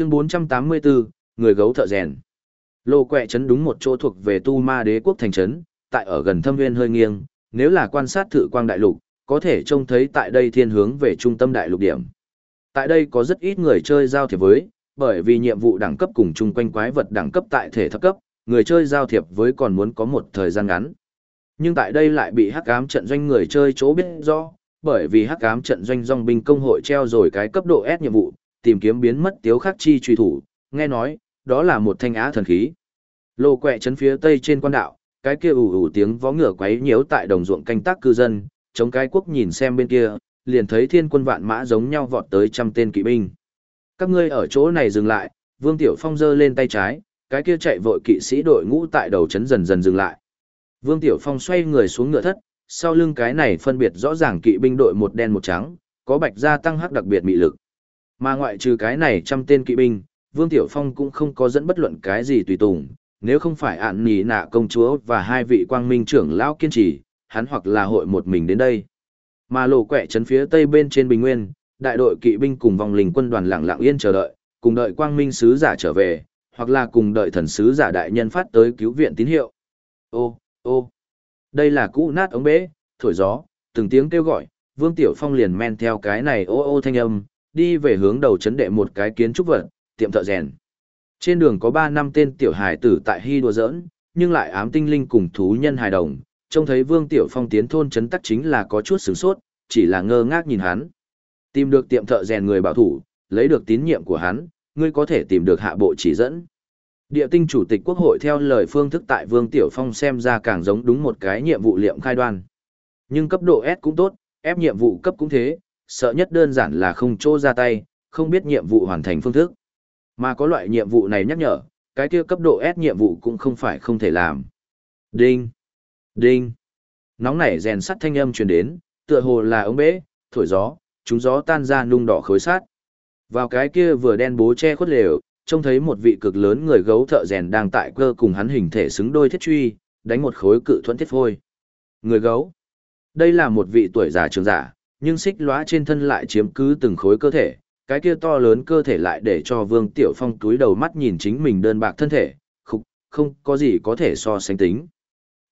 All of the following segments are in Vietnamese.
Chương 484, người gấu thợ rèn. Lô quẹ trấn đúng một chỗ thuộc về tu ma đế quốc thành trấn, tại ở gần thâm nguyên hơi nghiêng, nếu là quan sát thử quang đại lục, có thể trông thấy tại đây thiên hướng về trung tâm đại lục điểm. Tại đây có rất ít người chơi giao thiệp với, bởi vì nhiệm vụ đẳng cấp cùng chung quanh quái vật đẳng cấp tại thể thấp cấp, người chơi giao thiệp với còn muốn có một thời gian ngắn. Nhưng tại đây lại bị hắc ám trận doanh người chơi chỗ biết do, bởi vì hắc ám trận doanh dòng binh công hội treo rồi cái cấp độ S nhiệm vụ, tìm kiếm biến mất tiếu khắc chi truy thủ, nghe nói, đó là một thanh á thần khí. Lô quẹ chấn phía tây trên quan đạo, cái kia ủ ủ tiếng vó ngựa quấy nhiễu tại đồng ruộng canh tác cư dân, chống cái quốc nhìn xem bên kia, liền thấy thiên quân vạn mã giống nhau vọt tới trăm tên kỵ binh. Các ngươi ở chỗ này dừng lại, Vương Tiểu Phong giơ lên tay trái, cái kia chạy vội kỵ sĩ đội ngũ tại đầu chấn dần dần dừng lại. Vương Tiểu Phong xoay người xuống ngựa thất, sau lưng cái này phân biệt rõ ràng kỵ binh đội một đen một trắng, có bạch gia tăng hắc đặc biệt mị lực. Mà ngoại trừ cái này trăm tên kỵ binh, Vương Tiểu Phong cũng không có dẫn bất luận cái gì tùy tùng, nếu không phải ạn nỉ nạ công chúa và hai vị quang minh trưởng lão kiên trì, hắn hoặc là hội một mình đến đây. Mà lộ quẹ trấn phía tây bên trên bình nguyên, đại đội kỵ binh cùng vòng linh quân đoàn lặng lặng yên chờ đợi, cùng đợi quang minh sứ giả trở về, hoặc là cùng đợi thần sứ giả đại nhân phát tới cứu viện tín hiệu. Ô, ô, đây là cũ nát ống bế, thổi gió, từng tiếng kêu gọi, Vương Tiểu Phong liền men theo cái này ô ô thanh âm, đi về hướng đầu chấn đệ một cái kiến trúc vật, tiệm thợ rèn. Trên đường có 3 năm tên tiểu hài tử tại hy đùa giỡn, nhưng lại ám tinh linh cùng thú nhân hài đồng, trông thấy Vương Tiểu Phong tiến thôn chấn tắc chính là có chút sửng sốt, chỉ là ngơ ngác nhìn hắn. Tìm được tiệm thợ rèn người bảo thủ, lấy được tín nhiệm của hắn, ngươi có thể tìm được hạ bộ chỉ dẫn. Địa tinh chủ tịch quốc hội theo lời phương thức tại Vương Tiểu Phong xem ra càng giống đúng một cái nhiệm vụ liệm khai đoan. Nhưng cấp độ S cũng tốt, ép nhiệm vụ cấp cũng thế, sợ nhất đơn giản là không trô ra tay, không biết nhiệm vụ hoàn thành phương thức. Mà có loại nhiệm vụ này nhắc nhở, cái kia cấp độ S nhiệm vụ cũng không phải không thể làm. Đinh! Đinh! Nóng nảy rèn sắt thanh âm truyền đến, tựa hồ là ống bế, thổi gió, chúng gió tan ra nung đỏ khối sát. Vào cái kia vừa đen bố che khuất lều, trông thấy một vị cực lớn người gấu thợ rèn đang tại cơ cùng hắn hình thể xứng đôi thiết truy, đánh một khối cự thuẫn thiết phôi. Người gấu. Đây là một vị tuổi già trường giả, nhưng xích lóa trên thân lại chiếm cứ từng khối cơ thể, cái kia to lớn cơ thể lại để cho Vương Tiểu Phong túi đầu mắt nhìn chính mình đơn bạc thân thể, khục, không có gì có thể so sánh tính.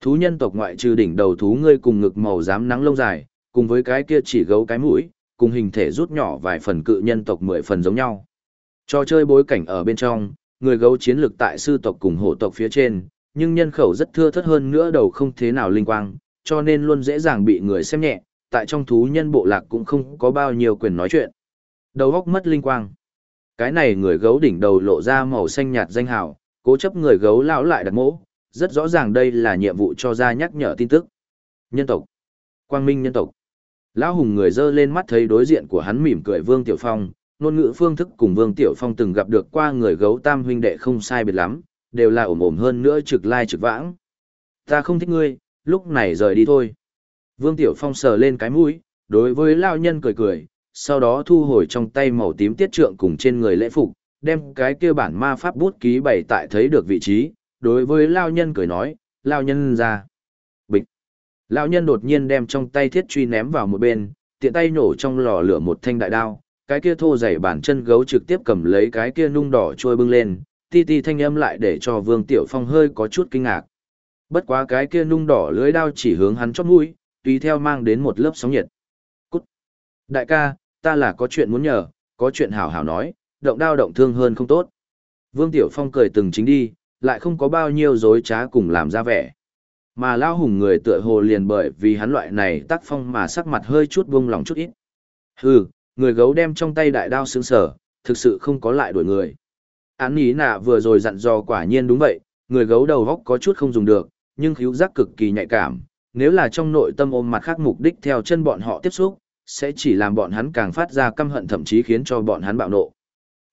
Thú nhân tộc ngoại trừ đỉnh đầu thú ngươi cùng ngực màu dám nắng lông dài, cùng với cái kia chỉ gấu cái mũi, cùng hình thể rút nhỏ vài phần cự nhân tộc mười phần giống nhau. Trò chơi bối cảnh ở bên trong, người gấu chiến lược tại sư tộc cùng hổ tộc phía trên, nhưng nhân khẩu rất thưa thớt hơn nữa đầu không thế nào linh quang, cho nên luôn dễ dàng bị người xem nhẹ, tại trong thú nhân bộ lạc cũng không có bao nhiêu quyền nói chuyện. Đầu góc mất linh quang. Cái này người gấu đỉnh đầu lộ ra màu xanh nhạt danh hào, cố chấp người gấu lão lại đặt mỗ, rất rõ ràng đây là nhiệm vụ cho ra nhắc nhở tin tức. Nhân tộc. Quang minh nhân tộc. Lão hùng người dơ lên mắt thấy đối diện của hắn mỉm cười Vương Tiểu Phong, ngôn ngữ phương thức cùng Vương Tiểu Phong từng gặp được qua người gấu tam huynh đệ không sai biệt lắm, đều là ổm ổm hơn nữa trực lai trực vãng. Ta không thích ngươi, lúc này rời đi thôi. Vương Tiểu Phong sờ lên cái mũi, đối với lao nhân cười cười, sau đó thu hồi trong tay màu tím tiết trượng cùng trên người lễ phục, đem cái kia bản ma pháp bút ký bày tại thấy được vị trí, đối với lao nhân cười nói, lao nhân ra. Bịch. Lao nhân đột nhiên đem trong tay thiết truy ném vào một bên, tiện tay nổ trong lò lửa một thanh đại đao, cái kia thô dày bản chân gấu trực tiếp cầm lấy cái kia nung đỏ trôi bưng lên, ti ti thanh âm lại để cho Vương Tiểu Phong hơi có chút kinh ngạc. Bất quá cái kia nung đỏ lưới đao chỉ hướng hắn chót mũi, tùy theo mang đến một lớp sóng nhiệt. Cút. Đại ca, ta là có chuyện muốn nhờ, có chuyện hảo hảo nói, động đao động thương hơn không tốt. Vương Tiểu Phong cười từng chính đi, lại không có bao nhiêu dối trá cùng làm ra vẻ. Mà lao hùng người tựa hồ liền bởi vì hắn loại này tác phong mà sắc mặt hơi chút buông lòng chút ít. Hừ, người gấu đem trong tay đại đao sướng sở, thực sự không có lại đuổi người. Án ý nạ vừa rồi dặn dò quả nhiên đúng vậy, người gấu đầu góc có chút không dùng được, nhưng khíu giác cực kỳ nhạy cảm. Nếu là trong nội tâm ôm mặt khác mục đích theo chân bọn họ tiếp xúc, sẽ chỉ làm bọn hắn càng phát ra căm hận thậm chí khiến cho bọn hắn bạo nộ.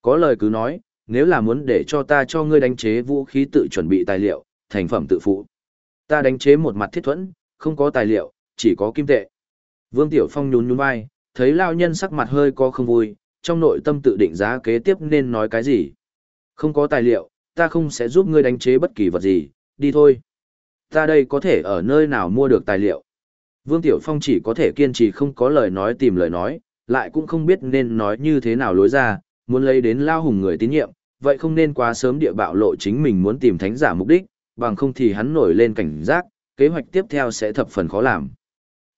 Có lời cứ nói, nếu là muốn để cho ta cho ngươi đánh chế vũ khí tự chuẩn bị tài liệu, thành phẩm tự phụ. Ta đánh chế một mặt thiết thuẫn, không có tài liệu, chỉ có kim tệ. Vương Tiểu Phong nhún nhún vai, thấy lao nhân sắc mặt hơi có không vui, trong nội tâm tự định giá kế tiếp nên nói cái gì. Không có tài liệu, ta không sẽ giúp ngươi đánh chế bất kỳ vật gì, đi thôi. Ta đây có thể ở nơi nào mua được tài liệu. Vương Tiểu Phong chỉ có thể kiên trì không có lời nói tìm lời nói, lại cũng không biết nên nói như thế nào lối ra, muốn lấy đến lao hùng người tín nhiệm, vậy không nên quá sớm địa bạo lộ chính mình muốn tìm thánh giả mục đích, bằng không thì hắn nổi lên cảnh giác, kế hoạch tiếp theo sẽ thập phần khó làm.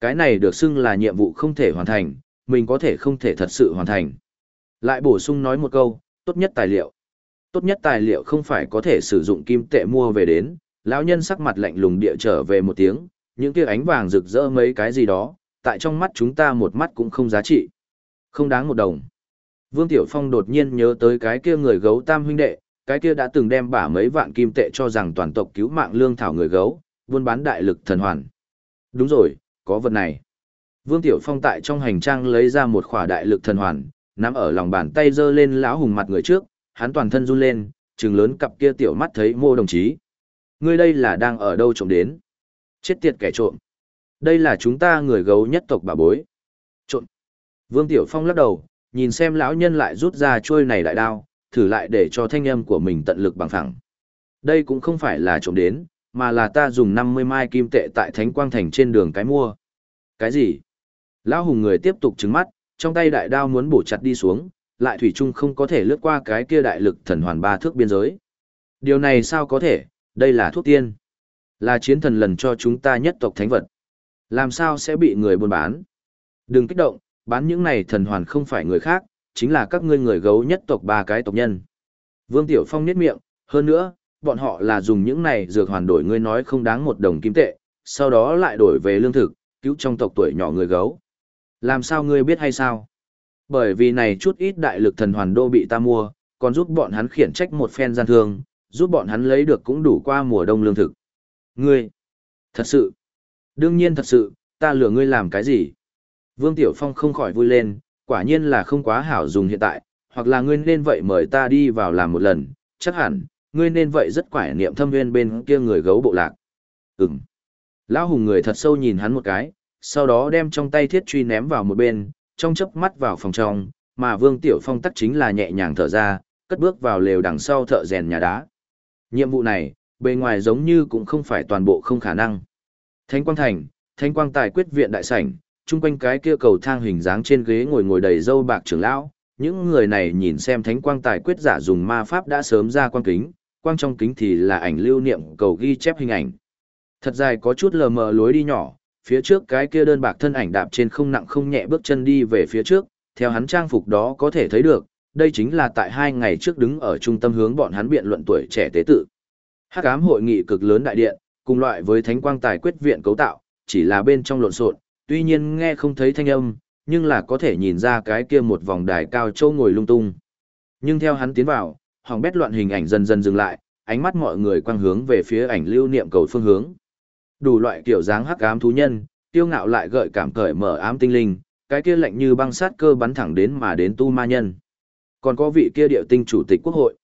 Cái này được xưng là nhiệm vụ không thể hoàn thành, mình có thể không thể thật sự hoàn thành. Lại bổ sung nói một câu, tốt nhất tài liệu. Tốt nhất tài liệu không phải có thể sử dụng kim tệ mua về đến, lão nhân sắc mặt lạnh lùng địa trở về một tiếng, những kia ánh vàng rực rỡ mấy cái gì đó, tại trong mắt chúng ta một mắt cũng không giá trị. Không đáng một đồng. Vương Tiểu Phong đột nhiên nhớ tới cái kia người gấu tam huynh đệ, cái kia đã từng đem bả mấy vạn kim tệ cho rằng toàn tộc cứu mạng lương thảo người gấu, buôn bán đại lực thần hoàn. Đúng rồi, có vật này. Vương Tiểu Phong tại trong hành trang lấy ra một khỏa đại lực thần hoàn, nắm ở lòng bàn tay giơ lên lão hùng mặt người trước, hắn toàn thân run lên, trừng lớn cặp kia tiểu mắt thấy mô đồng chí. Ngươi đây là đang ở đâu trộm đến? Chết tiệt kẻ trộm. Đây là chúng ta người gấu nhất tộc bà bối. Trộm. Vương Tiểu Phong lắc đầu, nhìn xem lão nhân lại rút ra chuôi này đại đao, thử lại để cho thanh âm của mình tận lực bằng phẳng. Đây cũng không phải là trộm đến, mà là ta dùng 50 mai kim tệ tại Thánh Quang Thành trên đường cái mua. Cái gì? Lão hùng người tiếp tục trứng mắt, trong tay đại đao muốn bổ chặt đi xuống, lại thủy chung không có thể lướt qua cái kia đại lực thần hoàn ba thước biên giới. Điều này sao có thể, đây là thuốc tiên. Là chiến thần lần cho chúng ta nhất tộc thánh vật. Làm sao sẽ bị người buôn bán? Đừng kích động, bán những này thần hoàn không phải người khác, chính là các ngươi người gấu nhất tộc ba cái tộc nhân. Vương Tiểu Phong niết miệng, hơn nữa, bọn họ là dùng những này dược hoàn đổi ngươi nói không đáng một đồng kim tệ, sau đó lại đổi về lương thực, cứu trong tộc tuổi nhỏ người gấu. Làm sao ngươi biết hay sao? Bởi vì này chút ít đại lực thần hoàn đô bị ta mua, còn giúp bọn hắn khiển trách một phen gian thương, giúp bọn hắn lấy được cũng đủ qua mùa đông lương thực. Ngươi, thật sự, đương nhiên thật sự, ta lừa ngươi làm cái gì? Vương Tiểu Phong không khỏi vui lên, quả nhiên là không quá hảo dùng hiện tại, hoặc là ngươi nên vậy mời ta đi vào làm một lần, chắc hẳn, ngươi nên vậy rất quải niệm thâm viên bên kia người gấu bộ lạc. Ừm. Lão hùng người thật sâu nhìn hắn một cái, sau đó đem trong tay thiết truy ném vào một bên, trong chớp mắt vào phòng trong, mà Vương Tiểu Phong tắc chính là nhẹ nhàng thở ra, cất bước vào lều đằng sau thợ rèn nhà đá. Nhiệm vụ này, bề ngoài giống như cũng không phải toàn bộ không khả năng. Thánh Quang Thành, Thánh Quang Tài quyết viện đại sảnh, chung quanh cái kia cầu thang hình dáng trên ghế ngồi ngồi đầy dâu bạc trưởng lão, những người này nhìn xem Thánh Quang Tài quyết giả dùng ma pháp đã sớm ra quang kính, quang trong kính thì là ảnh lưu niệm cầu ghi chép hình ảnh. Thật dài có chút lờ mờ lối đi nhỏ, phía trước cái kia đơn bạc thân ảnh đạp trên không nặng không nhẹ bước chân đi về phía trước, theo hắn trang phục đó có thể thấy được, đây chính là tại hai ngày trước đứng ở trung tâm hướng bọn hắn biện luận tuổi trẻ tế tự. Hắc ám hội nghị cực lớn đại điện, cùng loại với thánh quang tài quyết viện cấu tạo, chỉ là bên trong lộn xộn, tuy nhiên nghe không thấy thanh âm, nhưng là có thể nhìn ra cái kia một vòng đài cao châu ngồi lung tung. Nhưng theo hắn tiến vào, hoàng bét loạn hình ảnh dần dần dừng lại, ánh mắt mọi người quang hướng về phía ảnh lưu niệm cầu phương hướng. Đủ loại kiểu dáng hắc ám thú nhân, tiêu ngạo lại gợi cảm cởi mở ám tinh linh, cái kia lạnh như băng sát cơ bắn thẳng đến mà đến tu ma nhân. Còn có vị kia điệu tinh chủ tịch quốc hội.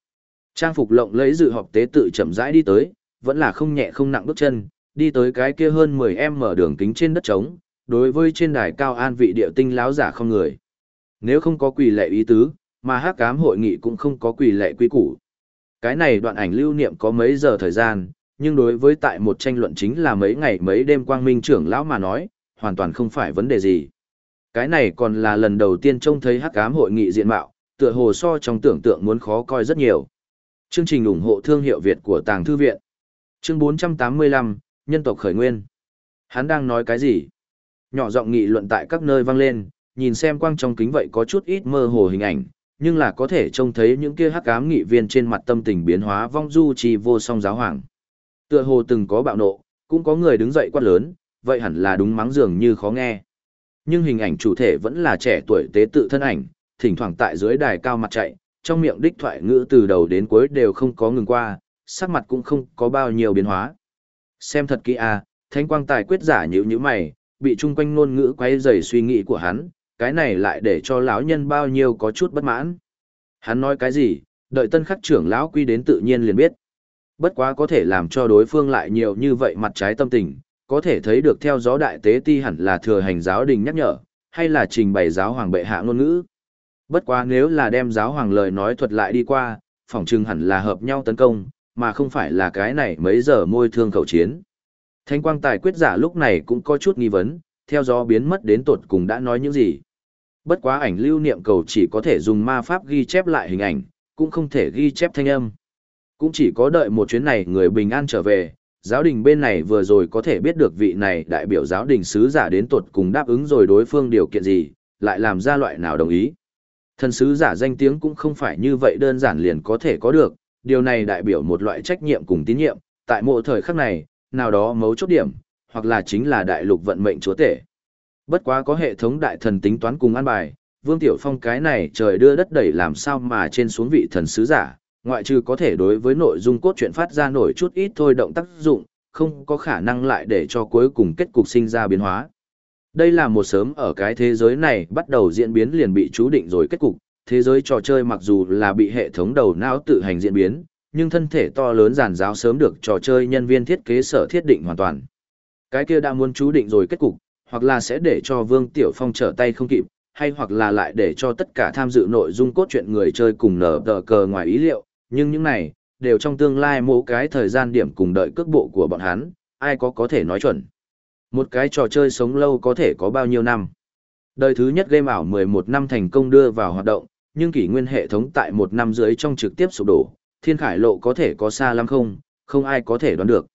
Trang phục lộng lấy dự họp tế tự chậm rãi đi tới, vẫn là không nhẹ không nặng bước chân, đi tới cái kia hơn 10 em mở đường kính trên đất trống, đối với trên đài cao an vị điệu tinh láo giả không người. Nếu không có quỳ lệ ý tứ, mà hắc ám hội nghị cũng không có quỳ lệ quý củ. Cái này đoạn ảnh lưu niệm có mấy giờ thời gian, nhưng đối với tại một tranh luận chính là mấy ngày mấy đêm quang minh trưởng lão mà nói, hoàn toàn không phải vấn đề gì. Cái này còn là lần đầu tiên trông thấy hắc ám hội nghị diện mạo, tựa hồ so trong tưởng tượng muốn khó coi rất nhiều. Chương trình ủng hộ thương hiệu Việt của Tàng Thư Viện. Chương 485, Nhân tộc khởi nguyên. Hắn đang nói cái gì? Nhỏ giọng nghị luận tại các nơi vang lên, nhìn xem quang trong kính vậy có chút ít mơ hồ hình ảnh, nhưng là có thể trông thấy những kia hắc ám nghị viên trên mặt tâm tình biến hóa vong du trì vô song giáo hoàng. Tựa hồ từng có bạo nộ, cũng có người đứng dậy quát lớn, vậy hẳn là đúng mắng dường như khó nghe. Nhưng hình ảnh chủ thể vẫn là trẻ tuổi tế tự thân ảnh, thỉnh thoảng tại dưới đài cao mặt chạy, trong miệng đích thoại ngữ từ đầu đến cuối đều không có ngừng qua, sắc mặt cũng không có bao nhiêu biến hóa. Xem thật kỹ à, thanh quang tài quyết giả nhữ như mày, bị chung quanh ngôn ngữ quay dày suy nghĩ của hắn, cái này lại để cho lão nhân bao nhiêu có chút bất mãn. Hắn nói cái gì, đợi tân khắc trưởng lão quy đến tự nhiên liền biết. Bất quá có thể làm cho đối phương lại nhiều như vậy mặt trái tâm tình, có thể thấy được theo gió đại tế ti hẳn là thừa hành giáo đình nhắc nhở, hay là trình bày giáo hoàng bệ hạ ngôn ngữ. Bất quá nếu là đem giáo hoàng lời nói thuật lại đi qua, phỏng chừng hẳn là hợp nhau tấn công, mà không phải là cái này mấy giờ môi thương khẩu chiến. Thanh quang tài quyết giả lúc này cũng có chút nghi vấn, theo gió biến mất đến tột cùng đã nói những gì. Bất quá ảnh lưu niệm cầu chỉ có thể dùng ma pháp ghi chép lại hình ảnh, cũng không thể ghi chép thanh âm. Cũng chỉ có đợi một chuyến này người bình an trở về, giáo đình bên này vừa rồi có thể biết được vị này đại biểu giáo đình sứ giả đến tột cùng đáp ứng rồi đối phương điều kiện gì, lại làm ra loại nào đồng ý. Thần sứ giả danh tiếng cũng không phải như vậy đơn giản liền có thể có được, điều này đại biểu một loại trách nhiệm cùng tín nhiệm, tại mỗi thời khắc này, nào đó mấu chốt điểm, hoặc là chính là đại lục vận mệnh chúa tể. Bất quá có hệ thống đại thần tính toán cùng an bài, Vương Tiểu Phong cái này trời đưa đất đẩy làm sao mà trên xuống vị thần sứ giả, ngoại trừ có thể đối với nội dung cốt truyện phát ra nổi chút ít thôi động tác dụng, không có khả năng lại để cho cuối cùng kết cục sinh ra biến hóa. Đây là một sớm ở cái thế giới này bắt đầu diễn biến liền bị chú định rồi kết cục, thế giới trò chơi mặc dù là bị hệ thống đầu não tự hành diễn biến, nhưng thân thể to lớn giản giáo sớm được trò chơi nhân viên thiết kế sở thiết định hoàn toàn. Cái kia đã muốn chú định rồi kết cục, hoặc là sẽ để cho Vương Tiểu Phong trở tay không kịp, hay hoặc là lại để cho tất cả tham dự nội dung cốt truyện người chơi cùng nở tờ cờ ngoài ý liệu, nhưng những này, đều trong tương lai mỗi cái thời gian điểm cùng đợi cước bộ của bọn hắn, ai có có thể nói chuẩn. Một cái trò chơi sống lâu có thể có bao nhiêu năm. Đời thứ nhất game ảo 11 năm thành công đưa vào hoạt động, nhưng kỷ nguyên hệ thống tại một năm dưới trong trực tiếp sụp đổ, thiên khải lộ có thể có xa lắm không, không ai có thể đoán được.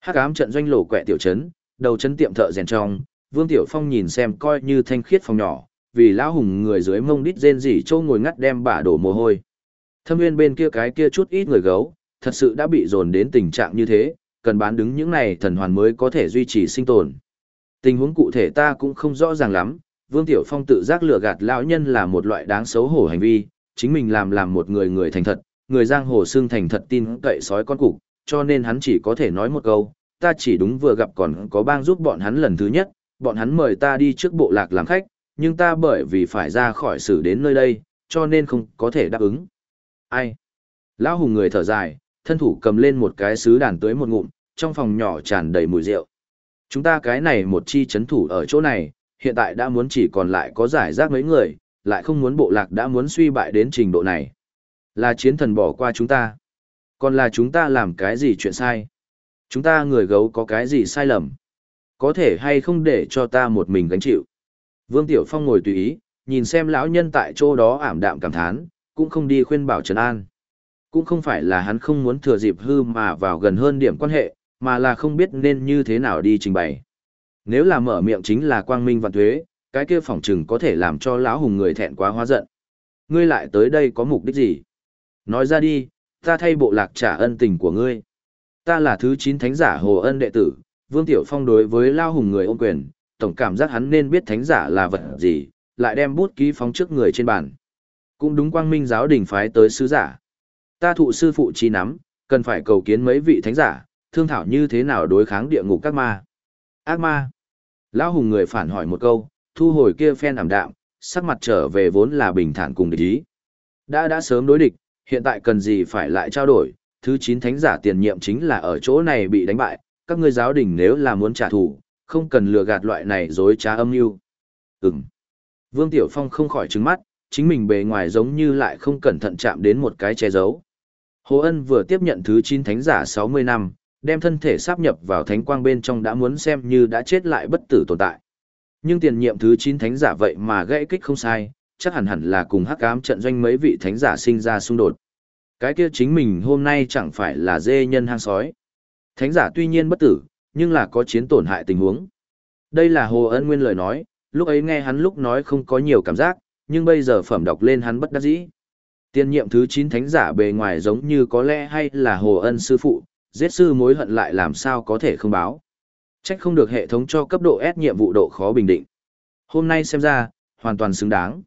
Hắc ám trận doanh lộ quẹ tiểu trấn, đầu trấn tiệm thợ rèn trong, Vương Tiểu Phong nhìn xem coi như thanh khiết phòng nhỏ, vì lão hùng người dưới mông đít rên rỉ châu ngồi ngắt đem bả đổ mồ hôi. Thâm nguyên bên kia cái kia chút ít người gấu, thật sự đã bị dồn đến tình trạng như thế, cần bán đứng những này thần hoàn mới có thể duy trì sinh tồn. Tình huống cụ thể ta cũng không rõ ràng lắm, Vương Tiểu Phong tự giác lừa gạt lão nhân là một loại đáng xấu hổ hành vi, chính mình làm làm một người người thành thật, người giang hồ xương thành thật tin cậy sói con cục, cho nên hắn chỉ có thể nói một câu, ta chỉ đúng vừa gặp còn có bang giúp bọn hắn lần thứ nhất, bọn hắn mời ta đi trước bộ lạc làm khách, nhưng ta bởi vì phải ra khỏi xử đến nơi đây, cho nên không có thể đáp ứng. Ai? Lão hùng người thở dài, thân thủ cầm lên một cái sứ đàn tới một ngụm, trong phòng nhỏ tràn đầy mùi rượu. Chúng ta cái này một chi chấn thủ ở chỗ này, hiện tại đã muốn chỉ còn lại có giải rác mấy người, lại không muốn bộ lạc đã muốn suy bại đến trình độ này. Là chiến thần bỏ qua chúng ta. Còn là chúng ta làm cái gì chuyện sai? Chúng ta người gấu có cái gì sai lầm? Có thể hay không để cho ta một mình gánh chịu? Vương Tiểu Phong ngồi tùy ý, nhìn xem lão nhân tại chỗ đó ảm đạm cảm thán, cũng không đi khuyên bảo Trần An. Cũng không phải là hắn không muốn thừa dịp hư mà vào gần hơn điểm quan hệ, mà là không biết nên như thế nào đi trình bày. Nếu là mở miệng chính là quang minh vạn thuế, cái kia phỏng chừng có thể làm cho lão hùng người thẹn quá hóa giận. Ngươi lại tới đây có mục đích gì? Nói ra đi, ta thay bộ lạc trả ân tình của ngươi. Ta là thứ 9 thánh giả Hồ Ân đệ tử, Vương Tiểu Phong đối với lão hùng người ôm quyền, tổng cảm giác hắn nên biết thánh giả là vật gì, lại đem bút ký phóng trước người trên bàn. Cũng đúng quang minh giáo đình phái tới sứ giả. Ta thụ sư phụ chi nắm, cần phải cầu kiến mấy vị thánh giả, thương thảo như thế nào đối kháng địa ngục các ma. Ác ma. Lão hùng người phản hỏi một câu, thu hồi kia phen ảm đạm, sắc mặt trở về vốn là bình thản cùng địch ý. Đã đã sớm đối địch, hiện tại cần gì phải lại trao đổi, thứ 9 thánh giả tiền nhiệm chính là ở chỗ này bị đánh bại, các ngươi giáo đình nếu là muốn trả thù, không cần lừa gạt loại này dối trá âm mưu. Ừm. Vương Tiểu Phong không khỏi trứng mắt, chính mình bề ngoài giống như lại không cẩn thận chạm đến một cái che giấu. Hồ Ân vừa tiếp nhận thứ 9 thánh giả 60 năm, đem thân thể sáp nhập vào thánh quang bên trong đã muốn xem như đã chết lại bất tử tồn tại. Nhưng tiền nhiệm thứ 9 thánh giả vậy mà gãy kích không sai, chắc hẳn hẳn là cùng hắc ám trận doanh mấy vị thánh giả sinh ra xung đột. Cái kia chính mình hôm nay chẳng phải là dê nhân hang sói. Thánh giả tuy nhiên bất tử, nhưng là có chiến tổn hại tình huống. Đây là Hồ Ân Nguyên lời nói, lúc ấy nghe hắn lúc nói không có nhiều cảm giác, nhưng bây giờ phẩm đọc lên hắn bất đắc dĩ. Tiên nhiệm thứ 9 thánh giả bề ngoài giống như có lẽ hay là Hồ Ân sư phụ, giết sư mối hận lại làm sao có thể không báo. Trách không được hệ thống cho cấp độ S nhiệm vụ độ khó bình định. Hôm nay xem ra, hoàn toàn xứng đáng.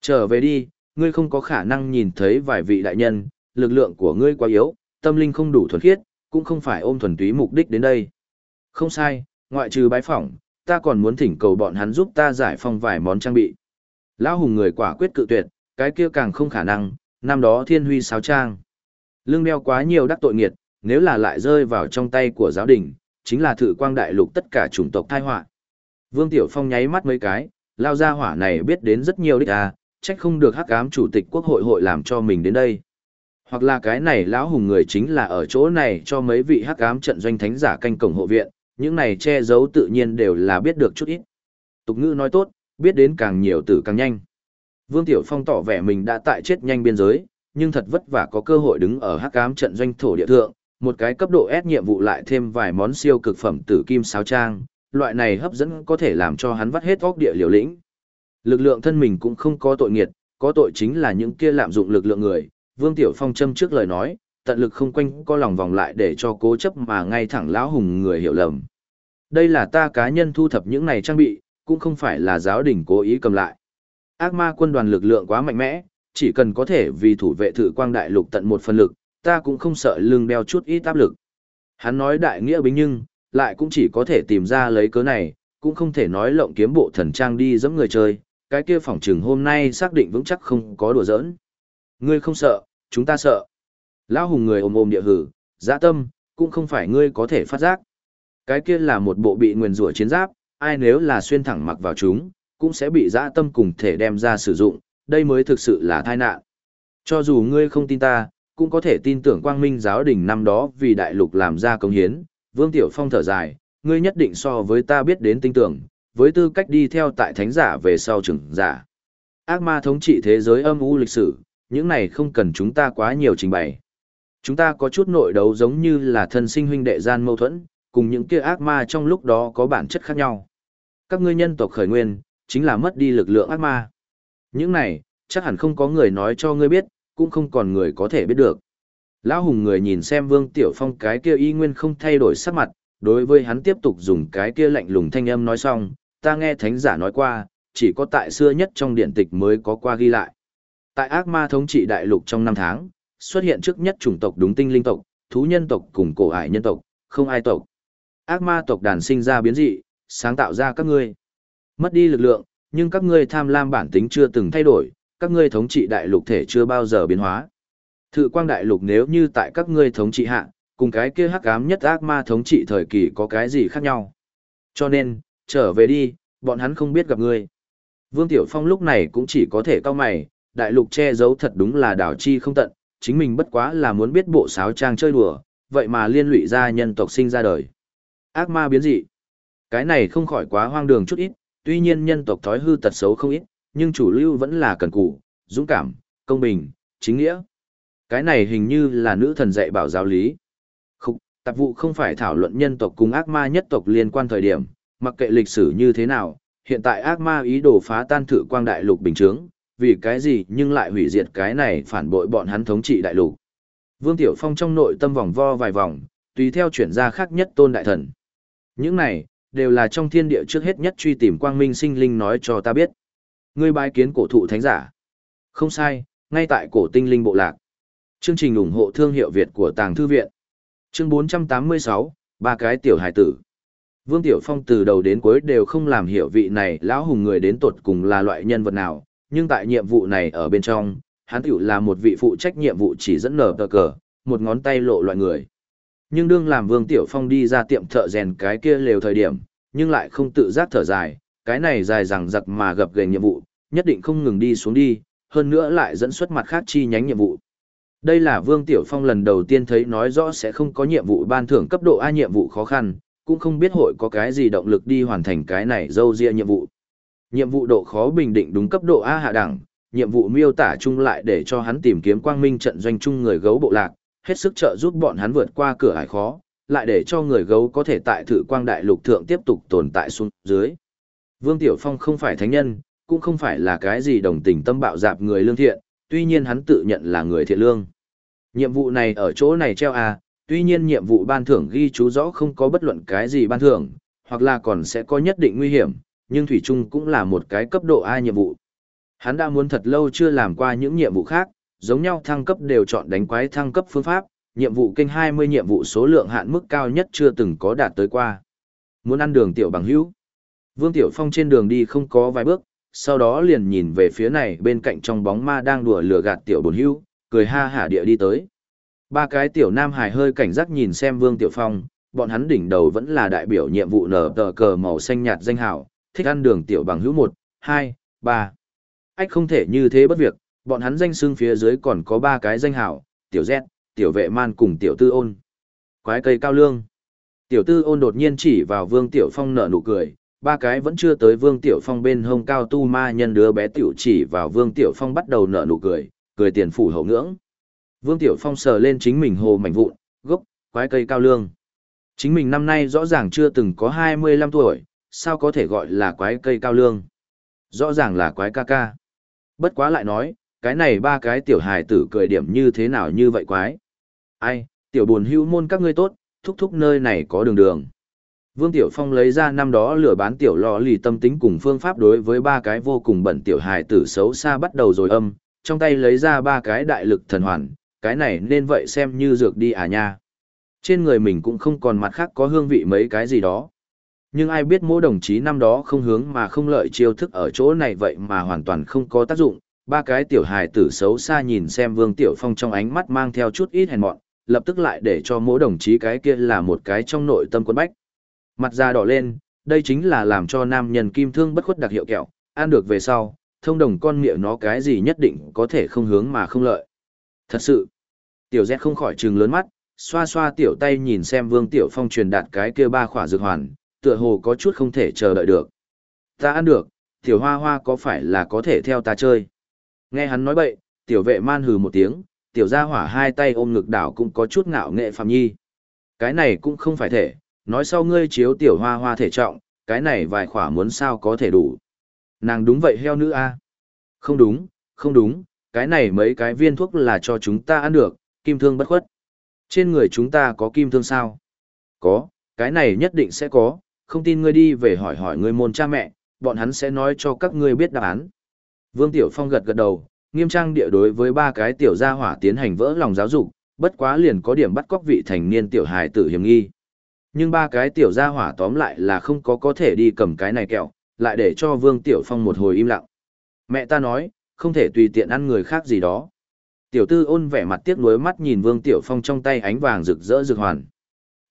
Trở về đi, ngươi không có khả năng nhìn thấy vài vị đại nhân, lực lượng của ngươi quá yếu, tâm linh không đủ thuần khiết, cũng không phải ôm thuần túy mục đích đến đây. Không sai, ngoại trừ bái phỏng, ta còn muốn thỉnh cầu bọn hắn giúp ta giải phong vài món trang bị. Lão hùng người quả quyết cự tuyệt, cái kia càng không khả năng, năm đó thiên huy sáo trang. Lương đeo quá nhiều đắc tội nghiệt, nếu là lại rơi vào trong tay của giáo đình, chính là thử quang đại lục tất cả chủng tộc thai họa. Vương Tiểu Phong nháy mắt mấy cái, lao ra hỏa này biết đến rất nhiều đích à, trách không được hắc ám chủ tịch quốc hội hội làm cho mình đến đây. Hoặc là cái này lão hùng người chính là ở chỗ này cho mấy vị hắc ám trận doanh thánh giả canh cổng hộ viện, những này che giấu tự nhiên đều là biết được chút ít. Tục ngữ nói tốt, biết đến càng nhiều tử càng nhanh. Vương Tiểu Phong tỏ vẻ mình đã tại chết nhanh biên giới, nhưng thật vất vả có cơ hội đứng ở hắc ám trận doanh thổ địa thượng, một cái cấp độ S nhiệm vụ lại thêm vài món siêu cực phẩm tử kim sáo trang, loại này hấp dẫn có thể làm cho hắn vắt hết óc địa liều lĩnh. Lực lượng thân mình cũng không có tội nghiệt, có tội chính là những kia lạm dụng lực lượng người. Vương Tiểu Phong châm trước lời nói, tận lực không quanh có lòng vòng lại để cho cố chấp mà ngay thẳng lão hùng người hiểu lầm. Đây là ta cá nhân thu thập những này trang bị, cũng không phải là giáo đình cố ý cầm lại. Ác ma quân đoàn lực lượng quá mạnh mẽ, chỉ cần có thể vì thủ vệ thử quang đại lục tận một phần lực, ta cũng không sợ lưng đeo chút ít áp lực. Hắn nói đại nghĩa bính nhưng, lại cũng chỉ có thể tìm ra lấy cớ này, cũng không thể nói lộng kiếm bộ thần trang đi giẫm người chơi, cái kia phỏng trừng hôm nay xác định vững chắc không có đùa giỡn. Ngươi không sợ, chúng ta sợ. Lão hùng người ôm ôm địa hử, dã tâm, cũng không phải ngươi có thể phát giác. Cái kia là một bộ bị nguyền rủa chiến giáp, ai nếu là xuyên thẳng mặc vào chúng, cũng sẽ bị dã tâm cùng thể đem ra sử dụng, đây mới thực sự là tai nạn. Cho dù ngươi không tin ta, cũng có thể tin tưởng quang minh giáo đình năm đó vì đại lục làm ra công hiến, Vương Tiểu Phong thở dài, ngươi nhất định so với ta biết đến tinh tưởng, với tư cách đi theo tại thánh giả về sau trưởng giả. Ác ma thống trị thế giới âm u lịch sử, những này không cần chúng ta quá nhiều trình bày. Chúng ta có chút nội đấu giống như là thân sinh huynh đệ gian mâu thuẫn, cùng những kia ác ma trong lúc đó có bản chất khác nhau. Các ngươi nhân tộc khởi nguyên, chính là mất đi lực lượng ác ma. Những này, chắc hẳn không có người nói cho ngươi biết, cũng không còn người có thể biết được. Lão hùng người nhìn xem Vương Tiểu Phong cái kia y nguyên không thay đổi sắc mặt, đối với hắn tiếp tục dùng cái kia lạnh lùng thanh âm nói xong, ta nghe thánh giả nói qua, chỉ có tại xưa nhất trong điện tịch mới có qua ghi lại. Tại ác ma thống trị đại lục trong năm tháng, xuất hiện trước nhất chủng tộc đúng tinh linh tộc, thú nhân tộc cùng cổ ải nhân tộc, không ai tộc. Ác ma tộc đàn sinh ra biến dị, sáng tạo ra các ngươi. Mất đi lực lượng, nhưng các ngươi tham lam bản tính chưa từng thay đổi, các ngươi thống trị đại lục thể chưa bao giờ biến hóa. Thự quang đại lục nếu như tại các ngươi thống trị hạ, cùng cái kia hắc ám nhất ác ma thống trị thời kỳ có cái gì khác nhau. Cho nên, trở về đi, bọn hắn không biết gặp ngươi. Vương Tiểu Phong lúc này cũng chỉ có thể cao mày, đại lục che giấu thật đúng là đảo chi không tận, chính mình bất quá là muốn biết bộ sáo trang chơi đùa, vậy mà liên lụy ra nhân tộc sinh ra đời. Ác ma biến dị. Cái này không khỏi quá hoang đường chút ít, tuy nhiên nhân tộc thói hư tật xấu không ít, nhưng chủ lưu vẫn là cần cù, dũng cảm, công bình, chính nghĩa. Cái này hình như là nữ thần dạy bảo giáo lý. Khúc, tạp vụ không phải thảo luận nhân tộc cùng ác ma nhất tộc liên quan thời điểm, mặc kệ lịch sử như thế nào, hiện tại ác ma ý đồ phá tan thử quang đại lục bình chướng, vì cái gì nhưng lại hủy diệt cái này phản bội bọn hắn thống trị đại lục. Vương Tiểu Phong trong nội tâm vòng vo vài vòng, tùy theo chuyển ra khác nhất tôn đại thần. Những này, đều là trong thiên địa trước hết nhất truy tìm quang minh sinh linh nói cho ta biết. Ngươi bái kiến cổ thụ thánh giả. Không sai, ngay tại cổ tinh linh bộ lạc. Chương trình ủng hộ thương hiệu Việt của Tàng Thư Viện. Chương 486, ba cái tiểu hải tử. Vương Tiểu Phong từ đầu đến cuối đều không làm hiểu vị này lão hùng người đến tột cùng là loại nhân vật nào, nhưng tại nhiệm vụ này ở bên trong, hắn tiểu là một vị phụ trách nhiệm vụ chỉ dẫn nở tờ cờ, một ngón tay lộ loại người. Nhưng đương làm Vương Tiểu Phong đi ra tiệm thợ rèn cái kia lều thời điểm, nhưng lại không tự giác thở dài, cái này dài dằng dặc mà gặp gềnh nhiệm vụ, nhất định không ngừng đi xuống đi, hơn nữa lại dẫn xuất mặt khác chi nhánh nhiệm vụ. Đây là Vương Tiểu Phong lần đầu tiên thấy nói rõ sẽ không có nhiệm vụ ban thưởng cấp độ A nhiệm vụ khó khăn, cũng không biết hội có cái gì động lực đi hoàn thành cái này dâu ria nhiệm vụ. Nhiệm vụ độ khó bình định đúng cấp độ A hạ đẳng, nhiệm vụ miêu tả chung lại để cho hắn tìm kiếm quang minh trận doanh chung người gấu bộ lạc, hết sức trợ giúp bọn hắn vượt qua cửa hải khó, lại để cho người gấu có thể tại thử quang đại lục thượng tiếp tục tồn tại xuống dưới. Vương Tiểu Phong không phải thánh nhân, cũng không phải là cái gì đồng tình tâm bạo dạp người lương thiện, tuy nhiên hắn tự nhận là người thiện lương. Nhiệm vụ này ở chỗ này treo à, tuy nhiên nhiệm vụ ban thưởng ghi chú rõ không có bất luận cái gì ban thưởng, hoặc là còn sẽ có nhất định nguy hiểm, nhưng Thủy Trung cũng là một cái cấp độ A nhiệm vụ. Hắn đã muốn thật lâu chưa làm qua những nhiệm vụ khác, giống nhau thăng cấp đều chọn đánh quái thăng cấp phương pháp, nhiệm vụ kênh 20 nhiệm vụ số lượng hạn mức cao nhất chưa từng có đạt tới qua. Muốn ăn đường tiểu bằng hữu. Vương Tiểu Phong trên đường đi không có vài bước, sau đó liền nhìn về phía này bên cạnh trong bóng ma đang đùa lừa gạt tiểu bồn Hưu, cười ha hả địa đi tới. Ba cái tiểu nam hài hơi cảnh giác nhìn xem Vương Tiểu Phong, bọn hắn đỉnh đầu vẫn là đại biểu nhiệm vụ nở tờ cờ màu xanh nhạt danh hảo, thích ăn đường tiểu bằng hữu 1, 2, 3. Ách không thể như thế bất việc, bọn hắn danh xương phía dưới còn có ba cái danh hảo, tiểu Z, tiểu vệ man cùng tiểu tư ôn. Quái cây cao lương. Tiểu tư ôn đột nhiên chỉ vào Vương Tiểu Phong nở nụ cười, ba cái vẫn chưa tới Vương Tiểu Phong bên hông cao tu ma nhân đứa bé tiểu chỉ vào Vương Tiểu Phong bắt đầu nở nụ cười, cười tiền phủ hậu ngưỡng. Vương Tiểu Phong sờ lên chính mình hồ mảnh vụn, gốc, quái cây cao lương. Chính mình năm nay rõ ràng chưa từng có 25 tuổi, sao có thể gọi là quái cây cao lương. Rõ ràng là quái ca ca. Bất quá lại nói, cái này ba cái tiểu hài tử cười điểm như thế nào như vậy quái. Ai, tiểu buồn hữu môn các ngươi tốt, thúc thúc nơi này có đường đường. Vương Tiểu Phong lấy ra năm đó lửa bán tiểu lò lì tâm tính cùng phương pháp đối với ba cái vô cùng bẩn tiểu hài tử xấu xa bắt đầu rồi âm, trong tay lấy ra ba cái đại lực thần hoàn, cái này nên vậy xem như dược đi à nha. Trên người mình cũng không còn mặt khác có hương vị mấy cái gì đó. Nhưng ai biết mỗi đồng chí năm đó không hướng mà không lợi chiêu thức ở chỗ này vậy mà hoàn toàn không có tác dụng. Ba cái tiểu hài tử xấu xa nhìn xem Vương Tiểu Phong trong ánh mắt mang theo chút ít hèn mọn, lập tức lại để cho mỗi đồng chí cái kia là một cái trong nội tâm quân bách. Mặt da đỏ lên, đây chính là làm cho nam nhân kim thương bất khuất đặc hiệu kẹo, ăn được về sau, thông đồng con miệng nó cái gì nhất định có thể không hướng mà không lợi. Thật sự, tiểu Z không khỏi trừng lớn mắt, xoa xoa tiểu tay nhìn xem Vương Tiểu Phong truyền đạt cái kia ba khỏa dược hoàn, tựa hồ có chút không thể chờ đợi được. Ta ăn được, tiểu hoa hoa có phải là có thể theo ta chơi? Nghe hắn nói bậy, tiểu vệ man hừ một tiếng, tiểu gia hỏa hai tay ôm ngực đảo cũng có chút ngạo nghệ phạm nhi. Cái này cũng không phải thể, nói sau ngươi chiếu tiểu hoa hoa thể trọng, cái này vài khỏa muốn sao có thể đủ. Nàng đúng vậy heo nữ a Không đúng, không đúng, cái này mấy cái viên thuốc là cho chúng ta ăn được, kim thương bất khuất. Trên người chúng ta có kim thương sao? Có, cái này nhất định sẽ có, không tin ngươi đi về hỏi hỏi ngươi môn cha mẹ, bọn hắn sẽ nói cho các ngươi biết đáp án. Vương Tiểu Phong gật gật đầu, nghiêm trang địa đối với ba cái tiểu gia hỏa tiến hành vỡ lòng giáo dục, bất quá liền có điểm bắt cóc vị thành niên tiểu hài tử hiểm nghi. Nhưng ba cái tiểu gia hỏa tóm lại là không có có thể đi cầm cái này kẹo, lại để cho Vương Tiểu Phong một hồi im lặng. Mẹ ta nói, không thể tùy tiện ăn người khác gì đó. Tiểu tư ôn vẻ mặt tiếc nuối mắt nhìn Vương Tiểu Phong trong tay ánh vàng rực rỡ rực hoàn.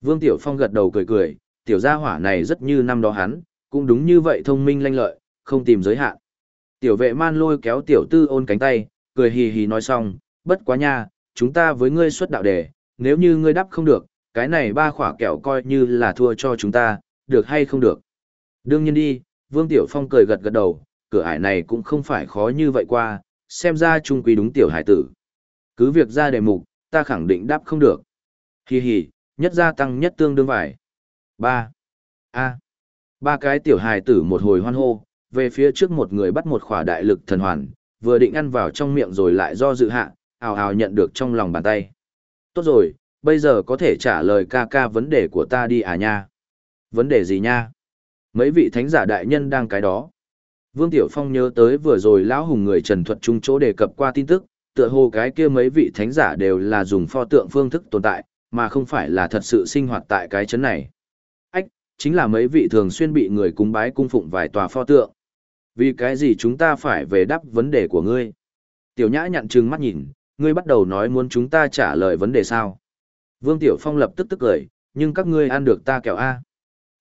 Vương Tiểu Phong gật đầu cười cười, tiểu gia hỏa này rất như năm đó hắn, cũng đúng như vậy thông minh lanh lợi, không tìm giới hạn. Tiểu vệ man lôi kéo tiểu tư ôn cánh tay, cười hì hì nói xong, bất quá nha, chúng ta với ngươi xuất đạo đề, nếu như ngươi đáp không được, cái này ba khỏa kẹo coi như là thua cho chúng ta, được hay không được. Đương nhiên đi, Vương Tiểu Phong cười gật gật đầu, cửa ải này cũng không phải khó như vậy qua, xem ra trung quý đúng tiểu hải tử. Cứ việc ra đề mục, ta khẳng định đáp không được. Hi hi, nhất gia tăng nhất tương đương vải. ba A. Ba cái tiểu hài tử một hồi hoan hô, về phía trước một người bắt một khỏa đại lực thần hoàn, vừa định ăn vào trong miệng rồi lại do dự hạ, ào ào nhận được trong lòng bàn tay. Tốt rồi, bây giờ có thể trả lời ca ca vấn đề của ta đi à nha. Vấn đề gì nha? Mấy vị thánh giả đại nhân đang cái đó. Vương Tiểu Phong nhớ tới vừa rồi lão hùng người Trần Thuật Trung chỗ đề cập qua tin tức, tựa hồ cái kia mấy vị thánh giả đều là dùng pho tượng phương thức tồn tại, mà không phải là thật sự sinh hoạt tại cái chấn này. Ách, chính là mấy vị thường xuyên bị người cúng bái cung phụng vài tòa pho tượng. Vì cái gì chúng ta phải về đáp vấn đề của ngươi? Tiểu nhã nhặn trừng mắt nhìn, ngươi bắt đầu nói muốn chúng ta trả lời vấn đề sao? Vương Tiểu Phong lập tức tức cười, nhưng các ngươi ăn được ta kẹo A.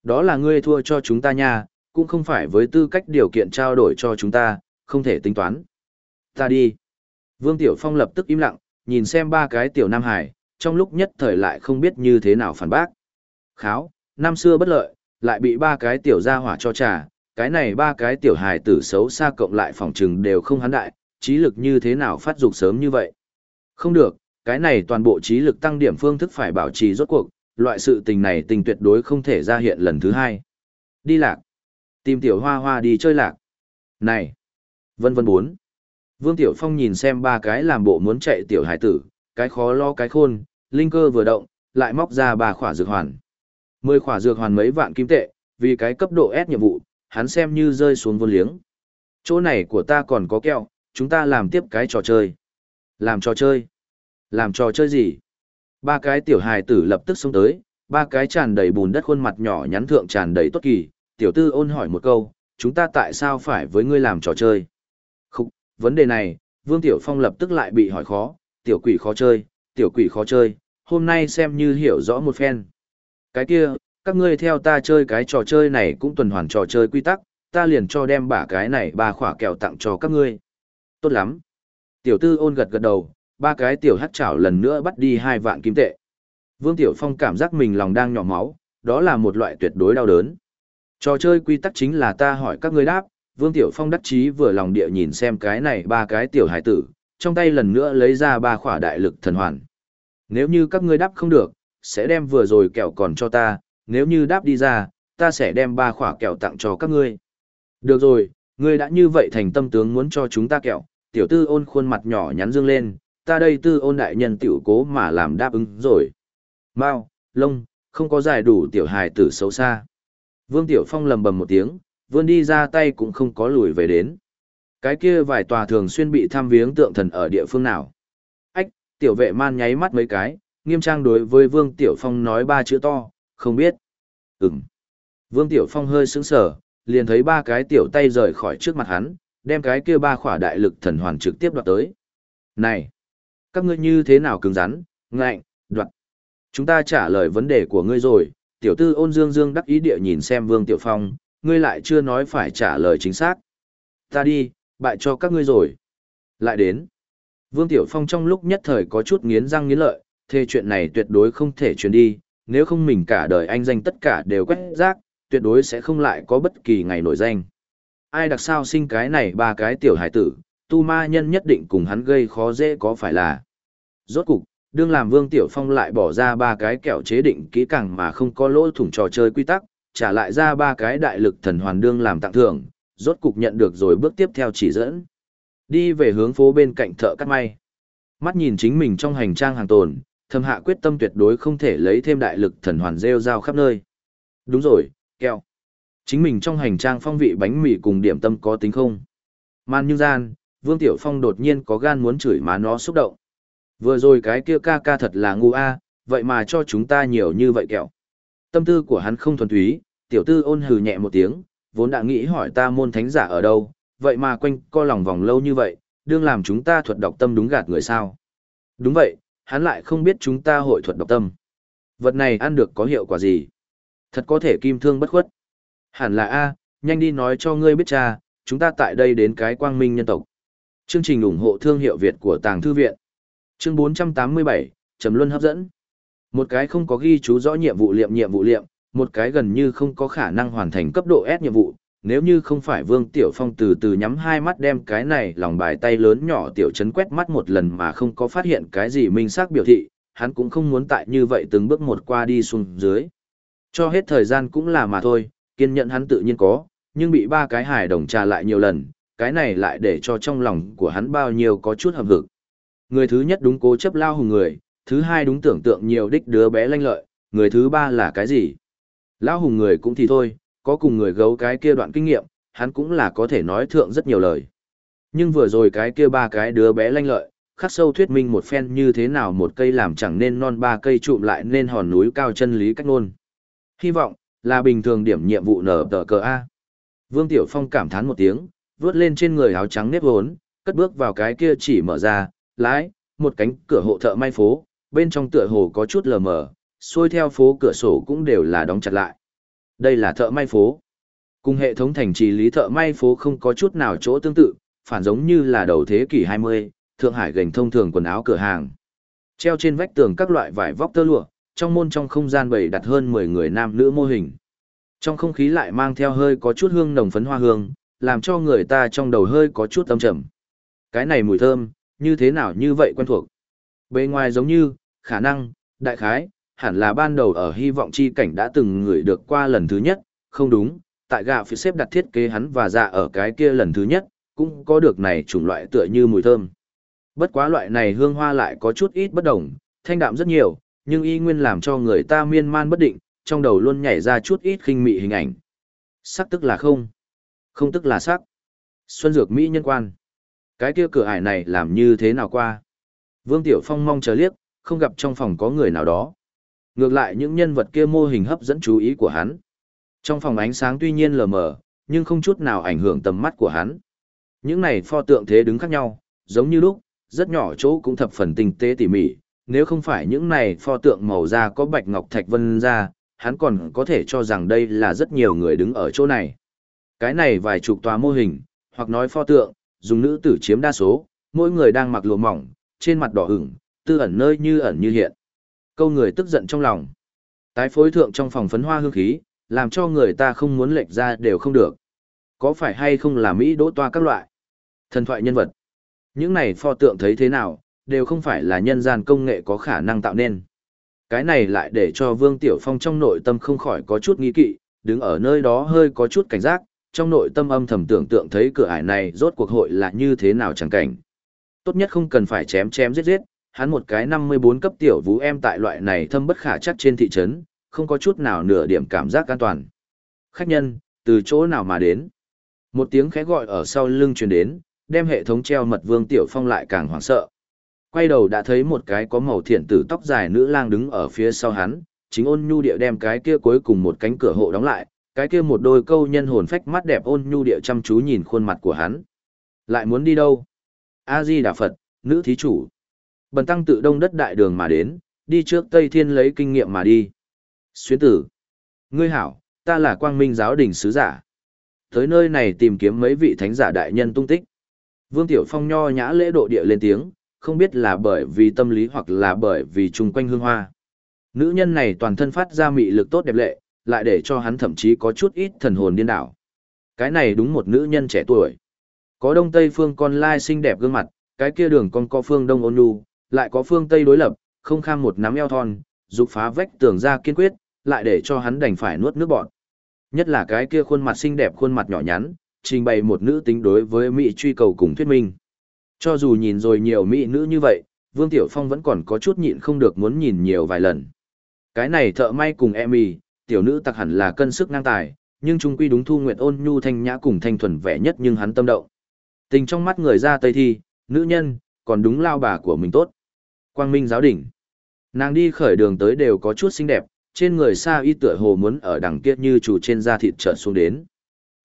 Đó là ngươi thua cho chúng ta nha, cũng không phải với tư cách điều kiện trao đổi cho chúng ta, không thể tính toán. Ta đi. Vương Tiểu Phong lập tức im lặng, nhìn xem ba cái tiểu Nam Hải, trong lúc nhất thời lại không biết như thế nào phản bác. Kháo, năm xưa bất lợi, lại bị ba cái tiểu gia hỏa cho trà, cái này ba cái tiểu hải tử xấu xa cộng lại phòng trừng đều không hắn đại, trí lực như thế nào phát dục sớm như vậy. Không được, cái này toàn bộ trí lực tăng điểm phương thức phải bảo trì rốt cuộc, loại sự tình này tình tuyệt đối không thể ra hiện lần thứ hai. Đi lạc. Tìm tiểu hoa hoa đi chơi lạc. Này. Vân vân bốn. Vương Tiểu Phong nhìn xem ba cái làm bộ muốn chạy tiểu hải tử, cái khó lo cái khôn, linh cơ vừa động, lại móc ra ba khỏa dược hoàn. Mười khỏa dược hoàn mấy vạn kim tệ, vì cái cấp độ S nhiệm vụ, hắn xem như rơi xuống vô liếng. Chỗ này của ta còn có kẹo, chúng ta làm tiếp cái trò chơi. Làm trò chơi? Làm trò chơi gì? Ba cái tiểu hài tử lập tức xông tới, ba cái tràn đầy bùn đất khuôn mặt nhỏ nhắn thượng tràn đầy tốt kỳ. Tiểu tư ôn hỏi một câu, chúng ta tại sao phải với ngươi làm trò chơi? Không, vấn đề này, Vương Tiểu Phong lập tức lại bị hỏi khó, tiểu quỷ khó chơi, tiểu quỷ khó chơi, hôm nay xem như hiểu rõ một phen. Cái kia, các ngươi theo ta chơi cái trò chơi này cũng tuần hoàn trò chơi quy tắc, ta liền cho đem bả cái này ba khỏa kẹo tặng cho các ngươi. Tốt lắm. Tiểu tư ôn gật gật đầu, ba cái tiểu hắc chảo lần nữa bắt đi hai vạn kim tệ. Vương Tiểu Phong cảm giác mình lòng đang nhỏ máu, đó là một loại tuyệt đối đau đớn. Trò chơi quy tắc chính là ta hỏi các ngươi đáp, Vương Tiểu Phong đắc chí vừa lòng địa nhìn xem cái này ba cái tiểu hải tử, trong tay lần nữa lấy ra ba khỏa đại lực thần hoàn. Nếu như các ngươi đáp không được, sẽ đem vừa rồi kẹo còn cho ta, nếu như đáp đi ra, ta sẽ đem ba khỏa kẹo tặng cho các ngươi. Được rồi, ngươi đã như vậy thành tâm tướng muốn cho chúng ta kẹo, tiểu tư ôn khuôn mặt nhỏ nhắn dương lên, ta đây tư ôn đại nhân tiểu cố mà làm đáp ứng rồi. Mao, lông, không có giải đủ tiểu hài tử xấu xa. Vương Tiểu Phong lầm bầm một tiếng, vươn đi ra tay cũng không có lùi về đến. Cái kia vài tòa thường xuyên bị tham viếng tượng thần ở địa phương nào. Ách, tiểu vệ man nháy mắt mấy cái, nghiêm trang đối với Vương Tiểu Phong nói ba chữ to, không biết. Ừm. Vương Tiểu Phong hơi sững sờ, liền thấy ba cái tiểu tay rời khỏi trước mặt hắn, đem cái kia ba khỏa đại lực thần hoàn trực tiếp đoạt tới. Này! Các ngươi như thế nào cứng rắn, ngạnh, đoạt. Chúng ta trả lời vấn đề của ngươi rồi, tiểu tư ôn dương dương đắc ý địa nhìn xem Vương Tiểu Phong, ngươi lại chưa nói phải trả lời chính xác. Ta đi, bại cho các ngươi rồi. Lại đến. Vương Tiểu Phong trong lúc nhất thời có chút nghiến răng nghiến lợi, thế chuyện này tuyệt đối không thể truyền đi, nếu không mình cả đời anh danh tất cả đều quét rác, tuyệt đối sẽ không lại có bất kỳ ngày nổi danh. Ai đặc sao sinh cái này ba cái tiểu hải tử, tu ma nhân nhất định cùng hắn gây khó dễ có phải là. Rốt cục, đương làm Vương Tiểu Phong lại bỏ ra ba cái kẹo chế định kỹ càng mà không có lỗ thủng trò chơi quy tắc, trả lại ra ba cái đại lực thần hoàn đương làm tặng thưởng, rốt cục nhận được rồi bước tiếp theo chỉ dẫn. Đi về hướng phố bên cạnh thợ cắt may. Mắt nhìn chính mình trong hành trang hàng tồn, thầm hạ quyết tâm tuyệt đối không thể lấy thêm đại lực thần hoàn rêu rao khắp nơi. Đúng rồi, kẹo. Chính mình trong hành trang phong vị bánh mì cùng điểm tâm có tính không? Man như gian, Vương Tiểu Phong đột nhiên có gan muốn chửi má nó xúc động. Vừa rồi cái kia ca ca thật là ngu a, vậy mà cho chúng ta nhiều như vậy kẹo. Tâm tư của hắn không thuần túy, tiểu tư ôn hừ nhẹ một tiếng, vốn đã nghĩ hỏi ta môn thánh giả ở đâu, vậy mà quanh co lòng vòng lâu như vậy, đương làm chúng ta thuật đọc tâm đúng gạt người sao. Đúng vậy, hắn lại không biết chúng ta hội thuật độc tâm. Vật này ăn được có hiệu quả gì? Thật có thể kim thương bất khuất. Hẳn là A, nhanh đi nói cho ngươi biết cha, chúng ta tại đây đến cái quang minh nhân tộc. Chương trình ủng hộ thương hiệu Việt của Tàng Thư Viện. Chương 487, Trầm Luân hấp dẫn. Một cái không có ghi chú rõ nhiệm vụ liệm nhiệm vụ liệm, một cái gần như không có khả năng hoàn thành cấp độ S nhiệm vụ, nếu như không phải Vương Tiểu Phong từ từ nhắm hai mắt đem cái này lòng bài tay lớn nhỏ tiểu chấn quét mắt một lần mà không có phát hiện cái gì minh xác biểu thị, hắn cũng không muốn tại như vậy từng bước một qua đi xuống dưới. Cho hết thời gian cũng là mà thôi, kiên nhẫn hắn tự nhiên có, nhưng bị ba cái hài đồng trà lại nhiều lần, cái này lại để cho trong lòng của hắn bao nhiêu có chút hợp hực. Người thứ nhất đúng cố chấp lao hùng người, thứ hai đúng tưởng tượng nhiều đích đứa bé lanh lợi, người thứ ba là cái gì? Lao hùng người cũng thì thôi, có cùng người gấu cái kia đoạn kinh nghiệm, hắn cũng là có thể nói thượng rất nhiều lời. Nhưng vừa rồi cái kia ba cái đứa bé lanh lợi, khắc sâu thuyết minh một phen như thế nào một cây làm chẳng nên non ba cây trụm lại nên hòn núi cao chân lý cách nôn. Hy vọng, là bình thường điểm nhiệm vụ nở tờ cờ A. Vương Tiểu Phong cảm thán một tiếng, vướt lên trên người áo trắng nếp vốn, cất bước vào cái kia chỉ mở ra, lái, một cánh cửa hộ thợ may phố, bên trong tựa hồ có chút lờ mờ, xuôi theo phố cửa sổ cũng đều là đóng chặt lại. Đây là thợ may phố. Cùng hệ thống thành trì lý thợ may phố không có chút nào chỗ tương tự, phản giống như là đầu thế kỷ 20, Thượng Hải gành thông thường quần áo cửa hàng. Treo trên vách tường các loại vải vóc tơ lụa, trong môn trong không gian bày đặt hơn 10 người nam nữ mô hình. Trong không khí lại mang theo hơi có chút hương nồng phấn hoa hương, làm cho người ta trong đầu hơi có chút âm trầm. Cái này mùi thơm, như thế nào như vậy quen thuộc. Bề ngoài giống như, khả năng, đại khái, hẳn là ban đầu ở hy vọng chi cảnh đã từng ngửi được qua lần thứ nhất, không đúng, tại gạo phía xếp đặt thiết kế hắn và dạ ở cái kia lần thứ nhất, cũng có được này chủng loại tựa như mùi thơm. Bất quá loại này hương hoa lại có chút ít bất đồng, thanh đạm rất nhiều, nhưng y nguyên làm cho người ta miên man bất định, trong đầu luôn nhảy ra chút ít khinh mị hình ảnh. Sắc tức là không, không tức là sắc. Xuân dược mỹ nhân quan. Cái kia cửa ải này làm như thế nào qua? Vương Tiểu Phong mong chờ liếc, không gặp trong phòng có người nào đó. Ngược lại những nhân vật kia mô hình hấp dẫn chú ý của hắn. Trong phòng ánh sáng tuy nhiên lờ mờ, nhưng không chút nào ảnh hưởng tầm mắt của hắn. Những này pho tượng thế đứng khác nhau, giống như lúc, rất nhỏ chỗ cũng thập phần tinh tế tỉ mỉ. Nếu không phải những này pho tượng màu da có bạch ngọc thạch vân ra, hắn còn có thể cho rằng đây là rất nhiều người đứng ở chỗ này. Cái này vài chục tòa mô hình, hoặc nói pho tượng, dùng nữ tử chiếm đa số, mỗi người đang mặc lụa mỏng, trên mặt đỏ ửng, tư ẩn nơi như ẩn như hiện. Câu người tức giận trong lòng. Tái phối thượng trong phòng phấn hoa hương khí, làm cho người ta không muốn lệch ra đều không được. Có phải hay không là Mỹ đỗ toa các loại? Thần thoại nhân vật. Những này pho tượng thấy thế nào, đều không phải là nhân gian công nghệ có khả năng tạo nên. Cái này lại để cho Vương Tiểu Phong trong nội tâm không khỏi có chút nghi kỵ, đứng ở nơi đó hơi có chút cảnh giác, trong nội tâm âm thầm tưởng tượng thấy cửa ải này rốt cuộc hội là như thế nào chẳng cảnh. Tốt nhất không cần phải chém chém giết giết, hắn một cái 54 cấp tiểu vũ em tại loại này thâm bất khả chắc trên thị trấn, không có chút nào nửa điểm cảm giác an toàn. Khách nhân, từ chỗ nào mà đến? Một tiếng khẽ gọi ở sau lưng truyền đến, đem hệ thống treo mật Vương Tiểu Phong lại càng hoảng sợ. Quay đầu đã thấy một cái có màu thiện tử tóc dài nữ lang đứng ở phía sau hắn, chính ôn nhu địa đem cái kia cuối cùng một cánh cửa hộ đóng lại, cái kia một đôi câu nhân hồn phách mắt đẹp ôn nhu địa chăm chú nhìn khuôn mặt của hắn. Lại muốn đi đâu? A Di Đà Phật, nữ thí chủ. Bần tăng tự đông đất đại đường mà đến, đi trước Tây Thiên lấy kinh nghiệm mà đi. Xuyến tử. Ngươi hảo, ta là quang minh giáo đình sứ giả. Tới nơi này tìm kiếm mấy vị thánh giả đại nhân tung tích. Vương Tiểu Phong nho nhã lễ độ địa lên tiếng, không biết là bởi vì tâm lý hoặc là bởi vì chung quanh hương hoa. Nữ nhân này toàn thân phát ra mị lực tốt đẹp lệ, lại để cho hắn thậm chí có chút ít thần hồn điên đảo. Cái này đúng một nữ nhân trẻ tuổi. Có đông tây phương con lai xinh đẹp gương mặt, cái kia đường con có phương đông ôn nhu, lại có phương tây đối lập, không kham một nắm eo thon, dục phá vách tường ra kiên quyết, lại để cho hắn đành phải nuốt nước bọt. Nhất là cái kia khuôn mặt xinh đẹp khuôn mặt nhỏ nhắn, trình bày một nữ tính đối với mỹ truy cầu cùng thuyết minh. Cho dù nhìn rồi nhiều mỹ nữ như vậy, Vương Tiểu Phong vẫn còn có chút nhịn không được muốn nhìn nhiều vài lần. Cái này thợ may cùng Emmy, tiểu nữ tặc hẳn là cân sức ngang tài, nhưng trung quy đúng thu nguyện ôn nhu thanh nhã cùng thanh thuần vẻ nhất nhưng hắn tâm động. Tình trong mắt người ra tây thi, nữ nhân, còn đúng lao bà của mình tốt. Quang Minh giáo đỉnh. Nàng đi khởi đường tới đều có chút xinh đẹp, trên người xa y tựa hồ muốn ở đằng kia như chủ trên da thịt trợn xuống đến.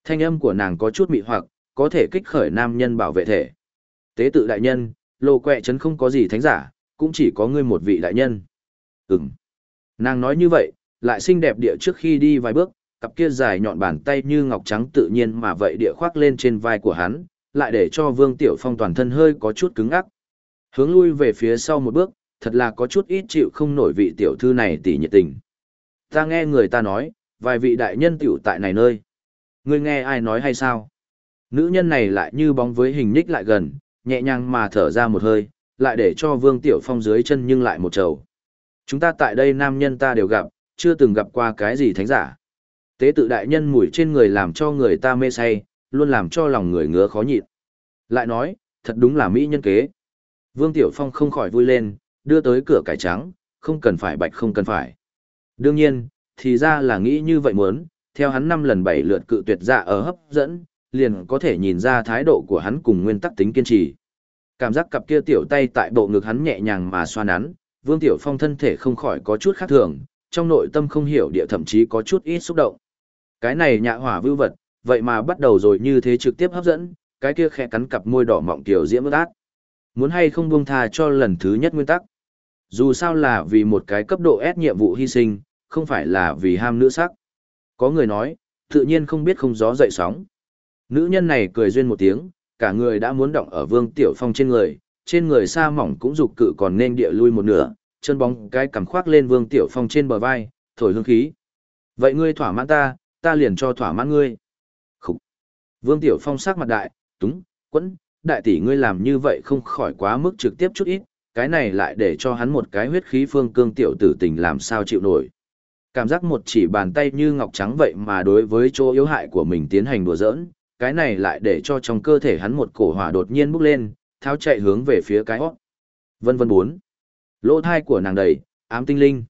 Thanh âm của nàng có chút mị hoặc, có thể kích khởi nam nhân bảo vệ thể. Tế tự đại nhân, lô quẹ chấn không có gì thánh giả, cũng chỉ có ngươi một vị đại nhân. Ừm. Nàng nói như vậy, lại xinh đẹp địa trước khi đi vài bước, cặp kia dài nhọn bàn tay như ngọc trắng tự nhiên mà vậy địa khoác lên trên vai của hắn, lại để cho Vương Tiểu Phong toàn thân hơi có chút cứng ngắc. Hướng lui về phía sau một bước, thật là có chút ít chịu không nổi vị tiểu thư này tỉ nhiệt tình. Ta nghe người ta nói, vài vị đại nhân tiểu tại này nơi. Ngươi nghe ai nói hay sao? Nữ nhân này lại như bóng với hình nhích lại gần, nhẹ nhàng mà thở ra một hơi, lại để cho Vương Tiểu Phong dưới chân nhưng lại một trầu. Chúng ta tại đây nam nhân ta đều gặp, chưa từng gặp qua cái gì thánh giả. Tế tự đại nhân mùi trên người làm cho người ta mê say, luôn làm cho lòng người ngứa khó nhịn. Lại nói, thật đúng là mỹ nhân kế. Vương Tiểu Phong không khỏi vui lên, đưa tới cửa cải trắng, không cần phải bạch không cần phải. Đương nhiên, thì ra là nghĩ như vậy muốn, theo hắn năm lần bảy lượt cự tuyệt dạ ở hấp dẫn, liền có thể nhìn ra thái độ của hắn cùng nguyên tắc tính kiên trì. Cảm giác cặp kia tiểu tay tại bộ ngực hắn nhẹ nhàng mà xoa nắn, Vương Tiểu Phong thân thể không khỏi có chút khác thường, trong nội tâm không hiểu địa thậm chí có chút ít xúc động. Cái này nhạ hỏa vưu vật, vậy mà bắt đầu rồi như thế trực tiếp hấp dẫn, cái kia khẽ cắn cặp môi đỏ mọng tiểu diễm ướt át. Muốn hay không buông tha cho lần thứ nhất nguyên tắc. Dù sao là vì một cái cấp độ S nhiệm vụ hy sinh, không phải là vì ham nữ sắc. Có người nói, tự nhiên không biết không gió dậy sóng. Nữ nhân này cười duyên một tiếng, cả người đã muốn động ở Vương Tiểu Phong trên người, trên người xa mỏng cũng dục cự còn nên địa lui một nửa, chân bóng cái cằm khoác lên Vương Tiểu Phong trên bờ vai, thổi hương khí. Vậy ngươi thỏa mãn ta, ta liền cho thỏa mãn ngươi. Khủ. Vương Tiểu Phong sắc mặt đại, túng, quẫn, đại tỷ ngươi làm như vậy không khỏi quá mức trực tiếp chút ít, cái này lại để cho hắn một cái huyết khí phương cương tiểu tử tình làm sao chịu nổi. Cảm giác một chỉ bàn tay như ngọc trắng vậy mà đối với chỗ yếu hại của mình tiến hành đùa giỡn, cái này lại để cho trong cơ thể hắn một cổ hỏa đột nhiên bốc lên, tháo chạy hướng về phía cái hót. Vân vân bốn. Lỗ thai của nàng đầy, ám tinh linh.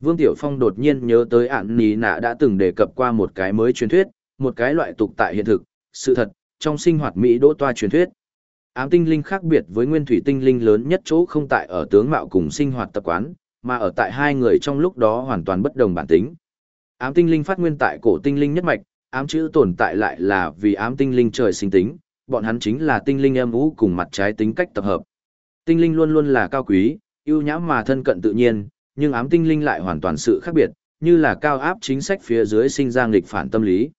Vương Tiểu Phong đột nhiên nhớ tới Ạn ní nạ đã từng đề cập qua một cái mới truyền thuyết, một cái loại tục tại hiện thực, sự thật, trong sinh hoạt Mỹ đỗ toa truyền thuyết. Ám tinh linh khác biệt với nguyên thủy tinh linh lớn nhất chỗ không tại ở tướng mạo cùng sinh hoạt tập quán, mà ở tại hai người trong lúc đó hoàn toàn bất đồng bản tính. Ám tinh linh phát nguyên tại cổ tinh linh nhất mạch, ám chữ tồn tại lại là vì ám tinh linh trời sinh tính, bọn hắn chính là tinh linh âm ú cùng mặt trái tính cách tập hợp. Tinh linh luôn luôn là cao quý, ưu nhã mà thân cận tự nhiên, nhưng ám tinh linh lại hoàn toàn sự khác biệt, như là cao áp chính sách phía dưới sinh ra nghịch phản tâm lý.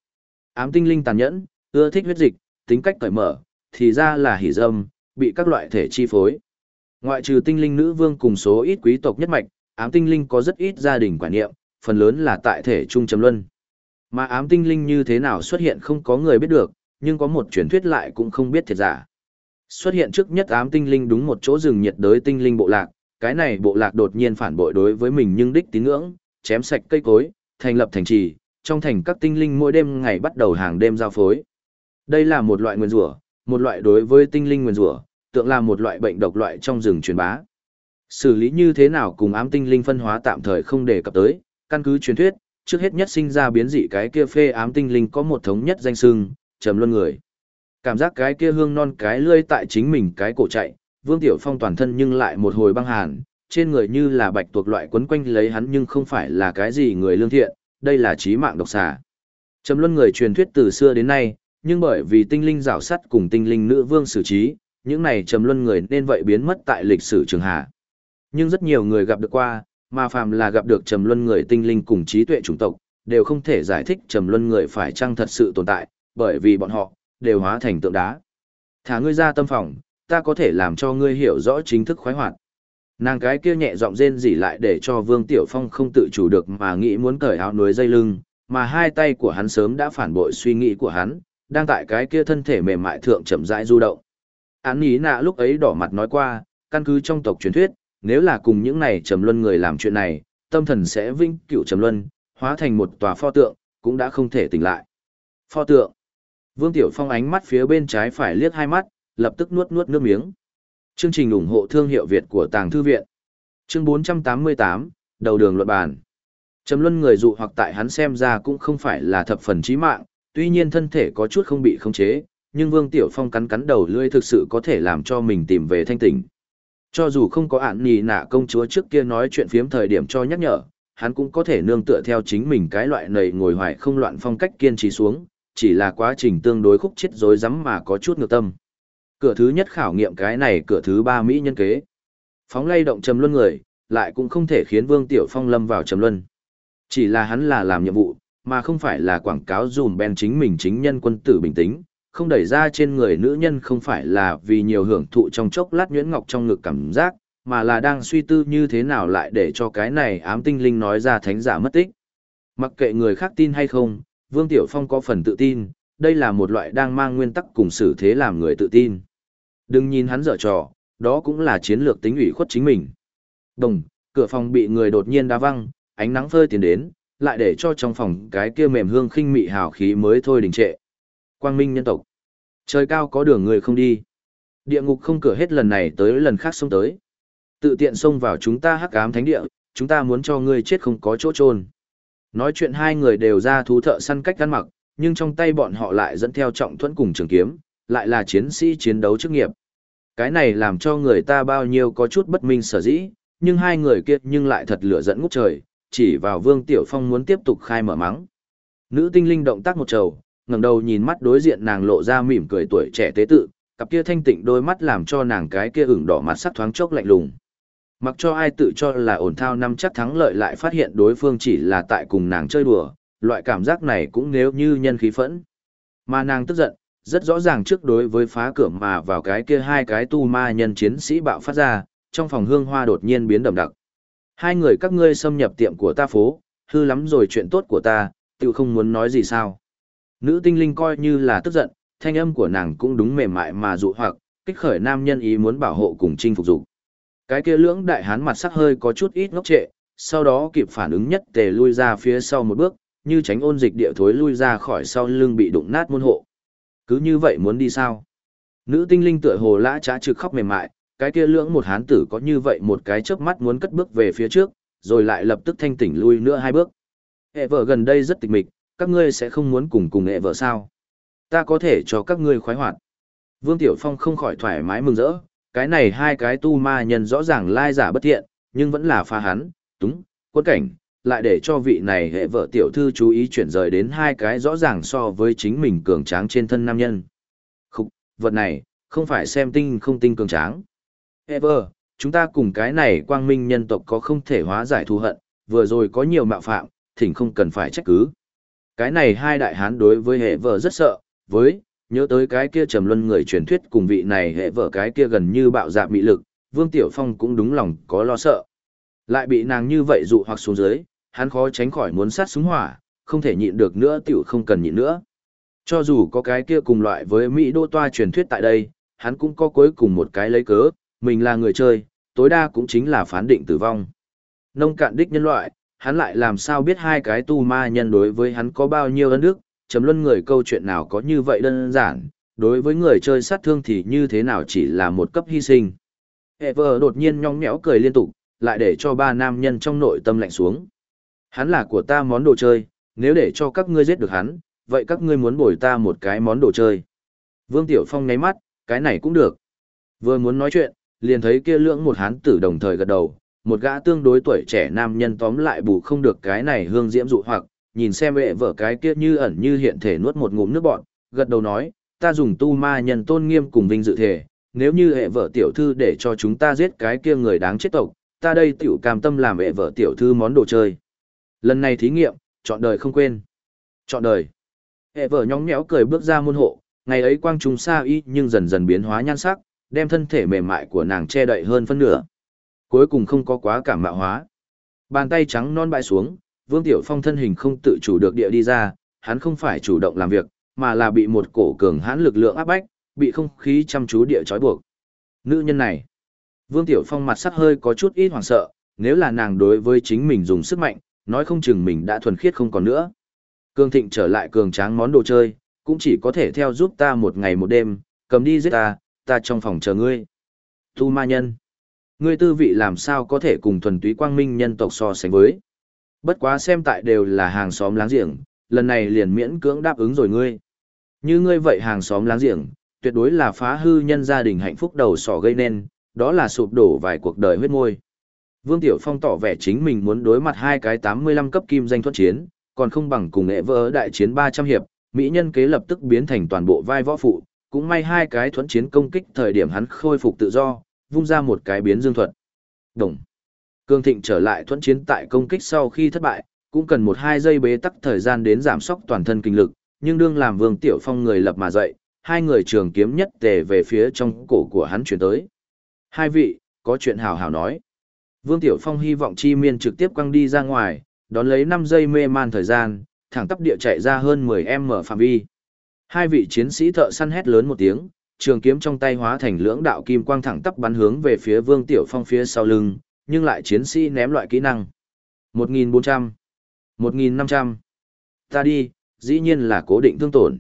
Ám tinh linh tàn nhẫn, ưa thích huyết dịch, tính cách cởi mở, thì ra là hỉ dâm, bị các loại thể chi phối. Ngoại trừ tinh linh nữ vương cùng số ít quý tộc nhất mạch, ám tinh linh có rất ít gia đình quản niệm, phần lớn là tại thể trung trầm luân. Mà ám tinh linh như thế nào xuất hiện không có người biết được, nhưng có một truyền thuyết lại cũng không biết thiệt giả. Xuất hiện trước nhất ám tinh linh đúng một chỗ rừng nhiệt đới tinh linh bộ lạc, cái này bộ lạc đột nhiên phản bội đối với mình nhưng đích tín ngưỡng, chém sạch cây cối, thành lập thành trì, trong thành các tinh linh mỗi đêm ngày bắt đầu hàng đêm giao phối. Đây là một loại nguyên rủa, một loại đối với tinh linh nguyên rủa, tượng là một loại bệnh độc loại trong rừng truyền bá. Xử lý như thế nào cùng ám tinh linh phân hóa tạm thời không đề cập tới, căn cứ truyền thuyết, trước hết nhất sinh ra biến dị cái kia phê ám tinh linh có một thống nhất danh sưng, trầm luân người. Cảm giác cái kia hương non cái lươi tại chính mình cái cổ chạy, Vương Tiểu Phong toàn thân nhưng lại một hồi băng hàn, trên người như là bạch tuộc loại quấn quanh lấy hắn nhưng không phải là cái gì người lương thiện, đây là trí mạng độc xà. Trầm luân người truyền thuyết từ xưa đến nay, nhưng bởi vì tinh linh rảo sắt cùng tinh linh nữ vương xử trí, những này trầm luân người nên vậy biến mất tại lịch sử trường hạ. Nhưng rất nhiều người gặp được qua, mà phàm là gặp được trầm luân người tinh linh cùng trí tuệ chủng tộc, đều không thể giải thích trầm luân người phải chăng thật sự tồn tại, bởi vì bọn họ đều hóa thành tượng đá. Thả ngươi ra tâm phòng, ta có thể làm cho ngươi hiểu rõ chính thức khoái hoạt. Nàng cái kia nhẹ giọng rên rỉ lại để cho Vương Tiểu Phong không tự chủ được mà nghĩ muốn cởi áo núi dây lưng, mà hai tay của hắn sớm đã phản bội suy nghĩ của hắn, đang tại cái kia thân thể mềm mại thượng chậm rãi du động. Án ý nạ lúc ấy đỏ mặt nói qua, căn cứ trong tộc truyền thuyết, nếu là cùng những này trầm luân người làm chuyện này, tâm thần sẽ vinh cựu trầm luân, hóa thành một tòa pho tượng, cũng đã không thể tỉnh lại. Pho tượng. Vương Tiểu Phong ánh mắt phía bên trái phải liếc hai mắt, lập tức nuốt nuốt nước miếng. Chương trình ủng hộ thương hiệu Việt của Tàng Thư Viện. Chương 488, đầu đường luận bàn. Trầm luân người dụ hoặc tại hắn xem ra cũng không phải là thập phần chí mạng, tuy nhiên thân thể có chút không bị khống chế, nhưng Vương Tiểu Phong cắn cắn đầu lưỡi thực sự có thể làm cho mình tìm về thanh tỉnh. Cho dù không có ạn nì nạ công chúa trước kia nói chuyện phiếm thời điểm cho nhắc nhở, hắn cũng có thể nương tựa theo chính mình cái loại nầy ngồi hoài không loạn phong cách kiên trì xuống, chỉ là quá trình tương đối khúc chết rối rắm mà có chút ngược tâm. Cửa thứ nhất khảo nghiệm cái này cửa thứ ba Mỹ nhân kế. Phóng lay động trầm luân người, lại cũng không thể khiến Vương Tiểu Phong lâm vào trầm luân. Chỉ là hắn là làm nhiệm vụ, mà không phải là quảng cáo dùm ben chính mình chính nhân quân tử bình tĩnh, không đẩy ra trên người nữ nhân không phải là vì nhiều hưởng thụ trong chốc lát nhuyễn ngọc trong ngực cảm giác, mà là đang suy tư như thế nào lại để cho cái này ám tinh linh nói ra thánh giả mất tích. Mặc kệ người khác tin hay không, Vương Tiểu Phong có phần tự tin, đây là một loại đang mang nguyên tắc cùng xử thế làm người tự tin. Đừng nhìn hắn dở trò, đó cũng là chiến lược tính ủy khuất chính mình. Đồng, cửa phòng bị người đột nhiên đá văng, ánh nắng phơi tiến đến, lại để cho trong phòng cái kia mềm hương khinh mị hào khí mới thôi đình trệ. Quang minh nhân tộc. Trời cao có đường người không đi. Địa ngục không cửa hết lần này tới lần khác xông tới. Tự tiện xông vào chúng ta hắc ám thánh địa, chúng ta muốn cho ngươi chết không có chỗ trôn. Nói chuyện hai người đều ra thú thợ săn cách ăn mặc, nhưng trong tay bọn họ lại dẫn theo trọng thuẫn cùng trường kiếm, lại là chiến sĩ chiến đấu chức nghiệp. Cái này làm cho người ta bao nhiêu có chút bất minh sở dĩ, nhưng hai người kia nhưng lại thật lửa dẫn ngút trời, chỉ vào Vương Tiểu Phong muốn tiếp tục khai mở mắng. Nữ tinh linh động tác một trầu, ngẩng đầu nhìn mắt đối diện nàng lộ ra mỉm cười tuổi trẻ tế tự, cặp kia thanh tịnh đôi mắt làm cho nàng cái kia ửng đỏ mặt sắc thoáng chốc lạnh lùng. Mặc cho ai tự cho là ổn thao năm chắc thắng lợi lại phát hiện đối phương chỉ là tại cùng nàng chơi đùa, loại cảm giác này cũng nếu như nhân khí phẫn. Mà nàng tức giận, rất rõ ràng trước đối với phá cửa mà vào cái kia hai cái tu ma nhân chiến sĩ bạo phát ra, trong phòng hương hoa đột nhiên biến đậm đặc. Hai người các ngươi xâm nhập tiệm của ta phố, hư lắm rồi chuyện tốt của ta, tự không muốn nói gì sao. Nữ tinh linh coi như là tức giận, thanh âm của nàng cũng đúng mềm mại mà dụ hoặc, kích khởi nam nhân ý muốn bảo hộ cùng chinh phục dục. Cái kia lưỡng đại hán mặt sắc hơi có chút ít ngốc trệ, sau đó kịp phản ứng nhất tề lui ra phía sau một bước, như tránh ôn dịch địa thối lui ra khỏi sau lưng bị đụng nát môn hộ. Cứ như vậy muốn đi sao? Nữ tinh linh tựa hồ lã trá trực khóc mềm mại, cái kia lưỡng một hán tử có như vậy một cái chớp mắt muốn cất bước về phía trước, rồi lại lập tức thanh tỉnh lui nữa hai bước. Hệ vợ gần đây rất tịch mịch, các ngươi sẽ không muốn cùng cùng hệ vợ sao? Ta có thể cho các ngươi khoái hoạt. Vương Tiểu Phong không khỏi thoải mái mừng rỡ, cái này hai cái tu ma nhân rõ ràng lai giả bất thiện, nhưng vẫn là pha hắn, túng, quân cảnh, lại để cho vị này hệ vợ tiểu thư chú ý chuyển rời đến hai cái rõ ràng so với chính mình cường tráng trên thân nam nhân. Khúc, vật này, không phải xem tinh không tinh cường tráng. Hệ vợ, chúng ta cùng cái này quang minh nhân tộc có không thể hóa giải thù hận, vừa rồi có nhiều mạo phạm, thỉnh không cần phải trách cứ. Cái này hai đại hán đối với hệ vợ rất sợ, với, nhớ tới cái kia trầm luân người truyền thuyết cùng vị này hệ vợ cái kia gần như bạo dạ mị lực, Vương Tiểu Phong cũng đúng lòng có lo sợ. Lại bị nàng như vậy dụ hoặc xuống dưới, hắn khó tránh khỏi muốn sát súng hỏa, không thể nhịn được nữa tiểu không cần nhịn nữa. Cho dù có cái kia cùng loại với Mỹ đô toa truyền thuyết tại đây, hắn cũng có cuối cùng một cái lấy cớ, mình là người chơi, tối đa cũng chính là phán định tử vong. Nông cạn đích nhân loại, hắn lại làm sao biết hai cái tu ma nhân đối với hắn có bao nhiêu ân đức, chấm luân người câu chuyện nào có như vậy đơn giản, đối với người chơi sát thương thì như thế nào chỉ là một cấp hy sinh. Ever đột nhiên nhong nhẽo cười liên tục, lại để cho ba nam nhân trong nội tâm lạnh xuống. Hắn là của ta món đồ chơi, nếu để cho các ngươi giết được hắn, vậy các ngươi muốn bồi ta một cái món đồ chơi. Vương Tiểu Phong ngáy mắt, cái này cũng được. Vừa muốn nói chuyện, liền thấy kia lưỡng một hán tử đồng thời gật đầu, một gã tương đối tuổi trẻ nam nhân tóm lại bù không được cái này hương diễm dụ hoặc, nhìn xem vệ vợ cái kia như ẩn như hiện thể nuốt một ngụm nước bọn, gật đầu nói, ta dùng tu ma nhân tôn nghiêm cùng vinh dự thể, nếu như hệ vợ tiểu thư để cho chúng ta giết cái kia người đáng chết tộc, ta đây tiểu cam tâm làm hệ vợ tiểu thư món đồ chơi. Lần này thí nghiệm, chọn đời không quên. Chọn đời. Hệ vợ nhóng nhẽo cười bước ra môn hộ, ngày ấy quang trùng xa y nhưng dần dần biến hóa nhan sắc, đem thân thể mềm mại của nàng che đậy hơn phân nửa. Cuối cùng không có quá cảm mạo hóa. Bàn tay trắng non bãi xuống, Vương Tiểu Phong thân hình không tự chủ được địa đi ra, hắn không phải chủ động làm việc, mà là bị một cổ cường hãn lực lượng áp bách, bị không khí chăm chú địa trói buộc. Nữ nhân này, Vương Tiểu Phong mặt sắc hơi có chút ít hoảng sợ, nếu là nàng đối với chính mình dùng sức mạnh, nói không chừng mình đã thuần khiết không còn nữa. Cường thịnh trở lại cường tráng món đồ chơi, cũng chỉ có thể theo giúp ta một ngày một đêm, cầm đi giết ta, ta trong phòng chờ ngươi. Tu ma nhân, ngươi tư vị làm sao có thể cùng thuần túy quang minh nhân tộc so sánh với. Bất quá xem tại đều là hàng xóm láng giềng, lần này liền miễn cưỡng đáp ứng rồi ngươi. Như ngươi vậy hàng xóm láng giềng, tuyệt đối là phá hư nhân gia đình hạnh phúc đầu sỏ gây nên, đó là sụp đổ vài cuộc đời huyết môi. Vương Tiểu Phong tỏ vẻ chính mình muốn đối mặt hai cái 85 cấp kim danh thuận chiến, còn không bằng cùng nghệ vỡ đại chiến 300 hiệp, mỹ nhân kế lập tức biến thành toàn bộ vai võ phụ, cũng may hai cái thuẫn chiến công kích thời điểm hắn khôi phục tự do, vung ra một cái biến dương thuật. Đồng. Cương Thịnh trở lại thuẫn chiến tại công kích sau khi thất bại, cũng cần một hai giây bế tắc thời gian đến giảm sóc toàn thân kinh lực, nhưng đương làm Vương Tiểu Phong người lập mà dậy, hai người trường kiếm nhất tề về phía trong cổ của hắn chuyển tới. Hai vị, có chuyện hào hào nói. Vương Tiểu Phong hy vọng chi miên trực tiếp quăng đi ra ngoài, đón lấy 5 giây mê man thời gian, thẳng tắp địa chạy ra hơn 10m phạm vi. Hai vị chiến sĩ thợ săn hét lớn một tiếng, trường kiếm trong tay hóa thành lưỡng đạo kim quang thẳng tắp bắn hướng về phía Vương Tiểu Phong phía sau lưng, nhưng lại chiến sĩ ném loại kỹ năng. 1400, 1500. Ta đi, dĩ nhiên là cố định thương tổn.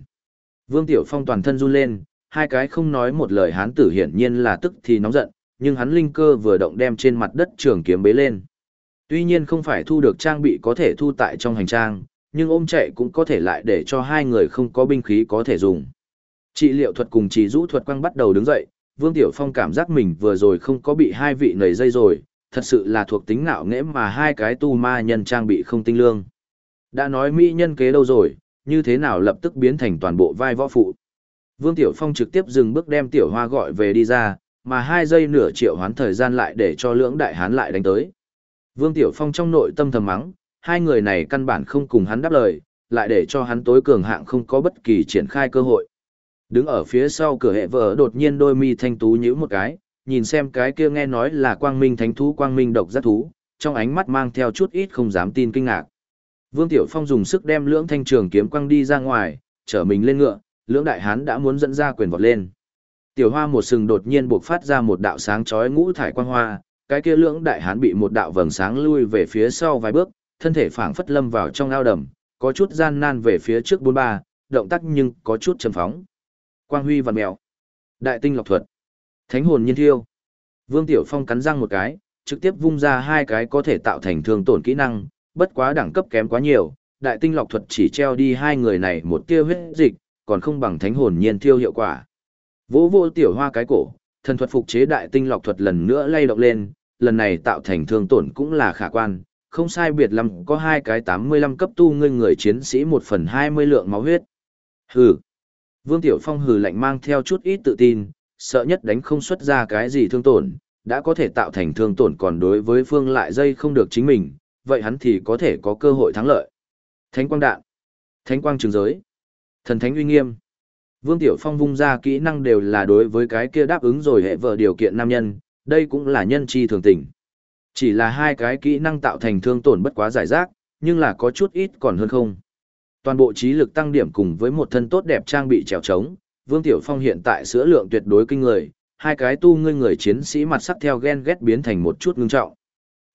Vương Tiểu Phong toàn thân run lên, hai cái không nói một lời hán tử hiển nhiên là tức thì nóng giận, nhưng hắn linh cơ vừa động đem trên mặt đất trường kiếm bế lên. Tuy nhiên không phải thu được trang bị có thể thu tại trong hành trang, nhưng ôm chạy cũng có thể lại để cho hai người không có binh khí có thể dùng. Trị liệu thuật cùng chỉ rũ thuật quang bắt đầu đứng dậy, Vương Tiểu Phong cảm giác mình vừa rồi không có bị hai vị nầy dây rồi, thật sự là thuộc tính nạo nghễ mà hai cái tu ma nhân trang bị không tinh lương. Đã nói mỹ nhân kế đâu rồi, như thế nào lập tức biến thành toàn bộ vai võ phụ. Vương Tiểu Phong trực tiếp dừng bước đem Tiểu Hoa gọi về đi ra, mà hai giây nửa triệu hoán thời gian lại để cho lưỡng đại hán lại đánh tới. Vương Tiểu Phong trong nội tâm thầm mắng, hai người này căn bản không cùng hắn đáp lời, lại để cho hắn tối cường hạng không có bất kỳ triển khai cơ hội. Đứng ở phía sau cửa hệ vợ đột nhiên đôi mi thanh tú nhíu một cái, nhìn xem cái kia nghe nói là quang minh thánh thú quang minh độc giác thú, trong ánh mắt mang theo chút ít không dám tin kinh ngạc. Vương Tiểu Phong dùng sức đem lưỡng thanh trường kiếm quăng đi ra ngoài, trở mình lên ngựa, lưỡng đại hán đã muốn dẫn ra quyền vọt lên. Tiểu Hoa một sừng đột nhiên bộc phát ra một đạo sáng chói ngũ thải quang hoa, cái kia lưỡng đại hán bị một đạo vầng sáng lui về phía sau vài bước, thân thể phảng phất lâm vào trong ao đầm, có chút gian nan về phía trước bốn ba, động tác nhưng có chút trầm phóng. Quang huy vằn mèo. Đại tinh lọc thuật. Thánh hồn nhiên thiêu. Vương Tiểu Phong cắn răng một cái, trực tiếp vung ra hai cái có thể tạo thành thương tổn kỹ năng, bất quá đẳng cấp kém quá nhiều, đại tinh lọc thuật chỉ treo đi hai người này một tia huyết dịch, còn không bằng thánh hồn nhiên thiêu hiệu quả. Vỗ vô tiểu hoa cái cổ, thần thuật phục chế đại tinh lọc thuật lần nữa lay động lên, lần này tạo thành thương tổn cũng là khả quan, không sai biệt lắm có hai cái 85 cấp tu ngươi người chiến sĩ một phần 20 lượng máu huyết. Hừ. Vương Tiểu Phong hừ lạnh mang theo chút ít tự tin, sợ nhất đánh không xuất ra cái gì thương tổn, đã có thể tạo thành thương tổn còn đối với phương lại dây không được chính mình, vậy hắn thì có thể có cơ hội thắng lợi. Thánh quang đạn, thánh quang trường giới, thần thánh uy nghiêm. Vương Tiểu Phong vung ra kỹ năng đều là đối với cái kia đáp ứng rồi hệ vợ điều kiện nam nhân, đây cũng là nhân chi thường tình. Chỉ là hai cái kỹ năng tạo thành thương tổn bất quá giải rác, nhưng là có chút ít còn hơn không. Toàn bộ trí lực tăng điểm cùng với một thân tốt đẹp trang bị trèo trống, Vương Tiểu Phong hiện tại sữa lượng tuyệt đối kinh người, hai cái tu ngươi người chiến sĩ mặt sắc theo ghen ghét biến thành một chút ngưng trọng.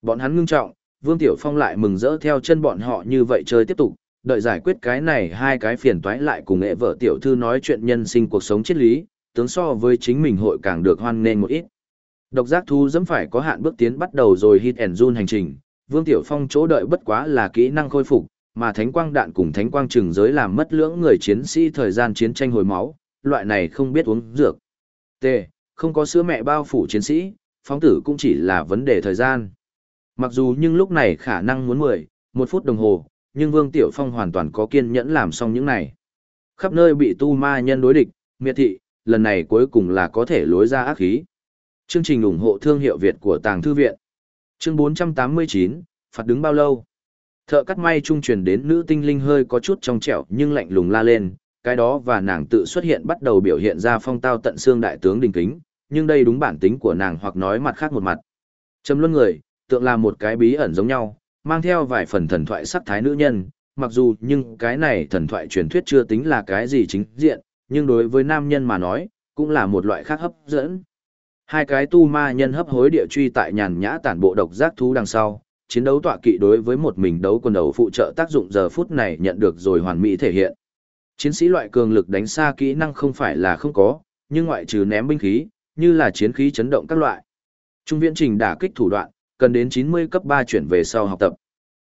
Bọn hắn ngưng trọng, Vương Tiểu Phong lại mừng rỡ theo chân bọn họ như vậy chơi tiếp tục, đợi giải quyết cái này hai cái phiền toái lại cùng nghệ vợ tiểu thư nói chuyện nhân sinh cuộc sống triết lý, tướng so với chính mình hội càng được hoan nghênh một ít. Độc giác thú dẫm phải có hạn bước tiến bắt đầu rồi hit and run hành trình, Vương Tiểu Phong chỗ đợi bất quá là kỹ năng khôi phục, mà thánh quang đạn cùng thánh quang trừng giới làm mất lưỡng người chiến sĩ thời gian chiến tranh hồi máu, loại này không biết uống dược. T. Không có sữa mẹ bao phủ chiến sĩ, phóng tử cũng chỉ là vấn đề thời gian. Mặc dù nhưng lúc này khả năng muốn 10, một phút đồng hồ, nhưng Vương Tiểu Phong hoàn toàn có kiên nhẫn làm xong những này. Khắp nơi bị tu ma nhân đối địch, miệt thị, lần này cuối cùng là có thể lối ra ác khí. Chương trình ủng hộ thương hiệu Việt của Tàng Thư Viện. Chương 489, phạt đứng bao lâu? Thợ cắt may trung truyền đến nữ tinh linh hơi có chút trong trẻo nhưng lạnh lùng la lên, cái đó và nàng tự xuất hiện bắt đầu biểu hiện ra phong tao tận xương đại tướng đình kính, nhưng đây đúng bản tính của nàng hoặc nói mặt khác một mặt. Trầm luân người, tượng là một cái bí ẩn giống nhau, mang theo vài phần thần thoại sắc thái nữ nhân, mặc dù nhưng cái này thần thoại truyền thuyết chưa tính là cái gì chính diện, nhưng đối với nam nhân mà nói, cũng là một loại khác hấp dẫn. Hai cái tu ma nhân hấp hối địa truy tại nhàn nhã tản bộ độc giác thú đằng sau, chiến đấu tọa kỵ đối với một mình đấu quân đầu phụ trợ tác dụng giờ phút này nhận được rồi hoàn mỹ thể hiện. Chiến sĩ loại cường lực đánh xa kỹ năng không phải là không có, nhưng ngoại trừ ném binh khí, như là chiến khí chấn động các loại. Trung viễn trình đả kích thủ đoạn, cần đến 90 cấp 3 chuyển về sau học tập.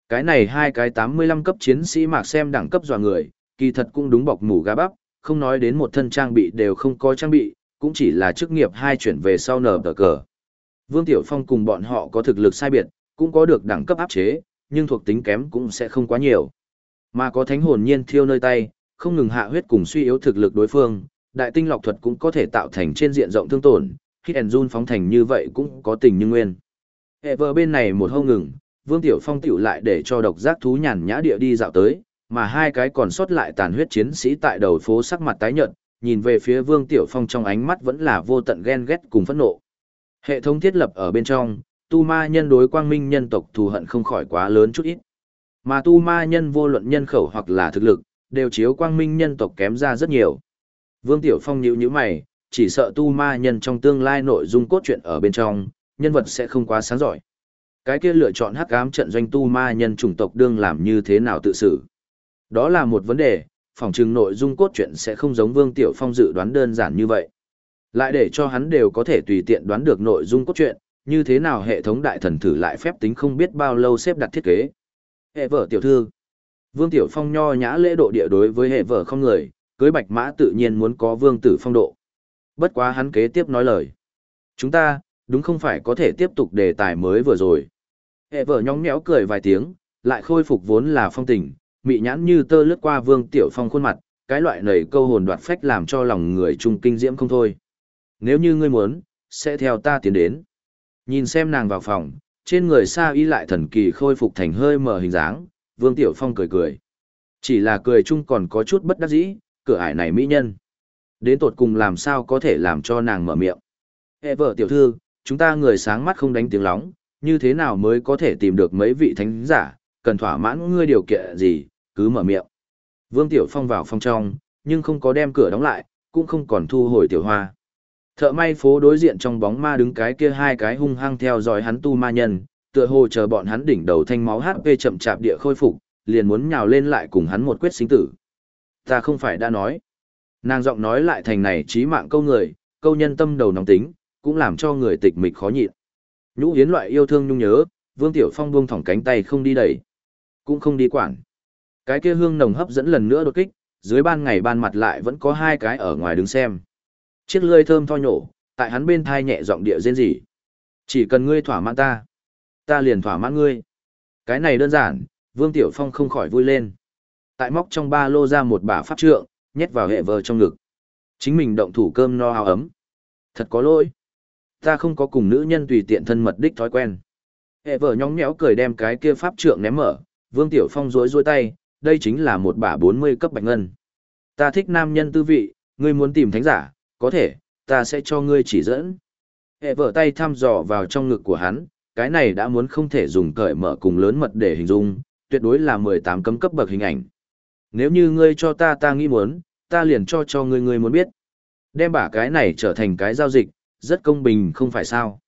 Cái này hai cái 85 cấp chiến sĩ mạc xem đẳng cấp dọa người, kỳ thật cũng đúng bọc mủ gà bắp, không nói đến một thân trang bị đều không có trang bị, cũng chỉ là chức nghiệp hai chuyển về sau nở tờ cờ. Vương Tiểu Phong cùng bọn họ có thực lực sai biệt, cũng có được đẳng cấp áp chế, nhưng thuộc tính kém cũng sẽ không quá nhiều. Mà có thánh hồn nhiên thiêu nơi tay, không ngừng hạ huyết cùng suy yếu thực lực đối phương, đại tinh lọc thuật cũng có thể tạo thành trên diện rộng thương tổn, khi Enzun run phóng thành như vậy cũng có tình như nguyên. Hệ vợ bên này một hâu ngừng, Vương Tiểu Phong tiểu lại để cho độc giác thú nhàn nhã địa đi dạo tới, mà hai cái còn sót lại tàn huyết chiến sĩ tại đầu phố sắc mặt tái nhợt, nhìn về phía Vương Tiểu Phong trong ánh mắt vẫn là vô tận ghen ghét cùng phẫn nộ. Hệ thống thiết lập ở bên trong, tu ma nhân đối quang minh nhân tộc thù hận không khỏi quá lớn chút ít. Mà tu ma nhân vô luận nhân khẩu hoặc là thực lực, đều chiếu quang minh nhân tộc kém ra rất nhiều. Vương Tiểu Phong nhíu nhíu mày, chỉ sợ tu ma nhân trong tương lai nội dung cốt truyện ở bên trong, nhân vật sẽ không quá sáng giỏi. Cái kia lựa chọn hắc ám trận doanh tu ma nhân chủng tộc đương làm như thế nào tự xử. Đó là một vấn đề, phòng trừng nội dung cốt truyện sẽ không giống Vương Tiểu Phong dự đoán đơn giản như vậy. Lại để cho hắn đều có thể tùy tiện đoán được nội dung cốt truyện, như thế nào hệ thống đại thần thử lại phép tính không biết bao lâu xếp đặt thiết kế. Hệ vợ tiểu thư. Vương Tiểu Phong nho nhã lễ độ địa đối với hệ vợ không người, cưới bạch mã tự nhiên muốn có vương tử phong độ. Bất quá hắn kế tiếp nói lời. Chúng ta, đúng không phải có thể tiếp tục đề tài mới vừa rồi. Hệ vợ nhóng nhéo cười vài tiếng, lại khôi phục vốn là phong tình, mị nhãn như tơ lướt qua vương tiểu phong khuôn mặt, cái loại nầy câu hồn đoạt phách làm cho lòng người trung kinh diễm không thôi. Nếu như ngươi muốn, sẽ theo ta tiến đến. Nhìn xem nàng vào phòng, trên người xa y lại thần kỳ khôi phục thành hơi mờ hình dáng, vương tiểu phong cười cười. Chỉ là cười chung còn có chút bất đắc dĩ, cửa ải này mỹ nhân. Đến tột cùng làm sao có thể làm cho nàng mở miệng. Hệ vợ tiểu thư, chúng ta người sáng mắt không đánh tiếng lóng, như thế nào mới có thể tìm được mấy vị thánh giả, cần thỏa mãn ngươi điều kiện gì, cứ mở miệng. Vương Tiểu Phong vào phòng trong, nhưng không có đem cửa đóng lại, cũng không còn thu hồi tiểu hoa. Thợ may phố đối diện trong bóng ma đứng cái kia hai cái hung hăng theo dõi hắn tu ma nhân, tựa hồ chờ bọn hắn đỉnh đầu thanh máu HP chậm chạp địa khôi phục, liền muốn nhào lên lại cùng hắn một quyết sinh tử. Ta không phải đã nói. Nàng giọng nói lại thành này trí mạng câu người, câu nhân tâm đầu nóng tính, cũng làm cho người tịch mịch khó nhịn. Nhũ hiến loại yêu thương nhung nhớ, Vương Tiểu Phong buông thỏng cánh tay không đi đẩy, cũng không đi quản. Cái kia hương nồng hấp dẫn lần nữa đột kích, dưới ban ngày ban mặt lại vẫn có hai cái ở ngoài đứng xem. Chiếc lưỡi thơm tho nhổ, tại hắn bên thai nhẹ giọng địa rên rỉ. Chỉ cần ngươi thỏa mãn ta, ta liền thỏa mãn ngươi. Cái này đơn giản, Vương Tiểu Phong không khỏi vui lên. Tại móc trong ba lô ra một bả pháp trượng, nhét vào hệ vờ trong ngực. Chính mình động thủ cơm no áo ấm. Thật có lỗi. Ta không có cùng nữ nhân tùy tiện thân mật đích thói quen. Hệ vợ nhóng nhéo cười đem cái kia pháp trượng ném mở, Vương Tiểu Phong rối rối tay, đây chính là một bả 40 cấp bạch ngân. Ta thích nam nhân tư vị, ngươi muốn tìm thánh giả, có thể, ta sẽ cho ngươi chỉ dẫn. Hệ vợ tay thăm dò vào trong ngực của hắn, cái này đã muốn không thể dùng cởi mở cùng lớn mật để hình dung, tuyệt đối là 18 cấm cấp bậc hình ảnh. Nếu như ngươi cho ta ta nghĩ muốn, ta liền cho cho ngươi ngươi muốn biết. Đem bả cái này trở thành cái giao dịch, rất công bình không phải sao.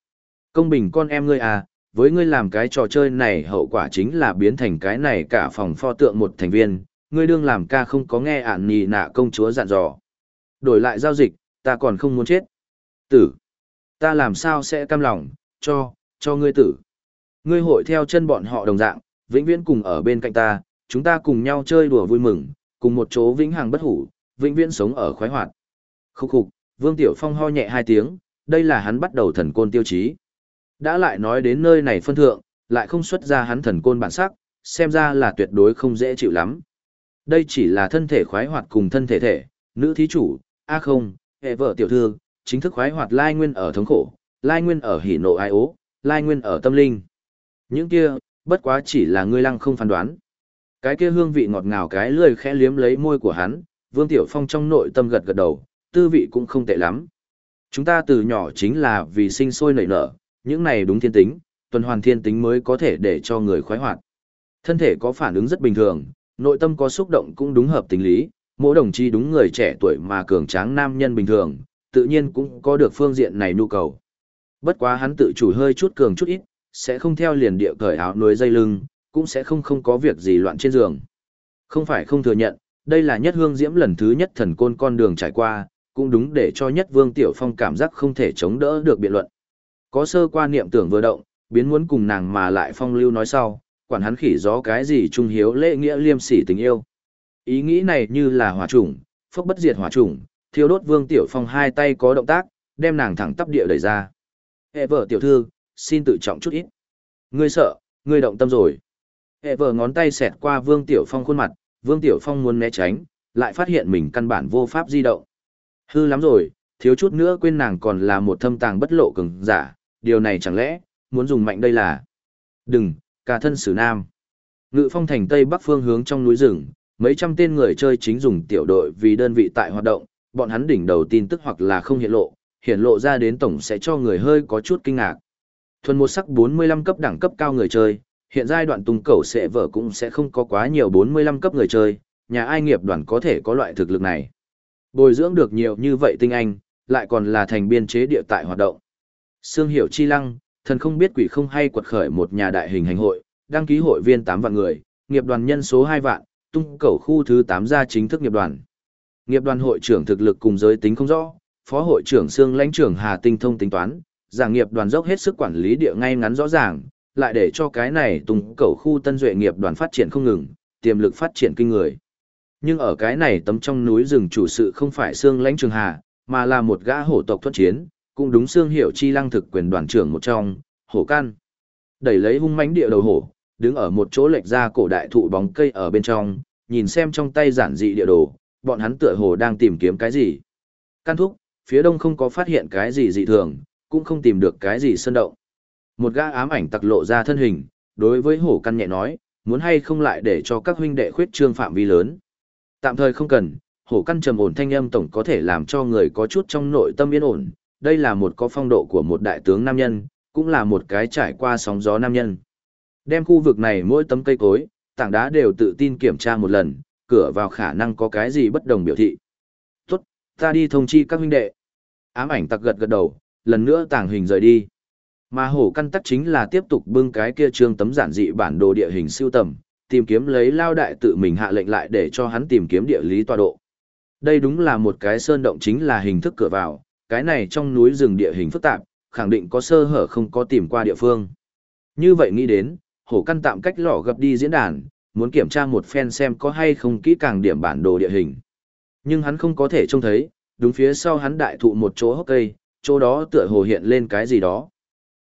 Công bình con em ngươi à, với ngươi làm cái trò chơi này hậu quả chính là biến thành cái này cả phòng pho tượng một thành viên, ngươi đương làm ca không có nghe ản nhì nạ công chúa dặn dò. Đổi lại giao dịch, ta còn không muốn chết. Tử. Ta làm sao sẽ cam lòng, cho, cho ngươi tử. Ngươi hội theo chân bọn họ đồng dạng, vĩnh viễn cùng ở bên cạnh ta, chúng ta cùng nhau chơi đùa vui mừng, cùng một chỗ vĩnh hằng bất hủ, vĩnh viễn sống ở khoái hoạt. Khúc khục, Vương Tiểu Phong ho nhẹ hai tiếng, đây là hắn bắt đầu thần côn tiêu chí. Đã lại nói đến nơi này phân thượng, lại không xuất ra hắn thần côn bản sắc, xem ra là tuyệt đối không dễ chịu lắm. Đây chỉ là thân thể khoái hoạt cùng thân thể thể, nữ thí chủ, a không, hệ vợ tiểu thư, chính thức khoái hoạt lai nguyên ở thống khổ, lai nguyên ở hỉ nộ ai ố, lai nguyên ở tâm linh. Những kia, bất quá chỉ là ngươi lăng không phán đoán. Cái kia hương vị ngọt ngào cái lười khẽ liếm lấy môi của hắn, Vương Tiểu Phong trong nội tâm gật gật đầu, tư vị cũng không tệ lắm. Chúng ta từ nhỏ chính là vì sinh sôi nảy nở, những này đúng thiên tính, tuần hoàn thiên tính mới có thể để cho người khoái hoạt. Thân thể có phản ứng rất bình thường, nội tâm có xúc động cũng đúng hợp tình lý, mỗi đồng chí đúng người trẻ tuổi mà cường tráng nam nhân bình thường, tự nhiên cũng có được phương diện này nhu cầu. Bất quá hắn tự chủ hơi chút cường chút ít, sẽ không theo liền địa cởi áo nuôi dây lưng, cũng sẽ không không có việc gì loạn trên giường. Không phải không thừa nhận, đây là nhất hương diễm lần thứ nhất thần côn con đường trải qua, cũng đúng để cho nhất vương tiểu phong cảm giác không thể chống đỡ được biện luận. Có sơ qua niệm tưởng vừa động, biến muốn cùng nàng mà lại phong lưu nói sau, quản hắn khỉ gió cái gì trung hiếu lễ nghĩa liêm sỉ tình yêu. Ý nghĩ này như là hỏa trùng, phốc bất diệt hỏa trùng, thiêu đốt vương tiểu phong hai tay có động tác, đem nàng thẳng tắp địa đẩy ra. Hệ vợ tiểu thư, xin tự trọng chút ít. Ngươi sợ, ngươi động tâm rồi. Hệ vợ ngón tay xẹt qua vương tiểu phong khuôn mặt, vương tiểu phong muốn né tránh, lại phát hiện mình căn bản vô pháp di động. Hư lắm rồi, thiếu chút nữa quên nàng còn là một thâm tàng bất lộ cường giả, điều này chẳng lẽ, muốn dùng mạnh đây là... Đừng, cả thân sử nam. Ngự phong thành tây bắc phương hướng trong núi rừng, mấy trăm tên người chơi chính dùng tiểu đội vì đơn vị tại hoạt động, bọn hắn đỉnh đầu tin tức hoặc là không hiện lộ, hiện lộ ra đến tổng sẽ cho người hơi có chút kinh ngạc. Thuần một sắc 45 cấp đẳng cấp cao người chơi, hiện giai đoạn tung cầu sẽ vở cũng sẽ không có quá nhiều 45 cấp người chơi, nhà ai nghiệp đoàn có thể có loại thực lực này. Bồi dưỡng được nhiều như vậy tinh anh, lại còn là thành biên chế địa tại hoạt động. Sương Hiểu Chi Lăng, thần không biết quỷ không hay quật khởi một nhà đại hình hành hội, đăng ký hội viên 8 vạn người, nghiệp đoàn nhân số 2 vạn, tung cầu khu thứ 8 ra chính thức nghiệp đoàn. Nghiệp đoàn hội trưởng thực lực cùng giới tính không rõ, phó hội trưởng Sương lãnh trưởng Hà Tinh thông tính toán, giảng nghiệp đoàn dốc hết sức quản lý địa ngay ngắn rõ ràng, lại để cho cái này tung cầu khu tân duệ nghiệp đoàn phát triển không ngừng, tiềm lực phát triển kinh người. Nhưng ở cái này tấm trong núi rừng chủ sự không phải Sương lãnh trường Hà, mà là một gã hổ tộc thuận chiến, cũng đúng xương hiệu chi lăng thực quyền đoàn trưởng một trong, hổ can. Đẩy lấy hung mãnh địa đầu hổ, đứng ở một chỗ lệch ra cổ đại thụ bóng cây ở bên trong, nhìn xem trong tay giản dị địa đồ, bọn hắn tựa hồ đang tìm kiếm cái gì. Can thúc, phía đông không có phát hiện cái gì dị thường, cũng không tìm được cái gì sơn động. Một gã ám ảnh tặc lộ ra thân hình, đối với hổ căn nhẹ nói, muốn hay không lại để cho các huynh đệ khuyết trương phạm vi lớn. Tạm thời không cần, hổ căn trầm ổn thanh âm tổng có thể làm cho người có chút trong nội tâm yên ổn, đây là một có phong độ của một đại tướng nam nhân, cũng là một cái trải qua sóng gió nam nhân. Đem khu vực này mỗi tấm cây cối, tảng đá đều tự tin kiểm tra một lần, cửa vào khả năng có cái gì bất đồng biểu thị. Tốt, ta đi thông chi các huynh đệ. Ám ảnh tặc gật gật đầu, lần nữa tàng hình rời đi. Mà hổ căn tắc chính là tiếp tục bưng cái kia trương tấm giản dị bản đồ địa hình siêu tầm, tìm kiếm lấy lao đại tự mình hạ lệnh lại để cho hắn tìm kiếm địa lý tọa độ. Đây đúng là một cái sơn động chính là hình thức cửa vào, cái này trong núi rừng địa hình phức tạp, khẳng định có sơ hở không có tìm qua địa phương. Như vậy nghĩ đến, hổ căn tạm cách lỏ gặp đi diễn đàn, muốn kiểm tra một phen xem có hay không kỹ càng điểm bản đồ địa hình. Nhưng hắn không có thể trông thấy, đúng phía sau hắn đại thụ một chỗ hốc cây, chỗ đó tựa hồ hiện lên cái gì đó.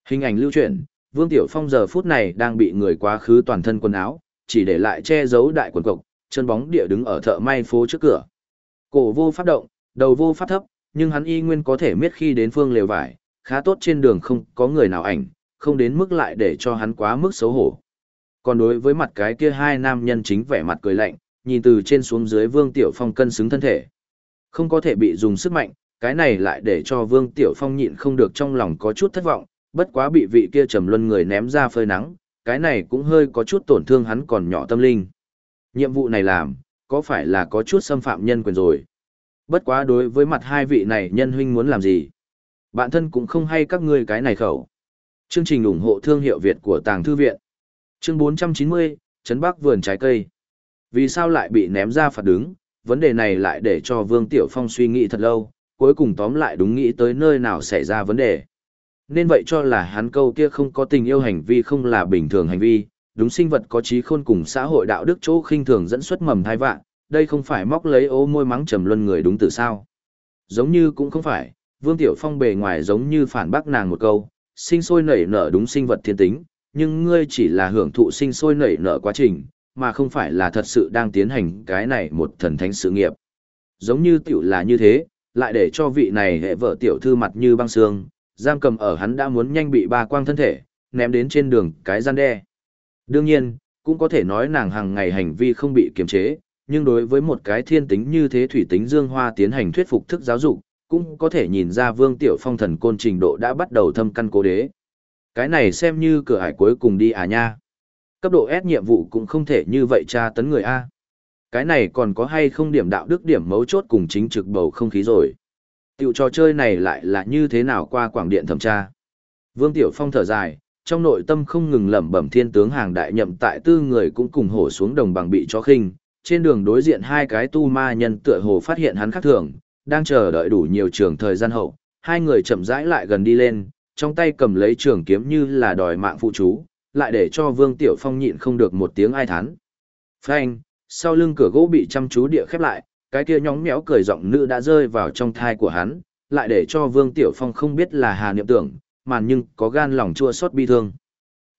Hình ảnh lưu chuyển, Vương Tiểu Phong giờ phút này đang bị người quá khứ toàn thân quần áo, chỉ để lại che giấu đại quần cộc, chân bóng địa đứng ở thợ may phố trước cửa. Cổ vô pháp động, đầu vô pháp thấp, nhưng hắn y nguyên có thể miết khi đến phương lều vải, khá tốt trên đường không có người nào ảnh, không đến mức lại để cho hắn quá mức xấu hổ. Còn đối với mặt cái kia hai nam nhân chính vẻ mặt cười lạnh, nhìn từ trên xuống dưới Vương Tiểu Phong cân xứng thân thể. Không có thể bị dùng sức mạnh, cái này lại để cho Vương Tiểu Phong nhịn không được trong lòng có chút thất vọng, bất quá bị vị kia trầm luân người ném ra phơi nắng, cái này cũng hơi có chút tổn thương hắn còn nhỏ tâm linh. Nhiệm vụ này làm, có phải là có chút xâm phạm nhân quyền rồi? Bất quá đối với mặt hai vị này nhân huynh muốn làm gì? Bạn thân cũng không hay các ngươi cái này khẩu. Chương trình ủng hộ thương hiệu Việt của Tàng Thư Viện. Chương 490, Trấn Bắc Vườn Trái Cây. Vì sao lại bị ném ra phạt đứng? Vấn đề này lại để cho Vương Tiểu Phong suy nghĩ thật lâu, cuối cùng tóm lại đúng nghĩ tới nơi nào xảy ra vấn đề. Nên vậy cho là hắn câu kia không có tình yêu hành vi không là bình thường hành vi, đúng sinh vật có trí khôn cùng xã hội đạo đức chỗ khinh thường dẫn xuất mầm thai vạn, đây không phải móc lấy ô môi mắng trầm luân người đúng từ sao. Giống như cũng không phải, Vương Tiểu Phong bề ngoài giống như phản bác nàng một câu, sinh sôi nảy nở đúng sinh vật thiên tính, nhưng ngươi chỉ là hưởng thụ sinh sôi nảy nở quá trình, mà không phải là thật sự đang tiến hành cái này một thần thánh sự nghiệp. Giống như tiểu là như thế, lại để cho vị này hệ vợ tiểu thư mặt như băng xương, giam cầm ở hắn đã muốn nhanh bị ba quang thân thể, ném đến trên đường cái gian đe. Đương nhiên, cũng có thể nói nàng hàng ngày hành vi không bị kiềm chế, nhưng đối với một cái thiên tính như thế thủy tính dương hoa tiến hành thuyết phục thức giáo dục, cũng có thể nhìn ra Vương Tiểu Phong thần côn trình độ đã bắt đầu thâm căn cố đế. Cái này xem như cửa hải cuối cùng đi à nha. Cấp độ S nhiệm vụ cũng không thể như vậy tra tấn người A. Cái này còn có hay không điểm đạo đức điểm mấu chốt cùng chính trực bầu không khí rồi. Tiểu trò chơi này lại là như thế nào qua quảng điện thẩm tra. Vương Tiểu Phong thở dài, trong nội tâm không ngừng lẩm bẩm thiên tướng hàng đại nhậm tại tư người cũng cùng hổ xuống đồng bằng bị cho khinh. Trên đường đối diện hai cái tu ma nhân tựa hồ phát hiện hắn khác thường, đang chờ đợi đủ nhiều trường thời gian hậu, hai người chậm rãi lại gần đi lên, trong tay cầm lấy trường kiếm như là đòi mạng phụ chú, lại để cho Vương Tiểu Phong nhịn không được một tiếng ai thán. Phanh, sau lưng cửa gỗ bị chăm chú địa khép lại, cái kia nhóng méo cười giọng nữ đã rơi vào trong thai của hắn, lại để cho Vương Tiểu Phong không biết là hà niệm tưởng, mà nhưng có gan lòng chua xót bi thương.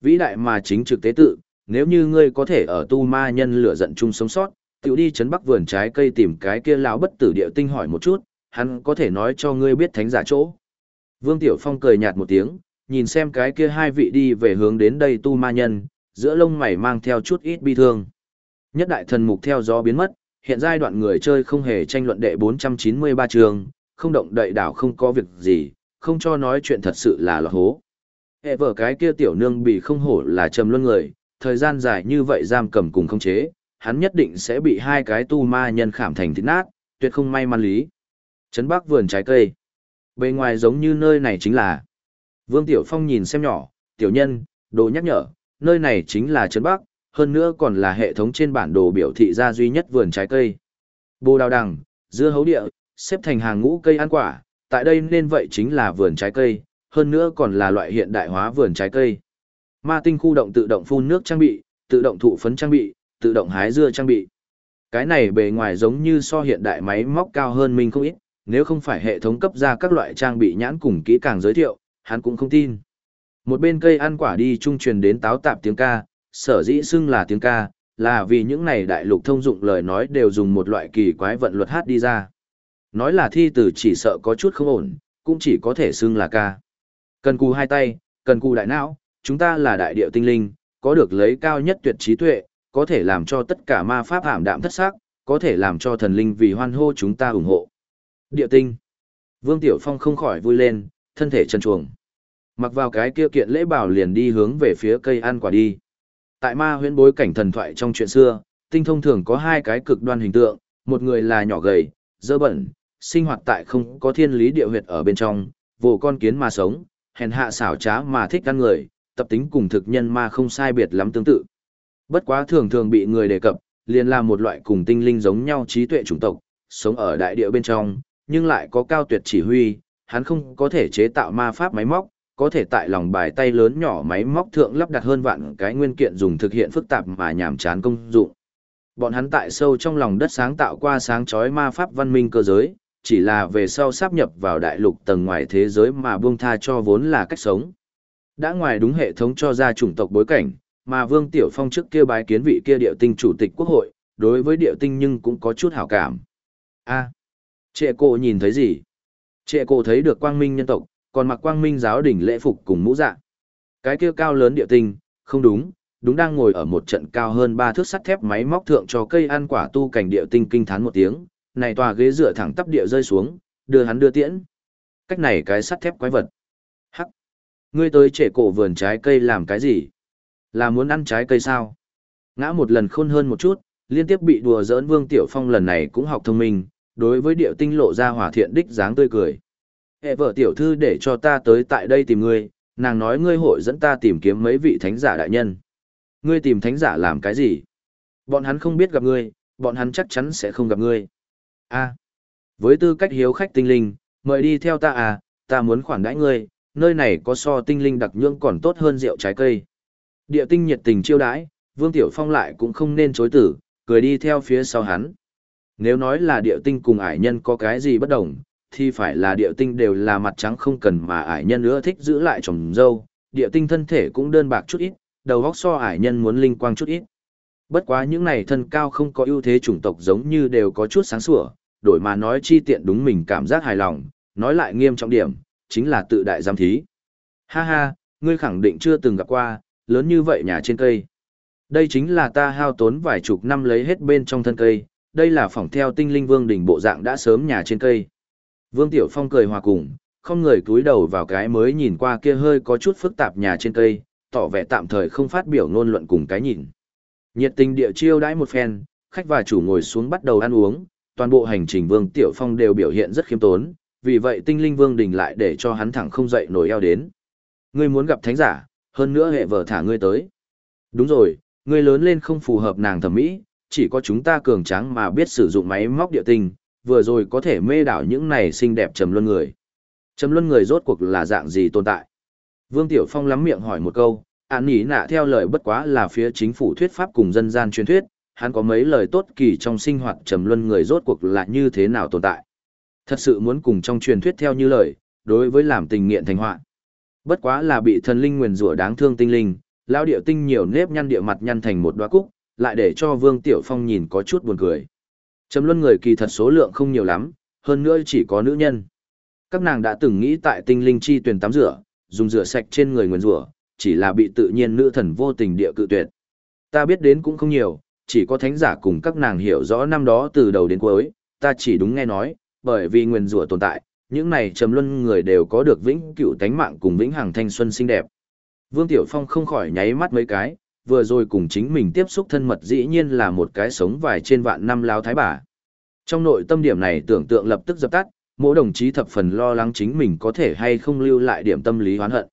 Vĩ đại mà chính trực tế tự, nếu như ngươi có thể ở tu ma nhân lửa giận chung sống sót, tiểu đi chấn bắc vườn trái cây tìm cái kia lão bất tử địa tinh hỏi một chút, hắn có thể nói cho ngươi biết thánh giả chỗ. Vương Tiểu Phong cười nhạt một tiếng, nhìn xem cái kia hai vị đi về hướng đến đây tu ma nhân, giữa lông mày mang theo chút ít bi thương. Nhất đại thần mục theo gió biến mất, hiện giai đoạn người chơi không hề tranh luận đệ 493 trường, không động đậy đảo không có việc gì, không cho nói chuyện thật sự là lọt hố. Hệ vở cái kia tiểu nương bị không hổ là trầm luân người, thời gian dài như vậy giam cầm cùng không chế, hắn nhất định sẽ bị hai cái tu ma nhân khảm thành thịt nát, tuyệt không may mắn lý. Trấn Bắc vườn trái cây. Bề ngoài giống như nơi này chính là. Vương Tiểu Phong nhìn xem nhỏ, tiểu nhân, đồ nhắc nhở, nơi này chính là Trấn Bắc, hơn nữa còn là hệ thống trên bản đồ biểu thị ra duy nhất vườn trái cây. Bồ đào đằng, dưa hấu địa, xếp thành hàng ngũ cây ăn quả, tại đây nên vậy chính là vườn trái cây, hơn nữa còn là loại hiện đại hóa vườn trái cây. Ma tinh khu động tự động phun nước trang bị, tự động thụ phấn trang bị, tự động hái dưa trang bị. Cái này bề ngoài giống như so hiện đại máy móc cao hơn mình không ít, nếu không phải hệ thống cấp ra các loại trang bị nhãn cùng kỹ càng giới thiệu, hắn cũng không tin. Một bên cây ăn quả đi trung truyền đến táo tạp tiếng ca, sở dĩ xưng là tiếng ca, là vì những này đại lục thông dụng lời nói đều dùng một loại kỳ quái vận luật hát đi ra. Nói là thi từ chỉ sợ có chút không ổn, cũng chỉ có thể xưng là ca. Cần cù hai tay, cần cù đại não, chúng ta là đại điệu tinh linh, có được lấy cao nhất tuyệt trí tuệ, có thể làm cho tất cả ma pháp hàm đạm thất sắc có thể làm cho thần linh vì hoan hô chúng ta ủng hộ. Địa tinh. Vương Tiểu Phong không khỏi vui lên, thân thể chân chuồng. Mặc vào cái kia kiện lễ bảo liền đi hướng về phía cây ăn quả đi. Tại ma huyễn bối cảnh thần thoại trong chuyện xưa, tinh thông thường có hai cái cực đoan hình tượng, một người là nhỏ gầy, dơ bẩn, sinh hoạt tại không có thiên lý địa huyệt ở bên trong, vô con kiến mà sống, hèn hạ xảo trá mà thích ăn người, tập tính cùng thực nhân ma không sai biệt lắm tương tự. Bất quá thường thường bị người đề cập, liền là một loại cùng tinh linh giống nhau trí tuệ chủng tộc, sống ở đại địa bên trong, nhưng lại có cao tuyệt chỉ huy, hắn không có thể chế tạo ma pháp máy móc, có thể tại lòng bài tay lớn nhỏ máy móc thượng lắp đặt hơn vạn cái nguyên kiện dùng thực hiện phức tạp mà nhàm chán công dụng. Bọn hắn tại sâu trong lòng đất sáng tạo qua sáng chói ma pháp văn minh cơ giới, chỉ là về sau sáp nhập vào đại lục tầng ngoài thế giới mà buông tha cho vốn là cách sống. Đã ngoài đúng hệ thống cho ra chủng tộc bối cảnh, mà Vương Tiểu Phong trước kia bái kiến vị kia điệu tinh chủ tịch quốc hội, đối với điệu tinh nhưng cũng có chút hảo cảm. a à, trệ cổ nhìn thấy gì? Trệ cổ thấy được quang minh nhân tộc, còn mặc quang minh giáo đỉnh lễ phục cùng mũ dạ. Cái kia cao lớn địa tinh, không đúng, đúng đang ngồi ở một trận cao hơn ba thước sắt thép máy móc thượng cho cây ăn quả tu cảnh địa tinh kinh thán một tiếng, này tòa ghế dựa thẳng tắp địa rơi xuống, đưa hắn đưa tiễn. Cách này cái sắt thép quái vật. Hắc. Ngươi tới trẻ cổ vườn trái cây làm cái gì? Là muốn ăn trái cây sao? Ngã một lần khôn hơn một chút, liên tiếp bị đùa giỡn Vương Tiểu Phong lần này cũng học thông minh, đối với điệu tinh lộ ra hỏa thiện đích dáng tươi cười. Hệ vợ tiểu thư để cho ta tới tại đây tìm ngươi, nàng nói ngươi hội dẫn ta tìm kiếm mấy vị thánh giả đại nhân. Ngươi tìm thánh giả làm cái gì? Bọn hắn không biết gặp ngươi, bọn hắn chắc chắn sẽ không gặp ngươi. A, với tư cách hiếu khách tinh linh, mời đi theo ta à, ta muốn khoản đãi ngươi, nơi này có so tinh linh đặc nhưỡng còn tốt hơn rượu trái cây. Địa tinh nhiệt tình chiêu đãi, Vương Tiểu Phong lại cũng không nên chối tử, cười đi theo phía sau hắn. Nếu nói là địa tinh cùng ải nhân có cái gì bất đồng, thì phải là địa tinh đều là mặt trắng không cần mà ải nhân nữa thích giữ lại trồng dâu, địa tinh thân thể cũng đơn bạc chút ít, đầu góc so ải nhân muốn linh quang chút ít. Bất quá những này thân cao không có ưu thế chủng tộc giống như đều có chút sáng sủa, đổi mà nói chi tiện đúng mình cảm giác hài lòng, nói lại nghiêm trọng điểm, chính là tự đại giam thí. Ha ha, ngươi khẳng định chưa từng gặp qua, lớn như vậy nhà trên cây. Đây chính là ta hao tốn vài chục năm lấy hết bên trong thân cây, đây là phỏng theo tinh linh vương đỉnh bộ dạng đã sớm nhà trên cây. Vương Tiểu Phong cười hòa cùng, không người cúi đầu vào cái mới nhìn qua kia hơi có chút phức tạp nhà trên cây, tỏ vẻ tạm thời không phát biểu ngôn luận cùng cái nhìn. Nhiệt tình địa chiêu đãi một phen, khách và chủ ngồi xuống bắt đầu ăn uống, toàn bộ hành trình Vương Tiểu Phong đều biểu hiện rất khiêm tốn, vì vậy tinh linh vương đình lại để cho hắn thẳng không dậy nổi eo đến. Ngươi muốn gặp thánh giả, hơn nữa hệ vợ thả ngươi tới. Đúng rồi, ngươi lớn lên không phù hợp nàng thẩm mỹ, chỉ có chúng ta cường tráng mà biết sử dụng máy móc địa tinh, vừa rồi có thể mê đảo những này xinh đẹp trầm luân người. Trầm luân người rốt cuộc là dạng gì tồn tại? Vương Tiểu Phong lắm miệng hỏi một câu, án nhỉ nạ theo lời bất quá là phía chính phủ thuyết pháp cùng dân gian truyền thuyết, hắn có mấy lời tốt kỳ trong sinh hoạt trầm luân người rốt cuộc là như thế nào tồn tại. Thật sự muốn cùng trong truyền thuyết theo như lời, đối với làm tình nghiện thành hoạn Bất quá là bị thần linh nguyền rủa đáng thương tinh linh, lão điệu tinh nhiều nếp nhăn địa mặt nhăn thành một đóa cúc, lại để cho Vương Tiểu Phong nhìn có chút buồn cười. Trầm luân người kỳ thật số lượng không nhiều lắm, hơn nữa chỉ có nữ nhân. Các nàng đã từng nghĩ tại tinh linh chi tuyển tắm rửa, dùng rửa sạch trên người nguyền rủa, chỉ là bị tự nhiên nữ thần vô tình địa cự tuyệt. Ta biết đến cũng không nhiều, chỉ có thánh giả cùng các nàng hiểu rõ năm đó từ đầu đến cuối, ta chỉ đúng nghe nói, bởi vì nguyền rủa tồn tại, những này trầm luân người đều có được vĩnh cửu tánh mạng cùng vĩnh hằng thanh xuân xinh đẹp. Vương Tiểu Phong không khỏi nháy mắt mấy cái, vừa rồi cùng chính mình tiếp xúc thân mật dĩ nhiên là một cái sống vài trên vạn năm lao thái bà. Trong nội tâm điểm này tưởng tượng lập tức dập tắt, mỗi đồng chí thập phần lo lắng chính mình có thể hay không lưu lại điểm tâm lý hoán hận.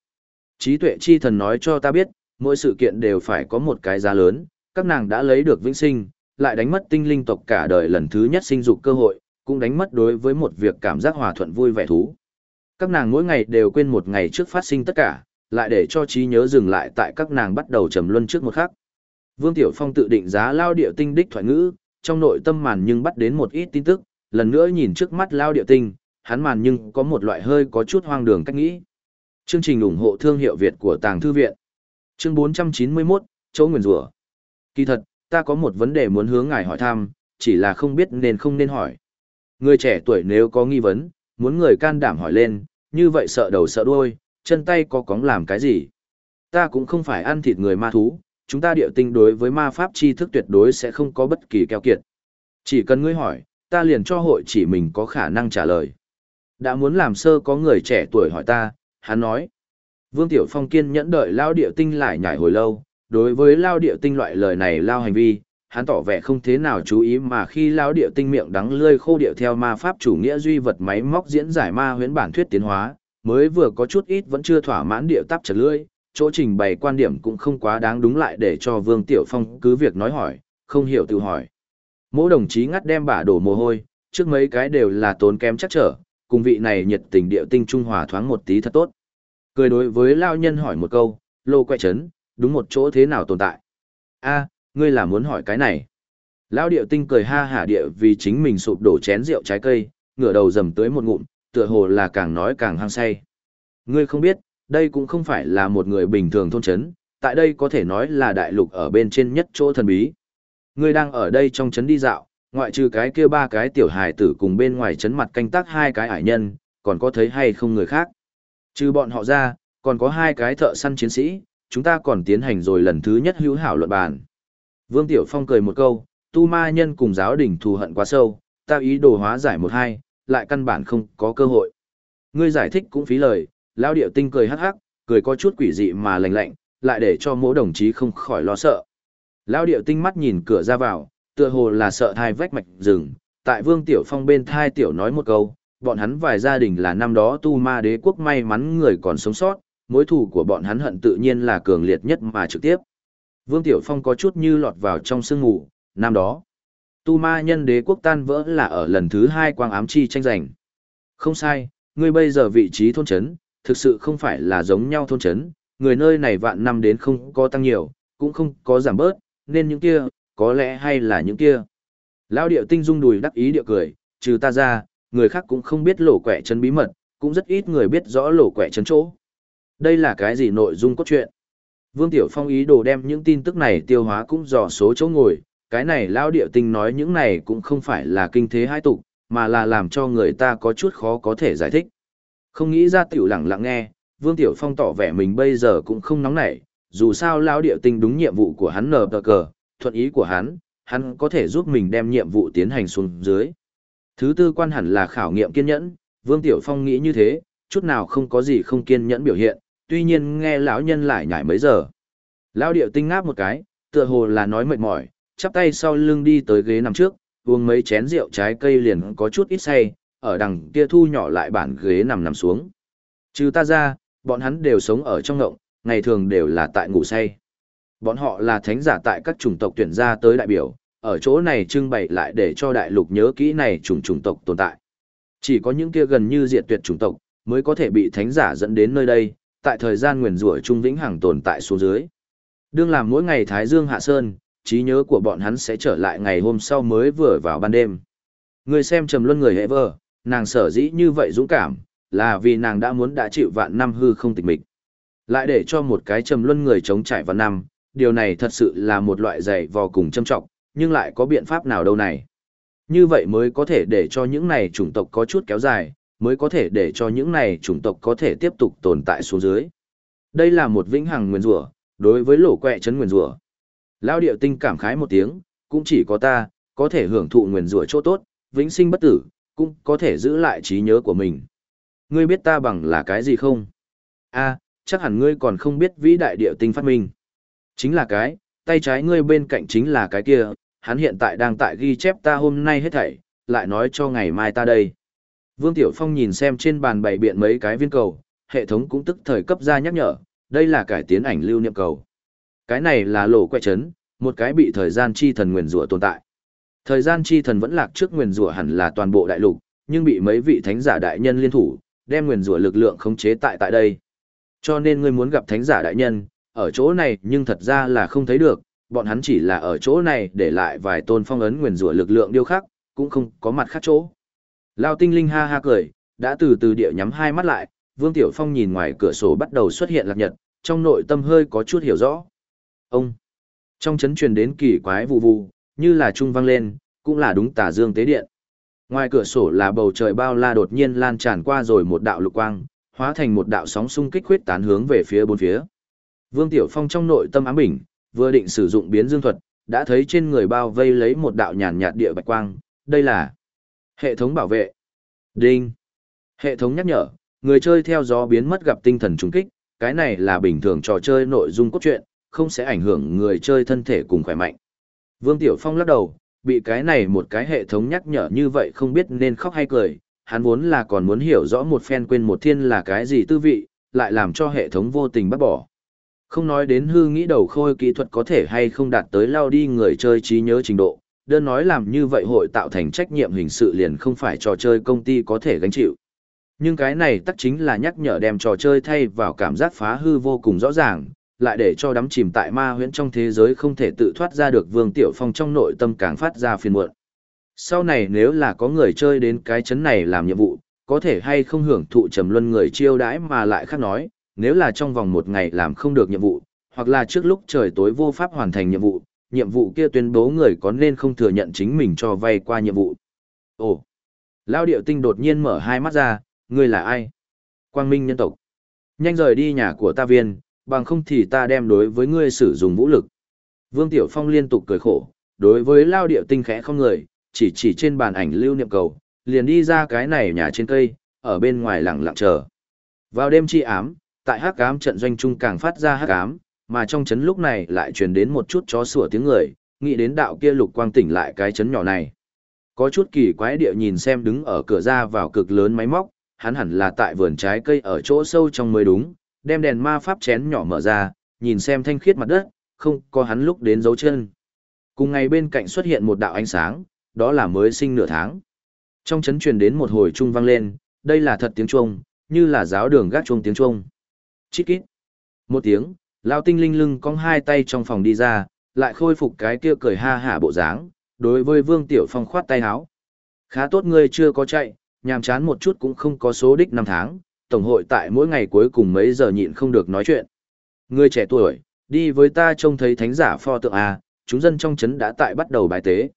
Trí tuệ chi thần nói cho ta biết, mỗi sự kiện đều phải có một cái giá lớn, các nàng đã lấy được vĩnh sinh, lại đánh mất tinh linh tộc cả đời lần thứ nhất sinh dục cơ hội, cũng đánh mất đối với một việc cảm giác hòa thuận vui vẻ thú. Các nàng mỗi ngày đều quên một ngày trước phát sinh tất cả, lại để cho trí nhớ dừng lại tại các nàng bắt đầu trầm luân trước một khắc. Vương Tiểu Phong tự định giá lao điệu tinh đích thoại ngữ, trong nội tâm màn nhưng bắt đến một ít tin tức, lần nữa nhìn trước mắt lao điệu tinh, hắn màn nhưng có một loại hơi có chút hoang đường cách nghĩ. Chương trình ủng hộ thương hiệu Việt của Tàng Thư Viện. Chương 491, Chỗ Nguyền Rủa. Kỳ thật, ta có một vấn đề muốn hướng ngài hỏi thăm, chỉ là không biết nên không nên hỏi. Người trẻ tuổi nếu có nghi vấn, muốn người can đảm hỏi lên, như vậy sợ đầu sợ đuôi, chân tay có cóng làm cái gì. Ta cũng không phải ăn thịt người ma thú, chúng ta điệu tinh đối với ma pháp tri thức tuyệt đối sẽ không có bất kỳ keo kiệt. Chỉ cần ngươi hỏi, ta liền cho hội chỉ mình có khả năng trả lời. Đã muốn làm sơ có người trẻ tuổi hỏi ta, hắn nói. Vương Tiểu Phong kiên nhẫn đợi lao điệu tinh lại nhảy hồi lâu, đối với lao điệu tinh loại lời này lao hành vi, hắn tỏ vẻ không thế nào chú ý mà khi lao điệu tinh miệng đắng lươi khô điệu theo ma pháp chủ nghĩa duy vật máy móc diễn giải ma huyễn bản thuyết tiến hóa, mới vừa có chút ít vẫn chưa thỏa mãn điệu tắp chật lưỡi, chỗ trình bày quan điểm cũng không quá đáng đúng lại để cho Vương Tiểu Phong cứ việc nói hỏi, không hiểu tự hỏi. Mỗi đồng chí ngắt đem bả đổ mồ hôi, trước mấy cái đều là tốn kém chắc trở, cùng vị này nhiệt tình địa tinh trung hòa thoáng một tí thật tốt. Cười đối với lao nhân hỏi một câu, lô quay chấn, đúng một chỗ thế nào tồn tại. a ngươi là muốn hỏi cái này. Lão điệu tinh cười ha hả địa vì chính mình sụp đổ chén rượu trái cây, ngửa đầu dầm tới một ngụm, tựa hồ là càng nói càng hăng say. Ngươi không biết, đây cũng không phải là một người bình thường thôn chấn, tại đây có thể nói là đại lục ở bên trên nhất chỗ thần bí. Ngươi đang ở đây trong chấn đi dạo, ngoại trừ cái kia ba cái tiểu hài tử cùng bên ngoài chấn mặt canh tác hai cái ải nhân, còn có thấy hay không người khác. Trừ bọn họ ra, còn có hai cái thợ săn chiến sĩ, chúng ta còn tiến hành rồi lần thứ nhất hữu hảo luận bàn. Vương Tiểu Phong cười một câu, tu ma nhân cùng giáo đình thù hận quá sâu, ta ý đồ hóa giải một hai, lại căn bản không có cơ hội. Ngươi giải thích cũng phí lời, lão điệu tinh cười hắc hắc, cười có chút quỷ dị mà lạnh lạnh, lại để cho mỗi đồng chí không khỏi lo sợ. lão điệu tinh mắt nhìn cửa ra vào, tựa hồ là sợ thai vách mạch rừng, tại Vương Tiểu Phong bên thai Tiểu nói một câu, bọn hắn vài gia đình là năm đó tu ma đế quốc may mắn người còn sống sót, mối thù của bọn hắn hận tự nhiên là cường liệt nhất mà trực tiếp. Vương Tiểu Phong có chút như lọt vào trong sương ngủ, năm đó. Tu ma nhân đế quốc tan vỡ là ở lần thứ hai quang ám chi tranh giành. Không sai, ngươi bây giờ vị trí thôn chấn, thực sự không phải là giống nhau thôn chấn, người nơi này vạn năm đến không có tăng nhiều, cũng không có giảm bớt, nên những kia, có lẽ hay là những kia. Lão điệu tinh dung đùi đắc ý điệu cười, trừ ta ra, người khác cũng không biết lỗ quẻ chân bí mật, cũng rất ít người biết rõ lỗ quẻ chân chỗ. Đây là cái gì nội dung cốt truyện? Vương Tiểu Phong ý đồ đem những tin tức này tiêu hóa cũng dò số chỗ ngồi, cái này lão địa tinh nói những này cũng không phải là kinh thế hai tục, mà là làm cho người ta có chút khó có thể giải thích. Không nghĩ ra tiểu lặng lặng nghe, Vương Tiểu Phong tỏ vẻ mình bây giờ cũng không nóng nảy, dù sao lão địa tinh đúng nhiệm vụ của hắn nờ tờ cờ, thuận ý của hắn, hắn có thể giúp mình đem nhiệm vụ tiến hành xuống dưới. Thứ tư quan hẳn là khảo nghiệm kiên nhẫn, Vương Tiểu Phong nghĩ như thế, chút nào không có gì không kiên nhẫn biểu hiện, tuy nhiên nghe lão nhân lại nhảy mấy giờ. Lão điệu tinh ngáp một cái, tựa hồ là nói mệt mỏi, chắp tay sau lưng đi tới ghế nằm trước, uống mấy chén rượu trái cây liền có chút ít say, ở đằng kia thu nhỏ lại bản ghế nằm nằm xuống. Trừ ta ra, bọn hắn đều sống ở trong ngộng, ngày thường đều là tại ngủ say. Bọn họ là thánh giả tại các chủng tộc tuyển ra tới đại biểu, ở chỗ này trưng bày lại để cho đại lục nhớ kỹ này chủng chủng tộc tồn tại. Chỉ có những kia gần như diệt tuyệt chủng tộc, mới có thể bị thánh giả dẫn đến nơi đây, tại thời gian nguyền rủa trung vĩnh hằng tồn tại xuống dưới. Đương làm mỗi ngày Thái Dương hạ sơn, trí nhớ của bọn hắn sẽ trở lại ngày hôm sau mới vừa vào ban đêm. Người xem trầm luân người hệ vợ nàng sở dĩ như vậy dũng cảm, là vì nàng đã muốn đã chịu vạn năm hư không tịch mịch. Lại để cho một cái trầm luân người chống trải vạn năm, điều này thật sự là một loại dày vò cùng châm trọng, nhưng lại có biện pháp nào đâu này. Như vậy mới có thể để cho những này chủng tộc có chút kéo dài, mới có thể để cho những này chủng tộc có thể tiếp tục tồn tại xuống dưới. Đây là một vĩnh hằng nguyên rủa, đối với lỗ quẹ chấn nguyên rủa. Lao điệu tinh cảm khái một tiếng, cũng chỉ có ta, có thể hưởng thụ nguyền rủa chỗ tốt, vĩnh sinh bất tử, cũng có thể giữ lại trí nhớ của mình. Ngươi biết ta bằng là cái gì không? a chắc hẳn ngươi còn không biết vĩ đại điệu tinh phát minh. Chính là cái, tay trái ngươi bên cạnh chính là cái kia, hắn hiện tại đang tại ghi chép ta hôm nay hết thảy, lại nói cho ngày mai ta đây. Vương Tiểu Phong nhìn xem trên bàn bày biện mấy cái viên cầu, hệ thống cũng tức thời cấp ra nhắc nhở, đây là cải tiến ảnh lưu niệm cầu. Cái này là lỗ quẹ chấn, một cái bị thời gian chi thần nguyền rủa tồn tại. Thời gian chi thần vẫn lạc trước nguyền rủa hẳn là toàn bộ đại lục, nhưng bị mấy vị thánh giả đại nhân liên thủ, đem nguyền rủa lực lượng khống chế tại tại đây. Cho nên ngươi muốn gặp thánh giả đại nhân, ở chỗ này nhưng thật ra là không thấy được, bọn hắn chỉ là ở chỗ này để lại vài tôn phong ấn nguyền rủa lực lượng điêu khắc, cũng không có mặt khác chỗ. Lao tinh linh ha ha cười, đã từ từ địa nhắm hai mắt lại, Vương Tiểu Phong nhìn ngoài cửa sổ bắt đầu xuất hiện lạc nhật, trong nội tâm hơi có chút hiểu rõ. Ông! Trong chấn truyền đến kỳ quái vù vù, như là trung vang lên, cũng là đúng tà dương tế điện. Ngoài cửa sổ là bầu trời bao la đột nhiên lan tràn qua rồi một đạo lục quang, hóa thành một đạo sóng xung kích huyết tán hướng về phía bốn phía. Vương Tiểu Phong trong nội tâm ám bình, vừa định sử dụng biến dương thuật, đã thấy trên người bao vây lấy một đạo nhàn nhạt địa bạch quang, đây là hệ thống bảo vệ. Đinh. Hệ thống nhắc nhở, người chơi theo gió biến mất gặp tinh thần trùng kích, cái này là bình thường trò chơi nội dung cốt truyện, không sẽ ảnh hưởng người chơi thân thể cùng khỏe mạnh. Vương Tiểu Phong lắc đầu, bị cái này một cái hệ thống nhắc nhở như vậy không biết nên khóc hay cười, hắn vốn là còn muốn hiểu rõ một phen quên một thiên là cái gì tư vị, lại làm cho hệ thống vô tình bắt bỏ. Không nói đến hư nghĩ đầu khôi kỹ thuật có thể hay không đạt tới lao đi người chơi trí nhớ trình độ, đơn nói làm như vậy hội tạo thành trách nhiệm hình sự liền không phải trò chơi công ty có thể gánh chịu. Nhưng cái này tắc chính là nhắc nhở đem trò chơi thay vào cảm giác phá hư vô cùng rõ ràng, lại để cho đắm chìm tại ma huyễn trong thế giới không thể tự thoát ra được Vương Tiểu Phong trong nội tâm càng phát ra phiền muộn. Sau này nếu là có người chơi đến cái chấn này làm nhiệm vụ, có thể hay không hưởng thụ trầm luân người chiêu đãi mà lại khác nói, nếu là trong vòng một ngày làm không được nhiệm vụ, hoặc là trước lúc trời tối vô pháp hoàn thành nhiệm vụ, nhiệm vụ kia tuyên bố người có nên không thừa nhận chính mình cho vay qua nhiệm vụ. Ồ! Lao điệu tinh đột nhiên mở hai mắt ra, ngươi là ai? Quang minh nhân tộc. Nhanh rời đi nhà của ta viên, bằng không thì ta đem đối với ngươi sử dụng vũ lực. Vương Tiểu Phong liên tục cười khổ, đối với Lao điệu tinh khẽ không người, chỉ chỉ trên bàn ảnh lưu niệm cầu, liền đi ra cái này nhà trên cây, ở bên ngoài lặng lặng chờ. Vào đêm chi ám, tại hắc ám trận doanh trung càng phát ra hắc ám, mà trong chấn lúc này lại truyền đến một chút chó sủa tiếng người, nghĩ đến đạo kia lục quang tỉnh lại cái chấn nhỏ này. Có chút kỳ quái địa nhìn xem đứng ở cửa ra vào cực lớn máy móc, hắn hẳn là tại vườn trái cây ở chỗ sâu trong mới đúng, đem đèn ma pháp chén nhỏ mở ra, nhìn xem thanh khiết mặt đất, không có hắn lúc đến dấu chân. Cùng ngày bên cạnh xuất hiện một đạo ánh sáng, đó là mới sinh nửa tháng. Trong chấn truyền đến một hồi trung vang lên, đây là thật tiếng chuông, như là giáo đường gác chuông tiếng chuông. Chít kít. Một tiếng, lão tinh linh lưng cong hai tay trong phòng đi ra, lại khôi phục cái kia cười ha hả bộ dáng, đối với Vương Tiểu Phong khoát tay áo. Khá tốt ngươi chưa có chạy, nhàm chán một chút cũng không có số đích năm tháng, tổng hội tại mỗi ngày cuối cùng mấy giờ nhịn không được nói chuyện. Ngươi trẻ tuổi, đi với ta trông thấy thánh giả pho tượng A, chúng dân trong chấn đã tại bắt đầu bài tế.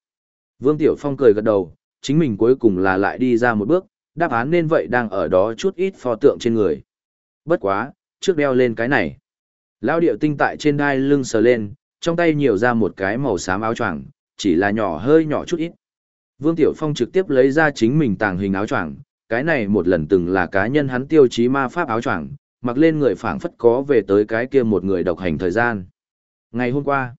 Vương Tiểu Phong cười gật đầu, chính mình cuối cùng là lại đi ra một bước, đáp án nên vậy đang ở đó chút ít pho tượng trên người. Bất quá, trước đeo lên cái này. Lao điệu tinh tại trên đai lưng sờ lên, trong tay nhiều ra một cái màu xám áo choàng, chỉ là nhỏ hơi nhỏ chút ít. Vương Tiểu Phong trực tiếp lấy ra chính mình tàng hình áo choàng, cái này một lần từng là cá nhân hắn tiêu chí ma pháp áo choàng, mặc lên người phảng phất có về tới cái kia một người độc hành thời gian. Ngày hôm qua,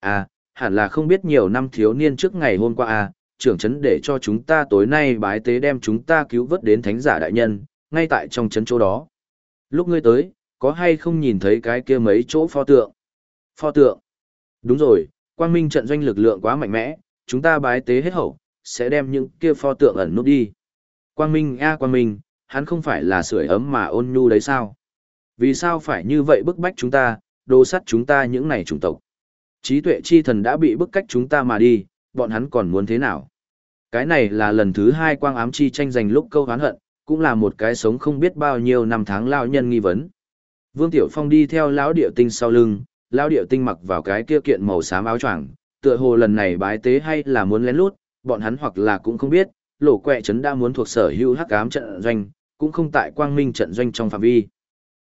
à, hẳn là không biết nhiều năm thiếu niên trước ngày hôm qua à, trưởng trấn để cho chúng ta tối nay bái tế đem chúng ta cứu vớt đến thánh giả đại nhân, ngay tại trong trấn chỗ đó. Lúc ngươi tới, có hay không nhìn thấy cái kia mấy chỗ pho tượng? Pho tượng. Đúng rồi, quang minh trận doanh lực lượng quá mạnh mẽ, chúng ta bái tế hết hậu, sẽ đem những kia pho tượng ẩn nút đi. Quang minh a quang minh, hắn không phải là sưởi ấm mà ôn nhu đấy sao? Vì sao phải như vậy bức bách chúng ta, đồ sắt chúng ta những này chủng tộc? Trí tuệ chi thần đã bị bức cách chúng ta mà đi, bọn hắn còn muốn thế nào? Cái này là lần thứ hai quang ám chi tranh giành lúc câu hán hận, cũng là một cái sống không biết bao nhiêu năm tháng lao nhân nghi vấn. Vương Tiểu Phong đi theo lão điệu tinh sau lưng, lão điệu tinh mặc vào cái kia kiện màu xám áo choàng, tựa hồ lần này bái tế hay là muốn lén lút, bọn hắn hoặc là cũng không biết, lỗ quẹ trấn đã muốn thuộc sở hữu hắc ám trận doanh, cũng không tại quang minh trận doanh trong phạm vi.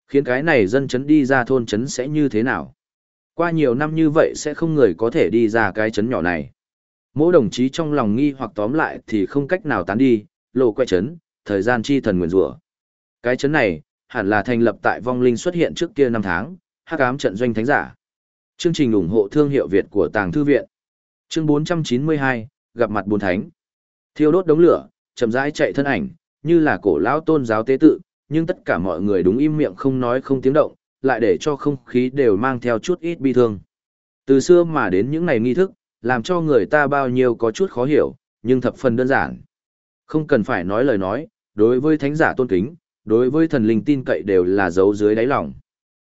Khiến cái này dân trấn đi ra thôn trấn sẽ như thế nào? Qua nhiều năm như vậy sẽ không người có thể đi ra cái trấn nhỏ này. Mỗi đồng chí trong lòng nghi hoặc tóm lại thì không cách nào tán đi, lộ quẹ trấn, thời gian chi thần nguyền rủa. Cái trấn này, hẳn là thành lập tại vong linh xuất hiện trước kia năm tháng, hắc ám trận doanh thánh giả. Chương trình ủng hộ thương hiệu Việt của Tàng Thư Viện. Chương 492, gặp mặt bốn thánh. Thiêu đốt đống lửa, chậm rãi chạy thân ảnh, như là cổ lão tôn giáo tế tự, nhưng tất cả mọi người đúng im miệng không nói không tiếng động, lại để cho không khí đều mang theo chút ít bi thương. Từ xưa mà đến những ngày nghi thức, làm cho người ta bao nhiêu có chút khó hiểu, nhưng thập phần đơn giản. Không cần phải nói lời nói, đối với thánh giả tôn kính, đối với thần linh tin cậy đều là dấu dưới đáy lòng.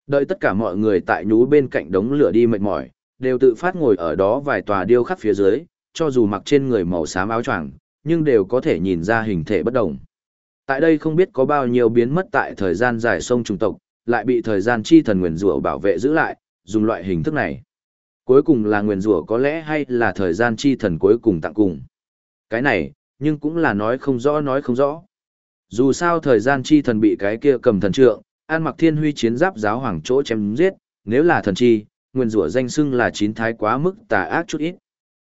Đợi tất cả mọi người tại nhú bên cạnh đống lửa đi mệt mỏi, đều tự phát ngồi ở đó vài tòa điêu khắc phía dưới, cho dù mặc trên người màu xám áo choàng, nhưng đều có thể nhìn ra hình thể bất đồng. Tại đây không biết có bao nhiêu biến mất tại thời gian dài sông trùng tộc, lại bị thời gian chi thần nguyền rủa bảo vệ giữ lại, dùng loại hình thức này. Cuối cùng là nguyền rủa có lẽ hay là thời gian chi thần cuối cùng tặng cùng. Cái này, nhưng cũng là nói không rõ nói không rõ. Dù sao thời gian chi thần bị cái kia cầm thần trượng, an mặc thiên huy chiến giáp giáo hoàng chỗ chém giết, nếu là thần chi, nguyền rủa danh xưng là chín thái quá mức tà ác chút ít.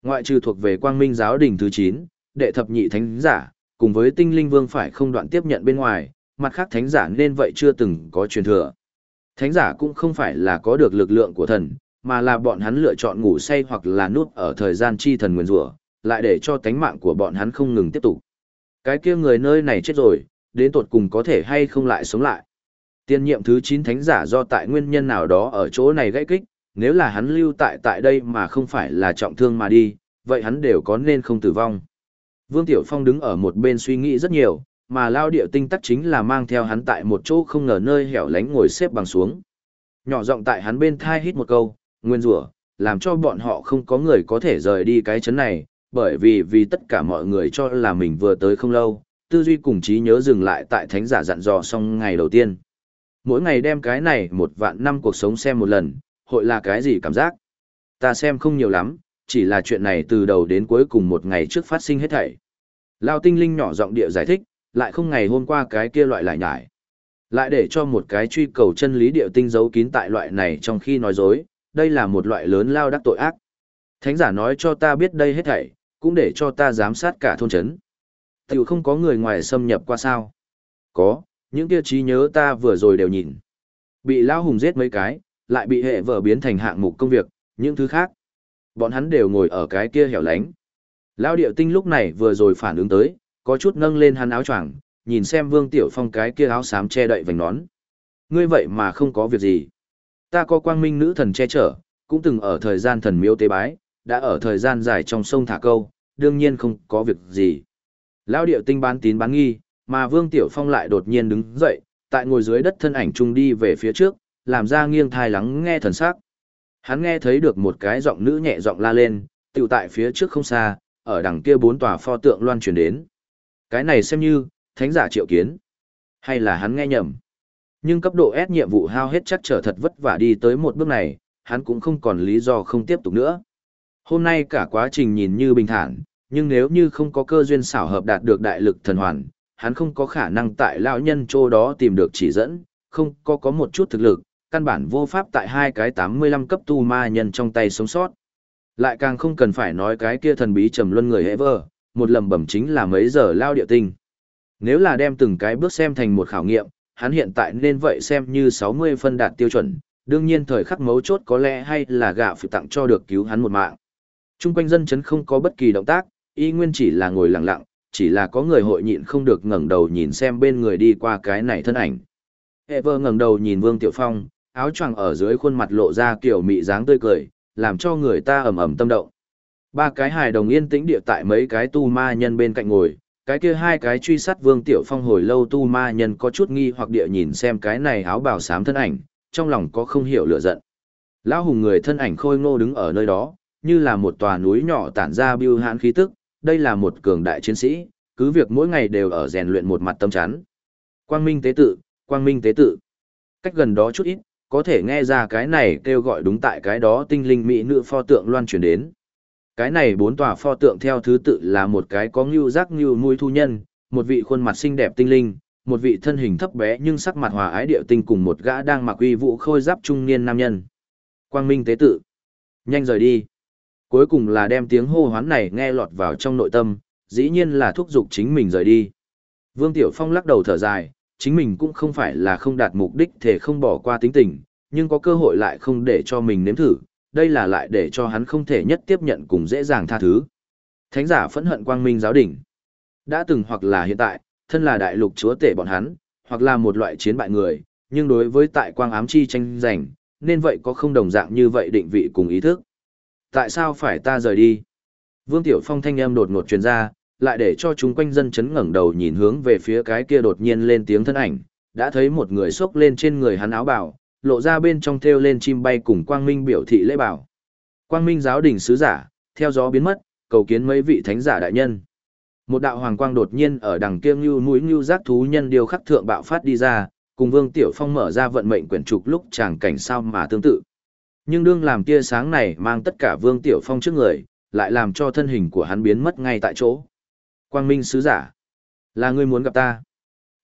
Ngoại trừ thuộc về quang minh giáo đình thứ 9, đệ thập nhị thánh giả, cùng với tinh linh vương phải không đoạn tiếp nhận bên ngoài, mặt khác thánh giả nên vậy chưa từng có truyền thừa. Thánh giả cũng không phải là có được lực lượng của thần, mà là bọn hắn lựa chọn ngủ say hoặc là nuốt ở thời gian chi thần nguyên rủa, lại để cho tánh mạng của bọn hắn không ngừng tiếp tục. Cái kia người nơi này chết rồi, đến tột cùng có thể hay không lại sống lại. Tiên nhiệm thứ 9 thánh giả do tại nguyên nhân nào đó ở chỗ này gãy kích, nếu là hắn lưu tại tại đây mà không phải là trọng thương mà đi, vậy hắn đều có nên không tử vong. Vương Tiểu Phong đứng ở một bên suy nghĩ rất nhiều, mà lao điệu tinh tắc chính là mang theo hắn tại một chỗ không ngờ nơi hẻo lánh ngồi xếp bằng xuống. Nhỏ giọng tại hắn bên thai hít một câu, nguyên rủa làm cho bọn họ không có người có thể rời đi cái chấn này, bởi vì vì tất cả mọi người cho là mình vừa tới không lâu, tư duy cùng trí nhớ dừng lại tại thánh giả dặn dò xong ngày đầu tiên. Mỗi ngày đem cái này một vạn năm cuộc sống xem một lần, hội là cái gì cảm giác? Ta xem không nhiều lắm, chỉ là chuyện này từ đầu đến cuối cùng một ngày trước phát sinh hết thảy. Lao tinh linh nhỏ giọng địa giải thích, lại không ngày hôm qua cái kia loại lại nhải. Lại để cho một cái truy cầu chân lý địa tinh giấu kín tại loại này trong khi nói dối, đây là một loại lớn lao đắc tội ác. Thánh giả nói cho ta biết đây hết thảy, cũng để cho ta giám sát cả thôn chấn. Tiểu không có người ngoài xâm nhập qua sao? Có, những kia trí nhớ ta vừa rồi đều nhìn. Bị lao hùng giết mấy cái, lại bị hệ vợ biến thành hạng mục công việc, những thứ khác. Bọn hắn đều ngồi ở cái kia hẻo lánh. Lao điệu tinh lúc này vừa rồi phản ứng tới, có chút nâng lên hắn áo choàng, nhìn xem Vương Tiểu Phong cái kia áo xám che đậy vành nón. Ngươi vậy mà không có việc gì. Ta có quang minh nữ thần che chở, cũng từng ở thời gian thần miếu tế bái, đã ở thời gian dài trong sông thả câu, đương nhiên không có việc gì. Lao điệu tinh bán tín bán nghi, mà Vương Tiểu Phong lại đột nhiên đứng dậy, tại ngồi dưới đất thân ảnh trung đi về phía trước, làm ra nghiêng thai lắng nghe thần sắc. Hắn nghe thấy được một cái giọng nữ nhẹ giọng la lên, tiểu tại phía trước không xa, ở đằng kia bốn tòa pho tượng loan truyền đến. Cái này xem như, thánh giả triệu kiến. Hay là hắn nghe nhầm. Nhưng cấp độ S nhiệm vụ hao hết chắc trở thật vất vả đi tới một bước này, hắn cũng không còn lý do không tiếp tục nữa. Hôm nay cả quá trình nhìn như bình thản, nhưng nếu như không có cơ duyên xảo hợp đạt được đại lực thần hoàn, hắn không có khả năng tại lão nhân chỗ đó tìm được chỉ dẫn, không có có một chút thực lực, căn bản vô pháp tại hai cái 85 cấp tu ma nhân trong tay sống sót. Lại càng không cần phải nói cái kia thần bí trầm luân người Ever, một lầm bẩm chính là mấy giờ lao địa tinh. Nếu là đem từng cái bước xem thành một khảo nghiệm, hắn hiện tại nên vậy xem như 60 phân đạt tiêu chuẩn, đương nhiên thời khắc mấu chốt có lẽ hay là gạo phụ tặng cho được cứu hắn một mạng. Trung quanh dân chấn không có bất kỳ động tác, y nguyên chỉ là ngồi lặng lặng, chỉ là có người hội nhịn không được ngẩng đầu nhìn xem bên người đi qua cái này thân ảnh. Ever ngẩng đầu nhìn Vương Tiểu Phong, áo choàng ở dưới khuôn mặt lộ ra kiểu mị dáng tươi cười, làm cho người ta ầm ầm tâm động. Ba cái hài đồng yên tĩnh địa tại mấy cái tu ma nhân bên cạnh ngồi, cái kia hai cái truy sát Vương Tiểu Phong hồi lâu tu ma nhân có chút nghi hoặc địa nhìn xem cái này áo bào xám thân ảnh, trong lòng có không hiểu lửa giận. Lão hùng người thân ảnh khôi ngô đứng ở nơi đó, như là một tòa núi nhỏ tản ra biêu hãn khí tức, đây là một cường đại chiến sĩ, cứ việc mỗi ngày đều ở rèn luyện một mặt tâm chắn. Quang Minh tế tự, Quang Minh tế tự. Cách gần đó chút ít, có thể nghe ra cái này kêu gọi đúng tại cái đó tinh linh mỹ nữ pho tượng loan truyền đến. Cái này bốn tòa pho tượng theo thứ tự là một cái có ngưu giác ngưu mùi thu nhân, một vị khuôn mặt xinh đẹp tinh linh, một vị thân hình thấp bé nhưng sắc mặt hòa ái điệu tinh cùng một gã đang mặc uy vũ khôi giáp trung niên nam nhân. Quang Minh tế tự. Nhanh rời đi. Cuối cùng là đem tiếng hô hoán này nghe lọt vào trong nội tâm, dĩ nhiên là thúc giục chính mình rời đi. Vương Tiểu Phong lắc đầu thở dài, chính mình cũng không phải là không đạt mục đích thể không bỏ qua tính tình, nhưng có cơ hội lại không để cho mình nếm thử, đây là lại để cho hắn không thể nhất tiếp nhận cùng dễ dàng tha thứ. Thánh giả phẫn hận quang minh giáo đỉnh. Đã từng hoặc là hiện tại, thân là đại lục chúa tể bọn hắn, hoặc là một loại chiến bại người, nhưng đối với tại quang ám chi tranh giành, nên vậy có không đồng dạng như vậy định vị cùng ý thức. Tại sao phải ta rời đi? Vương Tiểu Phong thanh âm đột ngột truyền ra, lại để cho chúng quanh dân chấn ngẩng đầu nhìn hướng về phía cái kia đột nhiên lên tiếng thân ảnh, đã thấy một người xốc lên trên người hắn áo bào, lộ ra bên trong thêu lên chim bay cùng quang minh biểu thị lễ bảo. Quang minh giáo đình sứ giả, theo gió biến mất, cầu kiến mấy vị thánh giả đại nhân. Một đạo hoàng quang đột nhiên ở đằng kia như núi như giác thú nhân điều khắc thượng bạo phát đi ra, cùng Vương Tiểu Phong mở ra vận mệnh quyển trục lúc chàng cảnh sao mà tương tự. Nhưng đương làm tia sáng này mang tất cả Vương Tiểu Phong trước người, lại làm cho thân hình của hắn biến mất ngay tại chỗ. Quang Minh sứ giả, là ngươi muốn gặp ta.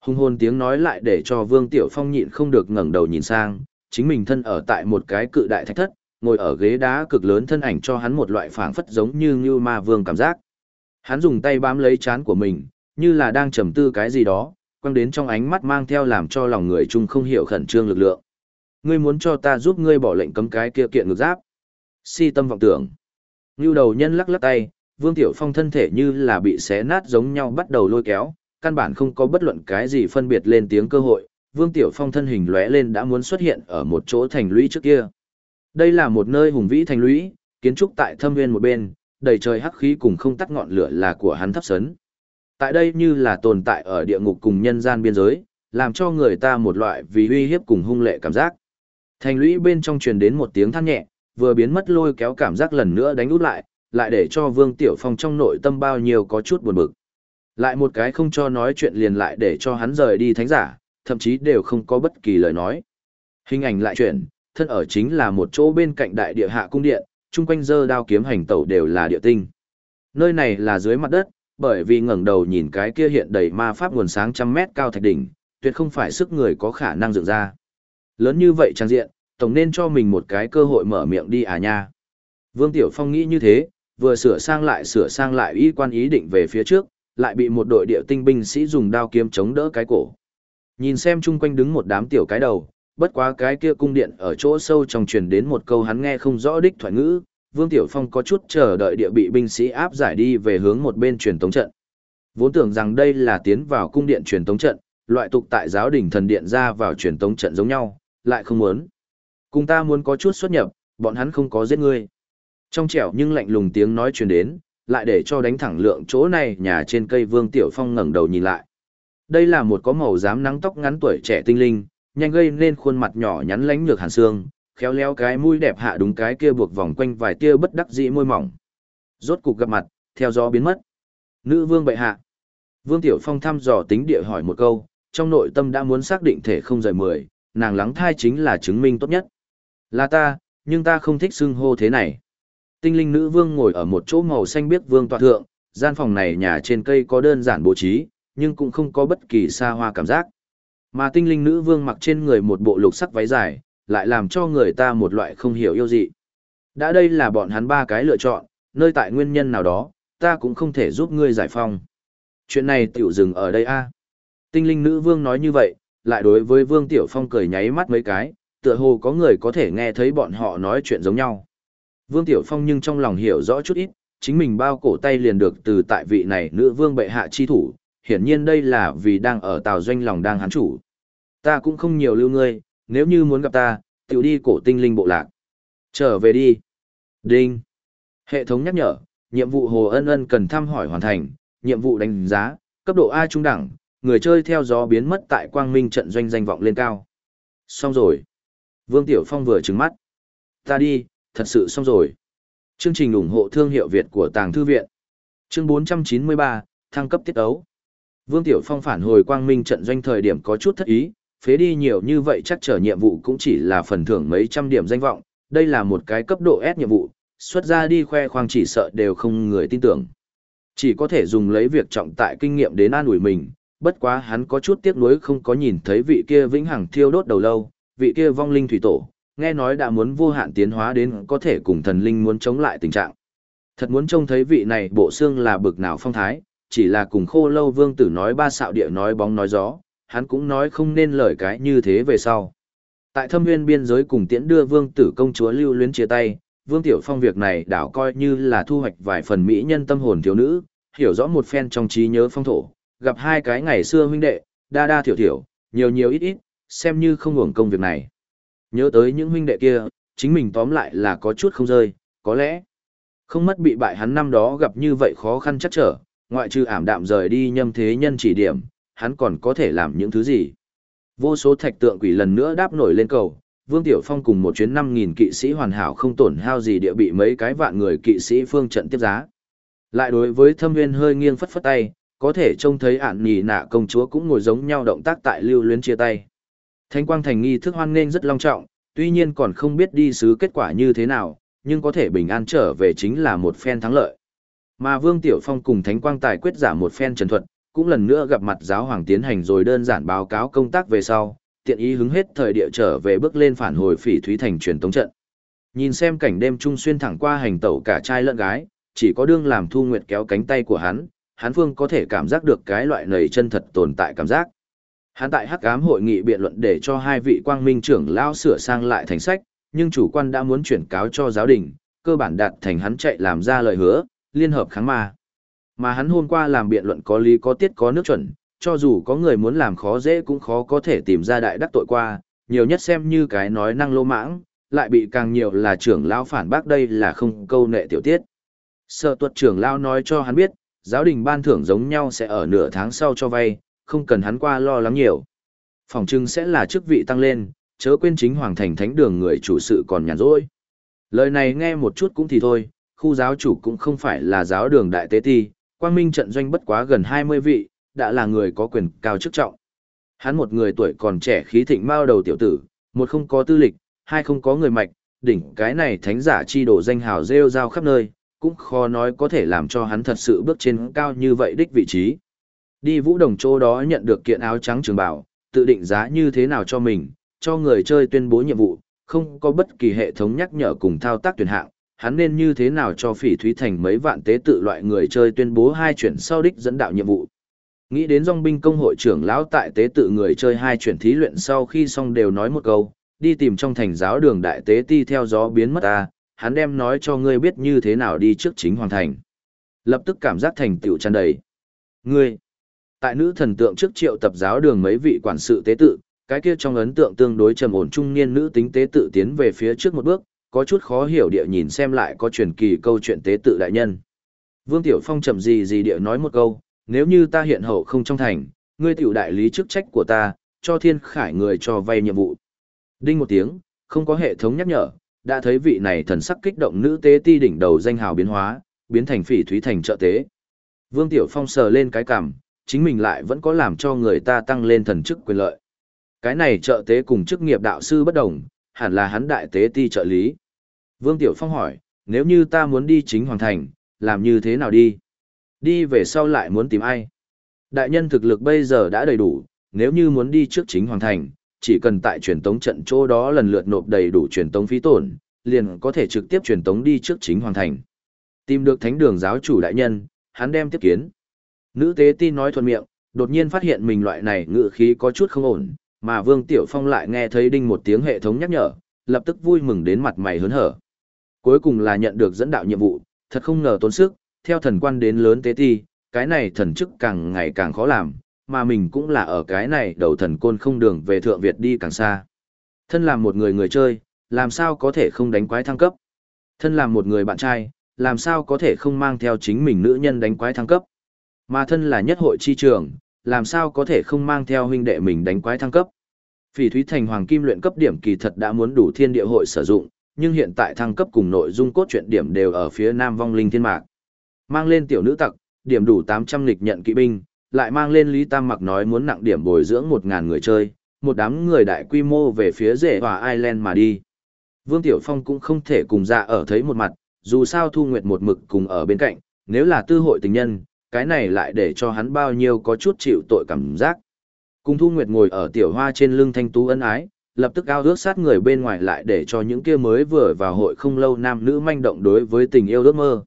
Hùng hồn tiếng nói lại để cho Vương Tiểu Phong nhịn không được ngẩng đầu nhìn sang, chính mình thân ở tại một cái cự đại thạch thất, ngồi ở ghế đá cực lớn thân ảnh cho hắn một loại phảng phất giống như như ma vương cảm giác. Hắn dùng tay bám lấy chán của mình, như là đang trầm tư cái gì đó, quăng đến trong ánh mắt mang theo làm cho lòng người chung không hiểu khẩn trương lực lượng. Ngươi muốn cho ta giúp ngươi bỏ lệnh cấm cái kia kiện ngược giáp. Si tâm vọng tưởng. Ngưu đầu nhân lắc lắc tay, Vương Tiểu Phong thân thể như là bị xé nát giống nhau bắt đầu lôi kéo, căn bản không có bất luận cái gì phân biệt lên tiếng cơ hội, Vương Tiểu Phong thân hình lóe lên đã muốn xuất hiện ở một chỗ thành lũy trước kia. Đây là một nơi hùng vĩ thành lũy, kiến trúc tại thâm nguyên một bên, đầy trời hắc khí cùng không tắt ngọn lửa là của hắn thấp sấn. Tại đây như là tồn tại ở địa ngục cùng nhân gian biên giới, làm cho người ta một loại vì uy hiếp cùng hung lệ cảm giác. Thành lũy bên trong truyền đến một tiếng than nhẹ, vừa biến mất lôi kéo cảm giác lần nữa đánh út lại, lại để cho Vương Tiểu Phong trong nội tâm bao nhiêu có chút buồn bực. Lại một cái không cho nói chuyện liền lại để cho hắn rời đi thánh giả, thậm chí đều không có bất kỳ lời nói. Hình ảnh lại chuyển, thân ở chính là một chỗ bên cạnh đại địa hạ cung điện, chung quanh dơ đao kiếm hành tẩu đều là địa tinh. Nơi này là dưới mặt đất, bởi vì ngẩng đầu nhìn cái kia hiện đầy ma pháp nguồn sáng trăm mét cao thạch đỉnh, tuyệt không phải sức người có khả năng dựng ra. Lớn như vậy trang diện, tổng nên cho mình một cái cơ hội mở miệng đi à nha. Vương Tiểu Phong nghĩ như thế, vừa sửa sang lại sửa sang lại ý quan ý định về phía trước, lại bị một đội địa tinh binh sĩ dùng đao kiếm chống đỡ cái cổ. Nhìn xem chung quanh đứng một đám tiểu cái đầu, bất quá cái kia cung điện ở chỗ sâu trong truyền đến một câu hắn nghe không rõ đích thoại ngữ, Vương Tiểu Phong có chút chờ đợi địa bị binh sĩ áp giải đi về hướng một bên truyền tống trận. Vốn tưởng rằng đây là tiến vào cung điện truyền tống trận, loại tục tại giáo đình thần điện ra vào truyền tống trận giống nhau, lại không muốn. Cùng ta muốn có chút xuất nhập, bọn hắn không có giết ngươi. Trong trẻo nhưng lạnh lùng tiếng nói truyền đến, lại để cho đánh thẳng lượng chỗ này nhà trên cây Vương Tiểu Phong ngẩng đầu nhìn lại. Đây là một có màu dám nắng tóc ngắn tuổi trẻ tinh linh, nhanh gây nên khuôn mặt nhỏ nhắn lánh nhược hàn xương, khéo léo cái mũi đẹp hạ đúng cái kia buộc vòng quanh vài tia bất đắc dĩ môi mỏng. Rốt cục gặp mặt, theo gió biến mất. Nữ vương bệ hạ. Vương Tiểu Phong thăm dò tính địa hỏi một câu, trong nội tâm đã muốn xác định thể không rời mười, nàng lắng thai chính là chứng minh tốt nhất. Là ta, nhưng ta không thích xưng hô thế này. Tinh linh nữ vương ngồi ở một chỗ màu xanh biếc vương tọa thượng, gian phòng này nhà trên cây có đơn giản bố trí, nhưng cũng không có bất kỳ xa hoa cảm giác. Mà tinh linh nữ vương mặc trên người một bộ lục sắc váy dài, lại làm cho người ta một loại không hiểu yêu dị. Đã đây là bọn hắn ba cái lựa chọn, nơi tại nguyên nhân nào đó, ta cũng không thể giúp ngươi giải phong. Chuyện này tiểu dừng ở đây a. Tinh linh nữ vương nói như vậy, lại đối với vương tiểu phong cười nháy mắt mấy cái, tựa hồ có người có thể nghe thấy bọn họ nói chuyện giống nhau. Vương tiểu phong nhưng trong lòng hiểu rõ chút ít, chính mình bao cổ tay liền được từ tại vị này nữ vương bệ hạ chi thủ, hiển nhiên đây là vì đang ở tàu doanh lòng đang hắn chủ. Ta cũng không nhiều lưu ngươi, nếu như muốn gặp ta, tiểu đi cổ tinh linh bộ lạc. Trở về đi. Đinh. Hệ thống nhắc nhở, nhiệm vụ Hồ Ân Ân cần thăm hỏi hoàn thành, nhiệm vụ đánh giá, cấp độ A trung đẳng, người chơi theo gió biến mất tại quang minh trận doanh danh vọng lên cao. Xong rồi. Vương Tiểu Phong vừa trừng mắt. Ta đi, thật sự xong rồi. Chương trình ủng hộ thương hiệu Việt của Tàng Thư Viện. Chương 493, thăng cấp tiết ấu. Vương Tiểu Phong phản hồi quang minh trận doanh thời điểm có chút thất ý, phế đi nhiều như vậy chắc trở nhiệm vụ cũng chỉ là phần thưởng mấy trăm điểm danh vọng, đây là một cái cấp độ S nhiệm vụ, xuất ra đi khoe khoang chỉ sợ đều không người tin tưởng. Chỉ có thể dùng lấy việc trọng tại kinh nghiệm đến an ủi mình, bất quá hắn có chút tiếc nuối không có nhìn thấy vị kia vĩnh hằng thiêu đốt đầu lâu, vị kia vong linh thủy tổ, nghe nói đã muốn vô hạn tiến hóa đến có thể cùng thần linh muốn chống lại tình trạng. Thật muốn trông thấy vị này bộ xương là bực nào phong thái, chỉ là cùng khô lâu vương tử nói ba xạo địa nói bóng nói gió, hắn cũng nói không nên lời cái như thế về sau. Tại thâm nguyên biên giới cùng tiễn đưa vương tử công chúa lưu luyến chia tay, vương tiểu phong việc này đảo coi như là thu hoạch vài phần mỹ nhân tâm hồn thiếu nữ, hiểu rõ một phen trong trí nhớ phong thổ, gặp hai cái ngày xưa huynh đệ, đa đa thiểu thiểu, nhiều nhiều ít ít, xem như không hưởng công việc này. Nhớ tới những huynh đệ kia, chính mình tóm lại là có chút không rơi, có lẽ không mất bị bại hắn năm đó gặp như vậy khó khăn chắc trở, ngoại trừ ảm đạm rời đi nhâm thế nhân chỉ điểm, hắn còn có thể làm những thứ gì. Vô số thạch tượng quỷ lần nữa đáp nổi lên cầu, Vương Tiểu Phong cùng một chuyến 5.000 kỵ sĩ hoàn hảo không tổn hao gì địa bị mấy cái vạn người kỵ sĩ phương trận tiếp giá. Lại đối với thâm nguyên hơi nghiêng phất phất tay, có thể trông thấy ản nhì nạ công chúa cũng ngồi giống nhau động tác tại lưu luyến chia tay. Thánh quang thành nghi thức hoan nghênh rất long trọng, tuy nhiên còn không biết đi sứ kết quả như thế nào, nhưng có thể bình an trở về chính là một phen thắng lợi. Mà Vương Tiểu Phong cùng Thánh Quang Tài quyết giả một phen trần thuật, cũng lần nữa gặp mặt giáo hoàng tiến hành rồi đơn giản báo cáo công tác về sau, tiện ý hứng hết thời địa trở về bước lên phản hồi phỉ thúy thành truyền tống trận. Nhìn xem cảnh đêm trung xuyên thẳng qua hành tẩu cả trai lẫn gái, chỉ có đương làm Thu Nguyệt kéo cánh tay của hắn, hắn phương có thể cảm giác được cái loại nầy chân thật tồn tại cảm giác. Hắn tại Hắc Ám hội nghị biện luận để cho hai vị quang minh trưởng lao sửa sang lại thành sách, nhưng chủ quan đã muốn chuyển cáo cho giáo đình, cơ bản đạt thành hắn chạy làm ra lời hứa, liên hợp kháng ma. Mà hắn hôm qua làm biện luận có lý có tiết có nước chuẩn, cho dù có người muốn làm khó dễ cũng khó có thể tìm ra đại đắc tội qua, nhiều nhất xem như cái nói năng lô mãng, lại bị càng nhiều là trưởng lão phản bác đây là không câu nệ tiểu tiết. Sở tuật trưởng lão nói cho hắn biết, giáo đình ban thưởng giống nhau sẽ ở nửa tháng sau cho vay, không cần hắn qua lo lắng nhiều. Phòng trưng sẽ là chức vị tăng lên, chớ quên chính hoàng thành thánh đường người chủ sự còn nhàn rỗi. Lời này nghe một chút cũng thì thôi, khu giáo chủ cũng không phải là giáo đường đại tế ti, quang minh trận doanh bất quá gần 20 vị, đã là người có quyền cao chức trọng. Hắn một người tuổi còn trẻ khí thịnh mao đầu tiểu tử, một không có tư lịch, hai không có người mạch, đỉnh cái này thánh giả chi đổ danh hào rêu rao khắp nơi, cũng khó nói có thể làm cho hắn thật sự bước trên cao như vậy đích vị trí. Đi vũ đồng chỗ đó nhận được kiện áo trắng trường bảo, tự định giá như thế nào cho mình, cho người chơi tuyên bố nhiệm vụ, không có bất kỳ hệ thống nhắc nhở cùng thao tác tuyển hạng, hắn nên như thế nào cho phỉ thúy thành mấy vạn tế tự loại người chơi tuyên bố hai chuyển sau đích dẫn đạo nhiệm vụ. Nghĩ đến dòng binh công hội trưởng lão tại tế tự người chơi hai chuyển thí luyện sau khi xong đều nói một câu, đi tìm trong thành giáo đường đại tế ti theo gió biến mất ta, hắn đem nói cho ngươi biết như thế nào đi trước chính hoàng thành. Lập tức cảm giác thành tựu tràn đầy. Ngươi, tại nữ thần tượng trước triệu tập giáo đường mấy vị quản sự tế tự, cái kia trong ấn tượng tương đối trầm ổn trung niên nữ tính tế tự tiến về phía trước một bước, có chút khó hiểu địa nhìn xem lại có truyền kỳ câu chuyện tế tự đại nhân. Vương Tiểu Phong chậm gì gì địa nói một câu, nếu như ta hiện hậu không trong thành, ngươi tiểu đại lý chức trách của ta, cho thiên khải người cho vay nhiệm vụ. Đinh một tiếng, không có hệ thống nhắc nhở, đã thấy vị này thần sắc kích động nữ tế ti đỉnh đầu danh hào biến hóa, biến thành phỉ thúy thành trợ tế. Vương Tiểu Phong sờ lên cái cằm, chính mình lại vẫn có làm cho người ta tăng lên thần chức quyền lợi. Cái này trợ tế cùng chức nghiệp đạo sư bất đồng, hẳn là hắn đại tế ti trợ lý. Vương Tiểu Phong hỏi, nếu như ta muốn đi chính hoàng thành, làm như thế nào đi? Đi về sau lại muốn tìm ai? Đại nhân thực lực bây giờ đã đầy đủ, nếu như muốn đi trước chính hoàng thành, chỉ cần tại truyền tống trận chỗ đó lần lượt nộp đầy đủ truyền tống phí tổn, liền có thể trực tiếp truyền tống đi trước chính hoàng thành. Tìm được thánh đường giáo chủ đại nhân, hắn đem tiếp kiến. Nữ tế ti nói thuận miệng, đột nhiên phát hiện mình loại này ngự khí có chút không ổn, mà Vương Tiểu Phong lại nghe thấy đinh một tiếng hệ thống nhắc nhở, lập tức vui mừng đến mặt mày hớn hở. Cuối cùng là nhận được dẫn đạo nhiệm vụ, thật không ngờ tốn sức, theo thần quan đến lớn tế ti, cái này thần chức càng ngày càng khó làm, mà mình cũng là ở cái này đầu thần côn không đường về thượng Việt đi càng xa. Thân làm một người người chơi, làm sao có thể không đánh quái thăng cấp? Thân làm một người bạn trai, làm sao có thể không mang theo chính mình nữ nhân đánh quái thăng cấp? Mà thân là nhất hội chi trường, làm sao có thể không mang theo huynh đệ mình đánh quái thăng cấp? Phỉ Thúy Thành Hoàng Kim luyện cấp điểm kỳ thật đã muốn đủ thiên địa hội sử dụng, nhưng hiện tại thăng cấp cùng nội dung cốt truyện điểm đều ở phía Nam Vong Linh Thiên Mạc. Mang lên tiểu nữ tặc, điểm đủ 800 lịch nhận kỵ binh, lại mang lên Lý Tam Mặc nói muốn nặng điểm bồi dưỡng 1000 người chơi, một đám người đại quy mô về phía rể và Ireland mà đi. Vương Tiểu Phong cũng không thể cùng ra ở thấy một mặt, dù sao Thu Nguyệt một mực cùng ở bên cạnh, nếu là tư hội tình nhân, cái này lại để cho hắn bao nhiêu có chút chịu tội cảm giác. Cùng Thu Nguyệt ngồi ở tiểu hoa trên lưng thanh tú ân ái, lập tức ao ước sát người bên ngoài lại để cho những kia mới vừa vào hội không lâu nam nữ manh động đối với tình yêu ước mơ.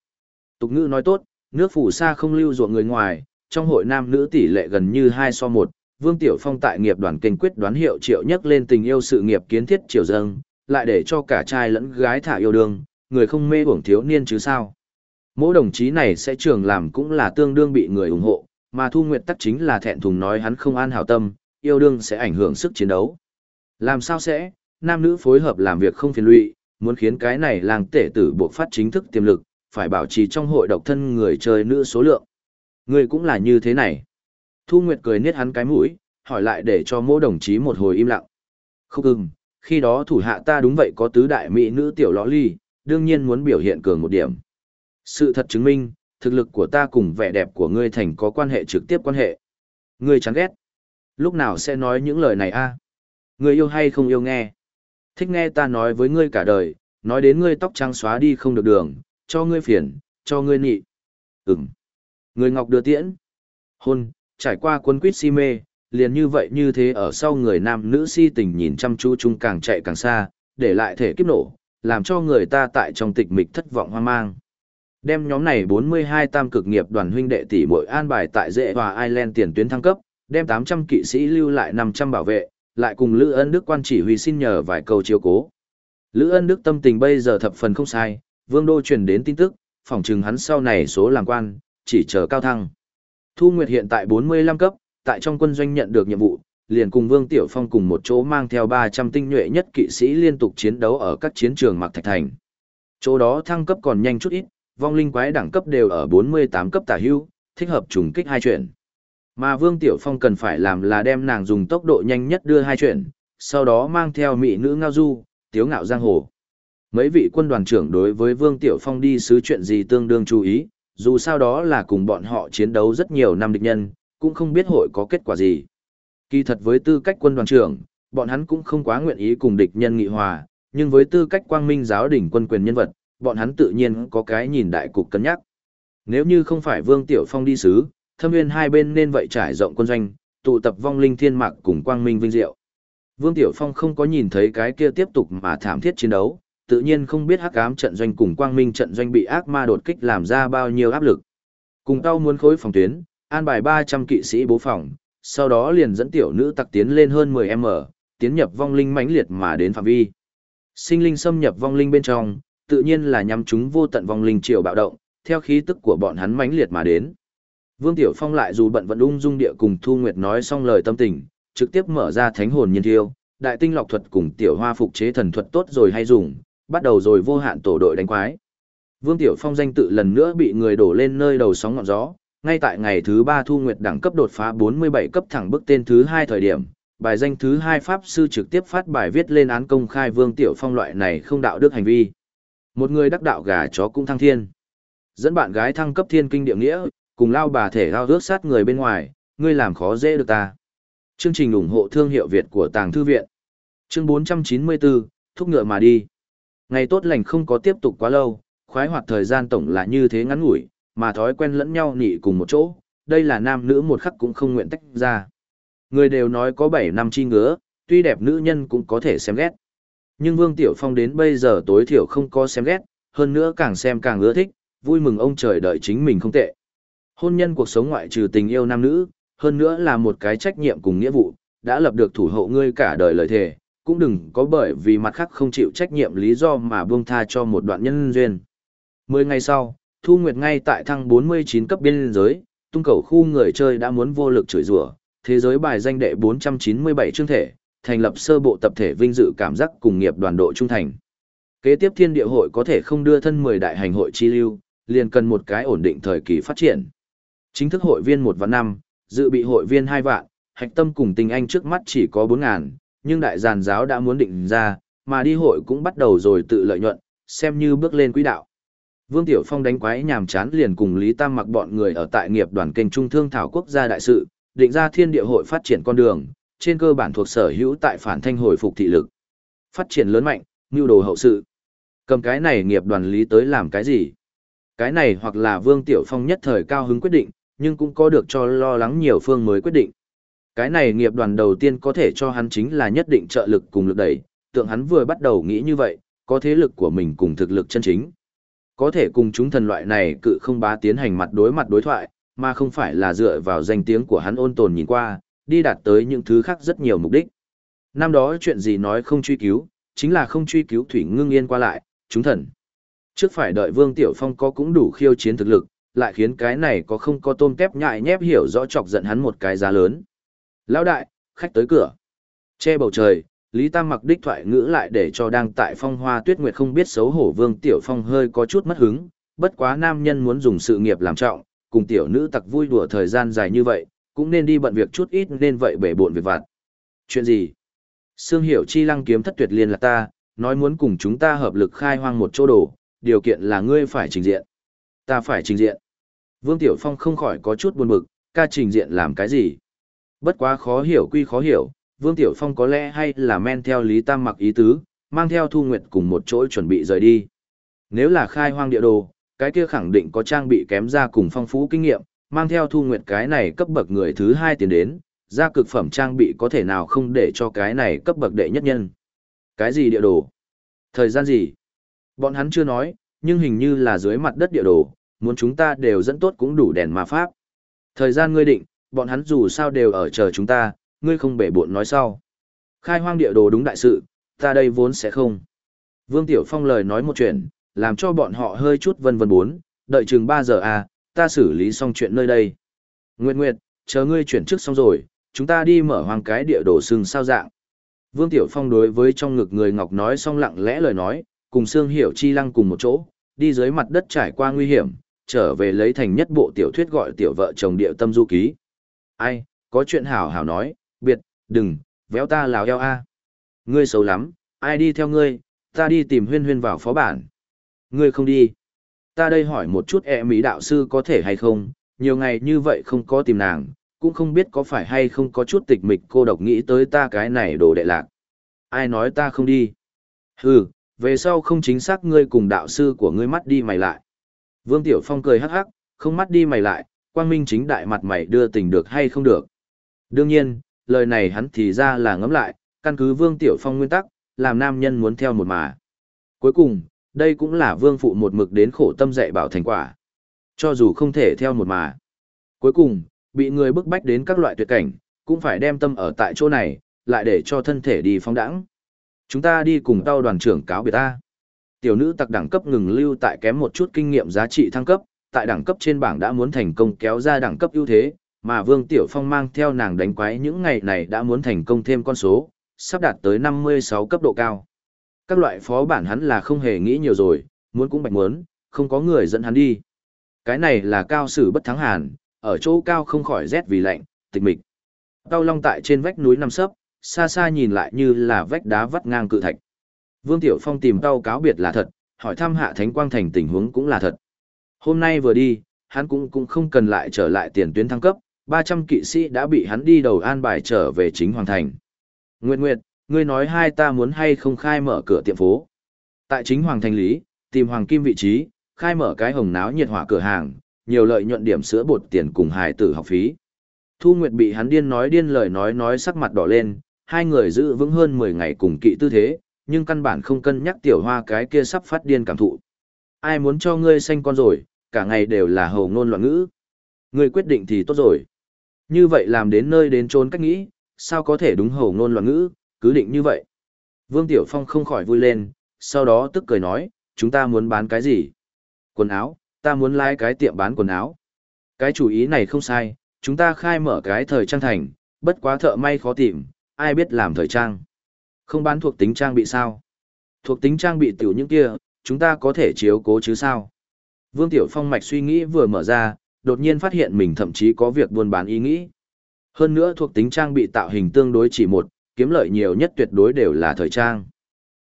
Tục ngữ nói tốt, nước phủ xa không lưu ruộng người ngoài, trong hội nam nữ tỷ lệ gần như 2 so 1, Vương Tiểu Phong tại nghiệp đoàn kinh quyết đoán hiệu triệu nhất lên tình yêu sự nghiệp kiến thiết triều dâng, lại để cho cả trai lẫn gái thả yêu đương, người không mê uổng thiếu niên chứ sao. Mỗi đồng chí này sẽ trường làm cũng là tương đương bị người ủng hộ, mà Thu Nguyệt tắc chính là thẹn thùng nói hắn không an hảo tâm, yêu đương sẽ ảnh hưởng sức chiến đấu. Làm sao sẽ, nam nữ phối hợp làm việc không phiền lụy, muốn khiến cái này làng tể tử buộc phát chính thức tiềm lực, phải bảo trì trong hội độc thân người chơi nữ số lượng. Người cũng là như thế này. Thu Nguyệt cười niết hắn cái mũi, hỏi lại để cho mỗi đồng chí một hồi im lặng. Không ưng, khi đó thủ hạ ta đúng vậy có tứ đại mỹ nữ tiểu lõ ly, đương nhiên muốn biểu hiện cường một điểm. Sự thật chứng minh, thực lực của ta cùng vẻ đẹp của ngươi thành có quan hệ trực tiếp quan hệ. Ngươi chán ghét. Lúc nào sẽ nói những lời này a? Ngươi yêu hay không yêu nghe? Thích nghe ta nói với ngươi cả đời, nói đến ngươi tóc trắng xóa đi không được đường, cho ngươi phiền, cho ngươi nị. Ừm. Người ngọc đưa tiễn. Hôn, trải qua quân quýt si mê, liền như vậy như thế ở sau người nam nữ si tình nhìn chăm chú chung càng chạy càng xa, để lại thể kiếp nổ, làm cho người ta tại trong tịch mịch thất vọng hoang mang. Đem nhóm này 42 tam cực nghiệp đoàn huynh đệ tỷ muội an bài tại dễ hòa Ireland tiền tuyến thăng cấp, đem 800 kỵ sĩ lưu lại 500 bảo vệ, lại cùng Lữ Ân Đức quan chỉ huy xin nhờ vài câu chiếu cố. Lữ Ân Đức tâm tình bây giờ thập phần không sai, Vương Đô truyền đến tin tức, phỏng chừng hắn sau này số làm quan, chỉ chờ cao thăng. Thu Nguyệt hiện tại 45 cấp, tại trong quân doanh nhận được nhiệm vụ, liền cùng Vương Tiểu Phong cùng một chỗ mang theo 300 tinh nhuệ nhất kỵ sĩ liên tục chiến đấu ở các chiến trường Mạc Thạch Thành. Chỗ đó thăng cấp còn nhanh chút ít, vong linh quái đẳng cấp đều ở 48 cấp tả hưu, thích hợp trùng kích hai chuyện. Mà Vương Tiểu Phong cần phải làm là đem nàng dùng tốc độ nhanh nhất đưa hai chuyện, sau đó mang theo mỹ nữ ngao du, tiếu ngạo giang hồ. Mấy vị quân đoàn trưởng đối với Vương Tiểu Phong đi sứ chuyện gì tương đương chú ý, dù sao đó là cùng bọn họ chiến đấu rất nhiều năm địch nhân, cũng không biết hội có kết quả gì. Kỳ thật với tư cách quân đoàn trưởng, bọn hắn cũng không quá nguyện ý cùng địch nhân nghị hòa, nhưng với tư cách quang minh giáo đỉnh quân quyền nhân vật, bọn hắn tự nhiên có cái nhìn đại cục cân nhắc. Nếu như không phải Vương Tiểu Phong đi sứ, thâm nguyên hai bên nên vậy trải rộng quân doanh, tụ tập vong linh thiên mạc cùng quang minh vinh diệu. Vương Tiểu Phong không có nhìn thấy cái kia tiếp tục mà thảm thiết chiến đấu, tự nhiên không biết hắc ám trận doanh cùng quang minh trận doanh bị ác ma đột kích làm ra bao nhiêu áp lực. Cùng tao muốn khối phòng tuyến, an bài 300 kỵ sĩ bố phòng, sau đó liền dẫn tiểu nữ tặc tiến lên hơn 10m, tiến nhập vong linh mãnh liệt mà đến phạm vi. Sinh linh xâm nhập vong linh bên trong, tự nhiên là nhắm chúng vô tận vong linh triều bạo động, theo khí tức của bọn hắn mãnh liệt mà đến. Vương Tiểu Phong lại dù bận vận ung dung địa cùng Thu Nguyệt nói xong lời tâm tình, trực tiếp mở ra thánh hồn nhiên thiêu, đại tinh lọc thuật cùng tiểu hoa phục chế thần thuật tốt rồi hay dùng, bắt đầu rồi vô hạn tổ đội đánh quái. Vương Tiểu Phong danh tự lần nữa bị người đổ lên nơi đầu sóng ngọn gió, ngay tại ngày thứ ba Thu Nguyệt đẳng cấp đột phá 47 cấp thẳng bước tên thứ hai thời điểm, bài danh thứ hai Pháp Sư trực tiếp phát bài viết lên án công khai Vương Tiểu Phong loại này không đạo đức hành vi. Một người đắc đạo gà chó cũng thăng thiên. Dẫn bạn gái thăng cấp thiên kinh địa nghĩa, cùng lao bà thể lao ước sát người bên ngoài, ngươi làm khó dễ được ta. Chương trình ủng hộ thương hiệu Việt của Tàng Thư Viện. Chương 494, thúc ngựa mà đi. Ngày tốt lành không có tiếp tục quá lâu, khoái hoạt thời gian tổng là như thế ngắn ngủi, mà thói quen lẫn nhau nị cùng một chỗ, đây là nam nữ một khắc cũng không nguyện tách ra. Người đều nói có 7 năm chi ngứa, tuy đẹp nữ nhân cũng có thể xem ghét. Nhưng Vương Tiểu Phong đến bây giờ tối thiểu không có xem ghét, hơn nữa càng xem càng ưa thích, vui mừng ông trời đợi chính mình không tệ. Hôn nhân cuộc sống ngoại trừ tình yêu nam nữ, hơn nữa là một cái trách nhiệm cùng nghĩa vụ, đã lập được thủ hộ ngươi cả đời lời thề, cũng đừng có bởi vì mặt khác không chịu trách nhiệm lý do mà buông tha cho một đoạn nhân duyên. Mười ngày sau, Thu Nguyệt ngay tại thăng 49 cấp biên giới, tung cầu khu người chơi đã muốn vô lực chửi rủa, thế giới bài danh đệ 497 chương thể, thành lập sơ bộ tập thể vinh dự cảm giác cùng nghiệp đoàn độ trung thành. Kế tiếp thiên địa hội có thể không đưa thân 10 đại hành hội chi lưu, liền cần một cái ổn định thời kỳ phát triển. Chính thức hội viên 1 và 5, dự bị hội viên 2 vạn, hạch tâm cùng tình anh trước mắt chỉ có 4 ngàn, nhưng đại giàn giáo đã muốn định ra, mà đi hội cũng bắt đầu rồi tự lợi nhuận, xem như bước lên quỹ đạo. Vương Tiểu Phong đánh quái nhàm chán liền cùng Lý Tam mặc bọn người ở tại nghiệp đoàn kênh Trung Thương Thảo Quốc gia đại sự, định ra thiên địa hội phát triển con đường, trên cơ bản thuộc sở hữu tại phản thanh hồi phục thị lực. Phát triển lớn mạnh, nhu đồ hậu sự. Cầm cái này nghiệp đoàn lý tới làm cái gì? Cái này hoặc là Vương Tiểu Phong nhất thời cao hứng quyết định, nhưng cũng có được cho lo lắng nhiều phương mới quyết định. Cái này nghiệp đoàn đầu tiên có thể cho hắn chính là nhất định trợ lực cùng lực đẩy, tượng hắn vừa bắt đầu nghĩ như vậy, có thế lực của mình cùng thực lực chân chính. Có thể cùng chúng thần loại này cự không bá tiến hành mặt đối mặt đối thoại, mà không phải là dựa vào danh tiếng của hắn ôn tồn nhìn qua, đi đạt tới những thứ khác rất nhiều mục đích. Năm đó chuyện gì nói không truy cứu, chính là không truy cứu Thủy Ngưng Yên qua lại, chúng thần. Trước phải đợi Vương Tiểu Phong có cũng đủ khiêu chiến thực lực, lại khiến cái này có không có tôm tép nhại nhép hiểu rõ chọc giận hắn một cái giá lớn. Lão đại, khách tới cửa. Che bầu trời, Lý Tam mặc đích thoại ngữ lại để cho đang tại phong hoa tuyết nguyệt không biết xấu hổ Vương Tiểu Phong hơi có chút mất hứng, bất quá nam nhân muốn dùng sự nghiệp làm trọng, cùng tiểu nữ tặc vui đùa thời gian dài như vậy, cũng nên đi bận việc chút ít nên vậy bể bộn việc vặt. Chuyện gì? Sương Hiểu Chi lăng kiếm thất tuyệt liên là ta, nói muốn cùng chúng ta hợp lực khai hoang một chỗ đồ, điều kiện là ngươi phải trình diện. Ta phải trình diện. Vương Tiểu Phong không khỏi có chút buồn bực, ca trình diện làm cái gì? Bất quá khó hiểu quy khó hiểu, Vương Tiểu Phong có lẽ hay là men theo Lý Tam mặc ý tứ, mang theo Thu Nguyệt cùng một chỗ chuẩn bị rời đi. Nếu là khai hoang địa đồ, cái kia khẳng định có trang bị kém ra cùng phong phú kinh nghiệm, mang theo Thu Nguyệt cái này cấp bậc người thứ hai tiến đến, ra cực phẩm trang bị có thể nào không để cho cái này cấp bậc đệ nhất nhân. Cái gì địa đồ? Thời gian gì? Bọn hắn chưa nói, nhưng hình như là dưới mặt đất địa đồ, muốn chúng ta đều dẫn tốt cũng đủ đèn ma pháp. Thời gian ngươi định, bọn hắn dù sao đều ở chờ chúng ta, ngươi không bể bộn nói sau. Khai hoang địa đồ đúng đại sự, ta đây vốn sẽ không. Vương Tiểu Phong lời nói một chuyện, làm cho bọn họ hơi chút vân vân bốn, đợi chừng 3 giờ à, ta xử lý xong chuyện nơi đây. Nguyệt Nguyệt, chờ ngươi chuyển chức xong rồi, chúng ta đi mở hoang cái địa đồ sừng sao dạng. Vương Tiểu Phong đối với trong ngực người Ngọc nói xong lặng lẽ lời nói, cùng Sương Hiểu Chi Lăng cùng một chỗ, đi dưới mặt đất trải qua nguy hiểm, trở về lấy thành nhất bộ tiểu thuyết gọi tiểu vợ chồng địa tâm du ký. Ai, có chuyện hảo hảo nói, biệt, đừng, véo ta lào eo a. Ngươi xấu lắm, ai đi theo ngươi, ta đi tìm huyên huyên vào phó bản. Ngươi không đi. Ta đây hỏi một chút e mỹ đạo sư có thể hay không, nhiều ngày như vậy không có tìm nàng, cũng không biết có phải hay không có chút tịch mịch cô độc nghĩ tới ta cái này đồ đệ lạc. Ai nói ta không đi? Hừ, về sau không chính xác ngươi cùng đạo sư của ngươi mắt đi mày lại. Vương Tiểu Phong cười hắc hắc, không mắt đi mày lại, quang minh chính đại mặt mày đưa tình được hay không được. Đương nhiên, lời này hắn thì ra là ngẫm lại, căn cứ Vương Tiểu Phong nguyên tắc, làm nam nhân muốn theo một mà. Cuối cùng, đây cũng là Vương Phụ một mực đến khổ tâm dạy bảo thành quả. Cho dù không thể theo một mà. Cuối cùng, bị người bức bách đến các loại tuyệt cảnh, cũng phải đem tâm ở tại chỗ này, lại để cho thân thể đi phóng đãng. Chúng ta đi cùng tao đoàn trưởng cáo biệt ta. Tiểu nữ tặc đẳng cấp ngừng lưu tại kém một chút kinh nghiệm giá trị thăng cấp, tại đẳng cấp trên bảng đã muốn thành công kéo ra đẳng cấp ưu thế, mà Vương Tiểu Phong mang theo nàng đánh quái những ngày này đã muốn thành công thêm con số, sắp đạt tới 56 cấp độ cao. Các loại phó bản hắn là không hề nghĩ nhiều rồi, muốn cũng bạch muốn, không có người dẫn hắn đi. Cái này là cao sử bất thắng hàn, ở chỗ cao không khỏi rét vì lạnh, tịch mịch. Cao long tại trên vách núi nằm sấp, xa xa nhìn lại như là vách đá vắt ngang cự thạch. Vương Tiểu Phong tìm cao cáo biệt là thật, hỏi thăm hạ thánh quang thành tình huống cũng là thật. Hôm nay vừa đi, hắn cũng cũng không cần lại trở lại tiền tuyến thăng cấp, 300 kỵ sĩ đã bị hắn đi đầu an bài trở về chính hoàng thành. Nguyệt Nguyệt, ngươi nói hai ta muốn hay không khai mở cửa tiệm phố. Tại chính hoàng thành lý, tìm hoàng kim vị trí, khai mở cái hồng náo nhiệt hỏa cửa hàng, nhiều lợi nhuận điểm sữa bột tiền cùng hài tử học phí. Thu Nguyệt bị hắn điên nói điên lời nói nói sắc mặt đỏ lên, hai người giữ vững hơn 10 ngày cùng kỵ tư thế, nhưng căn bản không cân nhắc tiểu hoa cái kia sắp phát điên cảm thụ. Ai muốn cho ngươi sanh con rồi, cả ngày đều là hầu ngôn loạn ngữ. Ngươi quyết định thì tốt rồi. Như vậy làm đến nơi đến trốn cách nghĩ, sao có thể đúng hầu ngôn loạn ngữ, cứ định như vậy. Vương Tiểu Phong không khỏi vui lên, sau đó tức cười nói, chúng ta muốn bán cái gì? Quần áo, ta muốn lái cái tiệm bán quần áo. Cái chủ ý này không sai, chúng ta khai mở cái thời trang thành, bất quá thợ may khó tìm, ai biết làm thời trang. Không bán thuộc tính trang bị sao? Thuộc tính trang bị tiểu những kia, chúng ta có thể chiếu cố chứ sao? Vương Tiểu Phong mạch suy nghĩ vừa mở ra, đột nhiên phát hiện mình thậm chí có việc buôn bán ý nghĩ. Hơn nữa thuộc tính trang bị tạo hình tương đối chỉ một, kiếm lợi nhiều nhất tuyệt đối đều là thời trang.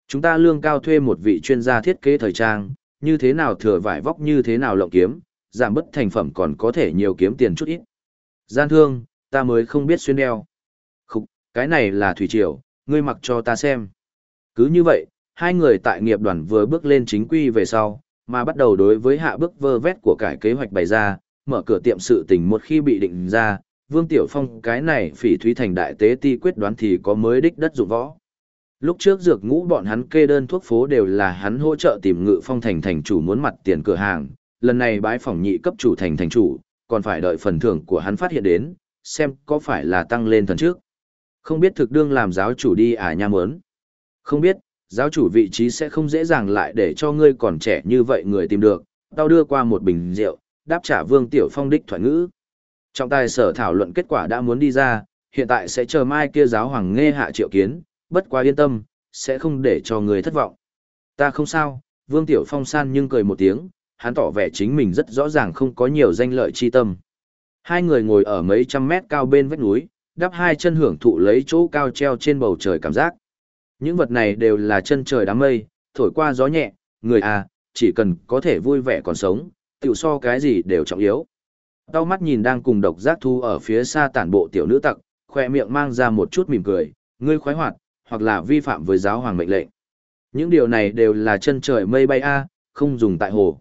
Chúng ta lương cao thuê một vị chuyên gia thiết kế thời trang, như thế nào thừa vải vóc như thế nào lộng kiếm, giảm bất thành phẩm còn có thể nhiều kiếm tiền chút ít. Gian thương, ta mới không biết xuyên đeo. Khúc, cái này là thủy triều, ngươi mặc cho ta xem. Cứ như vậy, hai người tại nghiệp đoàn vừa bước lên chính quy về sau, mà bắt đầu đối với hạ bước vơ vét của cải kế hoạch bày ra, mở cửa tiệm sự tình một khi bị định ra, Vương Tiểu Phong cái này phỉ thúy thành đại tế ti quyết đoán thì có mới đích đất dụng võ. Lúc trước dược ngũ bọn hắn kê đơn thuốc phố đều là hắn hỗ trợ tìm ngự phong thành thành chủ muốn mặt tiền cửa hàng, lần này bái phỏng nhị cấp chủ thành thành chủ, còn phải đợi phần thưởng của hắn phát hiện đến, xem có phải là tăng lên thần trước. Không biết thực đương làm giáo chủ đi à nha mớn. Không biết, giáo chủ vị trí sẽ không dễ dàng lại để cho ngươi còn trẻ như vậy người tìm được, tao đưa qua một bình rượu, đáp trả Vương Tiểu Phong đích thoại ngữ. Trọng tài sở thảo luận kết quả đã muốn đi ra, hiện tại sẽ chờ mai kia giáo hoàng nghe hạ triệu kiến, bất quá yên tâm, sẽ không để cho người thất vọng. Ta không sao, Vương Tiểu Phong san nhưng cười một tiếng, hắn tỏ vẻ chính mình rất rõ ràng không có nhiều danh lợi chi tâm. Hai người ngồi ở mấy trăm mét cao bên vách núi, đắp hai chân hưởng thụ lấy chỗ cao treo trên bầu trời cảm giác. Những vật này đều là chân trời đám mây, thổi qua gió nhẹ, người à, chỉ cần có thể vui vẻ còn sống, tiểu so cái gì đều trọng yếu. Đau mắt nhìn đang cùng độc giác thu ở phía xa tản bộ tiểu nữ tặc, khoe miệng mang ra một chút mỉm cười, ngươi khoái hoạt, hoặc là vi phạm với giáo hoàng mệnh lệnh. Những điều này đều là chân trời mây bay a, không dùng tại hồ.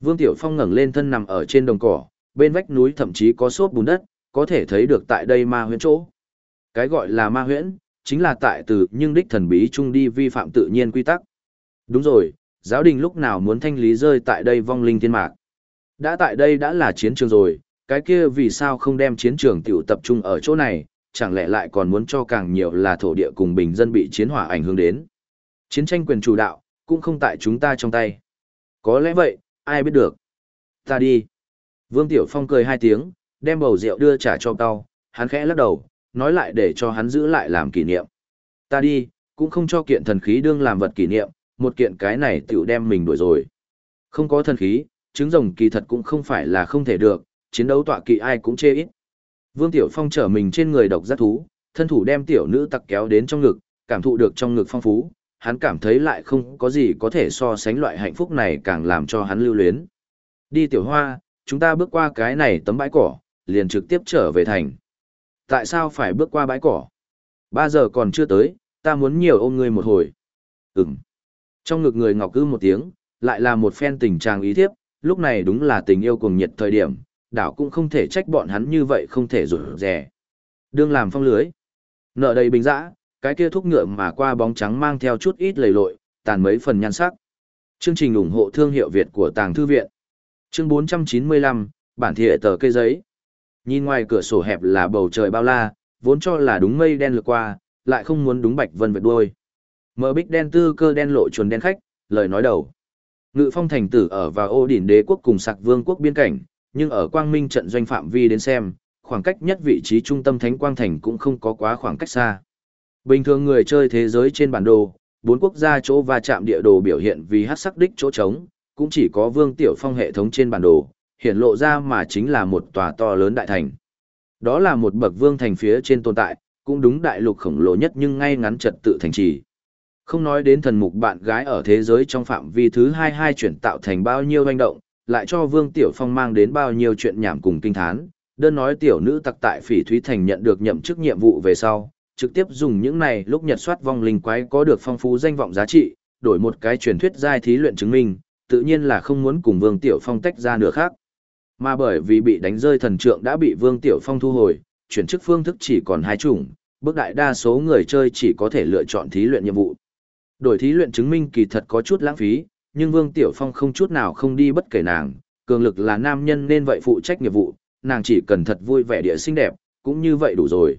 Vương Tiểu Phong ngẩng lên thân nằm ở trên đồng cỏ, bên vách núi thậm chí có xốp bùn đất, có thể thấy được tại đây ma huyễn chỗ. Cái gọi là ma huyễn, chính là tại từ nhưng đích thần bí chung đi vi phạm tự nhiên quy tắc. Đúng rồi, giáo đình lúc nào muốn thanh lý rơi tại đây vong linh thiên mạc. Đã tại đây đã là chiến trường rồi, cái kia vì sao không đem chiến trường tiểu tập trung ở chỗ này, chẳng lẽ lại còn muốn cho càng nhiều là thổ địa cùng bình dân bị chiến hỏa ảnh hưởng đến. Chiến tranh quyền chủ đạo, cũng không tại chúng ta trong tay. Có lẽ vậy, ai biết được. Ta đi. Vương Tiểu Phong cười hai tiếng, đem bầu rượu đưa trả cho tao, hắn khẽ lắc đầu, nói lại để cho hắn giữ lại làm kỷ niệm. Ta đi, cũng không cho kiện thần khí đương làm vật kỷ niệm, một kiện cái này tiểu đem mình đuổi rồi. Không có thần khí, trứng rồng kỳ thật cũng không phải là không thể được, chiến đấu tọa kỵ ai cũng chê ít. Vương Tiểu Phong trở mình trên người độc giác thú, thân thủ đem tiểu nữ tặc kéo đến trong ngực, cảm thụ được trong ngực phong phú, hắn cảm thấy lại không có gì có thể so sánh loại hạnh phúc này càng làm cho hắn lưu luyến. Đi tiểu hoa, chúng ta bước qua cái này tấm bãi cỏ, liền trực tiếp trở về thành. Tại sao phải bước qua bãi cỏ? Ba giờ còn chưa tới, ta muốn nhiều ôm ngươi một hồi. Ừm. Trong ngực người ngọc cư một tiếng, lại là một phen tình trạng ý thiếp, lúc này đúng là tình yêu cuồng nhiệt thời điểm, đảo cũng không thể trách bọn hắn như vậy không thể rủi rẻ. Đương làm phong lưới. Nợ đầy bình dã, cái kia thúc ngựa mà qua bóng trắng mang theo chút ít lầy lội, tàn mấy phần nhan sắc. Chương trình ủng hộ thương hiệu Việt của Tàng Thư Viện. Chương 495, bản thiệ tờ cây giấy. Nhìn ngoài cửa sổ hẹp là bầu trời bao la, vốn cho là đúng mây đen lượt qua, lại không muốn đúng bạch vân vệt đuôi. Mở bích đen tư cơ đen lộ chuồn đen khách, lời nói đầu. Ngự phong thành tử ở vào ô đỉnh đế quốc cùng sạc vương quốc biên cảnh, nhưng ở quang minh trận doanh phạm vi đến xem, khoảng cách nhất vị trí trung tâm thánh quang thành cũng không có quá khoảng cách xa. Bình thường người chơi thế giới trên bản đồ, bốn quốc gia chỗ va chạm địa đồ biểu hiện vì hát sắc đích chỗ trống, cũng chỉ có vương tiểu phong hệ thống trên bản đồ, hiện lộ ra mà chính là một tòa to lớn đại thành. Đó là một bậc vương thành phía trên tồn tại, cũng đúng đại lục khổng lồ nhất nhưng ngay ngắn trật tự thành trì. Không nói đến thần mục bạn gái ở thế giới trong phạm vi thứ hai hai chuyển tạo thành bao nhiêu hành động, lại cho Vương Tiểu Phong mang đến bao nhiêu chuyện nhảm cùng kinh thán, đơn nói tiểu nữ tặc tại Phỉ Thúy Thành nhận được nhậm chức nhiệm vụ về sau, trực tiếp dùng những này lúc nhật soát vong linh quái có được phong phú danh vọng giá trị, đổi một cái truyền thuyết giai thí luyện chứng minh, tự nhiên là không muốn cùng Vương Tiểu Phong tách ra nửa khác. Mà bởi vì bị đánh rơi thần trượng đã bị Vương Tiểu Phong thu hồi, chuyển chức phương thức chỉ còn hai chủng, bước đại đa số người chơi chỉ có thể lựa chọn thí luyện nhiệm vụ. Đổi thí luyện chứng minh kỳ thật có chút lãng phí, nhưng Vương Tiểu Phong không chút nào không đi bất kể nàng, cường lực là nam nhân nên vậy phụ trách nghiệp vụ, nàng chỉ cần thật vui vẻ địa xinh đẹp, cũng như vậy đủ rồi.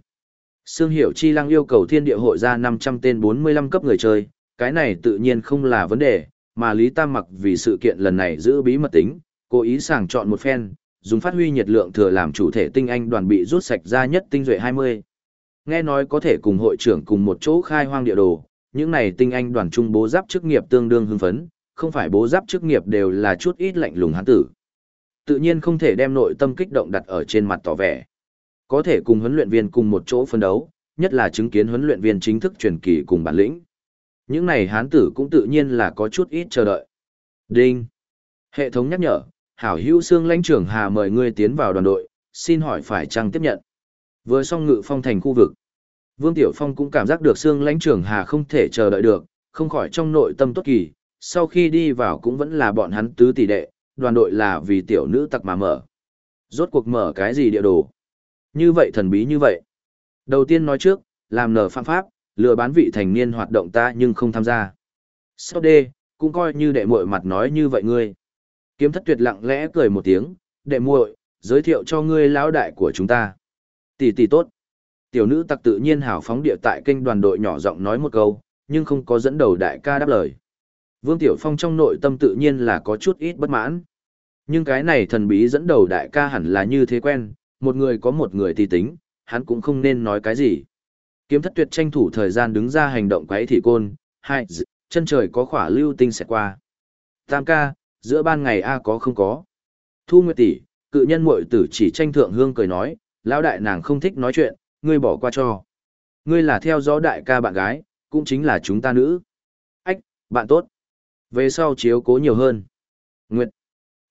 Sương Hiểu Chi Lăng yêu cầu thiên địa hội ra 500 tên 45 cấp người chơi, cái này tự nhiên không là vấn đề, mà Lý Tam mặc vì sự kiện lần này giữ bí mật tính, cố ý sàng chọn một phen, dùng phát huy nhiệt lượng thừa làm chủ thể tinh anh đoàn bị rút sạch ra nhất tinh duệ 20. Nghe nói có thể cùng hội trưởng cùng một chỗ khai hoang địa đồ, những này tinh anh đoàn trung bố giáp chức nghiệp tương đương hưng phấn, không phải bố giáp chức nghiệp đều là chút ít lạnh lùng hán tử. Tự nhiên không thể đem nội tâm kích động đặt ở trên mặt tỏ vẻ. Có thể cùng huấn luyện viên cùng một chỗ phân đấu, nhất là chứng kiến huấn luyện viên chính thức truyền kỳ cùng bản lĩnh. Những này hán tử cũng tự nhiên là có chút ít chờ đợi. Đinh. Hệ thống nhắc nhở, hảo hữu xương lãnh trưởng Hà mời ngươi tiến vào đoàn đội, xin hỏi phải chăng tiếp nhận. Vừa xong ngự phong thành khu vực. Vương Tiểu Phong cũng cảm giác được xương lãnh trưởng Hà không thể chờ đợi được, không khỏi trong nội tâm tốt kỳ, sau khi đi vào cũng vẫn là bọn hắn tứ tỷ đệ, đoàn đội là vì tiểu nữ tặc mà mở. Rốt cuộc mở cái gì địa đồ? Như vậy thần bí như vậy. Đầu tiên nói trước, làm nở phạm pháp, lừa bán vị thành niên hoạt động ta nhưng không tham gia. Sau đê, cũng coi như đệ muội mặt nói như vậy ngươi. Kiếm thất tuyệt lặng lẽ cười một tiếng, đệ muội, giới thiệu cho ngươi lão đại của chúng ta. Tỷ tỷ tốt. Tiểu nữ tặc tự nhiên hào phóng địa tại kênh đoàn đội nhỏ giọng nói một câu, nhưng không có dẫn đầu đại ca đáp lời. Vương Tiểu Phong trong nội tâm tự nhiên là có chút ít bất mãn. Nhưng cái này thần bí dẫn đầu đại ca hẳn là như thế quen, một người có một người thì tính, hắn cũng không nên nói cái gì. Kiếm thất tuyệt tranh thủ thời gian đứng ra hành động quấy thị côn, hai, chân trời có khỏa lưu tinh sẽ qua. Tam ca, giữa ban ngày A có không có. Thu Nguyệt tỷ, cự nhân muội tử chỉ tranh thượng hương cười nói, lão đại nàng không thích nói chuyện, ngươi bỏ qua cho. Ngươi là theo dõi đại ca bạn gái, cũng chính là chúng ta nữ. Ách, bạn tốt. Về sau chiếu cố nhiều hơn. Nguyệt.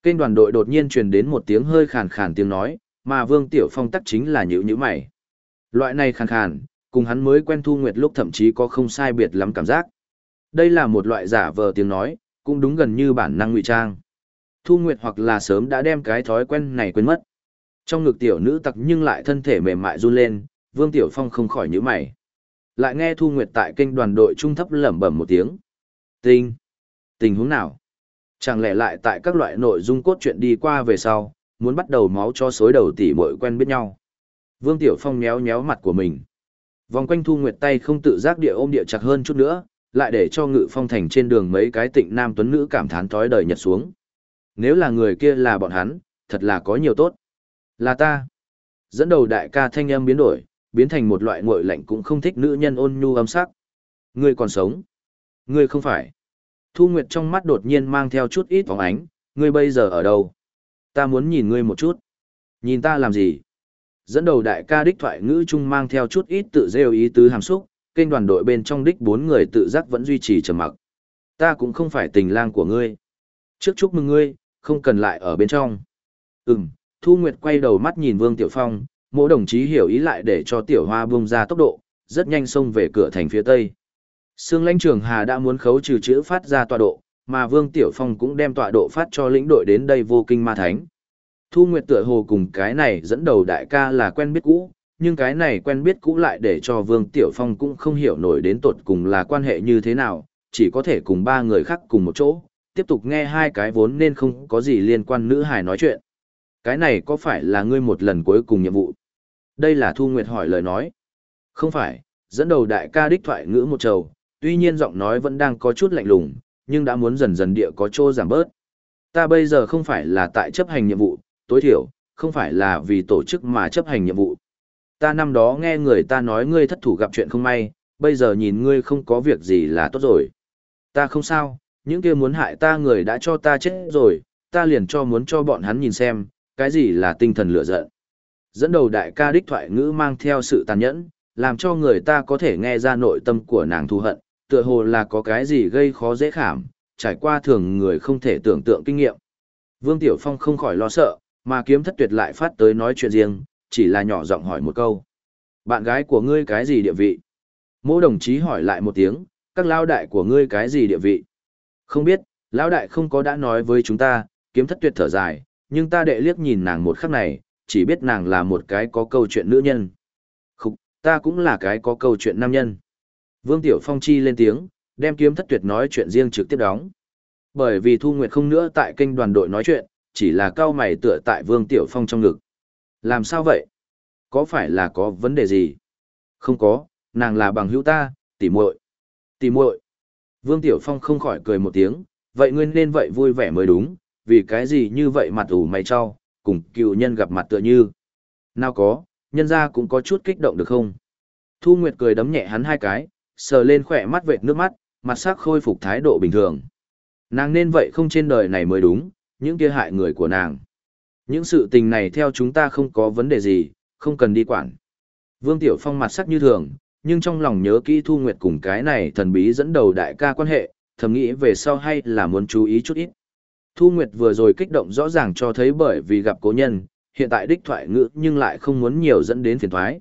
Kênh đoàn đội đột nhiên truyền đến một tiếng hơi khàn khàn tiếng nói, mà Vương Tiểu Phong tắc chính là nhữ nhữ mày. Loại này khàn khàn, cùng hắn mới quen Thu Nguyệt lúc thậm chí có không sai biệt lắm cảm giác. Đây là một loại giả vờ tiếng nói, cũng đúng gần như bản năng ngụy trang. Thu Nguyệt hoặc là sớm đã đem cái thói quen này quên mất. Trong ngực tiểu nữ tặc nhưng lại thân thể mềm mại run lên, Vương Tiểu Phong không khỏi nhíu mày. Lại nghe Thu Nguyệt tại kênh đoàn đội trung thấp lẩm bẩm một tiếng. Tình! Tình huống nào? Chẳng lẽ lại tại các loại nội dung cốt truyện đi qua về sau, muốn bắt đầu máu cho xối đầu tỉ muội quen biết nhau. Vương Tiểu Phong méo méo mặt của mình. Vòng quanh Thu Nguyệt tay không tự giác địa ôm địa chặt hơn chút nữa, lại để cho Ngự Phong thành trên đường mấy cái tịnh nam tuấn nữ cảm thán thói đời nhật xuống. Nếu là người kia là bọn hắn, thật là có nhiều tốt. Là ta. Dẫn đầu đại ca thanh âm biến đổi, biến thành một loại nguội lạnh cũng không thích nữ nhân ôn nhu âm sắc. Ngươi còn sống. Ngươi không phải. Thu Nguyệt trong mắt đột nhiên mang theo chút ít vòng ánh, ngươi bây giờ ở đâu? Ta muốn nhìn ngươi một chút. Nhìn ta làm gì? Dẫn đầu đại ca đích thoại ngữ chung mang theo chút ít tự rêu ý tứ hàm xúc, kênh đoàn đội bên trong đích bốn người tự giác vẫn duy trì trầm mặc. Ta cũng không phải tình lang của ngươi. Trước chúc mừng ngươi, không cần lại ở bên trong. Ừm, Thu Nguyệt quay đầu mắt nhìn Vương Tiểu Phong, mỗi đồng chí hiểu ý lại để cho Tiểu Hoa bung ra tốc độ, rất nhanh xông về cửa thành phía tây. Sương lãnh trường Hà đã muốn khấu trừ chữ phát ra tọa độ, mà Vương Tiểu Phong cũng đem tọa độ phát cho lĩnh đội đến đây vô kinh ma thánh. Thu Nguyệt tựa hồ cùng cái này dẫn đầu đại ca là quen biết cũ, nhưng cái này quen biết cũ lại để cho Vương Tiểu Phong cũng không hiểu nổi đến tột cùng là quan hệ như thế nào, chỉ có thể cùng ba người khác cùng một chỗ, tiếp tục nghe hai cái vốn nên không có gì liên quan nữ hài nói chuyện. Cái này có phải là ngươi một lần cuối cùng nhiệm vụ? Đây là Thu Nguyệt hỏi lời nói. Không phải, dẫn đầu đại ca đích thoại ngữ một trầu, tuy nhiên giọng nói vẫn đang có chút lạnh lùng, nhưng đã muốn dần dần địa có chỗ giảm bớt. Ta bây giờ không phải là tại chấp hành nhiệm vụ, tối thiểu, không phải là vì tổ chức mà chấp hành nhiệm vụ. Ta năm đó nghe người ta nói ngươi thất thủ gặp chuyện không may, bây giờ nhìn ngươi không có việc gì là tốt rồi. Ta không sao, những kia muốn hại ta người đã cho ta chết rồi, ta liền cho muốn cho bọn hắn nhìn xem, cái gì là tinh thần lửa giận. Dẫn đầu đại ca đích thoại ngữ mang theo sự tàn nhẫn, làm cho người ta có thể nghe ra nội tâm của nàng thù hận, tựa hồ là có cái gì gây khó dễ khảm, trải qua thường người không thể tưởng tượng kinh nghiệm. Vương Tiểu Phong không khỏi lo sợ, mà kiếm thất tuyệt lại phát tới nói chuyện riêng, chỉ là nhỏ giọng hỏi một câu. Bạn gái của ngươi cái gì địa vị? Mô đồng chí hỏi lại một tiếng, các lao đại của ngươi cái gì địa vị? Không biết, lão đại không có đã nói với chúng ta, kiếm thất tuyệt thở dài, nhưng ta đệ liếc nhìn nàng một khắc này, chỉ biết nàng là một cái có câu chuyện nữ nhân. Khúc, ta cũng là cái có câu chuyện nam nhân. Vương Tiểu Phong chi lên tiếng, đem kiếm thất tuyệt nói chuyện riêng trực tiếp đóng. Bởi vì Thu Nguyệt không nữa tại kênh đoàn đội nói chuyện, chỉ là cao mày tựa tại Vương Tiểu Phong trong ngực. Làm sao vậy? Có phải là có vấn đề gì? Không có, nàng là bằng hữu ta, tỉ muội. Tỉ muội. Vương Tiểu Phong không khỏi cười một tiếng, vậy ngươi nên vậy vui vẻ mới đúng, vì cái gì như vậy mặt ủ mày cho, cùng cựu nhân gặp mặt tựa như. Nào có, nhân ra cũng có chút kích động được không? Thu Nguyệt cười đấm nhẹ hắn hai cái, sờ lên khỏe mắt vệt nước mắt, mặt sắc khôi phục thái độ bình thường. Nàng nên vậy không trên đời này mới đúng, những kia hại người của nàng. Những sự tình này theo chúng ta không có vấn đề gì, không cần đi quản. Vương Tiểu Phong mặt sắc như thường, nhưng trong lòng nhớ kỹ Thu Nguyệt cùng cái này thần bí dẫn đầu đại ca quan hệ, thầm nghĩ về sau hay là muốn chú ý chút ít. Thu Nguyệt vừa rồi kích động rõ ràng cho thấy bởi vì gặp cố nhân, hiện tại đích thoại ngữ nhưng lại không muốn nhiều dẫn đến phiền thoái.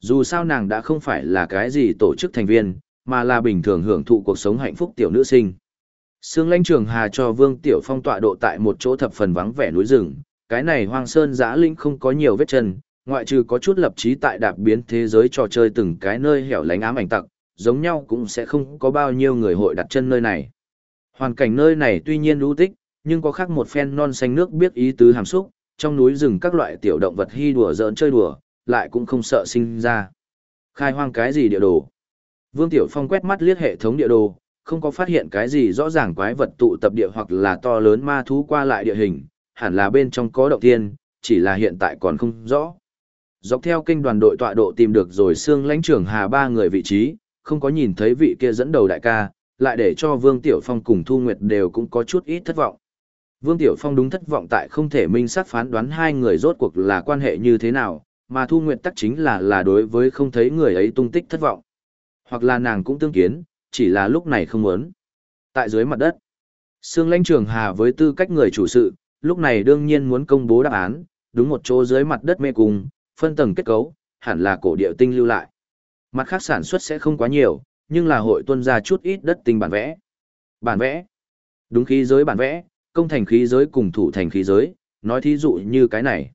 Dù sao nàng đã không phải là cái gì tổ chức thành viên, mà là bình thường hưởng thụ cuộc sống hạnh phúc tiểu nữ sinh. Sương lãnh trường hà cho Vương Tiểu Phong tọa độ tại một chỗ thập phần vắng vẻ núi rừng, cái này hoang sơn giã linh không có nhiều vết chân, ngoại trừ có chút lập trí tại đạp biến thế giới trò chơi từng cái nơi hẻo lánh ám ảnh tặc, giống nhau cũng sẽ không có bao nhiêu người hội đặt chân nơi này. Hoàn cảnh nơi này tuy nhiên lưu tích, nhưng có khác một phen non xanh nước biết ý tứ hàm xúc, trong núi rừng các loại tiểu động vật hy đùa giỡn chơi đùa, lại cũng không sợ sinh ra. Khai hoang cái gì địa đồ? Vương Tiểu Phong quét mắt liếc hệ thống địa đồ, không có phát hiện cái gì rõ ràng quái vật tụ tập địa hoặc là to lớn ma thú qua lại địa hình, hẳn là bên trong có động tiên chỉ là hiện tại còn không rõ. Dọc theo kênh đoàn đội tọa độ tìm được rồi xương lãnh trưởng hà ba người vị trí, không có nhìn thấy vị kia dẫn đầu đại ca, lại để cho Vương Tiểu Phong cùng Thu Nguyệt đều cũng có chút ít thất vọng. Vương Tiểu Phong đúng thất vọng tại không thể minh xác phán đoán hai người rốt cuộc là quan hệ như thế nào, mà Thu Nguyệt tắc chính là là đối với không thấy người ấy tung tích thất vọng. Hoặc là nàng cũng tương kiến, chỉ là lúc này không muốn. Tại dưới mặt đất, Sương Lãnh Trường Hà với tư cách người chủ sự, lúc này đương nhiên muốn công bố đáp án, đúng một chỗ dưới mặt đất mê cung, phân tầng kết cấu, hẳn là cổ địa tinh lưu lại. Mặt khác sản xuất sẽ không quá nhiều, nhưng là hội tuân ra chút ít đất tinh bản vẽ. Bản vẽ. Đúng khí giới bản vẽ, công thành khí giới cùng thủ thành khí giới, nói thí dụ như cái này.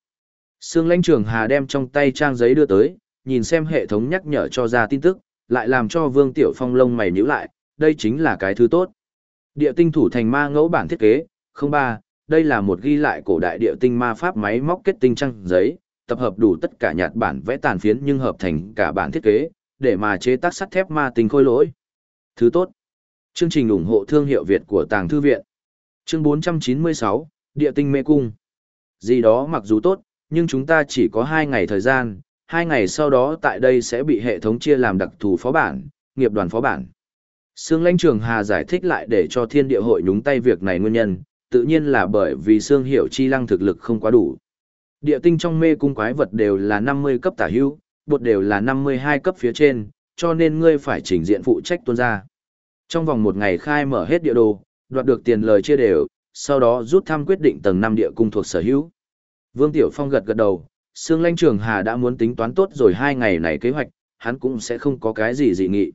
Sương lãnh trường Hà đem trong tay trang giấy đưa tới, nhìn xem hệ thống nhắc nhở cho ra tin tức, lại làm cho Vương Tiểu Phong lông mày nhíu lại, đây chính là cái thứ tốt. Địa tinh thủ thành ma ngẫu bản thiết kế, không ba, đây là một ghi lại cổ đại địa tinh ma pháp máy móc kết tinh trang giấy, tập hợp đủ tất cả nhạt bản vẽ tàn phiến nhưng hợp thành cả bản thiết kế, để mà chế tác sắt thép ma tinh khôi lỗi. Thứ tốt. Chương trình ủng hộ thương hiệu Việt của Tàng Thư Viện. Chương 496, Địa tinh mê cung. Gì đó mặc dù tốt, nhưng chúng ta chỉ có 2 ngày thời gian, 2 ngày sau đó tại đây sẽ bị hệ thống chia làm đặc thù phó bản, nghiệp đoàn phó bản. Sương Lãnh Trường Hà giải thích lại để cho thiên địa hội nhúng tay việc này nguyên nhân, tự nhiên là bởi vì Sương Hiểu Chi Lăng thực lực không quá đủ. Địa tinh trong mê cung quái vật đều là 50 cấp tả hữu, bột đều là 52 cấp phía trên, cho nên ngươi phải chỉnh diện phụ trách tuân ra. Trong vòng một ngày khai mở hết địa đồ, đoạt được tiền lời chia đều, sau đó rút thăm quyết định tầng 5 địa cung thuộc sở hữu. Vương Tiểu Phong gật gật đầu, Sương Lanh Trường Hà đã muốn tính toán tốt rồi hai ngày này kế hoạch, hắn cũng sẽ không có cái gì dị nghị.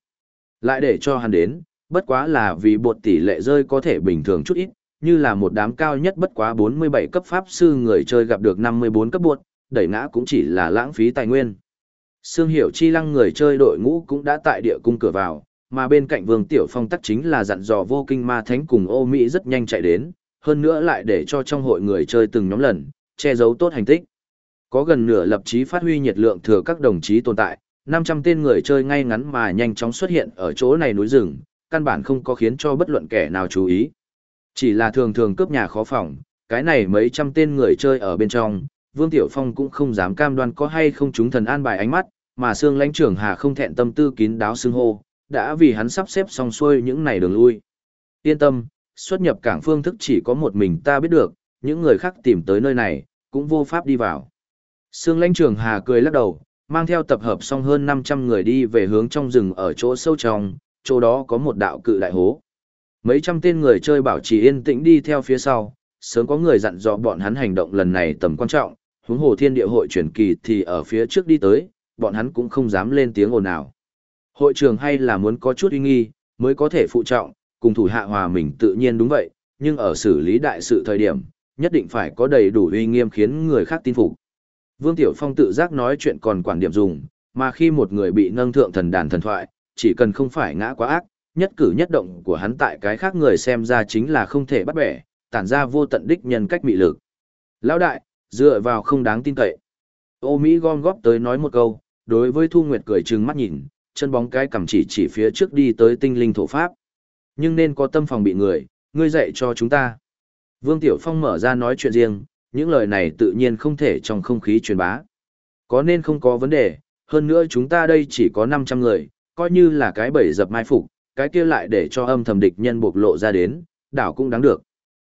Lại để cho hắn đến, bất quá là vì bột tỷ lệ rơi có thể bình thường chút ít, như là một đám cao nhất bất quá 47 cấp pháp sư người chơi gặp được 54 cấp bột, đẩy ngã cũng chỉ là lãng phí tài nguyên. Sương Hiểu Chi Lăng người chơi đội ngũ cũng đã tại địa cung cửa vào, mà bên cạnh Vương Tiểu Phong tắc chính là dặn dò vô kinh ma thánh cùng ô Mỹ rất nhanh chạy đến, hơn nữa lại để cho trong hội người chơi từng nhóm lần, che giấu tốt hành tích. Có gần nửa lập chí phát huy nhiệt lượng thừa các đồng chí tồn tại, 500 tên người chơi ngay ngắn mà nhanh chóng xuất hiện ở chỗ này núi rừng, căn bản không có khiến cho bất luận kẻ nào chú ý. Chỉ là thường thường cướp nhà khó phòng, cái này mấy trăm tên người chơi ở bên trong, Vương Tiểu Phong cũng không dám cam đoan có hay không chúng thần an bài ánh mắt, mà xương Lãnh trưởng Hà không thẹn tâm tư kín đáo xưng hô, đã vì hắn sắp xếp xong xuôi những này đường lui. Yên tâm, xuất nhập cảng phương thức chỉ có một mình ta biết được, những người khác tìm tới nơi này, cũng vô pháp đi vào. Sương Lãnh trưởng Hà cười lắc đầu, mang theo tập hợp xong hơn 500 người đi về hướng trong rừng ở chỗ sâu trong, chỗ đó có một đạo cự đại hố. Mấy trăm tên người chơi bảo trì yên tĩnh đi theo phía sau, sớm có người dặn dò bọn hắn hành động lần này tầm quan trọng, huống hồ thiên địa hội truyền kỳ thì ở phía trước đi tới, bọn hắn cũng không dám lên tiếng ồn nào. Hội trường hay là muốn có chút uy nghi, mới có thể phụ trọng, cùng thủ hạ hòa mình tự nhiên đúng vậy, nhưng ở xử lý đại sự thời điểm, nhất định phải có đầy đủ uy nghiêm khiến người khác tin phục. Vương Tiểu Phong tự giác nói chuyện còn quản điểm dùng, mà khi một người bị nâng thượng thần đàn thần thoại, chỉ cần không phải ngã quá ác, nhất cử nhất động của hắn tại cái khác người xem ra chính là không thể bắt bẻ, tản ra vô tận đích nhân cách mị lực. Lão đại, dựa vào không đáng tin cậy. Ô Mỹ gom góp tới nói một câu, đối với Thu Nguyệt cười trừng mắt nhìn, chân bóng cái cầm chỉ chỉ phía trước đi tới tinh linh thổ pháp. Nhưng nên có tâm phòng bị người, ngươi dạy cho chúng ta. Vương Tiểu Phong mở ra nói chuyện riêng, những lời này tự nhiên không thể trong không khí truyền bá. Có nên không có vấn đề, hơn nữa chúng ta đây chỉ có 500 người, coi như là cái bẫy dập mai phục, cái kia lại để cho âm thầm địch nhân bộc lộ ra đến, đảo cũng đáng được.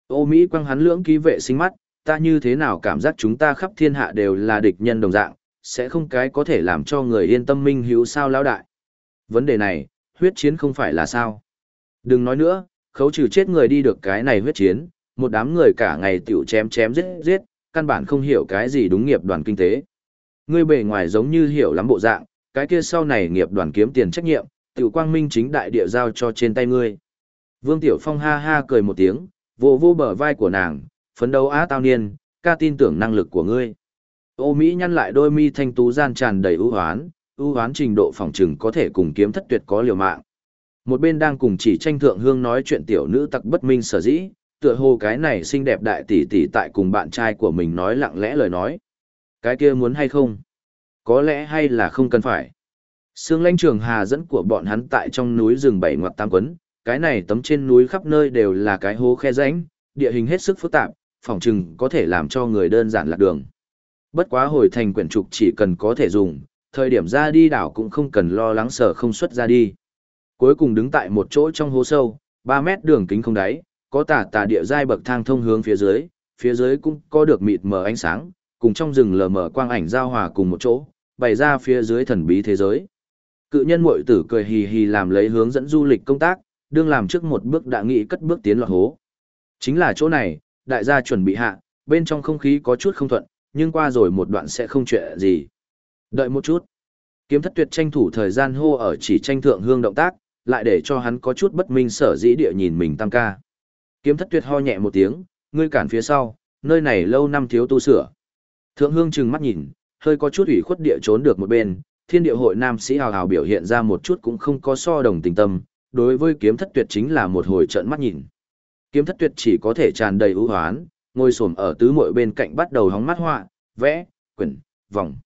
Ô Mỹ quăng hắn lưỡng ký vệ sinh mắt, ta như thế nào cảm giác chúng ta khắp thiên hạ đều là địch nhân đồng dạng, sẽ không cái có thể làm cho người yên tâm minh hữu sao lão đại. Vấn đề này, huyết chiến không phải là sao. Đừng nói nữa, khấu trừ chết người đi được cái này huyết chiến, một đám người cả ngày tiểu chém chém giết giết, căn bản không hiểu cái gì đúng nghiệp đoàn kinh tế. Ngươi bề ngoài giống như hiểu lắm bộ dạng, cái kia sau này nghiệp đoàn kiếm tiền trách nhiệm, tiểu quang minh chính đại địa giao cho trên tay ngươi. Vương Tiểu Phong ha ha cười một tiếng, vô vô bờ vai của nàng, phấn đấu á tao niên, ca tin tưởng năng lực của ngươi. Ô Mỹ nhăn lại đôi mi thanh tú gian tràn đầy ưu hoán, ưu hoán trình độ phòng trừng có thể cùng kiếm thất tuyệt có liều mạng. Một bên đang cùng chỉ tranh thượng hương nói chuyện tiểu nữ tặc bất minh sở dĩ, tựa hồ cái này xinh đẹp đại tỷ tỷ tại cùng bạn trai của mình nói lặng lẽ lời nói. Cái kia muốn hay không? Có lẽ hay là không cần phải. Sương lãnh trường hà dẫn của bọn hắn tại trong núi rừng bảy ngoặc tam quấn, cái này tấm trên núi khắp nơi đều là cái hố khe rãnh, địa hình hết sức phức tạp, phòng trừng có thể làm cho người đơn giản lạc đường. Bất quá hồi thành quyển trục chỉ cần có thể dùng, thời điểm ra đi đảo cũng không cần lo lắng sở không xuất ra đi. Cuối cùng đứng tại một chỗ trong hố sâu, 3 mét đường kính không đáy, có tà tà địa giai bậc thang thông hướng phía dưới, phía dưới cũng có được mịt mờ ánh sáng, cùng trong rừng lờ mờ quang ảnh giao hòa cùng một chỗ, bày ra phía dưới thần bí thế giới. Cự nhân muội tử cười hì hì làm lấy hướng dẫn du lịch công tác, đương làm trước một bước đã nghĩ cất bước tiến lọt hố. Chính là chỗ này, đại gia chuẩn bị hạ, bên trong không khí có chút không thuận, nhưng qua rồi một đoạn sẽ không chuyện gì. Đợi một chút. Kiếm thất tuyệt tranh thủ thời gian hô ở chỉ tranh thượng hương động tác, lại để cho hắn có chút bất minh sở dĩ địa nhìn mình tam ca. Kiếm thất tuyệt ho nhẹ một tiếng, ngươi cản phía sau, nơi này lâu năm thiếu tu sửa. Thượng hương trừng mắt nhìn, hơi có chút ủy khuất địa trốn được một bên, thiên địa hội nam sĩ hào hào biểu hiện ra một chút cũng không có so đồng tình tâm, đối với kiếm thất tuyệt chính là một hồi trợn mắt nhìn. Kiếm thất tuyệt chỉ có thể tràn đầy ưu hoán, ngồi xổm ở tứ muội bên cạnh bắt đầu hóng mắt họa, vẽ, quyển, vòng.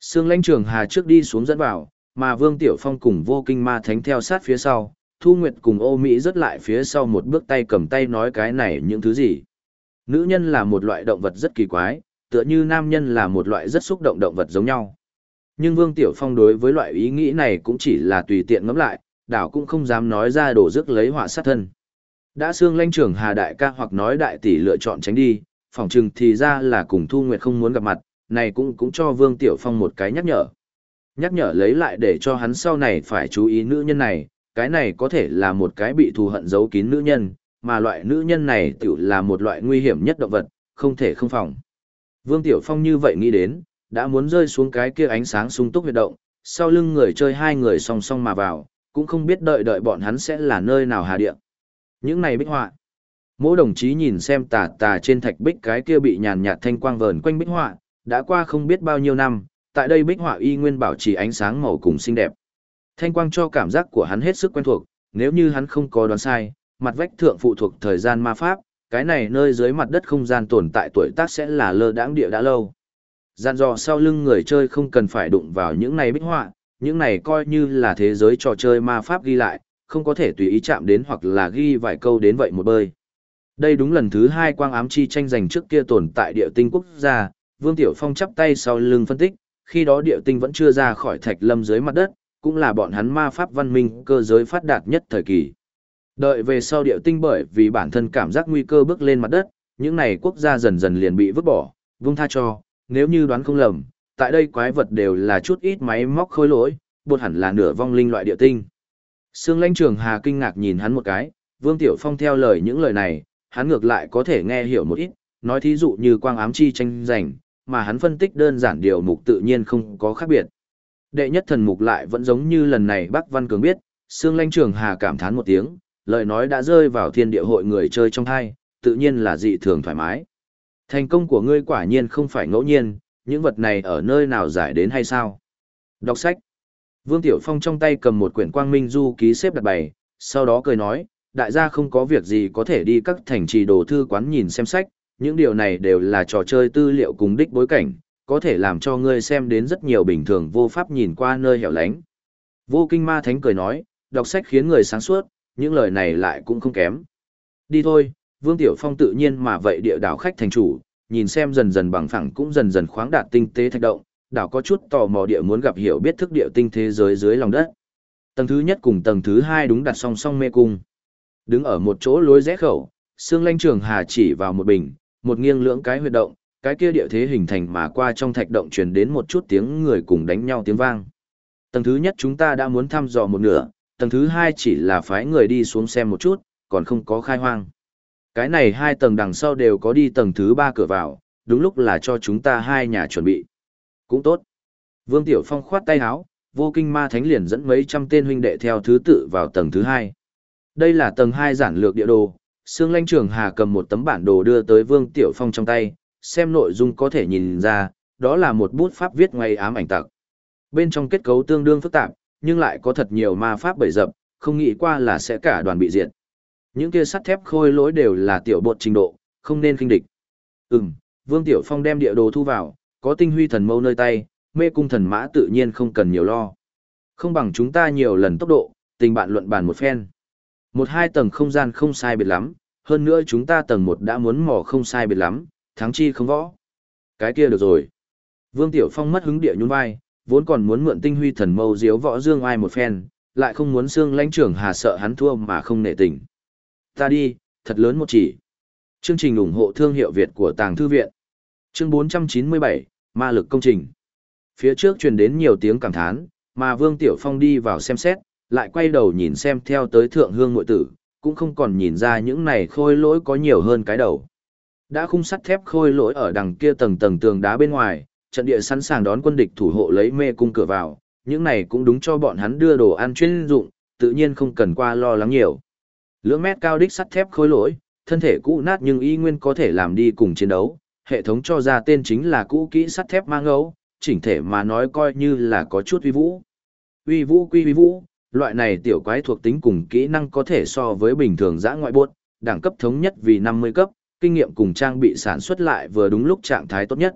Sương lãnh trường hà trước đi xuống dẫn vào, mà Vương Tiểu Phong cùng vô kinh ma thánh theo sát phía sau, Thu Nguyệt cùng ô Mỹ rất lại phía sau một bước tay cầm tay nói cái này những thứ gì. Nữ nhân là một loại động vật rất kỳ quái, tựa như nam nhân là một loại rất xúc động động vật giống nhau. Nhưng Vương Tiểu Phong đối với loại ý nghĩ này cũng chỉ là tùy tiện ngẫm lại, đảo cũng không dám nói ra đổ rước lấy họa sát thân. Đã xương lanh trưởng Hà Đại ca hoặc nói đại tỷ lựa chọn tránh đi, phỏng chừng thì ra là cùng Thu Nguyệt không muốn gặp mặt, này cũng cũng cho Vương Tiểu Phong một cái nhắc nhở. Nhắc nhở lấy lại để cho hắn sau này phải chú ý nữ nhân này, cái này có thể là một cái bị thù hận giấu kín nữ nhân, mà loại nữ nhân này tiểu là một loại nguy hiểm nhất động vật, không thể không phòng. Vương Tiểu Phong như vậy nghĩ đến, đã muốn rơi xuống cái kia ánh sáng sung túc huyệt động, sau lưng người chơi hai người song song mà vào, cũng không biết đợi đợi bọn hắn sẽ là nơi nào hà địa. Những này bích họa. Mỗi đồng chí nhìn xem tà tà trên thạch bích cái kia bị nhàn nhạt thanh quang vờn quanh bích họa, đã qua không biết bao nhiêu năm, tại đây bích họa y nguyên bảo trì ánh sáng màu cùng xinh đẹp. Thanh quang cho cảm giác của hắn hết sức quen thuộc, nếu như hắn không có đoán sai, mặt vách thượng phụ thuộc thời gian ma pháp, cái này nơi dưới mặt đất không gian tồn tại tuổi tác sẽ là lơ đãng địa đã lâu. Gian dò sau lưng người chơi không cần phải đụng vào những này bích họa, những này coi như là thế giới trò chơi ma pháp ghi lại, không có thể tùy ý chạm đến hoặc là ghi vài câu đến vậy một bơi. Đây đúng lần thứ hai quang ám chi tranh giành trước kia tồn tại địa tinh quốc gia, Vương Tiểu Phong chắp tay sau lưng phân tích, khi đó địa tinh vẫn chưa ra khỏi thạch lâm dưới mặt đất, cũng là bọn hắn ma pháp văn minh cơ giới phát đạt nhất thời kỳ. Đợi về sau địa tinh bởi vì bản thân cảm giác nguy cơ bước lên mặt đất, những này quốc gia dần dần liền bị vứt bỏ, vung tha cho, nếu như đoán không lầm, tại đây quái vật đều là chút ít máy móc khôi lỗi, buộc hẳn là nửa vong linh loại địa tinh. Sương lãnh trường hà kinh ngạc nhìn hắn một cái, Vương Tiểu Phong theo lời những lời này, hắn ngược lại có thể nghe hiểu một ít, nói thí dụ như quang ám chi tranh giành, mà hắn phân tích đơn giản điều mục tự nhiên không có khác biệt. Đệ nhất thần mục lại vẫn giống như lần này Bắc Văn Cường biết, Sương lanh trường hà cảm thán một tiếng, lời nói đã rơi vào thiên địa hội người chơi trong thai, tự nhiên là dị thường thoải mái. Thành công của ngươi quả nhiên không phải ngẫu nhiên, những vật này ở nơi nào giải đến hay sao? Đọc sách. Vương Tiểu Phong trong tay cầm một quyển quang minh du ký xếp đặt bày, sau đó cười nói, đại gia không có việc gì có thể đi các thành trì đồ thư quán nhìn xem sách, những điều này đều là trò chơi tư liệu cùng đích bối cảnh, có thể làm cho ngươi xem đến rất nhiều bình thường vô pháp nhìn qua nơi hẻo lánh. Vô kinh ma thánh cười nói, đọc sách khiến người sáng suốt, những lời này lại cũng không kém. Đi thôi, Vương Tiểu Phong tự nhiên mà vậy địa đảo khách thành chủ, nhìn xem dần dần bằng phẳng cũng dần dần khoáng đạt tinh tế thạch động, đảo có chút tò mò địa muốn gặp hiểu biết thức địa tinh thế giới dưới lòng đất. Tầng thứ nhất cùng tầng thứ hai đúng đặt song song mê cung. Đứng ở một chỗ lối rẽ khẩu, xương lanh trường hà chỉ vào một bình, một nghiêng lưỡng cái huyệt động, cái kia địa thế hình thành mà qua trong thạch động truyền đến một chút tiếng người cùng đánh nhau tiếng vang. Tầng thứ nhất chúng ta đã muốn thăm dò một nửa, tầng thứ hai chỉ là phái người đi xuống xem một chút, còn không có khai hoang. Cái này hai tầng đằng sau đều có đi tầng thứ ba cửa vào, đúng lúc là cho chúng ta hai nhà chuẩn bị. Cũng tốt. Vương Tiểu Phong khoát tay áo, vô kinh ma thánh liền dẫn mấy trăm tên huynh đệ theo thứ tự vào tầng thứ hai. Đây là tầng hai giản lược địa đồ, Sương Lanh Trường Hà cầm một tấm bản đồ đưa tới Vương Tiểu Phong trong tay, xem nội dung có thể nhìn ra, đó là một bút pháp viết ngay ám ảnh tặc. Bên trong kết cấu tương đương phức tạp, nhưng lại có thật nhiều ma pháp bbảy dập, không nghĩ qua là sẽ cả đoàn bị diệt. Những kia sắt thép khôi lỗi đều là tiểu bột trình độ, không nên kinh địch. Ừm, Vương Tiểu Phong đem địa đồ thu vào, có tinh huy thần mâu nơi tay, mê cung thần mã tự nhiên không cần nhiều lo. Không bằng chúng ta nhiều lần tốc độ, tình bạn luận bàn một phen. Một hai tầng không gian không sai biệt lắm, hơn nữa chúng ta tầng một đã muốn mò không sai biệt lắm, thắng chi không võ. Cái kia được rồi. Vương Tiểu Phong mất hứng địa nhún vai, vốn còn muốn mượn tinh huy thần mâu diếu võ dương ai một phen, lại không muốn xương lãnh trưởng hà sợ hắn thua mà không nể tình. Ta đi, thật lớn một chỉ. Chương trình ủng hộ thương hiệu Việt của Tàng Thư Viện. Chương 497, Ma lực công trình. Phía trước truyền đến nhiều tiếng cảm thán, mà Vương Tiểu Phong đi vào xem xét, lại quay đầu nhìn xem theo tới thượng hương ngội tử, cũng không còn nhìn ra những này khôi lỗi có nhiều hơn cái đầu. Đã khung sắt thép khôi lỗi ở đằng kia tầng tầng tường đá bên ngoài, trận địa sẵn sàng đón quân địch thủ hộ lấy mê cung cửa vào, những này cũng đúng cho bọn hắn đưa đồ ăn chuyên dụng, tự nhiên không cần qua lo lắng nhiều. Lưỡng mét cao đích sắt thép khôi lỗi, thân thể cũ nát nhưng y nguyên có thể làm đi cùng chiến đấu, hệ thống cho ra tên chính là cũ kỹ sắt thép mang ấu, chỉnh thể mà nói coi như là có chút uy vũ. Uy vũ quy uy vũ, loại này tiểu quái thuộc tính cùng kỹ năng có thể so với bình thường giã ngoại buốt, đẳng cấp thống nhất vì 50 cấp, kinh nghiệm cùng trang bị sản xuất lại vừa đúng lúc trạng thái tốt nhất.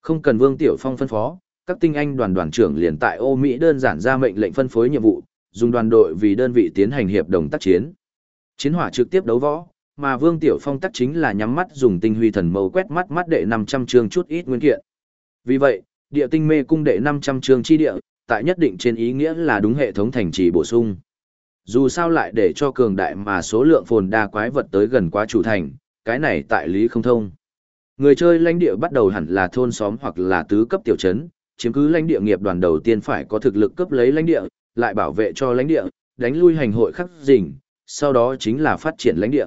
Không cần Vương Tiểu Phong phân phó, các tinh anh đoàn đoàn trưởng liền tại ô Mỹ đơn giản ra mệnh lệnh phân phối nhiệm vụ, dùng đoàn đội vì đơn vị tiến hành hiệp đồng tác chiến. Chiến hỏa trực tiếp đấu võ, mà Vương Tiểu Phong tác chính là nhắm mắt dùng tinh huy thần mâu quét mắt mắt đệ 500 chương chút ít nguyên kiện. Vì vậy, địa tinh mê cung đệ 500 chương chi địa, tại nhất định trên ý nghĩa là đúng hệ thống thành trì bổ sung. Dù sao lại để cho cường đại mà số lượng phồn đa quái vật tới gần quá chủ thành, cái này tại lý không thông. Người chơi lãnh địa bắt đầu hẳn là thôn xóm hoặc là tứ cấp tiểu trấn, chiếm cứ lãnh địa nghiệp đoàn đầu tiên phải có thực lực cấp lấy lãnh địa, lại bảo vệ cho lãnh địa, đánh lui hành hội khắc rình, sau đó chính là phát triển lãnh địa.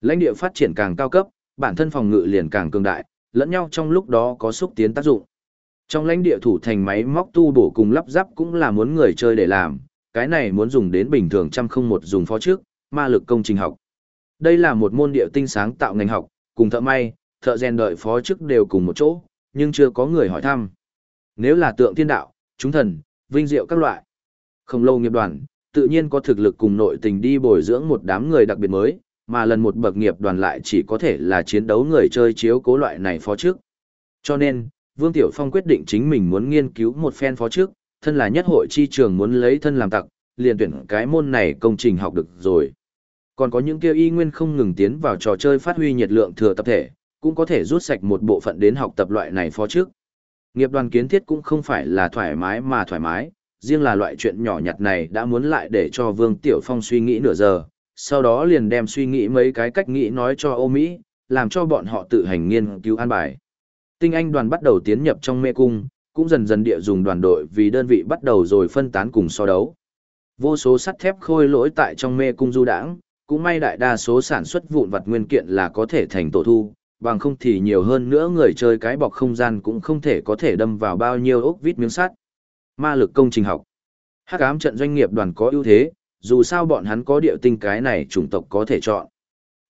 Lãnh địa phát triển càng cao cấp, bản thân phòng ngự liền càng cường đại, lẫn nhau trong lúc đó có xúc tiến tác dụng. Trong lãnh địa thủ thành máy móc tu bổ cùng lắp ráp cũng là muốn người chơi để làm, cái này muốn dùng đến bình thường trăm không một dùng phó trước, ma lực công trình học. Đây là một môn địa tinh sáng tạo ngành học, cùng thợ may, thợ rèn đợi phó chức đều cùng một chỗ, nhưng chưa có người hỏi thăm. Nếu là tượng thiên đạo, chúng thần, vinh diệu các loại. Không lâu nghiệp đoàn, tự nhiên có thực lực cùng nội tình đi bồi dưỡng một đám người đặc biệt mới, mà lần một bậc nghiệp đoàn lại chỉ có thể là chiến đấu người chơi chiếu cố loại này phó trước. Cho nên, Vương Tiểu Phong quyết định chính mình muốn nghiên cứu một phen phó trước, thân là nhất hội chi trường muốn lấy thân làm tặc, liền tuyển cái môn này công trình học được rồi. Còn có những kia y nguyên không ngừng tiến vào trò chơi phát huy nhiệt lượng thừa tập thể, cũng có thể rút sạch một bộ phận đến học tập loại này phó trước. Nghiệp đoàn kiến thiết cũng không phải là thoải mái mà thoải mái, riêng là loại chuyện nhỏ nhặt này đã muốn lại để cho Vương Tiểu Phong suy nghĩ nửa giờ, sau đó liền đem suy nghĩ mấy cái cách nghĩ nói cho Âu Mỹ, làm cho bọn họ tự hành nghiên cứu an bài. Tinh Anh đoàn bắt đầu tiến nhập trong mê cung, cũng dần dần địa dùng đoàn đội vì đơn vị bắt đầu rồi phân tán cùng so đấu. Vô số sắt thép khôi lỗi tại trong mê cung du đãng, cũng may đại đa số sản xuất vụn vật nguyên kiện là có thể thành tổ thu, bằng không thì nhiều hơn nữa người chơi cái bọc không gian cũng không thể có thể đâm vào bao nhiêu ốc vít miếng sắt. Ma lực công trình học. Hắc ám trận doanh nghiệp đoàn có ưu thế, dù sao bọn hắn có điệu tinh cái này chủng tộc có thể chọn.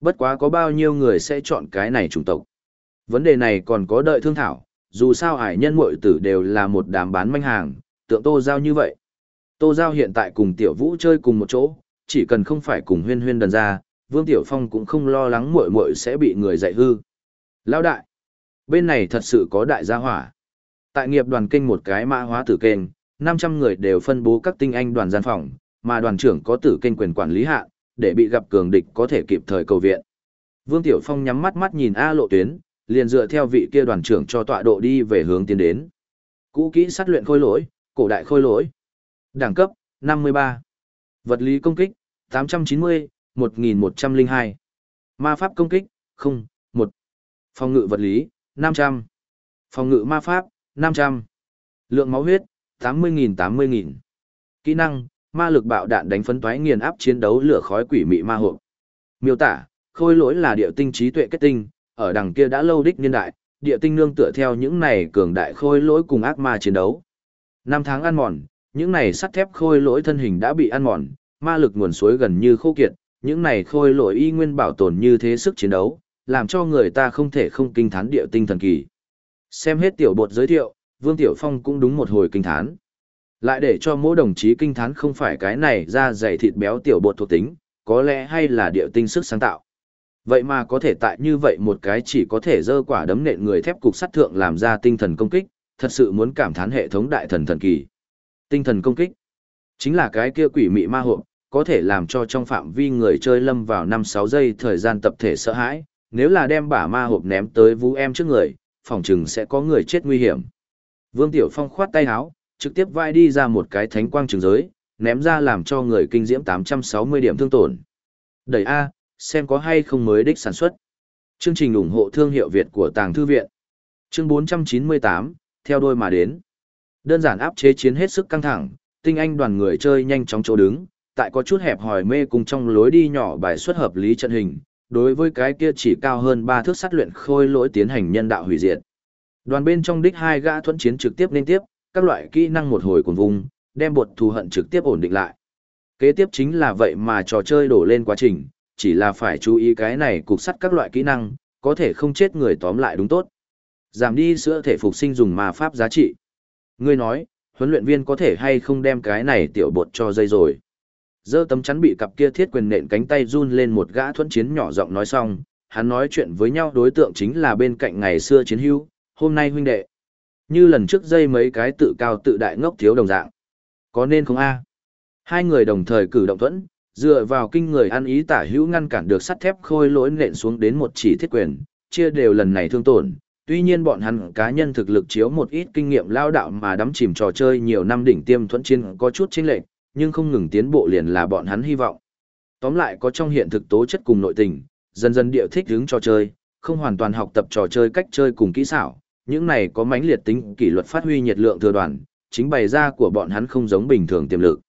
Bất quá có bao nhiêu người sẽ chọn cái này chủng tộc. Vấn đề này còn có đợi thương thảo, dù sao hải nhân muội tử đều là một đám bán manh hàng, tượng tô giao như vậy. Tô giao hiện tại cùng tiểu vũ chơi cùng một chỗ, chỉ cần không phải cùng huyên huyên đần ra, Vương Tiểu Phong cũng không lo lắng muội muội sẽ bị người dạy hư. Lão đại, bên này thật sự có đại gia hỏa. Tại nghiệp đoàn kinh một cái mã hóa tử kênh, 500 người đều phân bố các tinh anh đoàn gian phòng, mà đoàn trưởng có tử kênh quyền quản lý hạ, để bị gặp cường địch có thể kịp thời cầu viện. Vương Tiểu Phong nhắm mắt mắt nhìn A lộ tuyến, liền dựa theo vị kia đoàn trưởng cho tọa độ đi về hướng tiến đến. Cũ kỹ sát luyện khôi lỗi, cổ đại khôi lỗi. Đẳng cấp, 53. Vật lý công kích, 890, 1102. Ma pháp công kích, 0, 1. Phòng ngự vật lý, 500. Phòng ngự ma pháp, 500. Lượng máu huyết, 80.000 80.000. Kỹ năng, ma lực bạo đạn đánh phấn toái nghiền áp chiến đấu lửa khói quỷ mị ma hộ. Miêu tả, khôi lỗi là địa tinh trí tuệ kết tinh, ở đằng kia đã lâu đích niên đại, địa tinh nương tựa theo những này cường đại khôi lỗi cùng ác ma chiến đấu. Năm tháng ăn mòn, những này sắt thép khôi lỗi thân hình đã bị ăn mòn, ma lực nguồn suối gần như khô kiệt, những này khôi lỗi y nguyên bảo tồn như thế sức chiến đấu, làm cho người ta không thể không kinh thán địa tinh thần kỳ. Xem hết tiểu bột giới thiệu, Vương Tiểu Phong cũng đúng một hồi kinh thán. Lại để cho mỗi đồng chí kinh thán không phải cái này ra dày thịt béo tiểu bột thuộc tính, có lẽ hay là địa tinh sức sáng tạo. Vậy mà có thể tại như vậy một cái chỉ có thể dơ quả đấm nện người thép cục sắt thượng làm ra tinh thần công kích, thật sự muốn cảm thán hệ thống đại thần thần kỳ. Tinh thần công kích, chính là cái kia quỷ mị ma hộp, có thể làm cho trong phạm vi người chơi lâm vào 5-6 giây thời gian tập thể sợ hãi, nếu là đem bả ma hộp ném tới vũ em trước người, phòng chừng sẽ có người chết nguy hiểm. Vương Tiểu Phong khoát tay áo, trực tiếp vai đi ra một cái thánh quang trường giới, ném ra làm cho người kinh diễm 860 điểm thương tổn. Đẩy A, xem có hay không mới đích sản xuất. Chương trình ủng hộ thương hiệu Việt của Tàng Thư Viện. Chương 498, theo đôi mà đến. Đơn giản áp chế chiến hết sức căng thẳng, tinh anh đoàn người chơi nhanh chóng chỗ đứng, tại có chút hẹp hòi mê cùng trong lối đi nhỏ bài xuất hợp lý trận hình, đối với cái kia chỉ cao hơn 3 thước sắt luyện khôi lỗi tiến hành nhân đạo hủy diệt. Đoàn bên trong đích hai gã thuẫn chiến trực tiếp liên tiếp, các loại kỹ năng một hồi cùng vùng, đem bột thù hận trực tiếp ổn định lại. Kế tiếp chính là vậy mà trò chơi đổ lên quá trình, chỉ là phải chú ý cái này cục sắt các loại kỹ năng, có thể không chết người tóm lại đúng tốt. Giảm đi sữa thể phục sinh dùng ma pháp giá trị. Ngươi nói, huấn luyện viên có thể hay không đem cái này tiểu bột cho dây rồi. Dơ tấm chắn bị cặp kia thiết quyền nện cánh tay run lên một gã thuẫn chiến nhỏ giọng nói xong, hắn nói chuyện với nhau đối tượng chính là bên cạnh ngày xưa chiến hữu, hôm nay huynh đệ. Như lần trước dây mấy cái tự cao tự đại ngốc thiếu đồng dạng. Có nên không a? Hai người đồng thời cử động thuẫn, dựa vào kinh người ăn ý tả hữu ngăn cản được sắt thép khôi lỗi nện xuống đến một chỉ thiết quyền, chia đều lần này thương tổn. Tuy nhiên bọn hắn cá nhân thực lực chiếu một ít kinh nghiệm lao đạo mà đắm chìm trò chơi nhiều năm đỉnh tiêm thuẫn chiến có chút chênh lệch, nhưng không ngừng tiến bộ liền là bọn hắn hy vọng. Tóm lại có trong hiện thực tố chất cùng nội tình, dần dần điệu thích hướng trò chơi, không hoàn toàn học tập trò chơi cách chơi cùng kỹ xảo, những này có mãnh liệt tính kỷ luật phát huy nhiệt lượng thừa đoàn, chính bày ra của bọn hắn không giống bình thường tiềm lực.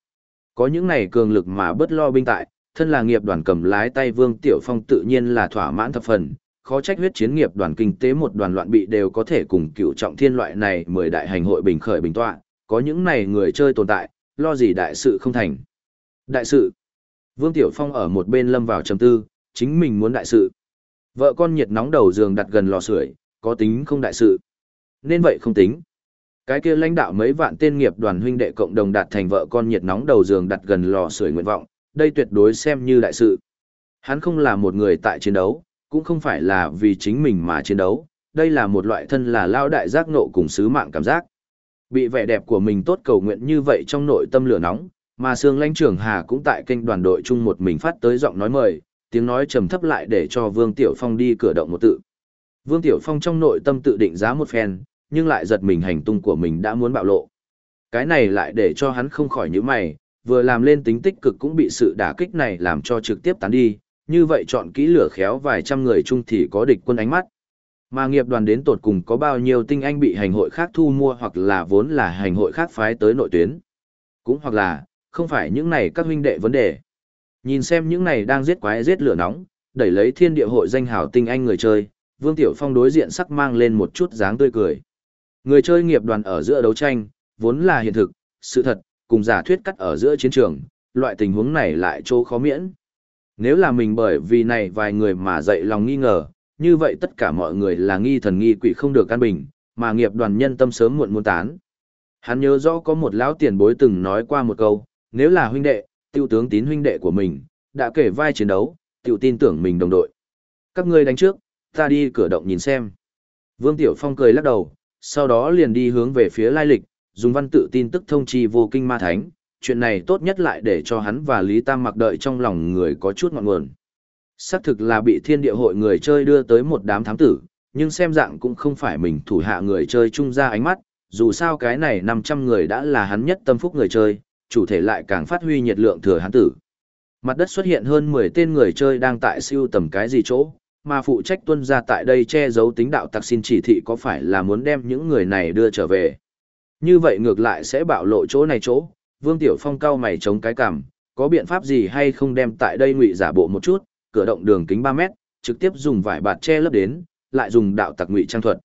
Có những này cường lực mà bất lo binh tại, thân là nghiệp đoàn cầm lái tay Vương Tiểu Phong tự nhiên là thỏa mãn thập phần, khó trách huyết chiến nghiệp đoàn kinh tế một đoàn loạn bị đều có thể cùng cựu trọng thiên loại này mười đại hành hội bình khởi bình tọa, có những này người chơi tồn tại, lo gì đại sự không thành. Đại sự. Vương Tiểu Phong ở một bên lâm vào trầm tư, chính mình muốn đại sự. Vợ con nhiệt nóng đầu giường đặt gần lò sưởi, có tính không đại sự. Nên vậy không tính. Cái kia lãnh đạo mấy vạn tên nghiệp đoàn huynh đệ cộng đồng đạt thành vợ con nhiệt nóng đầu giường đặt gần lò sưởi nguyện vọng, đây tuyệt đối xem như đại sự. Hắn không là một người tại chiến đấu, cũng không phải là vì chính mình mà chiến đấu, đây là một loại thân là lao đại giác nộ cùng sứ mạng cảm giác. Bị vẻ đẹp của mình tốt cầu nguyện như vậy trong nội tâm lửa nóng, Mà Sương Lãnh trưởng Hà cũng tại kênh đoàn đội chung một mình phát tới giọng nói mời, tiếng nói trầm thấp lại để cho Vương Tiểu Phong đi cửa động một tự. Vương Tiểu Phong trong nội tâm tự định giá một phen, nhưng lại giật mình hành tung của mình đã muốn bạo lộ. Cái này lại để cho hắn không khỏi những mày, vừa làm lên tính tích cực cũng bị sự đả kích này làm cho trực tiếp tán đi, như vậy chọn kỹ lửa khéo vài trăm người chung thì có địch quân ánh mắt. Mà nghiệp đoàn đến tột cùng có bao nhiêu tinh anh bị hành hội khác thu mua hoặc là vốn là hành hội khác phái tới nội tuyến. Cũng hoặc là, không phải những này các huynh đệ vấn đề. Nhìn xem những này đang giết quái giết lửa nóng, đẩy lấy thiên địa hội danh hào tinh anh người chơi, Vương Tiểu Phong đối diện sắc mang lên một chút dáng tươi cười. Người chơi nghiệp đoàn ở giữa đấu tranh, vốn là hiện thực, sự thật, cùng giả thuyết cắt ở giữa chiến trường, loại tình huống này lại chỗ khó miễn. Nếu là mình bởi vì này vài người mà dậy lòng nghi ngờ, như vậy tất cả mọi người là nghi thần nghi quỷ không được căn bình, mà nghiệp đoàn nhân tâm sớm muộn muốn tán. Hắn nhớ rõ có một lão tiền bối từng nói qua một câu, nếu là huynh đệ, tiêu tướng tín huynh đệ của mình, đã kể vai chiến đấu, tiêu tin tưởng mình đồng đội. Các ngươi đánh trước, ta đi cửa động nhìn xem. Vương Tiểu Phong cười lắc đầu, sau đó liền đi hướng về phía lai lịch, dùng văn tự tin tức thông chi vô kinh ma thánh, chuyện này tốt nhất lại để cho hắn và Lý Tam mặc đợi trong lòng người có chút ngọn nguồn. Xác thực là bị thiên địa hội người chơi đưa tới một đám thám tử, nhưng xem dạng cũng không phải mình thủ hạ người chơi chung ra ánh mắt, dù sao cái này 500 người đã là hắn nhất tâm phúc người chơi, chủ thể lại càng phát huy nhiệt lượng thừa hắn tử. Mặt đất xuất hiện hơn 10 tên người chơi đang tại siêu tầm cái gì chỗ, mà phụ trách tuân ra tại đây che giấu tính đạo tặc xin chỉ thị có phải là muốn đem những người này đưa trở về. Như vậy ngược lại sẽ bạo lộ chỗ này chỗ, Vương Tiểu Phong cao mày chống cái cằm, có biện pháp gì hay không đem tại đây ngụy giả bộ một chút, cửa động đường kính 3 mét, trực tiếp dùng vải bạt che lấp đến, lại dùng đạo tặc ngụy trang thuật.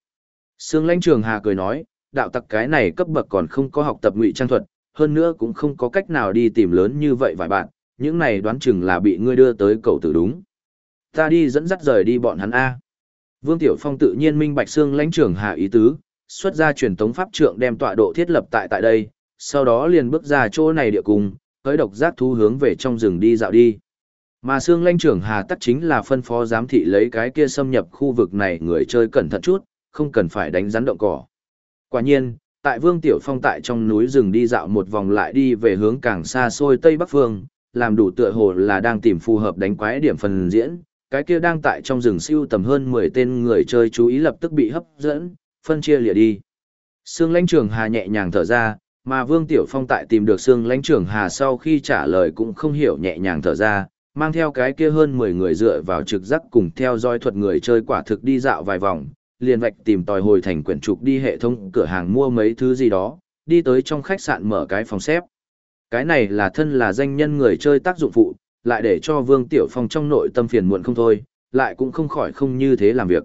Sương Lãnh Trường Hà cười nói, đạo tặc cái này cấp bậc còn không có học tập ngụy trang thuật, hơn nữa cũng không có cách nào đi tìm lớn như vậy vài bạn, những này đoán chừng là bị ngươi đưa tới cậu tử đúng. Ta đi dẫn dắt rời đi bọn hắn A. Vương Tiểu Phong tự nhiên minh bạch xương lãnh trưởng hạ ý tứ, xuất ra truyền tống pháp trượng đem tọa độ thiết lập tại tại đây, sau đó liền bước ra chỗ này địa cùng tới độc giác thu hướng về trong rừng đi dạo đi. Mà xương lãnh trưởng Hà Tắc chính là phân phó giám thị lấy cái kia xâm nhập khu vực này người chơi cẩn thận chút, không cần phải đánh rắn động cỏ. Quả nhiên, tại Vương Tiểu Phong tại trong núi rừng đi dạo một vòng lại đi về hướng càng xa xôi Tây Bắc Phương, làm đủ tựa hồ là đang tìm phù hợp đánh quái điểm phần diễn, cái kia đang tại trong rừng siêu tầm hơn 10 tên người chơi chú ý lập tức bị hấp dẫn, phân chia lìa đi. Sương lãnh trưởng Hà nhẹ nhàng thở ra, mà Vương Tiểu Phong tại tìm được Sương lãnh trưởng Hà sau khi trả lời cũng không hiểu nhẹ nhàng thở ra, mang theo cái kia hơn 10 người dựa vào trực giác cùng theo dõi thuật người chơi quả thực đi dạo vài vòng, liền vạch tìm tòi hồi thành quyển trục đi hệ thống cửa hàng mua mấy thứ gì đó, đi tới trong khách sạn mở cái phòng xếp. Cái này là thân là danh nhân người chơi tác dụng phụ, lại để cho Vương Tiểu Phong trong nội tâm phiền muộn không thôi, lại cũng không khỏi không như thế làm việc.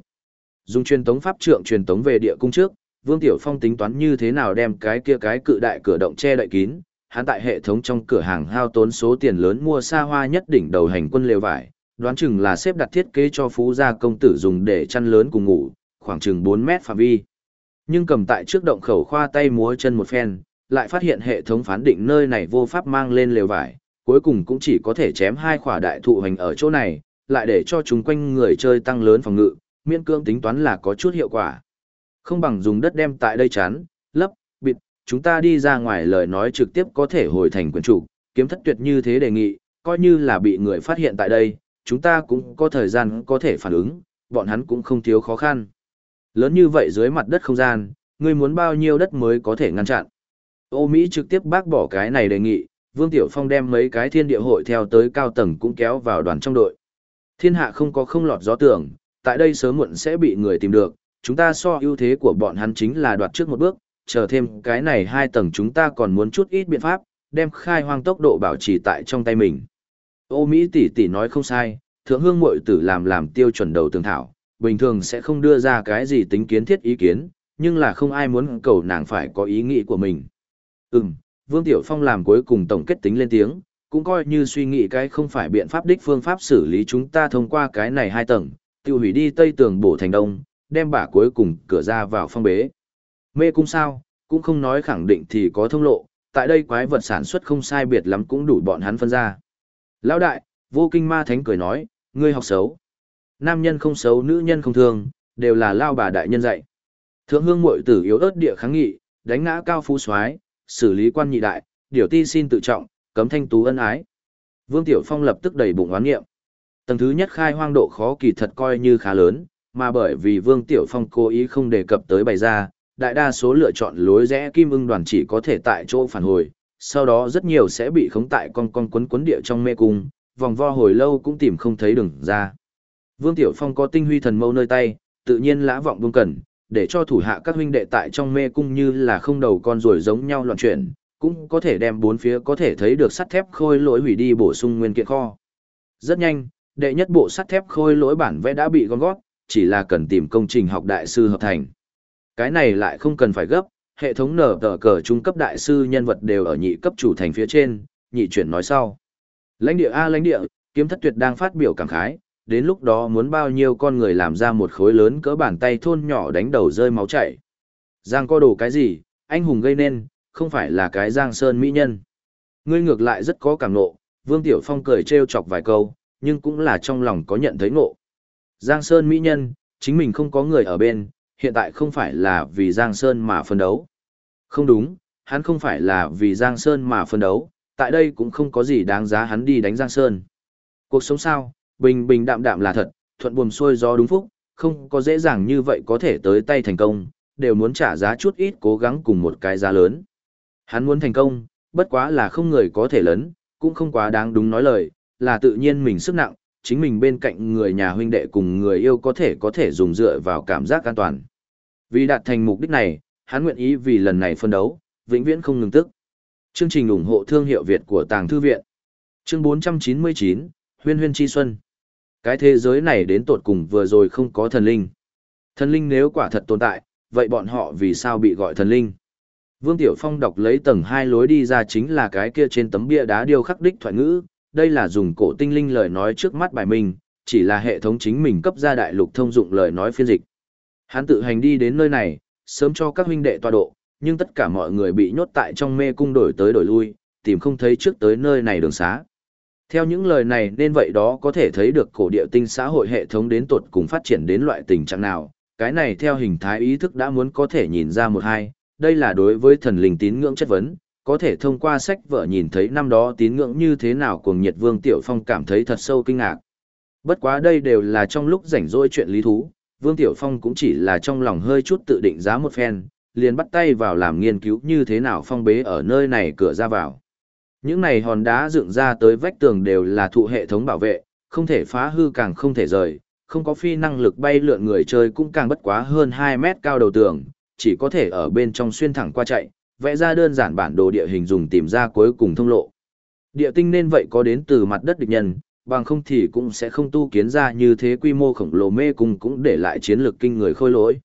Dùng truyền tống pháp trượng truyền tống về địa cung trước, Vương Tiểu Phong tính toán như thế nào đem cái kia cái cự đại cửa động che đậy kín, hắn tại hệ thống trong cửa hàng hao tốn số tiền lớn mua xa hoa nhất đỉnh đầu hành quân lều vải, đoán chừng là xếp đặt thiết kế cho phú gia công tử dùng để chăn lớn cùng ngủ, khoảng chừng 4 mét phạm vi. Nhưng cầm tại trước động khẩu khoa tay múa chân một phen, lại phát hiện hệ thống phán định nơi này vô pháp mang lên lều vải, cuối cùng cũng chỉ có thể chém hai khỏa đại thụ hành ở chỗ này, lại để cho chúng quanh người chơi tăng lớn phòng ngự, miễn cương tính toán là có chút hiệu quả. Không bằng dùng đất đem tại đây chán, lấp, bịt, chúng ta đi ra ngoài lời nói trực tiếp có thể hồi thành quyền chủ, kiếm thất tuyệt như thế đề nghị, coi như là bị người phát hiện tại đây, chúng ta cũng có thời gian có thể phản ứng, bọn hắn cũng không thiếu khó khăn. Lớn như vậy dưới mặt đất không gian, ngươi muốn bao nhiêu đất mới có thể ngăn chặn. Ô Mỹ trực tiếp bác bỏ cái này đề nghị, Vương Tiểu Phong đem mấy cái thiên địa hội theo tới cao tầng cũng kéo vào đoàn trong đội. Thiên hạ không có không lọt gió tưởng, tại đây sớm muộn sẽ bị người tìm được, chúng ta so ưu thế của bọn hắn chính là đoạt trước một bước, chờ thêm cái này hai tầng chúng ta còn muốn chút ít biện pháp, đem khai hoang tốc độ bảo trì tại trong tay mình. Ô Mỹ tỷ tỷ nói không sai, thượng hương muội tử làm làm tiêu chuẩn đầu tường thảo, bình thường sẽ không đưa ra cái gì tính kiến thiết ý kiến, nhưng là không ai muốn cầu nàng phải có ý nghĩ của mình. Ừm, Vương Tiểu Phong làm cuối cùng tổng kết tính lên tiếng, cũng coi như suy nghĩ cái không phải biện pháp đích phương pháp xử lý chúng ta thông qua cái này hai tầng, tiêu hủy đi tây tường bổ thành đông, đem bả cuối cùng cửa ra vào phong bế. Mê cung sao, cũng không nói khẳng định thì có thông lộ, tại đây quái vật sản xuất không sai biệt lắm cũng đủ bọn hắn phân ra. Lão đại, vô kinh ma thánh cười nói, ngươi học xấu. Nam nhân không xấu nữ nhân không thương, đều là lao bà đại nhân dạy. Thượng hương muội tử yếu ớt địa kháng nghị, đánh ngã cao phú soái xử lý quan nhị đại, điều ti xin tự trọng, cấm thanh tú ân ái. Vương Tiểu Phong lập tức đầy bụng oán nghiệm. Tầng thứ nhất khai hoang độ khó kỳ thật coi như khá lớn, mà bởi vì Vương Tiểu Phong cố ý không đề cập tới bày ra, đại đa số lựa chọn lối rẽ kim ưng đoàn chỉ có thể tại chỗ phản hồi, sau đó rất nhiều sẽ bị khống tại con con quấn quấn địa trong mê cung, vòng vo hồi lâu cũng tìm không thấy đường ra. Vương Tiểu Phong có tinh huy thần mâu nơi tay, tự nhiên lã vọng buông cần, để cho thủ hạ các huynh đệ tại trong mê cung như là không đầu con ruồi giống nhau loạn chuyển, cũng có thể đem bốn phía có thể thấy được sắt thép khôi lỗi hủy đi bổ sung nguyên kiện kho. Rất nhanh, đệ nhất bộ sắt thép khôi lỗi bản vẽ đã bị gom gót, chỉ là cần tìm công trình học đại sư hợp thành. Cái này lại không cần phải gấp, hệ thống nở tờ cờ trung cấp đại sư nhân vật đều ở nhị cấp chủ thành phía trên, nhị chuyển nói sau. Lãnh địa A lãnh địa, kiếm thất tuyệt đang phát biểu cảm khái, đến lúc đó muốn bao nhiêu con người làm ra một khối lớn cỡ bàn tay thôn nhỏ đánh đầu rơi máu chảy. Giang co đồ cái gì, anh hùng gây nên, không phải là cái giang sơn mỹ nhân. Ngươi ngược lại rất có cảm nộ, Vương Tiểu Phong cười trêu chọc vài câu, nhưng cũng là trong lòng có nhận thấy ngộ. Giang Sơn mỹ nhân, chính mình không có người ở bên, hiện tại không phải là vì Giang Sơn mà phân đấu. Không đúng, hắn không phải là vì Giang Sơn mà phân đấu, tại đây cũng không có gì đáng giá hắn đi đánh Giang Sơn. Cuộc sống sao, bình bình đạm đạm là thật, thuận buồm xuôi gió đúng phúc, không có dễ dàng như vậy có thể tới tay thành công, đều muốn trả giá chút ít cố gắng cùng một cái giá lớn. Hắn muốn thành công, bất quá là không người có thể lớn, cũng không quá đáng đúng nói lời, là tự nhiên mình sức nặng, chính mình bên cạnh người nhà huynh đệ cùng người yêu có thể có thể dùng dựa vào cảm giác an toàn. Vì đạt thành mục đích này, hắn nguyện ý vì lần này phân đấu, vĩnh viễn không ngừng tức. Chương trình ủng hộ thương hiệu Việt của Tàng Thư Viện. Chương 499, Huyên Huyên Chi Xuân. Cái thế giới này đến tột cùng vừa rồi không có thần linh. Thần linh nếu quả thật tồn tại, vậy bọn họ vì sao bị gọi thần linh? Vương Tiểu Phong đọc lấy tầng hai lối đi ra chính là cái kia trên tấm bia đá điêu khắc đích thoại ngữ, đây là dùng cổ tinh linh lời nói trước mắt bài mình, chỉ là hệ thống chính mình cấp ra đại lục thông dụng lời nói phiên dịch. Hắn tự hành đi đến nơi này, sớm cho các huynh đệ tọa độ, nhưng tất cả mọi người bị nhốt tại trong mê cung đổi tới đổi lui, tìm không thấy trước tới nơi này đường xá. Theo những lời này nên vậy đó có thể thấy được cổ địa tinh xã hội hệ thống đến tột cùng phát triển đến loại tình trạng nào, cái này theo hình thái ý thức đã muốn có thể nhìn ra một hai, đây là đối với thần linh tín ngưỡng chất vấn, có thể thông qua sách vở nhìn thấy năm đó tín ngưỡng như thế nào cùng nhiệt vương Tiểu Phong cảm thấy thật sâu kinh ngạc. Bất quá đây đều là trong lúc rảnh rỗi chuyện lý thú, Vương Tiểu Phong cũng chỉ là trong lòng hơi chút tự định giá một phen, liền bắt tay vào làm nghiên cứu như thế nào phong bế ở nơi này cửa ra vào. Những này hòn đá dựng ra tới vách tường đều là thụ hệ thống bảo vệ, không thể phá hư càng không thể rời, không có phi năng lực bay lượn người chơi cũng càng bất quá hơn 2 mét cao đầu tường, chỉ có thể ở bên trong xuyên thẳng qua chạy, vẽ ra đơn giản bản đồ địa hình dùng tìm ra cuối cùng thông lộ. Địa tinh nên vậy có đến từ mặt đất địch nhân, bằng không thì cũng sẽ không tu kiến ra như thế quy mô khổng lồ mê cung cũng để lại chiến lược kinh người khôi lỗi.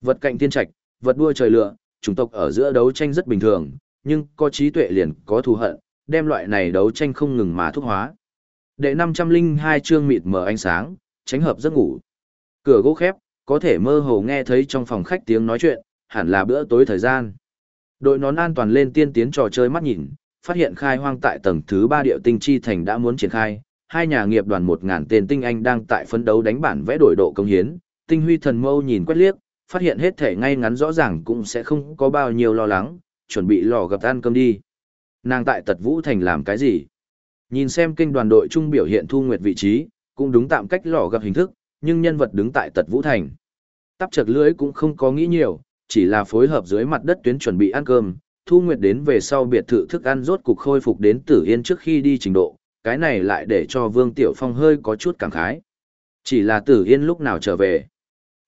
Vật cạnh thiên trạch, vật đua trời lựa, chủng tộc ở giữa đấu tranh rất bình thường, nhưng có trí tuệ liền có thù hận, đem loại này đấu tranh không ngừng mà thúc hóa. Đệ 502 chương mịt mờ ánh sáng, tránh hợp giấc ngủ. Cửa gỗ khép, có thể mơ hồ nghe thấy trong phòng khách tiếng nói chuyện, hẳn là bữa tối thời gian. Đội nón an toàn lên tiên tiến trò chơi mắt nhìn, phát hiện khai hoang tại tầng thứ 3 điệu tinh chi thành đã muốn triển khai, hai nhà nghiệp đoàn 1000 tên tinh anh đang tại phấn đấu đánh bản vẽ đổi độ công hiến, tinh huy thần mâu nhìn quét liếc, phát hiện hết thể ngay ngắn rõ ràng cũng sẽ không có bao nhiêu lo lắng, chuẩn bị lò gặp ăn cơm đi. Nàng tại tật vũ thành làm cái gì? Nhìn xem kinh đoàn đội trung biểu hiện thu nguyệt vị trí, cũng đúng tạm cách lò gặp hình thức, nhưng nhân vật đứng tại tật vũ thành. Tắp chật lưỡi cũng không có nghĩ nhiều, chỉ là phối hợp dưới mặt đất tuyến chuẩn bị ăn cơm, thu nguyệt đến về sau biệt thự thức ăn rốt cục khôi phục đến tử yên trước khi đi trình độ, cái này lại để cho Vương Tiểu Phong hơi có chút cảm khái. Chỉ là tử yên lúc nào trở về.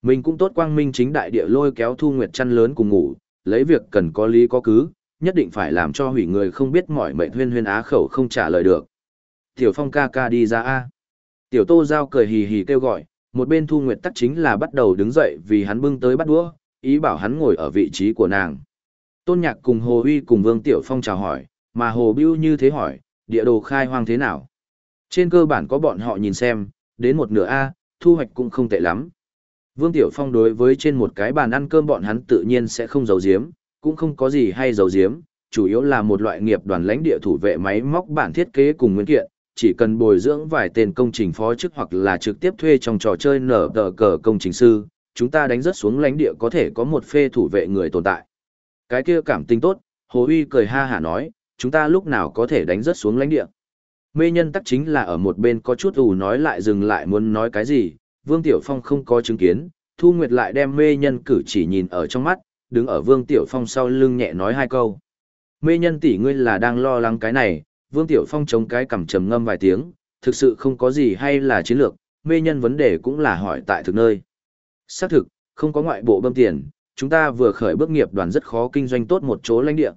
Mình cũng tốt quang minh chính đại địa lôi kéo thu nguyệt chăn lớn cùng ngủ, lấy việc cần có lý có cứ, nhất định phải làm cho hủy người không biết mỏi mệnh huyên huyên á khẩu không trả lời được. Tiểu Phong ca ca đi ra A. Tiểu Tô Giao cười hì hì kêu gọi, một bên Thu Nguyệt tắc chính là bắt đầu đứng dậy vì hắn bưng tới bắt đũa, ý bảo hắn ngồi ở vị trí của nàng. Tôn Nhạc cùng Hồ Uy cùng Vương Tiểu Phong chào hỏi, mà Hồ Bưu như thế hỏi, địa đồ khai hoang thế nào? Trên cơ bản có bọn họ nhìn xem, đến một nửa A, thu hoạch cũng không tệ lắm. Vương Tiểu Phong đối với trên một cái bàn ăn cơm bọn hắn tự nhiên sẽ không giấu giếm, cũng không có gì hay giấu giếm, chủ yếu là một loại nghiệp đoàn lãnh địa thủ vệ máy móc bản thiết kế cùng nguyên kiện, chỉ cần bồi dưỡng vài tên công trình phó chức hoặc là trực tiếp thuê trong trò chơi nở tờ cờ công trình sư, chúng ta đánh rất xuống lãnh địa có thể có một phê thủ vệ người tồn tại. Cái kia cảm tình tốt, Hồ Uy cười ha hả nói, chúng ta lúc nào có thể đánh rất xuống lãnh địa. Mê nhân tắc chính là ở một bên có chút ủ nói lại dừng lại muốn nói cái gì, Vương Tiểu Phong không có chứng kiến, Thu Nguyệt lại đem mê nhân cử chỉ nhìn ở trong mắt, đứng ở Vương Tiểu Phong sau lưng nhẹ nói hai câu. Mê nhân tỷ ngươi là đang lo lắng cái này, Vương Tiểu Phong chống cái cằm trầm ngâm vài tiếng, thực sự không có gì hay là chiến lược, mê nhân vấn đề cũng là hỏi tại thực nơi. Xác thực, không có ngoại bộ bơm tiền, chúng ta vừa khởi bước nghiệp đoàn rất khó kinh doanh tốt một chỗ lãnh địa.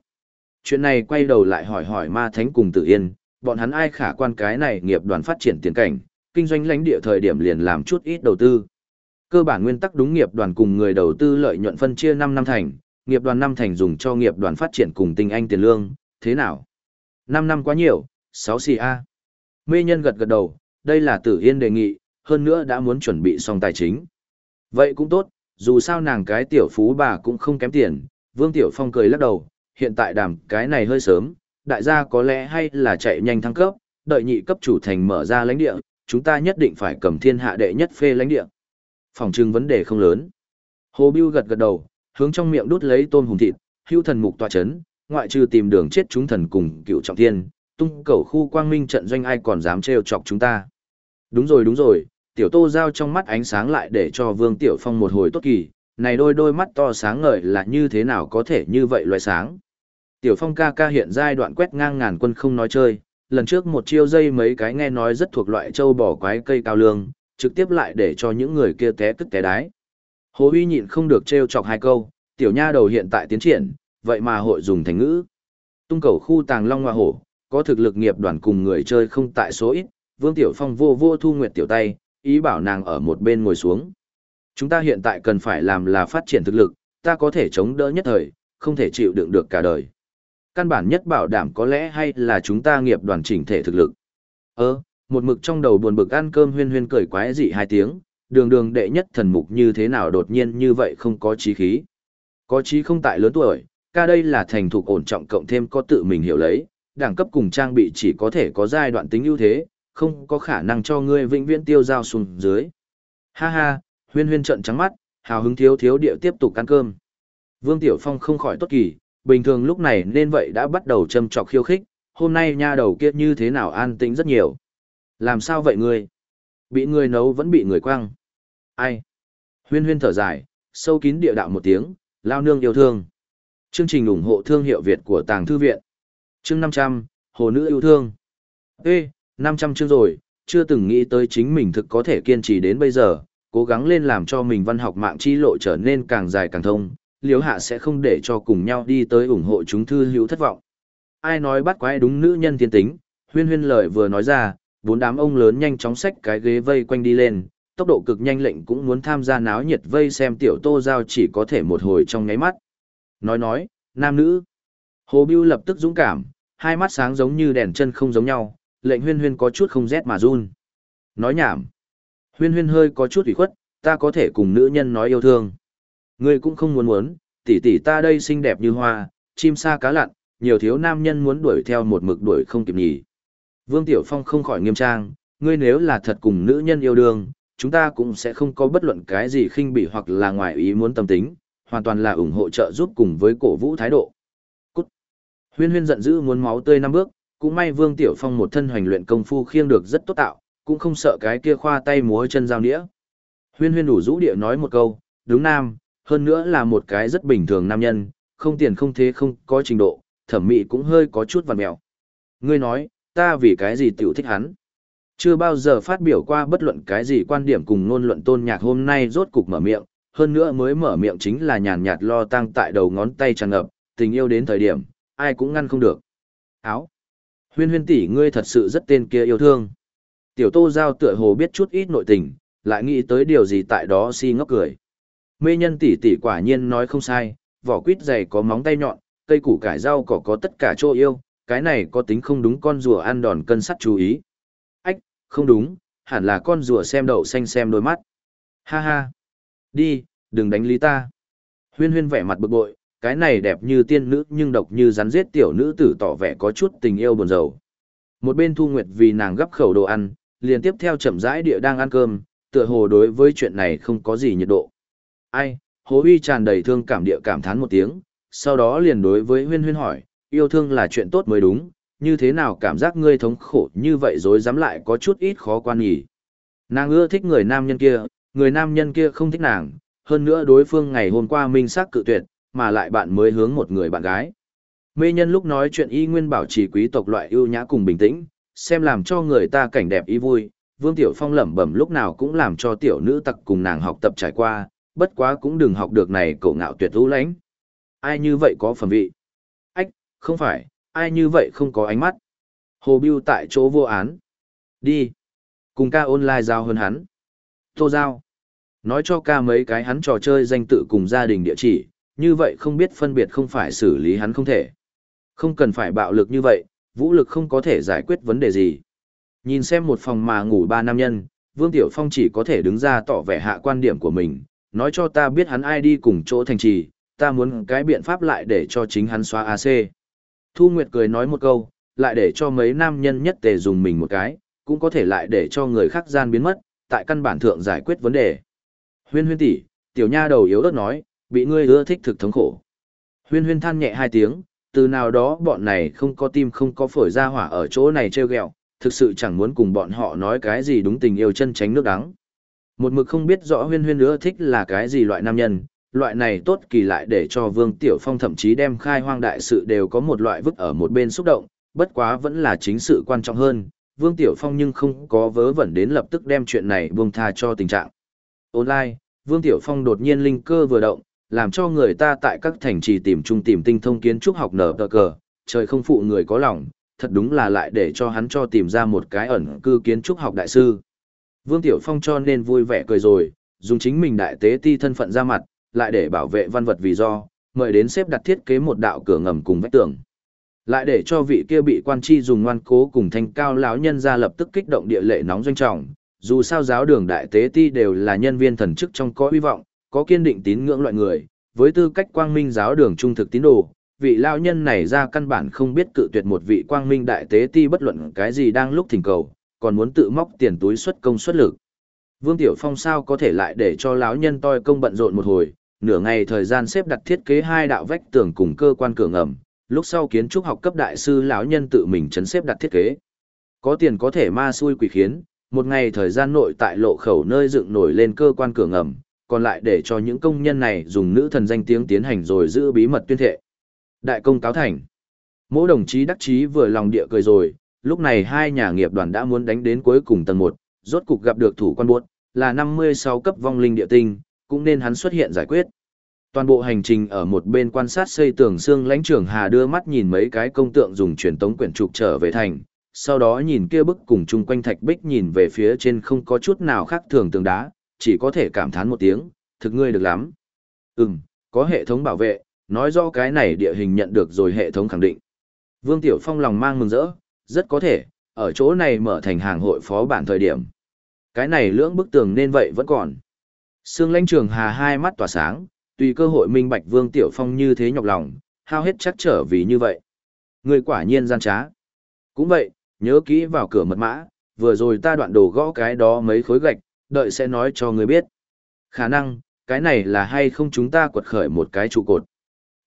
Chuyện này quay đầu lại hỏi hỏi ma thánh cùng tự yên, bọn hắn ai khả quan cái này nghiệp đoàn phát triển tiền cảnh, kinh doanh lãnh địa thời điểm liền làm chút ít đầu tư. Cơ bản nguyên tắc đúng nghiệp đoàn cùng người đầu tư lợi nhuận phân chia 5 năm thành, nghiệp đoàn năm thành dùng cho nghiệp đoàn phát triển cùng tinh anh tiền lương, thế nào? 5 năm quá nhiều, 6 CA. Mê nhân gật gật đầu, đây là tử yên đề nghị, hơn nữa đã muốn chuẩn bị xong tài chính. Vậy cũng tốt, dù sao nàng cái tiểu phú bà cũng không kém tiền, Vương Tiểu Phong cười lắc đầu, hiện tại đàm cái này hơi sớm, đại gia có lẽ hay là chạy nhanh thăng cấp, đợi nhị cấp chủ thành mở ra lãnh địa, chúng ta nhất định phải cầm thiên hạ đệ nhất phê lãnh địa. Phòng trưng vấn đề không lớn. Hồ Bưu gật gật đầu, hướng trong miệng đút lấy tôm hùm thịt, hưu thần mục tọa chấn, ngoại trừ tìm đường chết chúng thần cùng cựu trọng thiên, tung cầu khu quang minh trận doanh ai còn dám trêu chọc chúng ta. Đúng rồi đúng rồi, tiểu tô giao trong mắt ánh sáng lại để cho vương tiểu phong một hồi tốt kỳ, này đôi đôi mắt to sáng ngời là như thế nào có thể như vậy loại sáng. Tiểu phong ca ca hiện giai đoạn quét ngang ngàn quân không nói chơi, lần trước một chiêu dây mấy cái nghe nói rất thuộc loại châu bò quái cây cao lương, trực tiếp lại để cho những người kia té tức té đái. Hồ Huy nhịn không được trêu chọc hai câu, tiểu nha đầu hiện tại tiến triển, vậy mà hội dùng thành ngữ. Tung cầu khu tàng long hoa hổ, có thực lực nghiệp đoàn cùng người chơi không tại số ít, Vương Tiểu Phong vô vô thu nguyệt tiểu tay, ý bảo nàng ở một bên ngồi xuống. Chúng ta hiện tại cần phải làm là phát triển thực lực, ta có thể chống đỡ nhất thời, không thể chịu đựng được cả đời. Căn bản nhất bảo đảm có lẽ hay là chúng ta nghiệp đoàn chỉnh thể thực lực. Ơ, một mực trong đầu buồn bực ăn cơm huyên huyên cười quái dị hai tiếng, đường đường đệ nhất thần mục như thế nào đột nhiên như vậy không có trí khí. Có trí không tại lớn tuổi, ca đây là thành thục ổn trọng cộng thêm có tự mình hiểu lấy, đẳng cấp cùng trang bị chỉ có thể có giai đoạn tính ưu thế, không có khả năng cho ngươi vĩnh viễn tiêu giao xuống dưới. Ha ha, huyên huyên trận trắng mắt, hào hứng thiếu thiếu địa tiếp tục ăn cơm. Vương Tiểu Phong không khỏi tốt kỳ, bình thường lúc này nên vậy đã bắt đầu châm trọc khiêu khích, hôm nay nha đầu kia như thế nào an tĩnh rất nhiều. Làm sao vậy ngươi? Bị người nấu vẫn bị người quăng. Ai? Huyên huyên thở dài, sâu kín địa đạo một tiếng, lao nương yêu thương. Chương trình ủng hộ thương hiệu Việt của Tàng Thư Viện. Chương 500, Hồ Nữ yêu thương. Ê, 500 chương rồi, chưa từng nghĩ tới chính mình thực có thể kiên trì đến bây giờ, cố gắng lên làm cho mình văn học mạng chi lộ trở nên càng dài càng thông, liếu hạ sẽ không để cho cùng nhau đi tới ủng hộ chúng thư hữu thất vọng. Ai nói bắt quái đúng nữ nhân thiên tính, huyên huyên lời vừa nói ra, bốn đám ông lớn nhanh chóng xách cái ghế vây quanh đi lên, tốc độ cực nhanh lệnh cũng muốn tham gia náo nhiệt vây xem tiểu tô giao chỉ có thể một hồi trong nháy mắt. Nói nói, nam nữ. Hồ biêu lập tức dũng cảm, hai mắt sáng giống như đèn chân không giống nhau, lệnh huyên huyên có chút không rét mà run. Nói nhảm. Huyên huyên hơi có chút ủy khuất, ta có thể cùng nữ nhân nói yêu thương. Ngươi cũng không muốn muốn, tỷ tỷ ta đây xinh đẹp như hoa, chim sa cá lặn, nhiều thiếu nam nhân muốn đuổi theo một mực đuổi không kịp nhỉ. Vương Tiểu Phong không khỏi nghiêm trang, ngươi nếu là thật cùng nữ nhân yêu đương, chúng ta cũng sẽ không có bất luận cái gì khinh bỉ hoặc là ngoài ý muốn tâm tính, hoàn toàn là ủng hộ trợ giúp cùng với cổ vũ thái độ. Cút. Huyên huyên giận dữ muốn máu tươi năm bước, cũng may Vương Tiểu Phong một thân hoành luyện công phu khiêng được rất tốt tạo, cũng không sợ cái kia khoa tay múa chân giao nĩa. Huyên huyên đủ rũ địa nói một câu, đúng nam, hơn nữa là một cái rất bình thường nam nhân, không tiền không thế không có trình độ, thẩm mỹ cũng hơi có chút vằn mèo. Ngươi nói, ta vì cái gì tiểu thích hắn? Chưa bao giờ phát biểu qua bất luận cái gì quan điểm cùng ngôn luận tôn nhạc hôm nay rốt cục mở miệng, hơn nữa mới mở miệng chính là nhàn nhạt lo tăng tại đầu ngón tay tràn ngập, tình yêu đến thời điểm, ai cũng ngăn không được. Áo. Huyên huyên tỷ ngươi thật sự rất tên kia yêu thương. Tiểu tô giao tựa hồ biết chút ít nội tình, lại nghĩ tới điều gì tại đó si ngốc cười. Mê nhân tỷ tỷ quả nhiên nói không sai, vỏ quýt dày có móng tay nhọn, cây củ cải rau cỏ có tất cả chỗ yêu, cái này có tính không đúng con rùa ăn đòn cân sắt chú ý. Ách, không đúng, hẳn là con rùa xem đậu xanh xem đôi mắt. Ha ha. Đi, đừng đánh lý ta. Huyên huyên vẻ mặt bực bội, cái này đẹp như tiên nữ nhưng độc như rắn giết tiểu nữ tử tỏ vẻ có chút tình yêu buồn rầu. Một bên Thu Nguyệt vì nàng gấp khẩu đồ ăn, liền tiếp theo chậm rãi địa đang ăn cơm, tựa hồ đối với chuyện này không có gì nhiệt độ. Ai, hố Uy tràn đầy thương cảm địa cảm thán một tiếng, sau đó liền đối với Huyên Huyên hỏi, yêu thương là chuyện tốt mới đúng, như thế nào cảm giác ngươi thống khổ như vậy rồi dám lại có chút ít khó quan nhỉ. Nàng ưa thích người nam nhân kia, người nam nhân kia không thích nàng, hơn nữa đối phương ngày hôm qua minh xác cự tuyệt, mà lại bạn mới hướng một người bạn gái. Mê nhân lúc nói chuyện y nguyên bảo trì quý tộc loại ưu nhã cùng bình tĩnh, xem làm cho người ta cảnh đẹp ý vui. Vương Tiểu Phong lẩm bẩm lúc nào cũng làm cho tiểu nữ tặc cùng nàng học tập trải qua, bất quá cũng đừng học được này cổ ngạo tuyệt ưu lãnh. Ai như vậy có phẩm vị? Không phải, ai như vậy không có ánh mắt? Hồ Biêu tại chỗ vô án. Đi. Cùng ca online giao hơn hắn. Tô Giao. Nói cho ca mấy cái hắn trò chơi danh tự cùng gia đình địa chỉ, như vậy không biết phân biệt không phải xử lý hắn không thể. Không cần phải bạo lực như vậy, vũ lực không có thể giải quyết vấn đề gì. Nhìn xem một phòng mà ngủ ba nam nhân, Vương Tiểu Phong chỉ có thể đứng ra tỏ vẻ hạ quan điểm của mình, nói cho ta biết hắn ai đi cùng chỗ thành trì, ta muốn cái biện pháp lại để cho chính hắn xóa AC. Thu Nguyệt cười nói một câu, lại để cho mấy nam nhân nhất tề dùng mình một cái, cũng có thể lại để cho người khác gian biến mất, tại căn bản thượng giải quyết vấn đề. Huyên huyên tỷ, tiểu nha đầu yếu ớt nói, bị ngươi ưa thích thực thống khổ. Huyên huyên than nhẹ hai tiếng, từ nào đó bọn này không có tim không có phổi ra hỏa ở chỗ này treo gẹo, thực sự chẳng muốn cùng bọn họ nói cái gì đúng tình yêu chân tránh nước đắng. Một mực không biết rõ huyên huyên ưa thích là cái gì loại nam nhân, loại này tốt kỳ lại để cho Vương Tiểu Phong thậm chí đem khai hoang đại sự đều có một loại vứt ở một bên xúc động, bất quá vẫn là chính sự quan trọng hơn, Vương Tiểu Phong nhưng không có vớ vẩn đến lập tức đem chuyện này buông tha cho tình trạng. Online, Vương Tiểu Phong đột nhiên linh cơ vừa động, làm cho người ta tại các thành trì tìm trung tìm tinh thông kiến trúc học nở tờ cờ, trời không phụ người có lòng, thật đúng là lại để cho hắn cho tìm ra một cái ẩn cư kiến trúc học đại sư. Vương Tiểu Phong cho nên vui vẻ cười rồi, dùng chính mình đại tế ti thân phận ra mặt, lại để bảo vệ văn vật vì do, mời đến xếp đặt thiết kế một đạo cửa ngầm cùng vách tường. Lại để cho vị kia bị quan chi dùng ngoan cố cùng thanh cao lão nhân ra lập tức kích động địa lệ nóng doanh trọng, dù sao giáo đường đại tế ti đều là nhân viên thần chức trong có hy vọng, có kiên định tín ngưỡng loại người, với tư cách quang minh giáo đường trung thực tín đồ, vị lão nhân này ra căn bản không biết cự tuyệt một vị quang minh đại tế ti bất luận cái gì đang lúc thỉnh cầu, còn muốn tự móc tiền túi xuất công xuất lực. Vương Tiểu Phong sao có thể lại để cho lão nhân toi công bận rộn một hồi, nửa ngày thời gian xếp đặt thiết kế hai đạo vách tường cùng cơ quan cửa ngầm, lúc sau kiến trúc học cấp đại sư lão nhân tự mình chấn xếp đặt thiết kế. Có tiền có thể ma xui quỷ khiến, một ngày thời gian nội tại lộ khẩu nơi dựng nổi lên cơ quan cửa ngầm, còn lại để cho những công nhân này dùng nữ thần danh tiếng tiến hành rồi giữ bí mật tuyên thệ. Đại công cáo thành. Mỗi đồng chí đắc chí vừa lòng địa cười rồi, lúc này hai nhà nghiệp đoàn đã muốn đánh đến cuối cùng tầng 1, rốt cục gặp được thủ quan buốt, là 56 cấp vong linh địa tinh, cũng nên hắn xuất hiện giải quyết. Toàn bộ hành trình ở một bên quan sát xây tường xương lãnh trưởng Hà đưa mắt nhìn mấy cái công tượng dùng truyền tống quyển trục trở về thành, sau đó nhìn kia bức cùng chung quanh thạch bích nhìn về phía trên không có chút nào khác thường tường đá, chỉ có thể cảm thán một tiếng, thực ngươi được lắm. Ừm, có hệ thống bảo vệ, nói rõ cái này địa hình nhận được rồi hệ thống khẳng định. Vương Tiểu Phong lòng mang mừng rỡ, rất có thể, ở chỗ này mở thành hàng hội phó bản thời điểm. Cái này lưỡng bức tường nên vậy vẫn còn. Sương lãnh trường hà hai mắt tỏa sáng, tùy cơ hội minh bạch Vương Tiểu Phong như thế nhọc lòng, hao hết chắc trở vì như vậy. Người quả nhiên gian trá. Cũng vậy, nhớ kỹ vào cửa mật mã, vừa rồi ta đoạn đồ gõ cái đó mấy khối gạch, đợi sẽ nói cho người biết. Khả năng, cái này là hay không chúng ta quật khởi một cái trụ cột.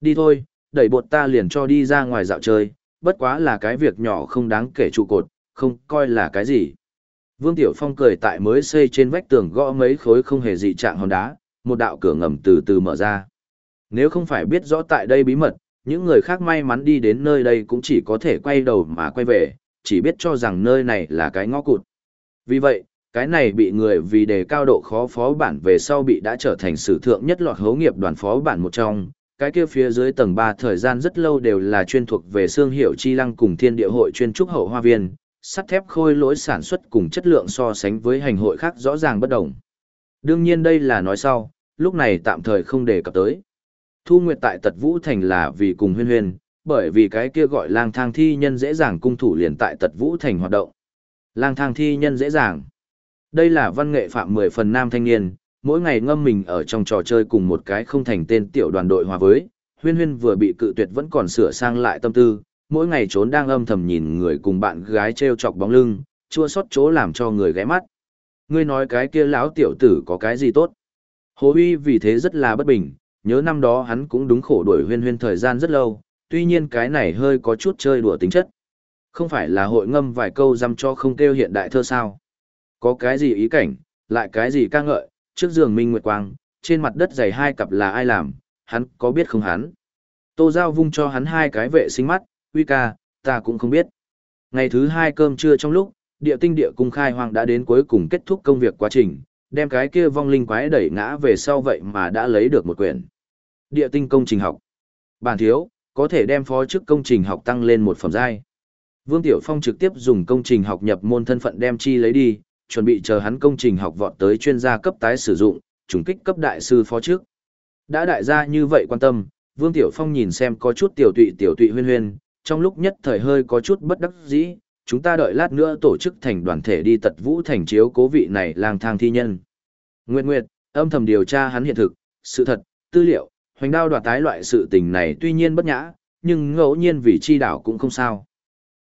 Đi thôi, đẩy bột ta liền cho đi ra ngoài dạo chơi, bất quá là cái việc nhỏ không đáng kể trụ cột, không coi là cái gì. Vương Tiểu Phong cười tại mới xây trên vách tường gõ mấy khối không hề dị trạng hòn đá, một đạo cửa ngầm từ từ mở ra. Nếu không phải biết rõ tại đây bí mật, những người khác may mắn đi đến nơi đây cũng chỉ có thể quay đầu mà quay về, chỉ biết cho rằng nơi này là cái ngõ cụt. Vì vậy, cái này bị người vì đề cao độ khó phó bản về sau bị đã trở thành sử thượng nhất loạt hấu nghiệp đoàn phó bản một trong. Cái kia phía dưới tầng 3 thời gian rất lâu đều là chuyên thuộc về xương hiệu chi lăng cùng thiên địa hội chuyên trúc hậu hoa viên, sắt thép khôi lỗi sản xuất cùng chất lượng so sánh với hành hội khác rõ ràng bất đồng. Đương nhiên đây là nói sau, lúc này tạm thời không đề cập tới. Thu Nguyệt tại Tật Vũ Thành là vì cùng huyên huyên, bởi vì cái kia gọi lang thang thi nhân dễ dàng cung thủ liền tại Tật Vũ Thành hoạt động. Lang thang thi nhân dễ dàng. Đây là văn nghệ phạm 10 phần nam thanh niên, mỗi ngày ngâm mình ở trong trò chơi cùng một cái không thành tên tiểu đoàn đội hòa với, huyên huyên vừa bị cự tuyệt vẫn còn sửa sang lại tâm tư, mỗi ngày trốn đang âm thầm nhìn người cùng bạn gái treo chọc bóng lưng, chua xót chỗ làm cho người ghé mắt. Ngươi nói cái kia lão tiểu tử có cái gì tốt? Hồ uy vì thế rất là bất bình, nhớ năm đó hắn cũng đúng khổ đuổi huyên huyên thời gian rất lâu, tuy nhiên cái này hơi có chút chơi đùa tính chất. Không phải là hội ngâm vài câu dăm cho không kêu hiện đại thơ sao. Có cái gì ý cảnh, lại cái gì ca ngợi, trước giường Minh Nguyệt Quang, trên mặt đất dày hai cặp là ai làm, hắn có biết không hắn. Tô Giao vung cho hắn hai cái vệ sinh mắt, uy ca, ta cũng không biết. Ngày thứ hai cơm trưa trong lúc, địa tinh địa cung khai hoang đã đến cuối cùng kết thúc công việc quá trình, đem cái kia vong linh quái đẩy ngã về sau vậy mà đã lấy được một quyển. Địa tinh công trình học. Bản thiếu, có thể đem phó chức công trình học tăng lên một phẩm giai. Vương Tiểu Phong trực tiếp dùng công trình học nhập môn thân phận đem chi lấy đi, chuẩn bị chờ hắn công trình học vọt tới chuyên gia cấp tái sử dụng, trùng kích cấp đại sư phó chức. Đã đại gia như vậy quan tâm, Vương Tiểu Phong nhìn xem có chút tiểu tụy tiểu tụy huyên huyên, trong lúc nhất thời hơi có chút bất đắc dĩ, chúng ta đợi lát nữa tổ chức thành đoàn thể đi tật vũ thành chiếu cố vị này lang thang thi nhân. Nguyệt Nguyệt, âm thầm điều tra hắn hiện thực, sự thật, tư liệu, hoành đao đoạt tái loại sự tình này tuy nhiên bất nhã, nhưng ngẫu nhiên vì chi đảo cũng không sao.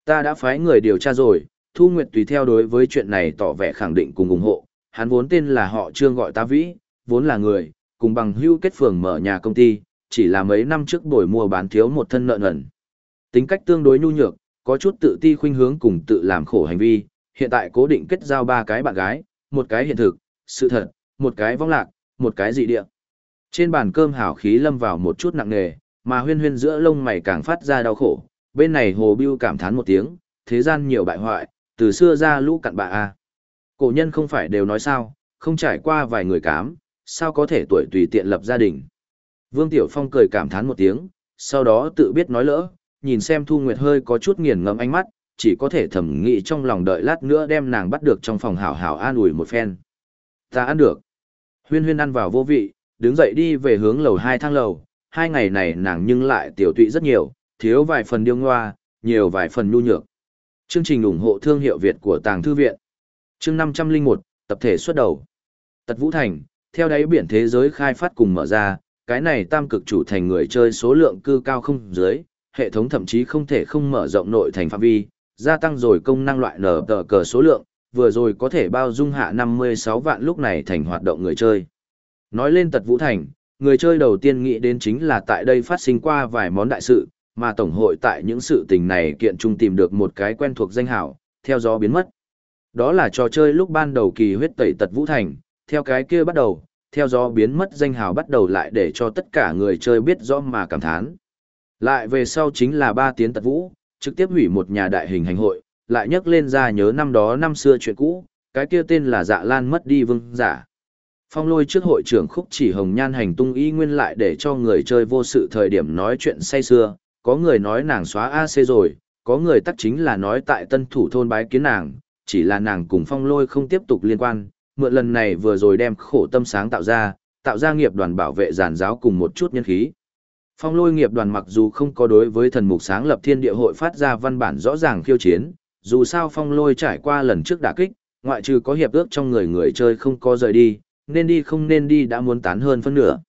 Ta đã phái người điều tra rồi, Thu Nguyệt tùy theo đối với chuyện này tỏ vẻ khẳng định cùng ủng hộ, hắn vốn tên là họ trương gọi ta vĩ, vốn là người, cùng bằng hưu kết phường mở nhà công ty, chỉ là mấy năm trước đổi mua bán thiếu một thân nợ nần. Tính cách tương đối nhu nhược, có chút tự ti khuynh hướng cùng tự làm khổ hành vi, hiện tại cố định kết giao ba cái bạn gái, một cái hiện thực, sự thật, một cái vong lạc, một cái dị địa. Trên bàn cơm hảo khí lâm vào một chút nặng nề, mà huyên huyên giữa lông mày càng phát ra đau khổ, bên này hồ Bưu cảm thán một tiếng, thế gian nhiều bại hoại, từ xưa ra lũ cặn bạ a. Cổ nhân không phải đều nói sao, không trải qua vài người cám, sao có thể tuổi tùy tiện lập gia đình. Vương Tiểu Phong cười cảm thán một tiếng, sau đó tự biết nói lỡ, nhìn xem Thu Nguyệt hơi có chút nghiền ngẫm ánh mắt, chỉ có thể thẩm nghĩ trong lòng đợi lát nữa đem nàng bắt được trong phòng hảo hảo an ủi một phen. Ta ăn được. Huyên huyên ăn vào vô vị, đứng dậy đi về hướng lầu hai thang lầu, hai ngày này nàng nhưng lại tiểu tụy rất nhiều, thiếu vài phần điêu ngoa, nhiều vài phần nhu nhược. Chương trình ủng hộ thương hiệu Việt của Tàng Thư Viện. Chương 501, tập thể xuất đầu. Tật Vũ Thành, theo đáy biển thế giới khai phát cùng mở ra, cái này tam cực chủ thành người chơi số lượng cư cao không dưới, hệ thống thậm chí không thể không mở rộng nội thành phạm vi, gia tăng rồi công năng loại nở tờ cờ số lượng, vừa rồi có thể bao dung hạ 56 vạn lúc này thành hoạt động người chơi. Nói lên tật vũ thành, người chơi đầu tiên nghĩ đến chính là tại đây phát sinh qua vài món đại sự, mà Tổng hội tại những sự tình này kiện trung tìm được một cái quen thuộc danh hảo, theo gió biến mất. Đó là trò chơi lúc ban đầu kỳ huyết tẩy tật vũ thành, theo cái kia bắt đầu, theo gió biến mất danh hào bắt đầu lại để cho tất cả người chơi biết rõ mà cảm thán. Lại về sau chính là ba tiến tật vũ, trực tiếp hủy một nhà đại hình hành hội, lại nhắc lên ra nhớ năm đó năm xưa chuyện cũ, cái kia tên là dạ lan mất đi vương giả. Phong lôi trước hội trưởng khúc chỉ hồng nhan hành tung y nguyên lại để cho người chơi vô sự thời điểm nói chuyện say xưa, có người nói nàng xóa AC rồi, có người tắc chính là nói tại tân thủ thôn bái kiến nàng, chỉ là nàng cùng phong lôi không tiếp tục liên quan, mượn lần này vừa rồi đem khổ tâm sáng tạo ra, tạo ra nghiệp đoàn bảo vệ giàn giáo cùng một chút nhân khí. Phong lôi nghiệp đoàn mặc dù không có đối với thần mục sáng lập thiên địa hội phát ra văn bản rõ ràng khiêu chiến, dù sao phong lôi trải qua lần trước đả kích, ngoại trừ có hiệp ước trong người người chơi không có rời đi, nên đi không nên đi đã muốn tán hơn phân nửa.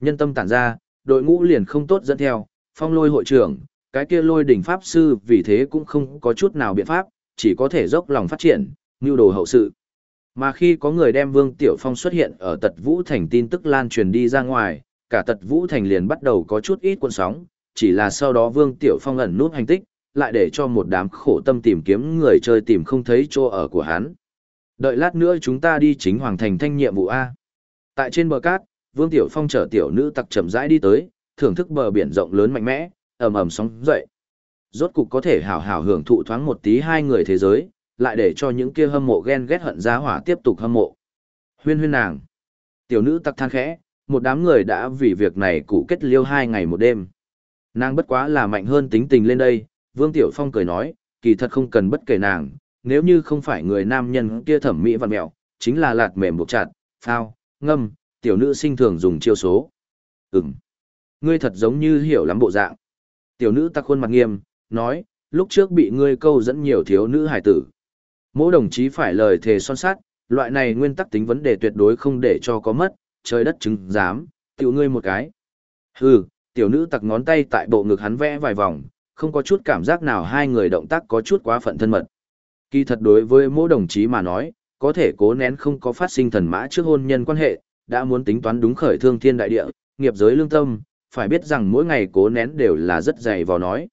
Nhân tâm tản ra, đội ngũ liền không tốt dẫn theo, phong lôi hội trưởng, cái kia lôi đỉnh pháp sư vì thế cũng không có chút nào biện pháp, chỉ có thể dốc lòng phát triển, mưu đồ hậu sự. Mà khi có người đem Vương Tiểu Phong xuất hiện ở tật Vũ Thành tin tức lan truyền đi ra ngoài, cả tật Vũ Thành liền bắt đầu có chút ít cuộn sóng, chỉ là sau đó Vương Tiểu Phong ẩn nút hành tích, lại để cho một đám khổ tâm tìm kiếm người chơi tìm không thấy chỗ ở của hắn. Đợi lát nữa chúng ta đi chính hoàng thành thanh nhiệm vụ A. Tại trên bờ cát, Vương Tiểu Phong chở tiểu nữ tặc chậm rãi đi tới, thưởng thức bờ biển rộng lớn mạnh mẽ, ầm ầm sóng dậy. Rốt cục có thể hảo hảo hưởng thụ thoáng một tí hai người thế giới, lại để cho những kia hâm mộ ghen ghét hận giá hỏa tiếp tục hâm mộ. Huyên huyên nàng. Tiểu nữ tặc than khẽ, một đám người đã vì việc này cụ kết liêu hai ngày một đêm. Nàng bất quá là mạnh hơn tính tình lên đây, Vương Tiểu Phong cười nói, kỳ thật không cần bất kể nàng, nếu như không phải người nam nhân kia thẩm mỹ văn mẹo, chính là lạt mềm buộc chặt, phao, ngâm, tiểu nữ sinh thường dùng chiêu số. Ừm. Ngươi thật giống như hiểu lắm bộ dạng. Tiểu nữ ta khuôn mặt nghiêm, nói, lúc trước bị ngươi câu dẫn nhiều thiếu nữ hải tử. Mỗi đồng chí phải lời thề son sát, loại này nguyên tắc tính vấn đề tuyệt đối không để cho có mất, trời đất chứng dám, tiểu ngươi một cái. Hừ, tiểu nữ tặc ngón tay tại bộ ngực hắn vẽ vài vòng, không có chút cảm giác nào hai người động tác có chút quá phận thân mật. Kỳ thật đối với mỗi đồng chí mà nói, có thể cố nén không có phát sinh thần mã trước hôn nhân quan hệ, đã muốn tính toán đúng khởi thương thiên đại địa, nghiệp giới lương tâm, phải biết rằng mỗi ngày cố nén đều là rất dày vào nói.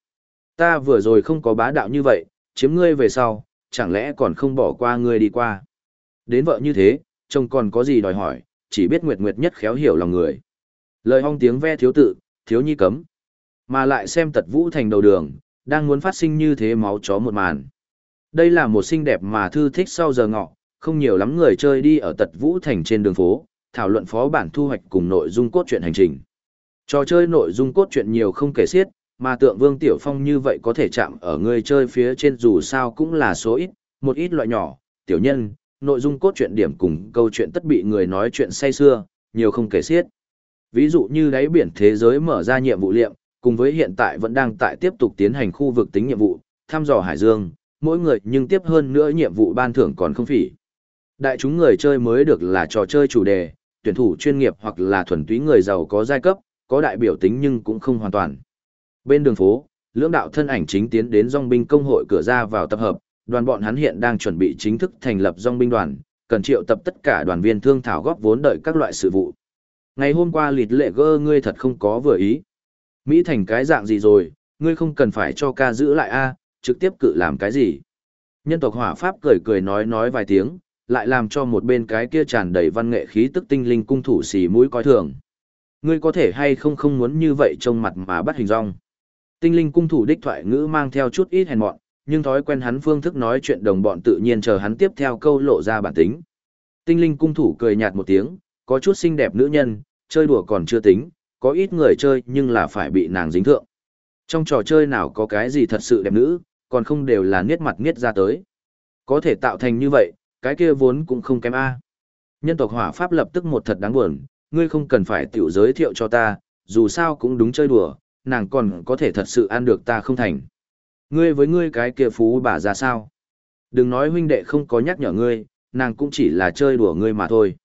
Ta vừa rồi không có bá đạo như vậy, chiếm ngươi về sau, chẳng lẽ còn không bỏ qua ngươi đi qua. Đến vợ như thế, chồng còn có gì đòi hỏi, chỉ biết nguyệt nguyệt nhất khéo hiểu lòng người. Lời hong tiếng ve thiếu tự, thiếu nhi cấm. Mà lại xem tật vũ thành đầu đường, đang muốn phát sinh như thế máu chó một màn. Đây là một xinh đẹp mà thư thích sau giờ ngọ, không nhiều lắm người chơi đi ở tật vũ thành trên đường phố, thảo luận phó bản thu hoạch cùng nội dung cốt truyện hành trình. Trò chơi nội dung cốt truyện nhiều không kể xiết, mà tượng Vương Tiểu Phong như vậy có thể chạm ở người chơi phía trên dù sao cũng là số ít, một ít loại nhỏ, tiểu nhân, nội dung cốt truyện điểm cùng câu chuyện tất bị người nói chuyện say xưa, nhiều không kể xiết. Ví dụ như đáy biển thế giới mở ra nhiệm vụ liệm, cùng với hiện tại vẫn đang tại tiếp tục tiến hành khu vực tính nhiệm vụ, thăm dò hải dương, mỗi người nhưng tiếp hơn nữa nhiệm vụ ban thưởng còn không phỉ. Đại chúng người chơi mới được là trò chơi chủ đề, tuyển thủ chuyên nghiệp hoặc là thuần túy người giàu có giai cấp, có đại biểu tính nhưng cũng không hoàn toàn. Bên đường phố, lưỡng đạo thân ảnh chính tiến đến dòng binh công hội cửa ra vào tập hợp, đoàn bọn hắn hiện đang chuẩn bị chính thức thành lập dòng binh đoàn, cần triệu tập tất cả đoàn viên thương thảo góp vốn đợi các loại sự vụ. Ngày hôm qua lịt lệ gơ ngươi thật không có vừa ý. Mỹ thành cái dạng gì rồi, ngươi không cần phải cho ca giữ lại a trực tiếp cự làm cái gì. Nhân tộc hỏa pháp cười cười nói nói vài tiếng, lại làm cho một bên cái kia tràn đầy văn nghệ khí tức tinh linh cung thủ xì mũi coi thường. Ngươi có thể hay không không muốn như vậy trông mặt mà bắt hình rong. Tinh linh cung thủ đích thoại ngữ mang theo chút ít hèn mọn, nhưng thói quen hắn phương thức nói chuyện đồng bọn tự nhiên chờ hắn tiếp theo câu lộ ra bản tính. Tinh linh cung thủ cười nhạt một tiếng, có chút xinh đẹp nữ nhân, chơi đùa còn chưa tính, có ít người chơi nhưng là phải bị nàng dính thượng. Trong trò chơi nào có cái gì thật sự đẹp nữ, còn không đều là niết mặt niết ra tới. Có thể tạo thành như vậy, cái kia vốn cũng không kém A. Nhân tộc hỏa pháp lập tức một thật đáng buồn, ngươi không cần phải tiểu giới thiệu cho ta, dù sao cũng đúng chơi đùa, nàng còn có thể thật sự ăn được ta không thành. Ngươi với ngươi cái kia phú bà ra sao? Đừng nói huynh đệ không có nhắc nhở ngươi, nàng cũng chỉ là chơi đùa ngươi mà thôi.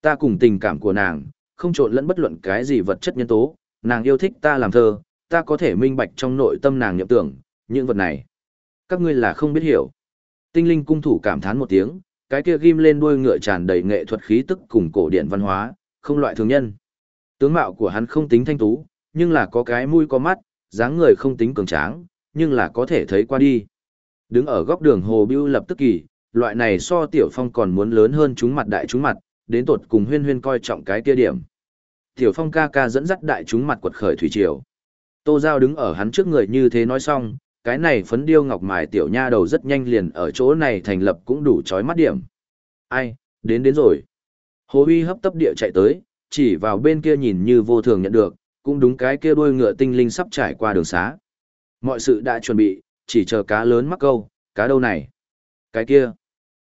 Ta cùng tình cảm của nàng, không trộn lẫn bất luận cái gì vật chất nhân tố, nàng yêu thích ta làm thơ, ta có thể minh bạch trong nội tâm nàng nhậm tưởng, những vật này. Các ngươi là không biết hiểu. Tinh linh cung thủ cảm thán một tiếng, cái kia ghim lên đuôi ngựa tràn đầy nghệ thuật khí tức cùng cổ điển văn hóa, không loại thường nhân. Tướng mạo của hắn không tính thanh tú, nhưng là có cái mũi có mắt, dáng người không tính cường tráng, nhưng là có thể thấy qua đi. Đứng ở góc đường hồ bưu lập tức kỳ, loại này so tiểu phong còn muốn lớn hơn chúng mặt đại chúng mặt, đến tột cùng huyên huyên coi trọng cái kia điểm. Tiểu phong ca ca dẫn dắt đại chúng mặt quật khởi thủy triều. Tô Giao đứng ở hắn trước người như thế nói xong, cái này phấn điêu ngọc mài tiểu nha đầu rất nhanh liền ở chỗ này thành lập cũng đủ chói mắt điểm. Ai, đến đến rồi. Hồ Huy hấp tấp địa chạy tới, chỉ vào bên kia nhìn như vô thường nhận được, cũng đúng cái kia đuôi ngựa tinh linh sắp trải qua đường xá. Mọi sự đã chuẩn bị, chỉ chờ cá lớn mắc câu, cá đâu này. Cái kia.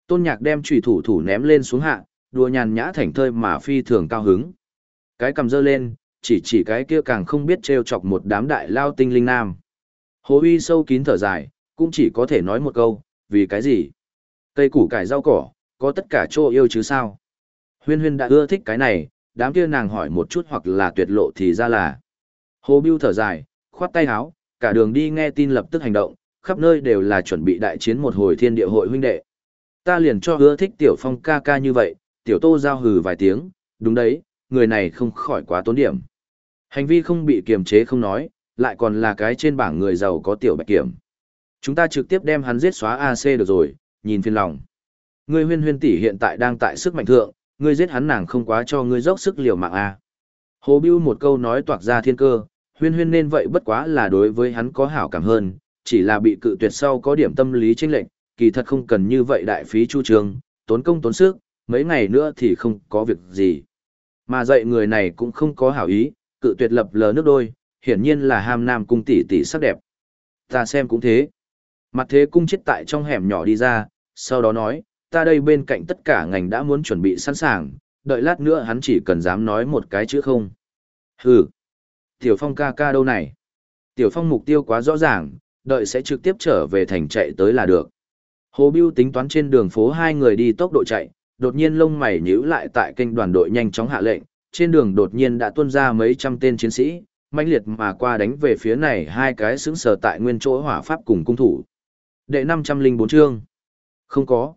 Tôn nhạc đem trùy thủ thủ ném lên xuống hạ, đùa nhàn nhã thảnh thơi mà phi thường cao hứng. Cái cầm dơ lên, chỉ chỉ cái kia càng không biết trêu chọc một đám đại lao tinh linh nam. Hồ uy sâu kín thở dài, cũng chỉ có thể nói một câu, vì cái gì? Cây củ cải rau cỏ, có tất cả chỗ yêu chứ sao? Huyên huyên đã ưa thích cái này, đám kia nàng hỏi một chút hoặc là tuyệt lộ thì ra là. Hồ Biêu thở dài, khoát tay háo, cả đường đi nghe tin lập tức hành động, khắp nơi đều là chuẩn bị đại chiến một hồi thiên địa hội huynh đệ. Ta liền cho hứa thích tiểu phong ca ca như vậy, tiểu tô giao hừ vài tiếng, đúng đấy, người này không khỏi quá tốn điểm. Hành vi không bị kiềm chế không nói, lại còn là cái trên bảng người giàu có tiểu bạch kiểm. Chúng ta trực tiếp đem hắn giết xóa AC được rồi, nhìn phiền lòng. Ngươi huyên huyên tỷ hiện tại đang tại sức mạnh thượng, ngươi giết hắn nàng không quá cho ngươi dốc sức liều mạng a. À. Hồ Bưu một câu nói toạc ra thiên cơ, huyên huyên nên vậy bất quá là đối với hắn có hảo cảm hơn, chỉ là bị cự tuyệt sau có điểm tâm lý chênh lệch, kỳ thật không cần như vậy đại phí chu trường, tốn công tốn sức, mấy ngày nữa thì không có việc gì. Mà dạy người này cũng không có hảo ý, cự tuyệt lập lờ nước đôi, hiển nhiên là ham nam cung tỷ tỷ sắc đẹp. Ta xem cũng thế. Mặt thế cung chết tại trong hẻm nhỏ đi ra, sau đó nói, ta đây bên cạnh tất cả ngành đã muốn chuẩn bị sẵn sàng, đợi lát nữa hắn chỉ cần dám nói một cái chữ không. Hừ. Tiểu Phong ca ca đâu này? Tiểu Phong mục tiêu quá rõ ràng, đợi sẽ trực tiếp trở về thành chạy tới là được. Hồ Biêu tính toán trên đường phố hai người đi tốc độ chạy, đột nhiên lông mày nhíu lại tại kênh đoàn đội nhanh chóng hạ lệnh, trên đường đột nhiên đã tuôn ra mấy trăm tên chiến sĩ, mãnh liệt mà qua đánh về phía này hai cái xứng sờ tại nguyên chỗ hỏa pháp cùng cung thủ. Đệ 504 chương. Không có.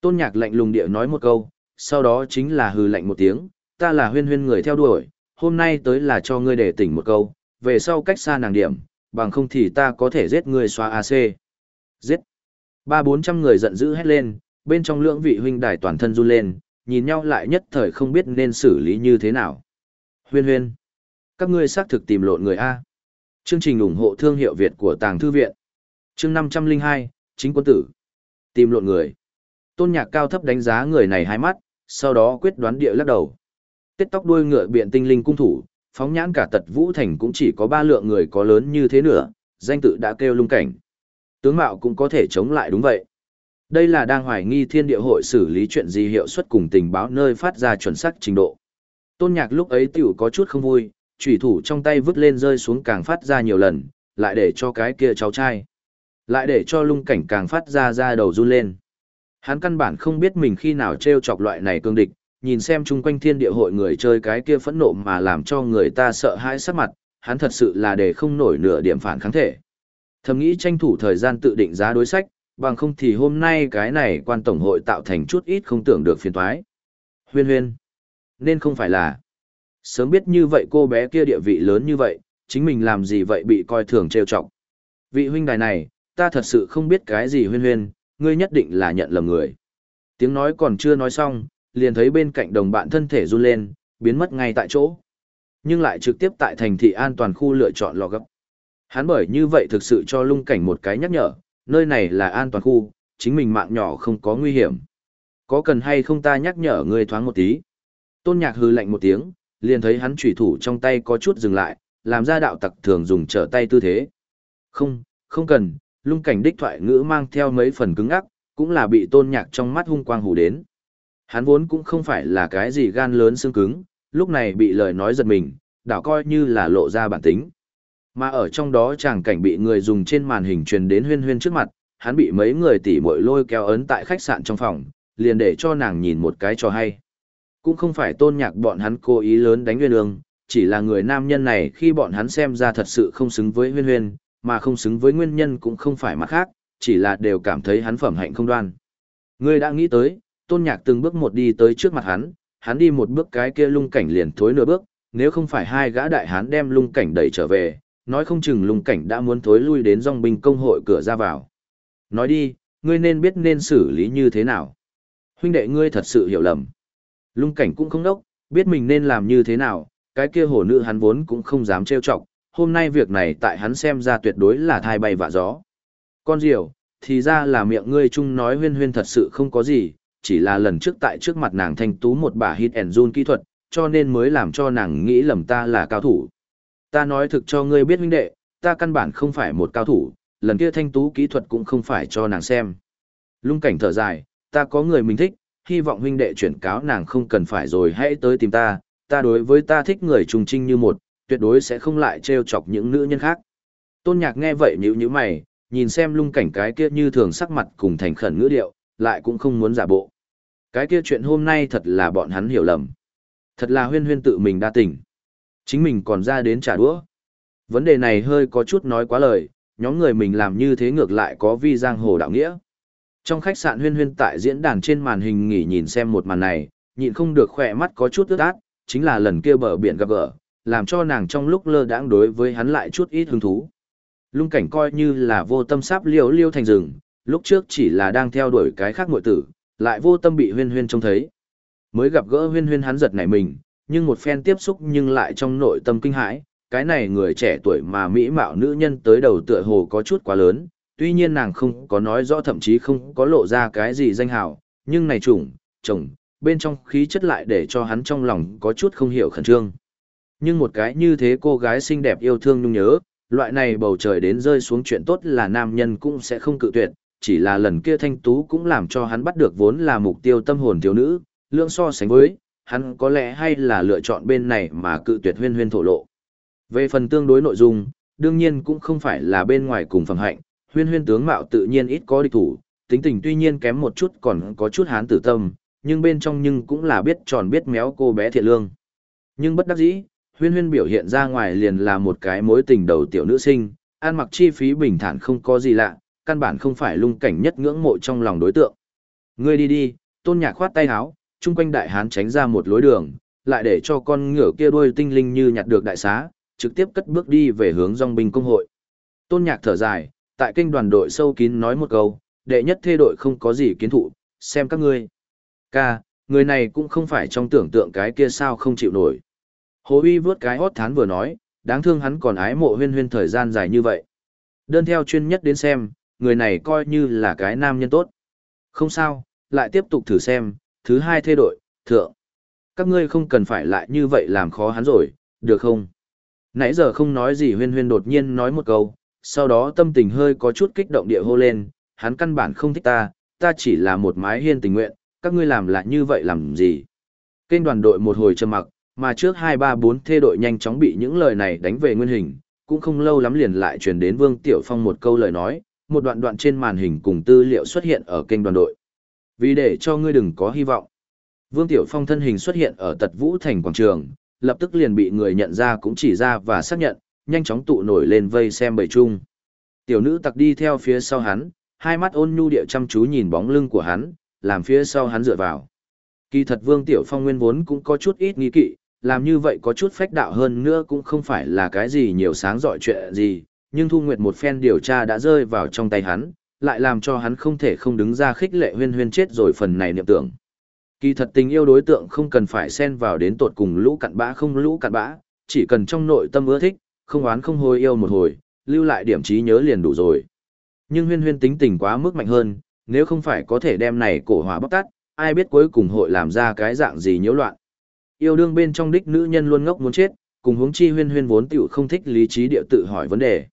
Tôn nhạc lạnh lùng địa nói một câu, sau đó chính là hừ lạnh một tiếng, ta là huyên huyên người theo đuổi, hôm nay tới là cho ngươi để tỉnh một câu, về sau cách xa nàng điểm, bằng không thì ta có thể giết ngươi xóa AC. Giết. Ba bốn trăm người giận dữ hét lên, bên trong lưỡng vị huynh đài toàn thân run lên, nhìn nhau lại nhất thời không biết nên xử lý như thế nào. Huyên huyên. Các ngươi xác thực tìm lộn người A. Chương trình ủng hộ thương hiệu Việt của Tàng Thư Viện. Chương năm trăm linh hai Chính quân tử. Tìm lộn người. Tôn nhạc cao thấp đánh giá người này hai mắt, sau đó quyết đoán địa lắc đầu. Tết tóc đuôi ngựa biện tinh linh cung thủ, phóng nhãn cả tật vũ thành cũng chỉ có ba lượng người có lớn như thế nữa, danh tự đã kêu lung cảnh. Tướng mạo cũng có thể chống lại đúng vậy. Đây là đang hoài nghi thiên địa hội xử lý chuyện gì hiệu suất cùng tình báo nơi phát ra chuẩn xác trình độ. Tôn nhạc lúc ấy tiểu có chút không vui, trùy thủ trong tay vứt lên rơi xuống càng phát ra nhiều lần, lại để cho cái kia cháu trai. Lại để cho lung cảnh càng phát ra ra đầu run lên. Hắn căn bản không biết mình khi nào treo chọc loại này cương địch, nhìn xem chung quanh thiên địa hội người chơi cái kia phẫn nộ mà làm cho người ta sợ hãi sắc mặt, hắn thật sự là để không nổi nửa điểm phản kháng thể. Thầm nghĩ tranh thủ thời gian tự định giá đối sách, bằng không thì hôm nay cái này quan tổng hội tạo thành chút ít không tưởng được phiền toái. Huyên huyên. Nên không phải là. Sớm biết như vậy cô bé kia địa vị lớn như vậy, chính mình làm gì vậy bị coi thường trêu chọc. Vị huynh đài này, ta thật sự không biết cái gì huyên huyên, ngươi nhất định là nhận lầm người. Tiếng nói còn chưa nói xong, liền thấy bên cạnh đồng bạn thân thể run lên, biến mất ngay tại chỗ. Nhưng lại trực tiếp tại thành thị an toàn khu lựa chọn lò gấp. Hắn bởi như vậy thực sự cho lung cảnh một cái nhắc nhở, nơi này là an toàn khu, chính mình mạng nhỏ không có nguy hiểm. Có cần hay không ta nhắc nhở ngươi thoáng một tí? Tôn nhạc hư lạnh một tiếng, liền thấy hắn trùy thủ trong tay có chút dừng lại, làm ra đạo tặc thường dùng trở tay tư thế. Không, không cần, lung cảnh đích thoại ngữ mang theo mấy phần cứng ắc, cũng là bị tôn nhạc trong mắt hung quang hù đến. Hắn vốn cũng không phải là cái gì gan lớn xương cứng, lúc này bị lời nói giật mình, đảo coi như là lộ ra bản tính. Mà ở trong đó chàng cảnh bị người dùng trên màn hình truyền đến huyên huyên trước mặt, hắn bị mấy người tỉ muội lôi kéo ấn tại khách sạn trong phòng, liền để cho nàng nhìn một cái cho hay. Cũng không phải tôn nhạc bọn hắn cố ý lớn đánh huyên ương, chỉ là người nam nhân này khi bọn hắn xem ra thật sự không xứng với huyên huyên, mà không xứng với nguyên nhân cũng không phải mặt khác, chỉ là đều cảm thấy hắn phẩm hạnh không đoan. Người đã nghĩ tới, tôn nhạc từng bước một đi tới trước mặt hắn, hắn đi một bước cái kia lung cảnh liền thối nửa bước, nếu không phải hai gã đại hán đem lung cảnh đẩy trở về, nói không chừng lung cảnh đã muốn thối lui đến dòng binh công hội cửa ra vào. Nói đi, ngươi nên biết nên xử lý như thế nào. Huynh đệ ngươi thật sự hiểu lầm. Lung cảnh cũng không đốc, biết mình nên làm như thế nào, cái kia hổ nữ hắn vốn cũng không dám trêu chọc, hôm nay việc này tại hắn xem ra tuyệt đối là thai bay vạ gió. Con diều, thì ra là miệng ngươi chung nói huyên huyên thật sự không có gì, chỉ là lần trước tại trước mặt nàng thanh tú một bà hit and run kỹ thuật, cho nên mới làm cho nàng nghĩ lầm ta là cao thủ. Ta nói thực cho ngươi biết huynh đệ, ta căn bản không phải một cao thủ, lần kia thanh tú kỹ thuật cũng không phải cho nàng xem. Lung cảnh thở dài, ta có người mình thích, hy vọng huynh đệ chuyển cáo nàng không cần phải rồi hãy tới tìm ta, ta đối với ta thích người trùng trinh như một, tuyệt đối sẽ không lại trêu chọc những nữ nhân khác. Tôn nhạc nghe vậy nhíu nhíu mày, nhìn xem lung cảnh cái kia như thường sắc mặt cùng thành khẩn ngữ điệu, lại cũng không muốn giả bộ. Cái kia chuyện hôm nay thật là bọn hắn hiểu lầm. Thật là huyên huyên tự mình đa tình. Chính mình còn ra đến trả đũa. Vấn đề này hơi có chút nói quá lời, nhóm người mình làm như thế ngược lại có vi giang hồ đạo nghĩa. Trong khách sạn huyên huyên tại diễn đàn trên màn hình nghỉ nhìn xem một màn này, nhịn không được khỏe mắt có chút ướt át, chính là lần kia bờ biển gặp gỡ, làm cho nàng trong lúc lơ đãng đối với hắn lại chút ít hứng thú. Lung cảnh coi như là vô tâm sáp liều liêu thành rừng, lúc trước chỉ là đang theo đuổi cái khác ngội tử, lại vô tâm bị huyên huyên trông thấy. Mới gặp gỡ huyên huyên hắn giật nảy mình, nhưng một phen tiếp xúc nhưng lại trong nội tâm kinh hãi, cái này người trẻ tuổi mà mỹ mạo nữ nhân tới đầu tựa hồ có chút quá lớn, tuy nhiên nàng không có nói rõ thậm chí không có lộ ra cái gì danh hào, nhưng này trùng, chồng, bên trong khí chất lại để cho hắn trong lòng có chút không hiểu khẩn trương. Nhưng một cái như thế cô gái xinh đẹp yêu thương nhung nhớ, loại này bầu trời đến rơi xuống chuyện tốt là nam nhân cũng sẽ không cự tuyệt, chỉ là lần kia thanh tú cũng làm cho hắn bắt được vốn là mục tiêu tâm hồn thiếu nữ, lượng so sánh với, hắn có lẽ hay là lựa chọn bên này mà cự tuyệt huyên huyên thổ lộ. Về phần tương đối nội dung, đương nhiên cũng không phải là bên ngoài cùng phẩm hạnh, huyên huyên tướng mạo tự nhiên ít có địch thủ, tính tình tuy nhiên kém một chút còn có chút hán tử tâm, nhưng bên trong nhưng cũng là biết tròn biết méo cô bé thiện lương. Nhưng bất đắc dĩ, huyên huyên biểu hiện ra ngoài liền là một cái mối tình đầu tiểu nữ sinh, ăn mặc chi phí bình thản không có gì lạ, căn bản không phải lung cảnh nhất ngưỡng mộ trong lòng đối tượng. Ngươi đi đi, tôn nhạc khoát tay áo, chung quanh đại hán tránh ra một lối đường, lại để cho con ngựa kia đuôi tinh linh như nhặt được đại xá, trực tiếp cất bước đi về hướng dòng binh công hội. Tôn Nhạc thở dài, tại kênh đoàn đội sâu kín nói một câu, đệ nhất thê đội không có gì kiến thụ, xem các ngươi. Ca, người này cũng không phải trong tưởng tượng cái kia sao không chịu nổi. Hồ Uy vớt cái hót thán vừa nói, đáng thương hắn còn ái mộ huyên huyên thời gian dài như vậy. Đơn theo chuyên nhất đến xem, người này coi như là cái nam nhân tốt. Không sao, lại tiếp tục thử xem, thứ hai thay đổi, thượng. Các ngươi không cần phải lại như vậy làm khó hắn rồi, được không? Nãy giờ không nói gì huyên huyên đột nhiên nói một câu, sau đó tâm tình hơi có chút kích động địa hô lên, hắn căn bản không thích ta, ta chỉ là một mái hiên tình nguyện, các ngươi làm lại như vậy làm gì? Kênh đoàn đội một hồi trầm mặc, mà trước 2-3-4 thê đội nhanh chóng bị những lời này đánh về nguyên hình, cũng không lâu lắm liền lại truyền đến Vương Tiểu Phong một câu lời nói, một đoạn đoạn trên màn hình cùng tư liệu xuất hiện ở kênh đoàn đội. Vì để cho ngươi đừng có hy vọng. Vương Tiểu Phong thân hình xuất hiện ở tật vũ thành quảng trường, lập tức liền bị người nhận ra cũng chỉ ra và xác nhận, nhanh chóng tụ nổi lên vây xem bầy chung. Tiểu nữ tặc đi theo phía sau hắn, hai mắt ôn nhu địa chăm chú nhìn bóng lưng của hắn, làm phía sau hắn dựa vào. Kỳ thật Vương Tiểu Phong nguyên vốn cũng có chút ít nghi kỵ, làm như vậy có chút phách đạo hơn nữa cũng không phải là cái gì nhiều sáng giỏi chuyện gì, nhưng Thu Nguyệt một phen điều tra đã rơi vào trong tay hắn, lại làm cho hắn không thể không đứng ra khích lệ huyên huyên chết rồi phần này niệm tưởng. Kỳ thật tình yêu đối tượng không cần phải xen vào đến tột cùng lũ cặn bã không lũ cặn bã, chỉ cần trong nội tâm ưa thích, không oán không hối yêu một hồi, lưu lại điểm trí nhớ liền đủ rồi. Nhưng huyên huyên tính tình quá mức mạnh hơn, nếu không phải có thể đem này cổ hỏa bóc tắt, ai biết cuối cùng hội làm ra cái dạng gì nhiễu loạn. Yêu đương bên trong đích nữ nhân luôn ngốc muốn chết, cùng huống chi huyên huyên vốn tiểu không thích lý trí địa tự hỏi vấn đề.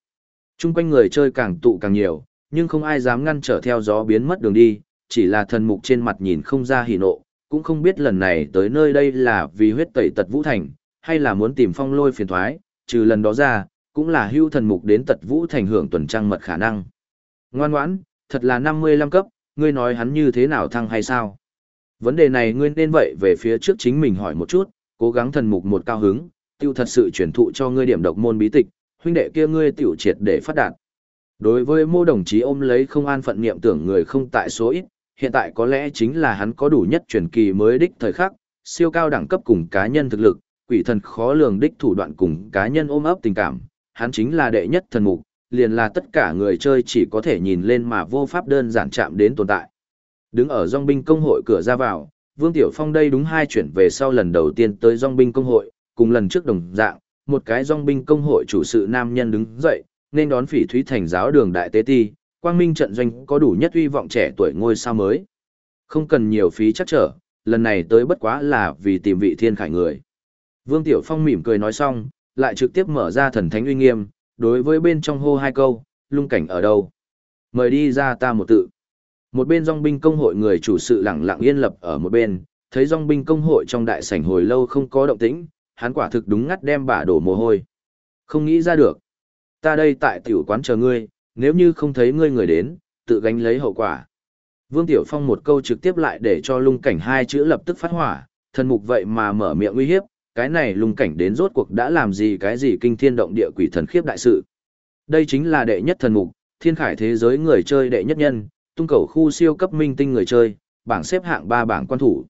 Trung quanh người chơi càng tụ càng nhiều, nhưng không ai dám ngăn trở theo gió biến mất đường đi, chỉ là thần mục trên mặt nhìn không ra hỉ nộ, cũng không biết lần này tới nơi đây là vì huyết tẩy tật vũ thành, hay là muốn tìm phong lôi phiền thoái, trừ lần đó ra, cũng là hưu thần mục đến tật vũ thành hưởng tuần trăng mật khả năng. Ngoan ngoãn, thật là 55 cấp, ngươi nói hắn như thế nào thăng hay sao? Vấn đề này ngươi nên vậy về phía trước chính mình hỏi một chút, cố gắng thần mục một cao hứng, tiêu thật sự truyền thụ cho ngươi điểm độc môn bí tịch, huynh đệ kia ngươi tiểu triệt để phát đạt. Đối với mô đồng chí ôm lấy không an phận niệm tưởng người không tại số ít, hiện tại có lẽ chính là hắn có đủ nhất truyền kỳ mới đích thời khắc, siêu cao đẳng cấp cùng cá nhân thực lực, quỷ thần khó lường đích thủ đoạn cùng cá nhân ôm ấp tình cảm, hắn chính là đệ nhất thần mục, liền là tất cả người chơi chỉ có thể nhìn lên mà vô pháp đơn giản chạm đến tồn tại. Đứng ở dòng binh công hội cửa ra vào, Vương Tiểu Phong đây đúng hai chuyển về sau lần đầu tiên tới dòng binh công hội, cùng lần trước đồng dạng, một cái dòng binh công hội chủ sự nam nhân đứng dậy, nên đón phỉ thúy thành giáo đường đại tế ti, quang minh trận doanh có đủ nhất uy vọng trẻ tuổi ngôi sao mới. Không cần nhiều phí chắc trở, lần này tới bất quá là vì tìm vị thiên khải người. Vương Tiểu Phong mỉm cười nói xong, lại trực tiếp mở ra thần thánh uy nghiêm, đối với bên trong hô hai câu, lung cảnh ở đâu. Mời đi ra ta một tự. Một bên dòng binh công hội người chủ sự lặng lặng yên lập ở một bên, thấy dòng binh công hội trong đại sảnh hồi lâu không có động tĩnh, hắn quả thực đúng ngắt đem bả đổ mồ hôi. Không nghĩ ra được. Ta đây tại tiểu quán chờ ngươi, nếu như không thấy ngươi người đến, tự gánh lấy hậu quả. Vương Tiểu Phong một câu trực tiếp lại để cho lung cảnh hai chữ lập tức phát hỏa, thần mục vậy mà mở miệng uy hiếp, cái này lung cảnh đến rốt cuộc đã làm gì cái gì kinh thiên động địa quỷ thần khiếp đại sự. Đây chính là đệ nhất thần mục, thiên khải thế giới người chơi đệ nhất nhân, tung cầu khu siêu cấp minh tinh người chơi, bảng xếp hạng ba bảng quan thủ.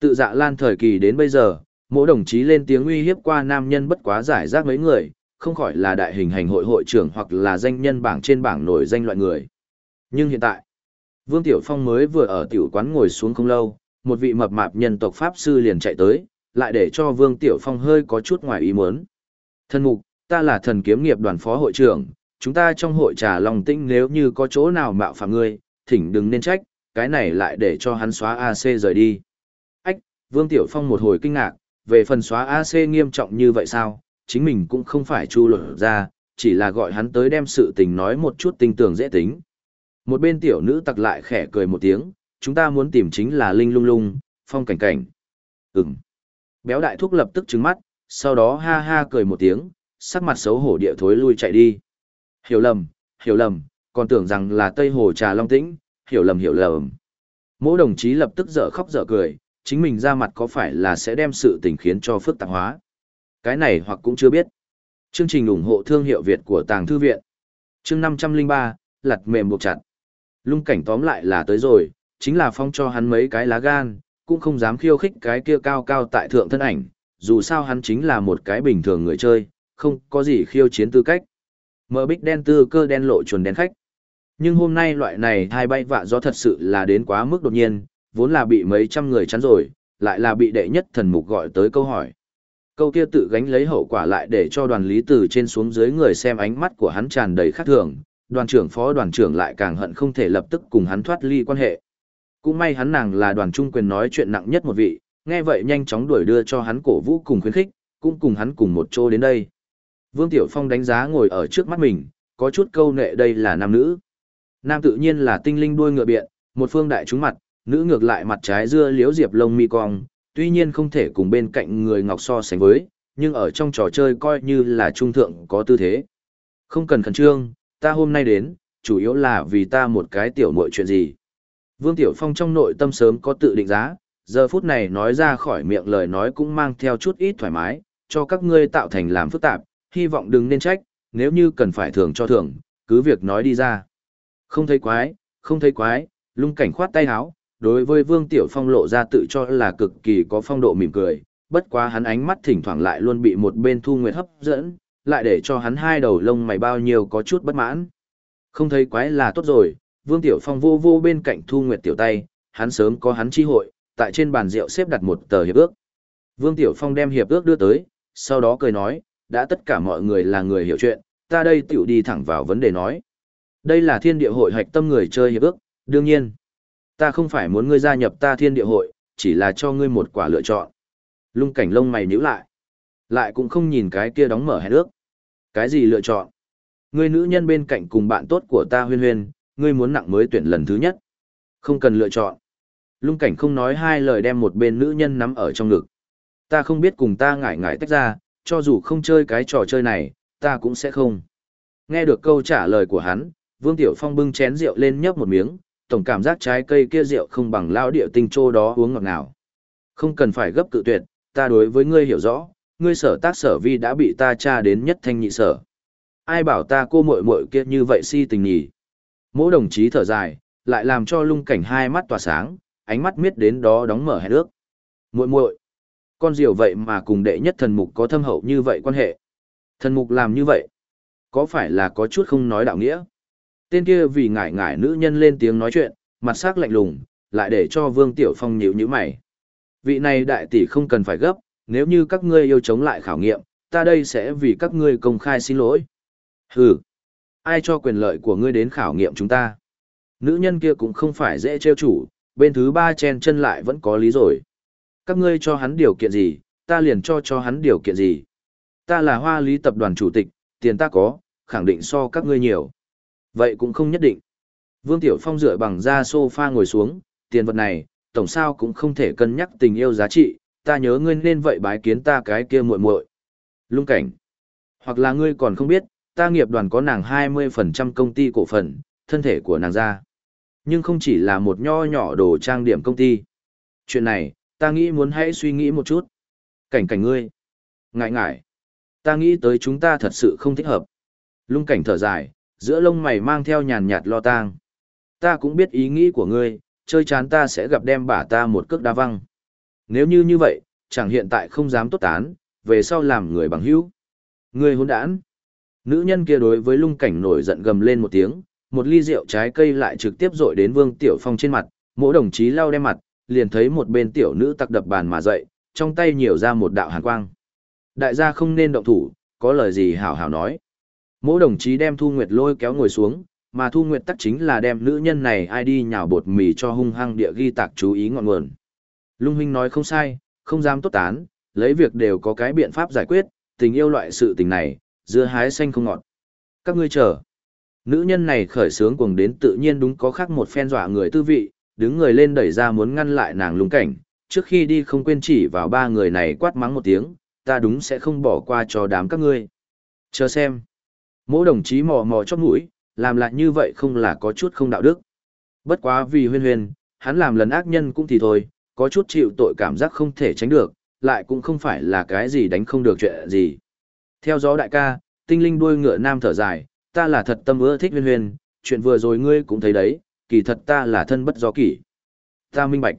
Tự dạ lan thời kỳ đến bây giờ, mỗi đồng chí lên tiếng uy hiếp qua nam nhân bất quá giải rác mấy người, không khỏi là đại hình hành hội hội trưởng hoặc là danh nhân bảng trên bảng nổi danh loại người. Nhưng hiện tại, Vương Tiểu Phong mới vừa ở tiểu quán ngồi xuống không lâu, một vị mập mạp nhân tộc Pháp sư liền chạy tới, lại để cho Vương Tiểu Phong hơi có chút ngoài ý muốn. Thân mục, ta là thần kiếm nghiệp đoàn phó hội trưởng, chúng ta trong hội trà lòng tĩnh nếu như có chỗ nào mạo phạm ngươi, thỉnh đừng nên trách, cái này lại để cho hắn xóa AC rời đi. Ách, Vương Tiểu Phong một hồi kinh ngạc, về phần xóa AC nghiêm trọng như vậy sao, chính mình cũng không phải chu lột ra, chỉ là gọi hắn tới đem sự tình nói một chút tinh tường dễ tính. Một bên tiểu nữ tặc lại khẽ cười một tiếng, chúng ta muốn tìm chính là Linh lung lung, phong cảnh cảnh. Ừm. Béo đại thúc lập tức trứng mắt, sau đó ha ha cười một tiếng, sắc mặt xấu hổ địa thối lui chạy đi. Hiểu lầm, hiểu lầm, còn tưởng rằng là Tây Hồ Trà Long Tĩnh, hiểu lầm hiểu lầm. Mỗi đồng chí lập tức dở khóc dở cười, chính mình ra mặt có phải là sẽ đem sự tình khiến cho phức tạp hóa. Cái này hoặc cũng chưa biết. Chương trình ủng hộ thương hiệu Việt của Tàng Thư Viện. Chương 503, lặt mềm buộc chặt. Lung cảnh tóm lại là tới rồi, chính là phong cho hắn mấy cái lá gan, cũng không dám khiêu khích cái kia cao cao tại thượng thân ảnh, dù sao hắn chính là một cái bình thường người chơi, không có gì khiêu chiến tư cách. Mở bích đen tư cơ đen lộ chuồn đen khách. Nhưng hôm nay loại này hai bay vạ gió thật sự là đến quá mức đột nhiên, vốn là bị mấy trăm người chắn rồi, lại là bị đệ nhất thần mục gọi tới câu hỏi. Câu kia tự gánh lấy hậu quả lại để cho đoàn lý từ trên xuống dưới người xem ánh mắt của hắn tràn đầy khắc thường, đoàn trưởng phó đoàn trưởng lại càng hận không thể lập tức cùng hắn thoát ly quan hệ. Cũng may hắn nàng là đoàn trung quyền nói chuyện nặng nhất một vị, nghe vậy nhanh chóng đuổi đưa cho hắn cổ vũ cùng khuyến khích, cũng cùng hắn cùng một chỗ đến đây. Vương Tiểu Phong đánh giá ngồi ở trước mắt mình, có chút câu nệ đây là nam nữ. Nam tự nhiên là tinh linh đuôi ngựa biện, một phương đại chúng mặt, nữ ngược lại mặt trái dưa liếu diệp lông mi cong, tuy nhiên không thể cùng bên cạnh người ngọc so sánh với, nhưng ở trong trò chơi coi như là trung thượng có tư thế. Không cần khẩn trương, ta hôm nay đến, chủ yếu là vì ta một cái tiểu muội chuyện gì. Vương Tiểu Phong trong nội tâm sớm có tự định giá, giờ phút này nói ra khỏi miệng lời nói cũng mang theo chút ít thoải mái, cho các ngươi tạo thành làm phức tạp, hy vọng đừng nên trách, nếu như cần phải thưởng cho thưởng, cứ việc nói đi ra. Không thấy quái, không thấy quái, lung cảnh khoát tay háo đối với Vương Tiểu Phong lộ ra tự cho là cực kỳ có phong độ mỉm cười, bất quá hắn ánh mắt thỉnh thoảng lại luôn bị một bên Thu Nguyệt hấp dẫn, lại để cho hắn hai đầu lông mày bao nhiêu có chút bất mãn. Không thấy quái là tốt rồi, Vương Tiểu Phong vô vô bên cạnh Thu Nguyệt tiểu tay, hắn sớm có hắn chi hội, tại trên bàn rượu xếp đặt một tờ hiệp ước. Vương Tiểu Phong đem hiệp ước đưa tới, sau đó cười nói, đã tất cả mọi người là người hiểu chuyện, ta đây tiểu đi thẳng vào vấn đề nói. Đây là thiên địa hội hạch tâm người chơi hiệp ước, đương nhiên. Ta không phải muốn ngươi gia nhập ta thiên địa hội, chỉ là cho ngươi một quả lựa chọn. Lung cảnh lông mày nhíu lại. Lại cũng không nhìn cái kia đóng mở hẹn ước. Cái gì lựa chọn? Ngươi nữ nhân bên cạnh cùng bạn tốt của ta huyên huyên, ngươi muốn nặng mới tuyển lần thứ nhất. Không cần lựa chọn. Lung cảnh không nói hai lời đem một bên nữ nhân nắm ở trong ngực. Ta không biết cùng ta ngại ngại tách ra, cho dù không chơi cái trò chơi này, ta cũng sẽ không. Nghe được câu trả lời của hắn, Vương Tiểu Phong bưng chén rượu lên nhấp một miếng, tổng cảm giác trái cây kia rượu không bằng lao địa tinh trô đó uống ngọt nào. Không cần phải gấp cự tuyệt, ta đối với ngươi hiểu rõ, ngươi sở tác sở vi đã bị ta tra đến nhất thanh nhị sở. Ai bảo ta cô muội muội kia như vậy si tình nhỉ? Mỗi đồng chí thở dài, lại làm cho lung cảnh hai mắt tỏa sáng, ánh mắt miết đến đó đóng mở hẹn ước. Muội muội, con diều vậy mà cùng đệ nhất thần mục có thâm hậu như vậy quan hệ. Thần mục làm như vậy, có phải là có chút không nói đạo nghĩa? Tên kia vì ngại ngại nữ nhân lên tiếng nói chuyện, mặt sắc lạnh lùng, lại để cho Vương Tiểu Phong nhíu nhíu mày. Vị này đại tỷ không cần phải gấp, nếu như các ngươi yêu chống lại khảo nghiệm, ta đây sẽ vì các ngươi công khai xin lỗi. Hừ, ai cho quyền lợi của ngươi đến khảo nghiệm chúng ta? Nữ nhân kia cũng không phải dễ trêu chủ, bên thứ ba chen chân lại vẫn có lý rồi. Các ngươi cho hắn điều kiện gì, ta liền cho cho hắn điều kiện gì. Ta là hoa lý tập đoàn chủ tịch, tiền ta có, khẳng định so các ngươi nhiều. Vậy cũng không nhất định. Vương Tiểu Phong dựa bằng da sofa ngồi xuống, tiền vật này, tổng sao cũng không thể cân nhắc tình yêu giá trị, ta nhớ ngươi nên vậy bái kiến ta cái kia muội muội. Lung cảnh. Hoặc là ngươi còn không biết, ta nghiệp đoàn có nàng 20% công ty cổ phần, thân thể của nàng ra. Nhưng không chỉ là một nho nhỏ đồ trang điểm công ty. Chuyện này, ta nghĩ muốn hãy suy nghĩ một chút. Cảnh cảnh ngươi. Ngại ngại. Ta nghĩ tới chúng ta thật sự không thích hợp. Lung cảnh thở dài, giữa lông mày mang theo nhàn nhạt lo tang. Ta cũng biết ý nghĩ của ngươi, chơi chán ta sẽ gặp đem bả ta một cước đa văng. Nếu như như vậy, chẳng hiện tại không dám tốt tán, về sau làm người bằng hữu. Ngươi hôn đản. Nữ nhân kia đối với lung cảnh nổi giận gầm lên một tiếng, một ly rượu trái cây lại trực tiếp rội đến Vương Tiểu Phong trên mặt, mỗi đồng chí lau đem mặt, liền thấy một bên tiểu nữ tặc đập bàn mà dậy, trong tay nhiều ra một đạo hàn quang. Đại gia không nên động thủ, có lời gì hảo hảo nói. Mỗi đồng chí đem Thu Nguyệt lôi kéo ngồi xuống, mà Thu Nguyệt tắc chính là đem nữ nhân này ai đi nhào bột mì cho hung hăng địa ghi tạc chú ý ngọn nguồn. Lung huynh nói không sai, không dám tốt tán, lấy việc đều có cái biện pháp giải quyết, tình yêu loại sự tình này, dưa hái xanh không ngọt. Các ngươi chờ. Nữ nhân này khởi sướng cuồng đến tự nhiên đúng có khác một phen dọa người tư vị, đứng người lên đẩy ra muốn ngăn lại nàng lung cảnh, trước khi đi không quên chỉ vào ba người này quát mắng một tiếng, ta đúng sẽ không bỏ qua cho đám các ngươi. Chờ xem. Mỗi đồng chí mò mò chóp mũi, làm lại như vậy không là có chút không đạo đức. Bất quá vì huyên huyên, hắn làm lần ác nhân cũng thì thôi, có chút chịu tội cảm giác không thể tránh được, lại cũng không phải là cái gì đánh không được chuyện gì. Theo gió đại ca, tinh linh đuôi ngựa nam thở dài, ta là thật tâm ưa thích huyên huyên, chuyện vừa rồi ngươi cũng thấy đấy, kỳ thật ta là thân bất do kỷ. Ta minh bạch.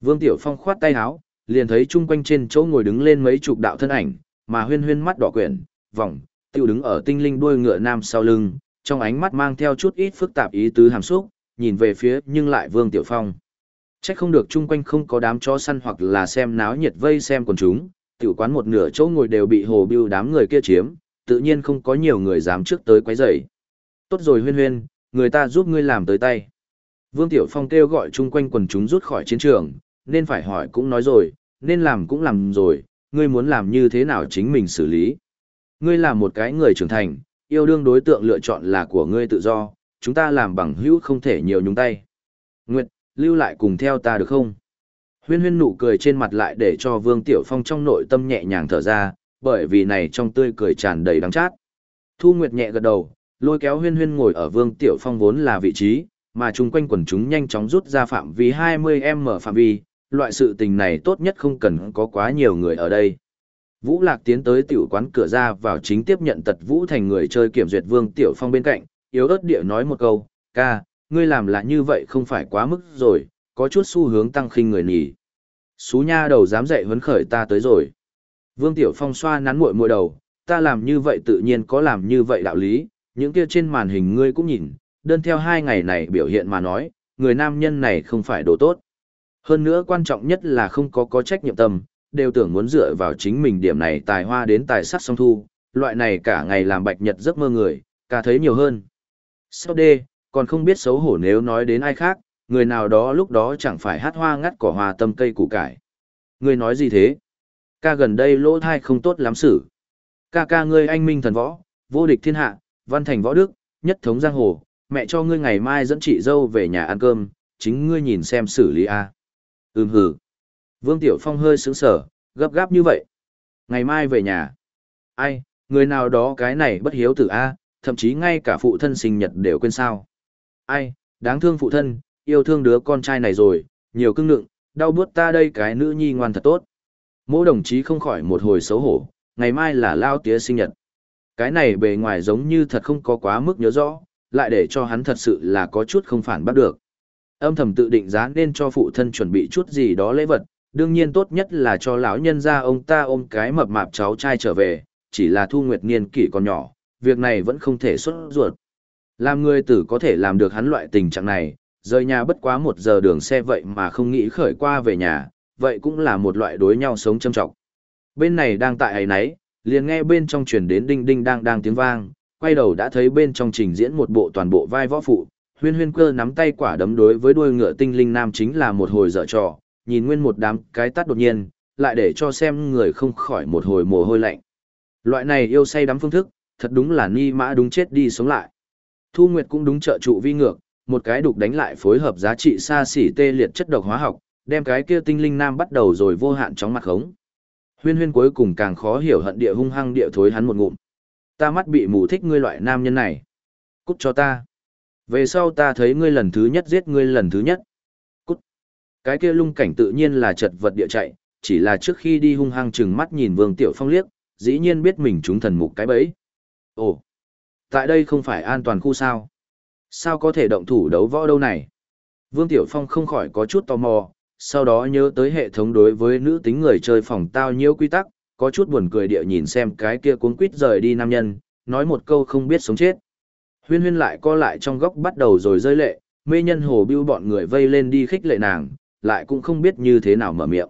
Vương Tiểu Phong khoát tay áo, liền thấy chung quanh trên chỗ ngồi đứng lên mấy chục đạo thân ảnh, mà huyên huyên mắt đỏ quyển, vòng, tiêu đứng ở tinh linh đuôi ngựa nam sau lưng, trong ánh mắt mang theo chút ít phức tạp ý tứ hàm xúc, nhìn về phía nhưng lại Vương Tiểu Phong. Chắc không được chung quanh không có đám chó săn hoặc là xem náo nhiệt vây xem quần chúng, tiểu quán một nửa chỗ ngồi đều bị hồ biêu đám người kia chiếm, tự nhiên không có nhiều người dám trước tới quấy rầy. Tốt rồi huyên huyên, người ta giúp ngươi làm tới tay. Vương Tiểu Phong kêu gọi chung quanh quần chúng rút khỏi chiến trường, nên phải hỏi cũng nói rồi, nên làm cũng làm rồi, ngươi muốn làm như thế nào chính mình xử lý. Ngươi là một cái người trưởng thành, yêu đương đối tượng lựa chọn là của ngươi tự do, chúng ta làm bằng hữu không thể nhiều nhúng tay. Nguyệt, lưu lại cùng theo ta được không? Huyên huyên nụ cười trên mặt lại để cho Vương Tiểu Phong trong nội tâm nhẹ nhàng thở ra, bởi vì này trong tươi cười tràn đầy đắng chát. Thu Nguyệt nhẹ gật đầu, lôi kéo huyên huyên ngồi ở Vương Tiểu Phong vốn là vị trí, mà chung quanh quần chúng nhanh chóng rút ra phạm vi 20m phạm vi, loại sự tình này tốt nhất không cần có quá nhiều người ở đây. Vũ Lạc tiến tới tiểu quán cửa ra vào chính tiếp nhận tật Vũ thành người chơi kiểm duyệt Vương Tiểu Phong bên cạnh, yếu ớt địa nói một câu, ca, ngươi làm là như vậy không phải quá mức rồi, có chút xu hướng tăng khinh người nhỉ. Xú nha đầu dám dậy vấn khởi ta tới rồi. Vương Tiểu Phong xoa nắn muội muội đầu, ta làm như vậy tự nhiên có làm như vậy đạo lý, những kia trên màn hình ngươi cũng nhìn, đơn theo hai ngày này biểu hiện mà nói, người nam nhân này không phải đồ tốt. Hơn nữa quan trọng nhất là không có có trách nhiệm tâm, đều tưởng muốn dựa vào chính mình điểm này tài hoa đến tài sắc song thu, loại này cả ngày làm bạch nhật giấc mơ người, cả thấy nhiều hơn. Sau đê, còn không biết xấu hổ nếu nói đến ai khác, người nào đó lúc đó chẳng phải hát hoa ngắt cỏ hoa tâm cây củ cải. Người nói gì thế? Ca gần đây lỗ thai không tốt lắm xử. Ca ca ngươi anh minh thần võ, vô địch thiên hạ, văn thành võ đức, nhất thống giang hồ, mẹ cho ngươi ngày mai dẫn chị dâu về nhà ăn cơm, chính ngươi nhìn xem xử lý a. Ừm hử. Vương Tiểu Phong hơi sững sở, gấp gáp như vậy. Ngày mai về nhà. Ai, người nào đó cái này bất hiếu tử a, thậm chí ngay cả phụ thân sinh nhật đều quên sao. Ai, đáng thương phụ thân, yêu thương đứa con trai này rồi, nhiều cưng nựng, đau bước ta đây cái nữ nhi ngoan thật tốt. Mỗi đồng chí không khỏi một hồi xấu hổ, ngày mai là lao tía sinh nhật. Cái này bề ngoài giống như thật không có quá mức nhớ rõ, lại để cho hắn thật sự là có chút không phản bắt được. Âm thầm tự định giá nên cho phụ thân chuẩn bị chút gì đó lễ vật, đương nhiên tốt nhất là cho lão nhân gia ông ta ôm cái mập mạp cháu trai trở về, chỉ là thu nguyệt niên kỷ còn nhỏ, việc này vẫn không thể xuất ruột. Làm người tử có thể làm được hắn loại tình trạng này, rời nhà bất quá một giờ đường xe vậy mà không nghĩ khởi qua về nhà, vậy cũng là một loại đối nhau sống châm trọng. Bên này đang tại ấy nấy, liền nghe bên trong truyền đến đinh đinh đang đang tiếng vang, quay đầu đã thấy bên trong trình diễn một bộ toàn bộ vai võ phụ, huyên huyên cơ nắm tay quả đấm đối với đuôi ngựa tinh linh nam chính là một hồi dở trò, nhìn nguyên một đám cái tát đột nhiên, lại để cho xem người không khỏi một hồi mồ hôi lạnh. Loại này yêu say đắm phương thức, thật đúng là ni mã đúng chết đi sống lại. Thu Nguyệt cũng đúng trợ trụ vi ngược, một cái đục đánh lại phối hợp giá trị xa xỉ tê liệt chất độc hóa học, đem cái kia tinh linh nam bắt đầu rồi vô hạn chóng mặt khống. Huyên huyên cuối cùng càng khó hiểu hận địa hung hăng địa thối hắn một ngụm. Ta mắt bị mù thích ngươi loại nam nhân này. Cút cho ta. Về sau ta thấy ngươi lần thứ nhất giết ngươi lần thứ nhất. Cái kia lung cảnh tự nhiên là chật vật địa chạy, chỉ là trước khi đi hung hăng chừng mắt nhìn Vương Tiểu Phong liếc, dĩ nhiên biết mình trúng thần mục cái bẫy. Ồ, tại đây không phải an toàn khu sao? Sao có thể động thủ đấu võ đâu này? Vương Tiểu Phong không khỏi có chút tò mò, sau đó nhớ tới hệ thống đối với nữ tính người chơi phòng tao nhiễu quy tắc, có chút buồn cười địa nhìn xem cái kia cuốn quýt rời đi nam nhân, nói một câu không biết sống chết. Huyên huyên lại co lại trong góc bắt đầu rồi rơi lệ, mê nhân hồ bưu bọn người vây lên đi khích lệ nàng, lại cũng không biết như thế nào mở miệng.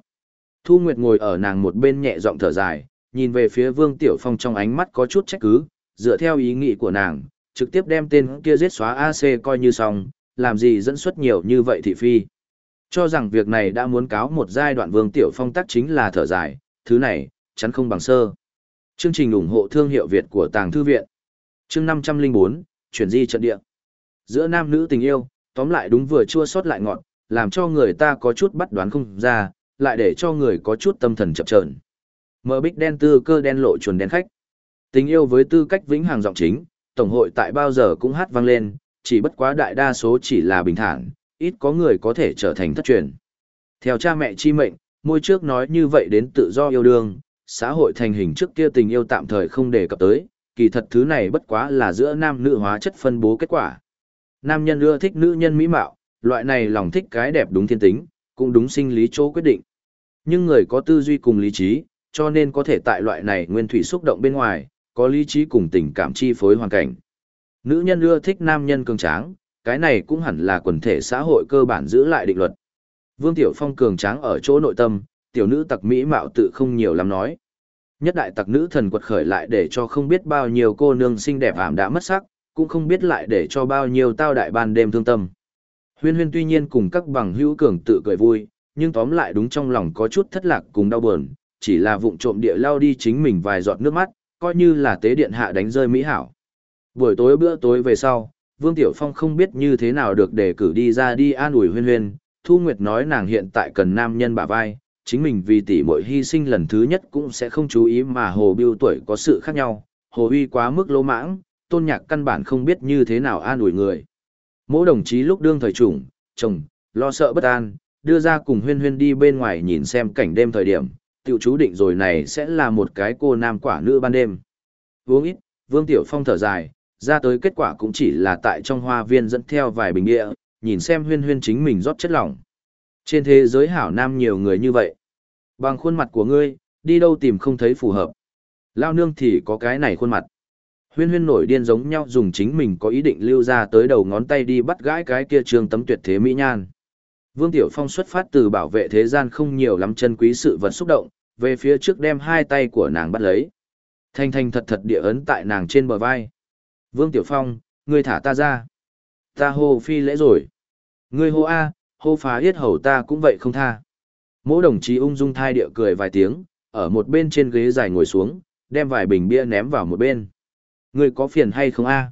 Thu Nguyệt ngồi ở nàng một bên nhẹ giọng thở dài, nhìn về phía Vương Tiểu Phong trong ánh mắt có chút trách cứ, dựa theo ý nghĩ của nàng, trực tiếp đem tên kia giết xóa AC coi như xong, làm gì dẫn xuất nhiều như vậy thị phi. Cho rằng việc này đã muốn cáo một giai đoạn Vương Tiểu Phong tác chính là thở dài, thứ này, chắn không bằng sơ. Chương trình ủng hộ thương hiệu Việt của Tàng Thư Viện. Chương 504, chuyển di trận địa. Giữa nam nữ tình yêu, tóm lại đúng vừa chua sót lại ngọt làm cho người ta có chút bắt đoán không ra, lại để cho người có chút tâm thần chập chờn. Mở bích đen tư cơ đen lộ chuồn đen khách. Tình yêu với tư cách vĩnh hằng giọng chính, tổng hội tại bao giờ cũng hát vang lên, chỉ bất quá đại đa số chỉ là bình thản, ít có người có thể trở thành thất truyền. Theo cha mẹ chi mệnh, môi trước nói như vậy đến tự do yêu đương, xã hội thành hình trước kia tình yêu tạm thời không đề cập tới, kỳ thật thứ này bất quá là giữa nam nữ hóa chất phân bố kết quả. Nam nhân ưa thích nữ nhân mỹ mạo, loại này lòng thích cái đẹp đúng thiên tính, cũng đúng sinh lý chỗ quyết định. Nhưng người có tư duy cùng lý trí, cho nên có thể tại loại này nguyên thủy xúc động bên ngoài, có lý trí cùng tình cảm chi phối hoàn cảnh. Nữ nhân ưa thích nam nhân cường tráng, cái này cũng hẳn là quần thể xã hội cơ bản giữ lại định luật. Vương Tiểu Phong cường tráng ở chỗ nội tâm, tiểu nữ tặc mỹ mạo tự không nhiều lắm nói. Nhất đại tặc nữ thần quật khởi lại để cho không biết bao nhiêu cô nương xinh đẹp ảm đã mất sắc, cũng không biết lại để cho bao nhiêu tao đại ban đêm thương tâm. Huyên huyên tuy nhiên cùng các bằng hữu cường tự cười vui, nhưng tóm lại đúng trong lòng có chút thất lạc cùng đau buồn, chỉ là vụng trộm địa lao đi chính mình vài giọt nước mắt, coi như là tế điện hạ đánh rơi mỹ hảo. Buổi tối bữa tối về sau, Vương Tiểu Phong không biết như thế nào được đề cử đi ra đi an ủi huyên huyên, Thu Nguyệt nói nàng hiện tại cần nam nhân bả vai, chính mình vì tỷ muội hy sinh lần thứ nhất cũng sẽ không chú ý mà Hồ Biêu tuổi có sự khác nhau, Hồ Uy quá mức lỗ mãng, tôn nhạc căn bản không biết như thế nào an ủi người. Mỗi đồng chí lúc đương thời chủng, chồng, lo sợ bất an, đưa ra cùng huyên huyên đi bên ngoài nhìn xem cảnh đêm thời điểm, tiểu chú định rồi này sẽ là một cái cô nam quả nữ ban đêm. Uống ít, Vương Tiểu Phong thở dài, ra tới kết quả cũng chỉ là tại trong hoa viên dẫn theo vài bình địa, nhìn xem huyên huyên chính mình rót chất lỏng. Trên thế giới hảo nam nhiều người như vậy. Bằng khuôn mặt của ngươi, đi đâu tìm không thấy phù hợp. Lao nương thì có cái này khuôn mặt. Huyên huyên nổi điên giống nhau dùng chính mình có ý định lưu ra tới đầu ngón tay đi bắt gãi cái kia trường tấm tuyệt thế mỹ nhan. Vương Tiểu Phong xuất phát từ bảo vệ thế gian không nhiều lắm chân quý sự vật xúc động, về phía trước đem hai tay của nàng bắt lấy. Thanh thanh thật thật địa ấn tại nàng trên bờ vai. Vương Tiểu Phong, ngươi thả ta ra. Ta hô phi lễ rồi. Ngươi hô A, hô phá yết hầu ta cũng vậy không tha. Mỗi đồng chí ung dung thai địa cười vài tiếng, ở một bên trên ghế dài ngồi xuống, đem vài bình bia ném vào một bên. Ngươi có phiền hay không A?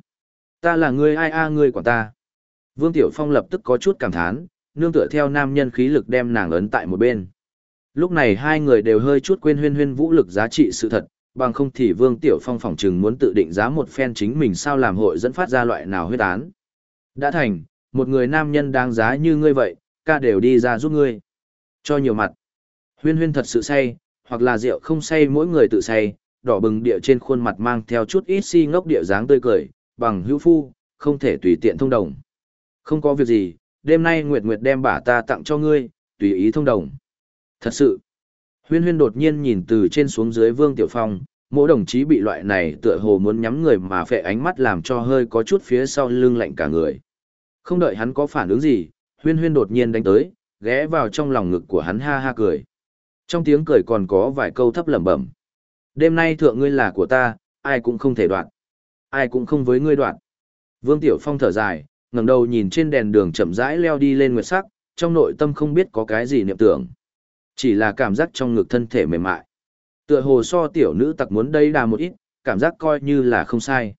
Ta là ngươi ai A ngươi quản ta. Vương Tiểu Phong lập tức có chút cảm thán, nương tựa theo nam nhân khí lực đem nàng ấn tại một bên. Lúc này hai người đều hơi chút quên huyên huyên vũ lực giá trị sự thật, bằng không thì Vương Tiểu Phong phỏng chừng muốn tự định giá một phen chính mình sao làm hội dẫn phát ra loại nào huyết án. Đã thành, một người nam nhân đáng giá như ngươi vậy, ca đều đi ra giúp ngươi. Cho nhiều mặt. Huyên huyên thật sự say, hoặc là rượu không say mỗi người tự say, đỏ bừng địa trên khuôn mặt mang theo chút ít si ngốc địa dáng tươi cười, bằng hữu phu, không thể tùy tiện thông đồng. Không có việc gì, đêm nay Nguyệt Nguyệt đem bả ta tặng cho ngươi, tùy ý thông đồng. Thật sự, huyên huyên đột nhiên nhìn từ trên xuống dưới Vương Tiểu Phong, mỗi đồng chí bị loại này tựa hồ muốn nhắm người mà phệ ánh mắt làm cho hơi có chút phía sau lưng lạnh cả người. Không đợi hắn có phản ứng gì, huyên huyên đột nhiên đánh tới, ghé vào trong lòng ngực của hắn ha ha cười. Trong tiếng cười còn có vài câu thấp lẩm bẩm. Đêm nay thượng ngươi là của ta, ai cũng không thể đoạn. Ai cũng không với ngươi đoạn. Vương Tiểu Phong thở dài, ngẩng đầu nhìn trên đèn đường chậm rãi leo đi lên nguyệt sắc, trong nội tâm không biết có cái gì niệm tưởng. Chỉ là cảm giác trong ngực thân thể mềm mại. Tựa hồ so tiểu nữ tặc muốn đây đà một ít, cảm giác coi như là không sai.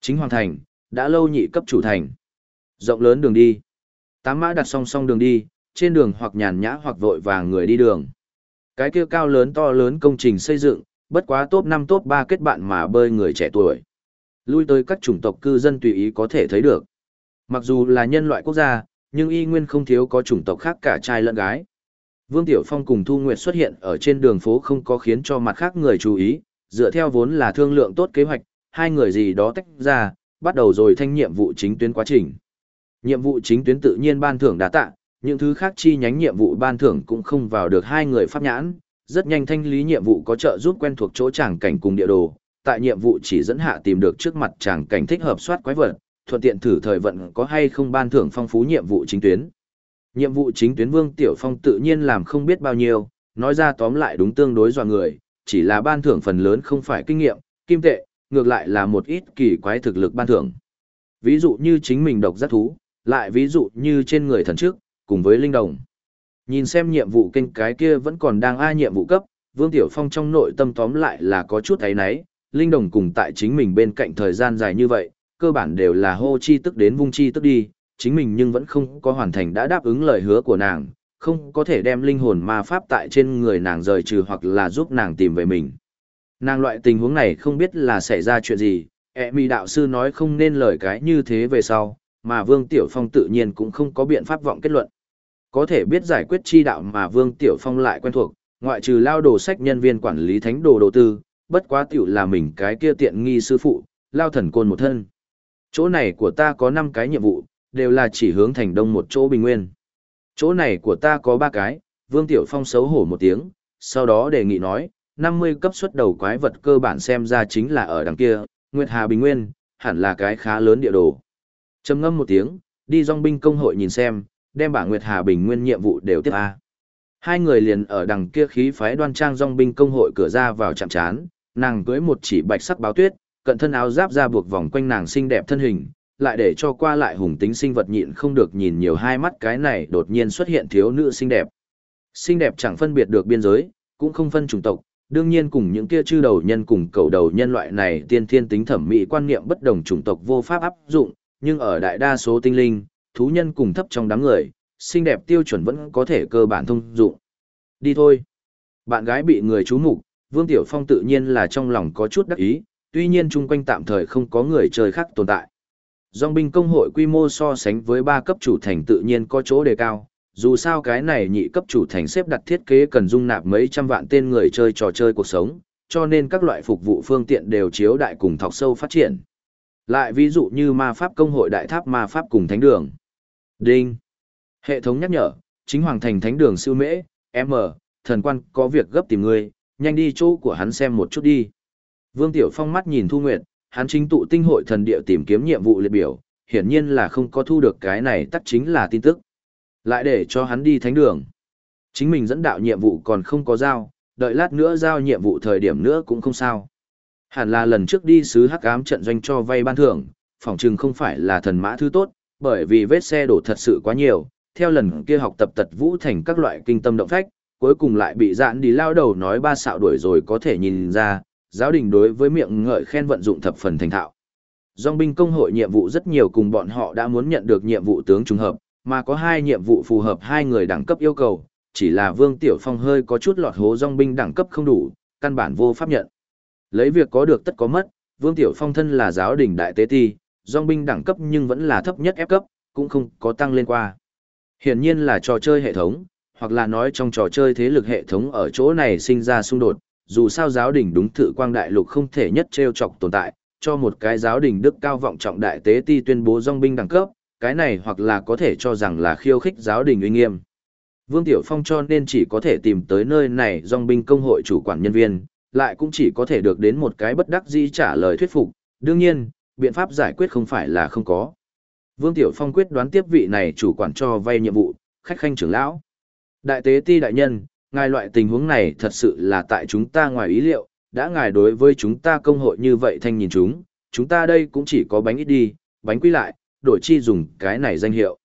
Chính hoàng thành, đã lâu nhị cấp chủ thành. Rộng lớn đường đi. Tám mã đặt song song đường đi, trên đường hoặc nhàn nhã hoặc vội vàng người đi đường. Cái kia cao lớn to lớn công trình xây dựng, bất quá top 5 top 3 kết bạn mà bơi người trẻ tuổi. Lui tới các chủng tộc cư dân tùy ý có thể thấy được. Mặc dù là nhân loại quốc gia, nhưng y nguyên không thiếu có chủng tộc khác cả trai lẫn gái. Vương Tiểu Phong cùng Thu Nguyệt xuất hiện ở trên đường phố không có khiến cho mặt khác người chú ý, dựa theo vốn là thương lượng tốt kế hoạch, hai người gì đó tách ra, bắt đầu rồi thanh nhiệm vụ chính tuyến quá trình. Nhiệm vụ chính tuyến tự nhiên ban thưởng đã tạ, những thứ khác chi nhánh nhiệm vụ ban thưởng cũng không vào được hai người pháp nhãn, rất nhanh thanh lý nhiệm vụ có trợ giúp quen thuộc chỗ tràng cảnh cùng địa đồ, tại nhiệm vụ chỉ dẫn hạ tìm được trước mặt tràng cảnh thích hợp soát quái vật, thuận tiện thử thời vận có hay không ban thưởng phong phú nhiệm vụ chính tuyến. Nhiệm vụ chính tuyến Vương Tiểu Phong tự nhiên làm không biết bao nhiêu, nói ra tóm lại đúng tương đối dọa người, chỉ là ban thưởng phần lớn không phải kinh nghiệm, kim tệ, ngược lại là một ít kỳ quái thực lực ban thưởng. Ví dụ như chính mình độc giác thú, lại ví dụ như trên người thần trước, cùng với linh đồng. Nhìn xem nhiệm vụ kênh cái kia vẫn còn đang ai nhiệm vụ cấp, Vương Tiểu Phong trong nội tâm tóm lại là có chút thấy nấy, linh đồng cùng tại chính mình bên cạnh thời gian dài như vậy, cơ bản đều là hô chi tức đến vung chi tức đi, chính mình nhưng vẫn không có hoàn thành đã đáp ứng lời hứa của nàng, không có thể đem linh hồn ma pháp tại trên người nàng rời trừ hoặc là giúp nàng tìm về mình. Nàng loại tình huống này không biết là xảy ra chuyện gì, ẹ mì đạo sư nói không nên lời cái như thế về sau, mà Vương Tiểu Phong tự nhiên cũng không có biện pháp vọng kết luận. Có thể biết giải quyết chi đạo mà Vương Tiểu Phong lại quen thuộc, ngoại trừ lao đồ sách nhân viên quản lý thánh đồ đầu tư, bất quá tiểu là mình cái kia tiện nghi sư phụ, lao thần côn một thân. Chỗ này của ta có 5 cái nhiệm vụ, đều là chỉ hướng thành đông một chỗ bình nguyên. Chỗ này của ta có ba cái, Vương Tiểu Phong xấu hổ một tiếng, sau đó đề nghị nói, 50 cấp xuất đầu quái vật cơ bản xem ra chính là ở đằng kia, Nguyệt Hà Bình Nguyên, hẳn là cái khá lớn địa đồ. Trầm ngâm một tiếng, đi dòng binh công hội nhìn xem, đem bả Nguyệt Hà Bình Nguyên nhiệm vụ đều tiếp A. Hai người liền ở đằng kia khí phái đoan trang dòng binh công hội cửa ra vào chạm chán, nàng cưới một chỉ bạch sắc báo tuyết, cận thân áo giáp ra buộc vòng quanh nàng xinh đẹp thân hình, lại để cho qua lại hùng tính sinh vật nhịn không được nhìn nhiều hai mắt cái này đột nhiên xuất hiện thiếu nữ xinh đẹp. Xinh đẹp chẳng phân biệt được biên giới, cũng không phân chủng tộc, đương nhiên cùng những kia chư đầu nhân cùng cầu đầu nhân loại này tiên thiên tính thẩm mỹ quan niệm bất đồng chủng tộc vô pháp áp dụng, nhưng ở đại đa số tinh linh, thú nhân cùng thấp trong đám người, xinh đẹp tiêu chuẩn vẫn có thể cơ bản thông dụng. Đi thôi. Bạn gái bị người chú mục, Vương Tiểu Phong tự nhiên là trong lòng có chút đắc ý, tuy nhiên chung quanh tạm thời không có người chơi khác tồn tại. Dòng binh công hội quy mô so sánh với ba cấp chủ thành tự nhiên có chỗ đề cao, dù sao cái này nhị cấp chủ thành xếp đặt thiết kế cần dung nạp mấy trăm vạn tên người chơi trò chơi cuộc sống, cho nên các loại phục vụ phương tiện đều chiếu đại cùng thọc sâu phát triển. Lại ví dụ như ma pháp công hội đại tháp ma pháp cùng thánh đường. Đinh. Hệ thống nhắc nhở, chính hoàng thành thánh đường siêu mễ, M, thần quan có việc gấp tìm người, nhanh đi chỗ của hắn xem một chút đi. Vương Tiểu Phong mắt nhìn Thu Nguyệt, hắn chính tụ tinh hội thần địa tìm kiếm nhiệm vụ liệt biểu, hiển nhiên là không có thu được cái này tắc chính là tin tức. Lại để cho hắn đi thánh đường. Chính mình dẫn đạo nhiệm vụ còn không có giao, đợi lát nữa giao nhiệm vụ thời điểm nữa cũng không sao. Hẳn là lần trước đi sứ hắc ám trận doanh cho vay ban thưởng, phỏng chừng không phải là thần mã thứ tốt, bởi vì vết xe đổ thật sự quá nhiều, theo lần kia học tập tật vũ thành các loại kinh tâm động phách, cuối cùng lại bị dạn đi lao đầu nói ba xạo đuổi rồi có thể nhìn ra, giáo đình đối với miệng ngợi khen vận dụng thập phần thành thạo. Dòng binh công hội nhiệm vụ rất nhiều cùng bọn họ đã muốn nhận được nhiệm vụ tướng trùng hợp, mà có hai nhiệm vụ phù hợp hai người đẳng cấp yêu cầu, chỉ là Vương Tiểu Phong hơi có chút lọt hố dòng binh đẳng cấp không đủ, căn bản vô pháp nhận. Lấy việc có được tất có mất, Vương Tiểu Phong thân là giáo đình đại tế ti, dòng binh đẳng cấp nhưng vẫn là thấp nhất ép cấp, cũng không có tăng lên qua. Hiển nhiên là trò chơi hệ thống, hoặc là nói trong trò chơi thế lực hệ thống ở chỗ này sinh ra xung đột, dù sao giáo đình đúng thự quang đại lục không thể nhất treo chọc tồn tại, cho một cái giáo đình đức cao vọng trọng đại tế ti tuyên bố dòng binh đẳng cấp, cái này hoặc là có thể cho rằng là khiêu khích giáo đình uy nghiêm. Vương Tiểu Phong cho nên chỉ có thể tìm tới nơi này dòng binh công hội chủ quản nhân viên, lại cũng chỉ có thể được đến một cái bất đắc dĩ trả lời thuyết phục, đương nhiên, biện pháp giải quyết không phải là không có. Vương Tiểu Phong quyết đoán tiếp vị này chủ quản cho vay nhiệm vụ, khách khanh trưởng lão. Đại tế ti đại nhân, ngài loại tình huống này thật sự là tại chúng ta ngoài ý liệu, đã ngài đối với chúng ta công hội như vậy thanh nhìn chúng, chúng ta đây cũng chỉ có bánh ít đi, bánh quy lại, đổi chi dùng cái này danh hiệu.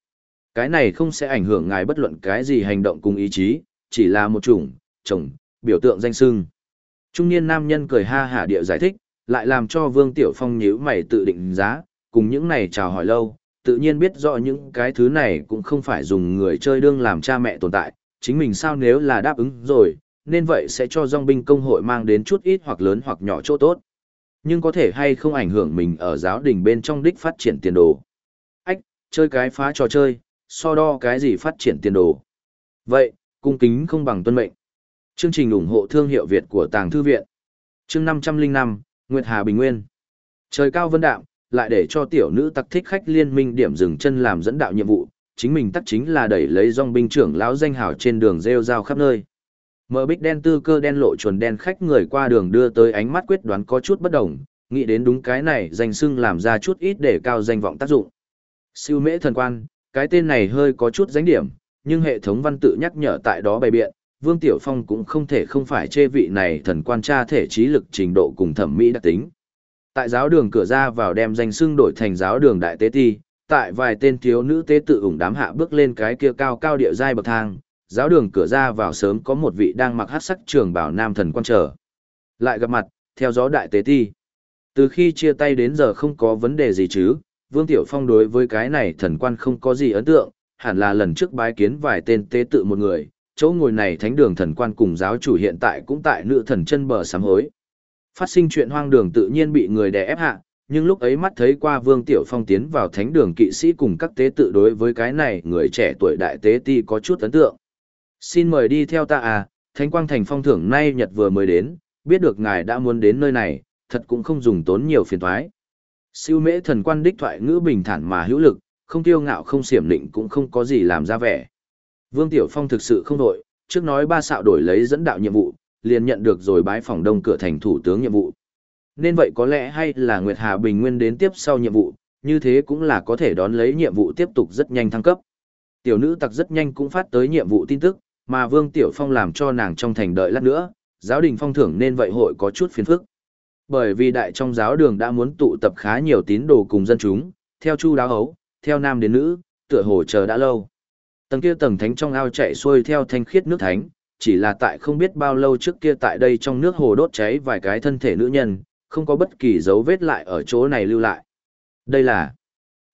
Cái này không sẽ ảnh hưởng ngài bất luận cái gì hành động cùng ý chí, chỉ là một chủng, chồng, biểu tượng danh sưng. Trung niên nam nhân cười ha hả địa giải thích, lại làm cho Vương Tiểu Phong nhíu mày tự định giá, cùng những này chào hỏi lâu, tự nhiên biết rõ những cái thứ này cũng không phải dùng người chơi đương làm cha mẹ tồn tại, chính mình sao nếu là đáp ứng rồi, nên vậy sẽ cho dòng binh công hội mang đến chút ít hoặc lớn hoặc nhỏ chỗ tốt. Nhưng có thể hay không ảnh hưởng mình ở giáo đình bên trong đích phát triển tiền đồ. Ách, chơi cái phá trò chơi, so đo cái gì phát triển tiền đồ. Vậy, cung kính không bằng tuân mệnh. Chương trình ủng hộ thương hiệu Việt của Tàng Thư Viện. Chương 505, Nguyệt Hà Bình Nguyên. Trời cao vân đạm, lại để cho tiểu nữ tặc thích khách liên minh điểm dừng chân làm dẫn đạo nhiệm vụ, chính mình tắc chính là đẩy lấy dòng binh trưởng lão danh hào trên đường rêu rao khắp nơi. Mở bích đen tư cơ đen lộ chuồn đen khách người qua đường đưa tới ánh mắt quyết đoán có chút bất đồng, nghĩ đến đúng cái này danh xưng làm ra chút ít để cao danh vọng tác dụng. Siêu mễ thần quan, cái tên này hơi có chút dánh điểm, nhưng hệ thống văn tự nhắc nhở tại đó bày biện, Vương Tiểu Phong cũng không thể không phải chê vị này thần quan tra thể trí lực trình độ cùng thẩm mỹ đặc tính. Tại giáo đường cửa ra vào đem danh xưng đổi thành giáo đường đại tế ti, tại vài tên thiếu nữ tế tự ủng đám hạ bước lên cái kia cao cao địa giai bậc thang, giáo đường cửa ra vào sớm có một vị đang mặc hát sắc trường bảo nam thần quan trở. Lại gặp mặt, theo gió đại tế ti. Từ khi chia tay đến giờ không có vấn đề gì chứ, Vương Tiểu Phong đối với cái này thần quan không có gì ấn tượng, hẳn là lần trước bái kiến vài tên tế tự một người, chỗ ngồi này thánh đường thần quan cùng giáo chủ hiện tại cũng tại nữ thần chân bờ sám hối. Phát sinh chuyện hoang đường tự nhiên bị người đè ép hạ, nhưng lúc ấy mắt thấy qua Vương Tiểu Phong tiến vào thánh đường kỵ sĩ cùng các tế tự đối với cái này người trẻ tuổi đại tế ti có chút ấn tượng. Xin mời đi theo ta à, Thánh Quang Thành phong thưởng nay Nhật vừa mới đến, biết được ngài đã muốn đến nơi này, thật cũng không dùng tốn nhiều phiền toái. Siêu mễ thần quan đích thoại ngữ bình thản mà hữu lực, không tiêu ngạo không xiểm định cũng không có gì làm ra vẻ. Vương Tiểu Phong thực sự không đổi, trước nói ba xạo đổi lấy dẫn đạo nhiệm vụ, liền nhận được rồi bái phòng đông cửa thành thủ tướng nhiệm vụ. Nên vậy có lẽ hay là Nguyệt Hà Bình Nguyên đến tiếp sau nhiệm vụ, như thế cũng là có thể đón lấy nhiệm vụ tiếp tục rất nhanh thăng cấp. Tiểu nữ tặc rất nhanh cũng phát tới nhiệm vụ tin tức, mà Vương Tiểu Phong làm cho nàng trong thành đợi lát nữa, giáo đình phong thưởng nên vậy hội có chút phiền phức. Bởi vì đại trong giáo đường đã muốn tụ tập khá nhiều tín đồ cùng dân chúng, theo chu đáo hấu, theo nam đến nữ, tựa hồ chờ đã lâu. Tầng kia tầng thánh trong ao chạy xuôi theo thanh khiết nước thánh, chỉ là tại không biết bao lâu trước kia tại đây trong nước hồ đốt cháy vài cái thân thể nữ nhân, không có bất kỳ dấu vết lại ở chỗ này lưu lại. Đây là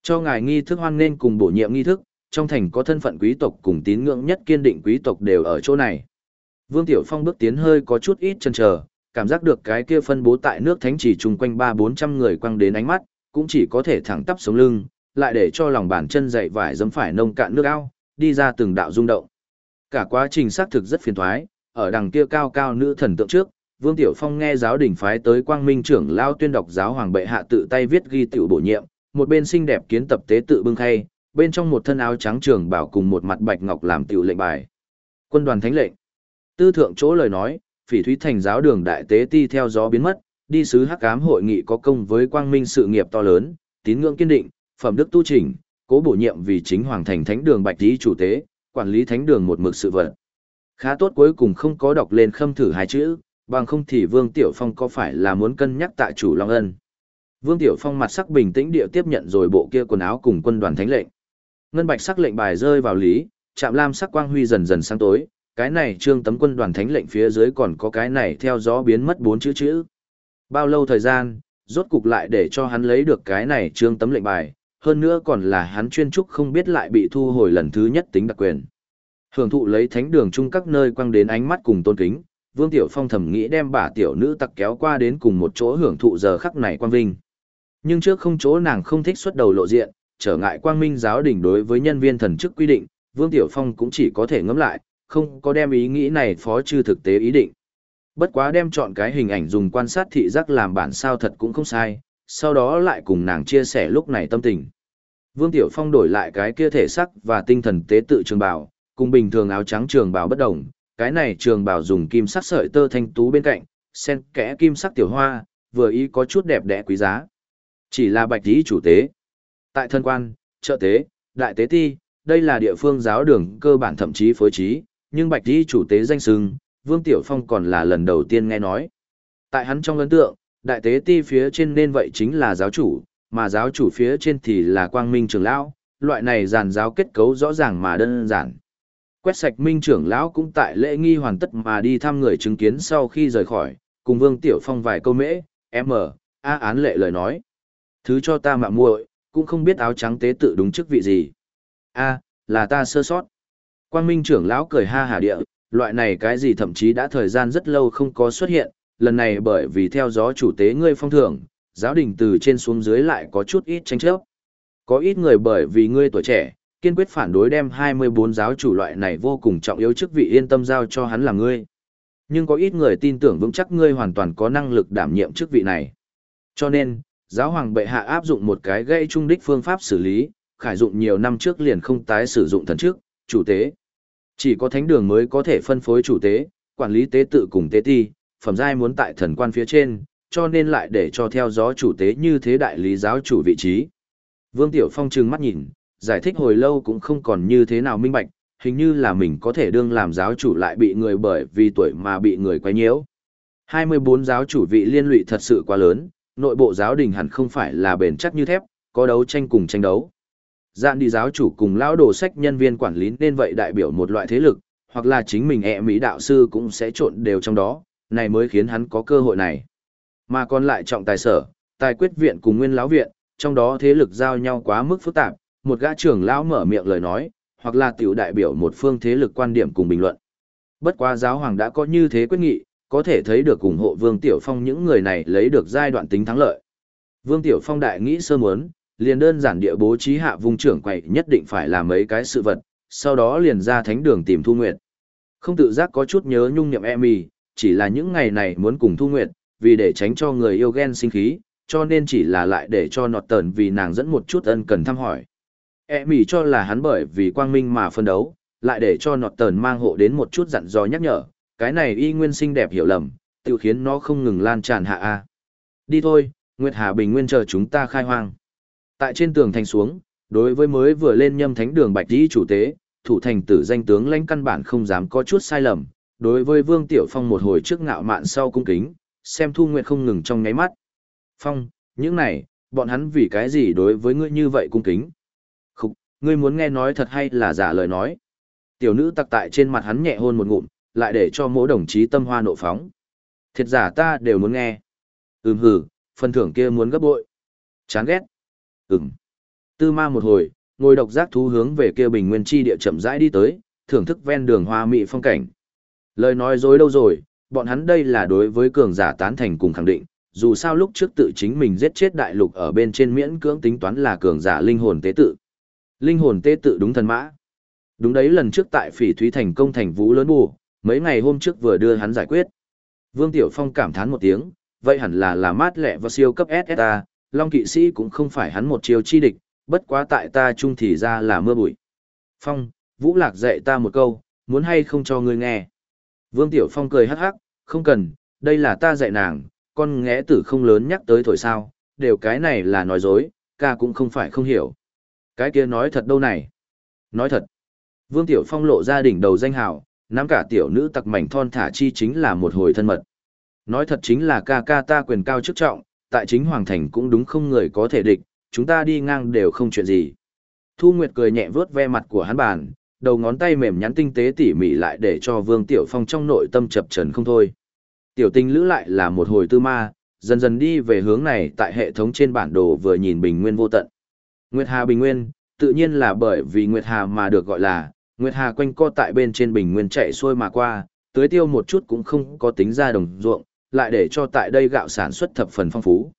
cho ngài nghi thức hoan nên cùng bổ nhiệm nghi thức, trong thành có thân phận quý tộc cùng tín ngưỡng nhất kiên định quý tộc đều ở chỗ này. Vương Tiểu Phong bước tiến hơi có chút ít chần chờ, cảm giác được cái kia phân bố tại nước thánh chỉ chung quanh ba bốn trăm người quăng đến ánh mắt, cũng chỉ có thể thẳng tắp sống lưng, lại để cho lòng bàn chân dậy vải dấm phải nông cạn nước ao, đi ra từng đạo rung động. Cả quá trình xác thực rất phiền thoái, ở đằng kia cao cao nữ thần tượng trước, Vương Tiểu Phong nghe giáo đình phái tới Quang Minh trưởng lao tuyên đọc giáo hoàng bệ hạ tự tay viết ghi tiểu bổ nhiệm, một bên xinh đẹp kiến tập tế tự bưng khay, bên trong một thân áo trắng trường bảo cùng một mặt bạch ngọc làm tiểu lệnh bài. Quân đoàn thánh lệnh. Tư thượng chỗ lời nói, Phỉ Thúy thành giáo đường đại tế ti theo gió biến mất, đi sứ Hắc Ám hội nghị có công với Quang Minh sự nghiệp to lớn, tín ngưỡng kiên định, phẩm đức tu chỉnh, cố bổ nhiệm vì chính hoàng thành thánh đường bạch lý chủ tế, quản lý thánh đường một mực sự vật. Khá tốt cuối cùng không có đọc lên khâm thử hai chữ, bằng không thì Vương Tiểu Phong có phải là muốn cân nhắc tại chủ Long Ân. Vương Tiểu Phong mặt sắc bình tĩnh địa tiếp nhận rồi bộ kia quần áo cùng quân đoàn thánh lệnh. Ngân bạch sắc lệnh bài rơi vào lý, chạm lam sắc quang huy dần dần sáng tối, cái này trương tấm quân đoàn thánh lệnh phía dưới còn có cái này theo gió biến mất bốn chữ chữ. Bao lâu thời gian, rốt cục lại để cho hắn lấy được cái này trương tấm lệnh bài, hơn nữa còn là hắn chuyên trúc không biết lại bị thu hồi lần thứ nhất tính đặc quyền. Hưởng thụ lấy thánh đường chung các nơi quăng đến ánh mắt cùng tôn kính, Vương Tiểu Phong thầm nghĩ đem bà tiểu nữ tặc kéo qua đến cùng một chỗ hưởng thụ giờ khắc này quang vinh. Nhưng trước không chỗ nàng không thích xuất đầu lộ diện, trở ngại quang minh giáo đình đối với nhân viên thần chức quy định, Vương Tiểu Phong cũng chỉ có thể ngẫm lại, không có đem ý nghĩ này phó chư thực tế ý định. Bất quá đem chọn cái hình ảnh dùng quan sát thị giác làm bản sao thật cũng không sai, sau đó lại cùng nàng chia sẻ lúc này tâm tình. Vương Tiểu Phong đổi lại cái kia thể sắc và tinh thần tế tự trường bào, cùng bình thường áo trắng trường bào bất đồng, cái này trường bào dùng kim sắc sợi tơ thanh tú bên cạnh, sen kẽ kim sắc tiểu hoa, vừa ý có chút đẹp đẽ quý giá. Chỉ là bạch tí chủ tế. Tại thân quan, trợ tế, đại tế ti, đây là địa phương giáo đường cơ bản thậm chí phối trí, nhưng bạch tí chủ tế danh sưng, Vương Tiểu Phong còn là lần đầu tiên nghe nói. Tại hắn trong ấn tượng, đại tế ti phía trên nên vậy chính là giáo chủ, mà giáo chủ phía trên thì là quang minh trưởng lão, loại này giàn giáo kết cấu rõ ràng mà đơn giản. Quét sạch minh trưởng lão cũng tại lễ nghi hoàn tất mà đi thăm người chứng kiến sau khi rời khỏi, cùng Vương Tiểu Phong vài câu mễ, m, a án lệ lời nói. Thứ cho ta mạ muội, cũng không biết áo trắng tế tự đúng chức vị gì. a là ta sơ sót. Quang minh trưởng lão cười ha hà địa, loại này cái gì thậm chí đã thời gian rất lâu không có xuất hiện, lần này bởi vì theo gió chủ tế ngươi phong thưởng, giáo đình từ trên xuống dưới lại có chút ít tranh chấp. Có ít người bởi vì ngươi tuổi trẻ, kiên quyết phản đối đem 24 giáo chủ loại này vô cùng trọng yếu chức vị yên tâm giao cho hắn là ngươi. Nhưng có ít người tin tưởng vững chắc ngươi hoàn toàn có năng lực đảm nhiệm chức vị này. Cho nên, giáo hoàng bệ hạ áp dụng một cái gây trung đích phương pháp xử lý, khải dụng nhiều năm trước liền không tái sử dụng thần chức, chủ tế. Chỉ có thánh đường mới có thể phân phối chủ tế, quản lý tế tự cùng tế ti, phẩm giai muốn tại thần quan phía trên, cho nên lại để cho theo gió chủ tế như thế đại lý giáo chủ vị trí. Vương Tiểu Phong trừng mắt nhìn, giải thích hồi lâu cũng không còn như thế nào minh bạch, hình như là mình có thể đương làm giáo chủ lại bị người bởi vì tuổi mà bị người quấy nhiễu. 24 giáo chủ vị liên lụy thật sự quá lớn, nội bộ giáo đình hẳn không phải là bền chắc như thép, có đấu tranh cùng tranh đấu. Dạn đi giáo chủ cùng lão đồ sách nhân viên quản lý nên vậy đại biểu một loại thế lực, hoặc là chính mình ẹ mỹ đạo sư cũng sẽ trộn đều trong đó, này mới khiến hắn có cơ hội này. Mà còn lại trọng tài sở, tài quyết viện cùng nguyên lão viện, trong đó thế lực giao nhau quá mức phức tạp, một gã trưởng lão mở miệng lời nói, hoặc là tiểu đại biểu một phương thế lực quan điểm cùng bình luận. Bất quá giáo hoàng đã có như thế quyết nghị, có thể thấy được ủng hộ Vương Tiểu Phong những người này lấy được giai đoạn tính thắng lợi. Vương Tiểu Phong đại nghĩ sơ muốn, liền đơn giản địa bố trí hạ vùng trưởng quậy nhất định phải làm mấy cái sự vật, sau đó liền ra thánh đường tìm Thu Nguyệt. Không tự giác có chút nhớ nhung nhậm Emmy, chỉ là những ngày này muốn cùng Thu Nguyệt, vì để tránh cho người yêu ghen sinh khí, cho nên chỉ là lại để cho nọt tờn vì nàng dẫn một chút ân cần thăm hỏi. E mỉ cho là hắn bởi vì quang minh mà phân đấu, lại để cho nọt tờn mang hộ đến một chút dặn dò nhắc nhở, cái này y nguyên sinh đẹp hiểu lầm, tự khiến nó không ngừng lan tràn hạ a. Đi thôi, Nguyệt Hà Bình Nguyên chờ chúng ta khai hoang. Tại trên tường thành xuống, đối với mới vừa lên nhâm thánh đường bạch đi chủ tế, thủ thành tử danh tướng lãnh căn bản không dám có chút sai lầm, đối với Vương Tiểu Phong một hồi trước ngạo mạn sau cung kính, xem Thu Nguyệt không ngừng trong ngáy mắt. Phong, những này, bọn hắn vì cái gì đối với ngươi như vậy cung kính? Khúc, ngươi muốn nghe nói thật hay là giả lời nói? Tiểu nữ tặc tại trên mặt hắn nhẹ hôn một ngụm, lại để cho mỗi đồng chí tâm hoa nộ phóng. Thiệt giả ta đều muốn nghe. Ừm hử, phần thưởng kia muốn gấp bội. Chán ghét. Ừm. Tư ma một hồi, ngồi độc giác thú hướng về kia bình nguyên chi địa chậm rãi đi tới, thưởng thức ven đường hoa mỹ phong cảnh. Lời nói dối đâu rồi, bọn hắn đây là đối với cường giả tán thành cùng khẳng định, dù sao lúc trước tự chính mình giết chết đại lục ở bên trên miễn cưỡng tính toán là cường giả linh hồn tế tự. Linh hồn tế tự đúng thần mã. Đúng đấy lần trước tại phỉ thúy thành công thành vũ lớn bù, mấy ngày hôm trước vừa đưa hắn giải quyết. Vương Tiểu Phong cảm thán một tiếng, vậy hẳn là là mát lẹ và siêu cấp SSA, Long kỵ sĩ cũng không phải hắn một chiều chi địch, bất quá tại ta chung thì ra là mưa bụi. Phong, Vũ Lạc dạy ta một câu, muốn hay không cho ngươi nghe. Vương Tiểu Phong cười hắc hắc, không cần, đây là ta dạy nàng, con nghẽ tử không lớn nhắc tới thổi sao, đều cái này là nói dối, ca cũng không phải không hiểu. Cái kia nói thật đâu này. Nói thật. Vương Tiểu Phong lộ ra đỉnh đầu danh hào, nắm cả tiểu nữ tặc mảnh thon thả chi chính là một hồi thân mật. Nói thật chính là ca ca ta quyền cao chức trọng, tại chính hoàng thành cũng đúng không người có thể địch, chúng ta đi ngang đều không chuyện gì. Thu Nguyệt cười nhẹ vớt ve mặt của hắn bàn, đầu ngón tay mềm nhắn tinh tế tỉ mỉ lại để cho Vương Tiểu Phong trong nội tâm chập trần không thôi. Tiểu tinh lữ lại là một hồi tư ma, dần dần đi về hướng này tại hệ thống trên bản đồ vừa nhìn bình nguyên vô tận. Nguyệt Hà bình nguyên, tự nhiên là bởi vì Nguyệt Hà mà được gọi là, Nguyệt Hà quanh co tại bên trên bình nguyên chạy xuôi mà qua, tưới tiêu một chút cũng không có tính ra đồng ruộng, lại để cho tại đây gạo sản xuất thập phần phong phú.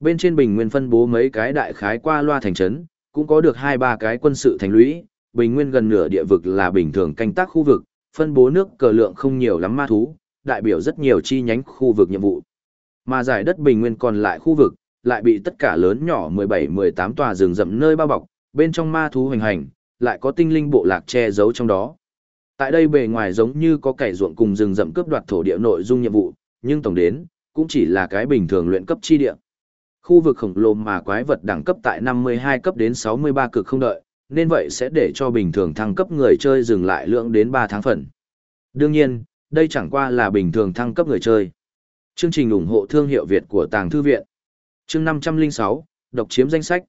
Bên trên bình nguyên phân bố mấy cái đại khái qua loa thành trấn, cũng có được hai ba cái quân sự thành lũy, bình nguyên gần nửa địa vực là bình thường canh tác khu vực, phân bố nước cờ lượng không nhiều lắm ma thú, đại biểu rất nhiều chi nhánh khu vực nhiệm vụ. Mà giải đất bình nguyên còn lại khu vực, lại bị tất cả lớn nhỏ 17-18 tòa rừng rậm nơi bao bọc, bên trong ma thú hoành hành, lại có tinh linh bộ lạc che giấu trong đó. Tại đây bề ngoài giống như có cày ruộng cùng rừng rậm cướp đoạt thổ địa nội dung nhiệm vụ, nhưng tổng đến, cũng chỉ là cái bình thường luyện cấp chi địa. Khu vực khổng lồ mà quái vật đẳng cấp tại 52 cấp đến 63 cực không đợi, nên vậy sẽ để cho bình thường thăng cấp người chơi dừng lại lượng đến 3 tháng phần. Đương nhiên, đây chẳng qua là bình thường thăng cấp người chơi. Chương trình ủng hộ thương hiệu Việt của Tàng Thư Viện. Chương 506, độc chiếm danh sách.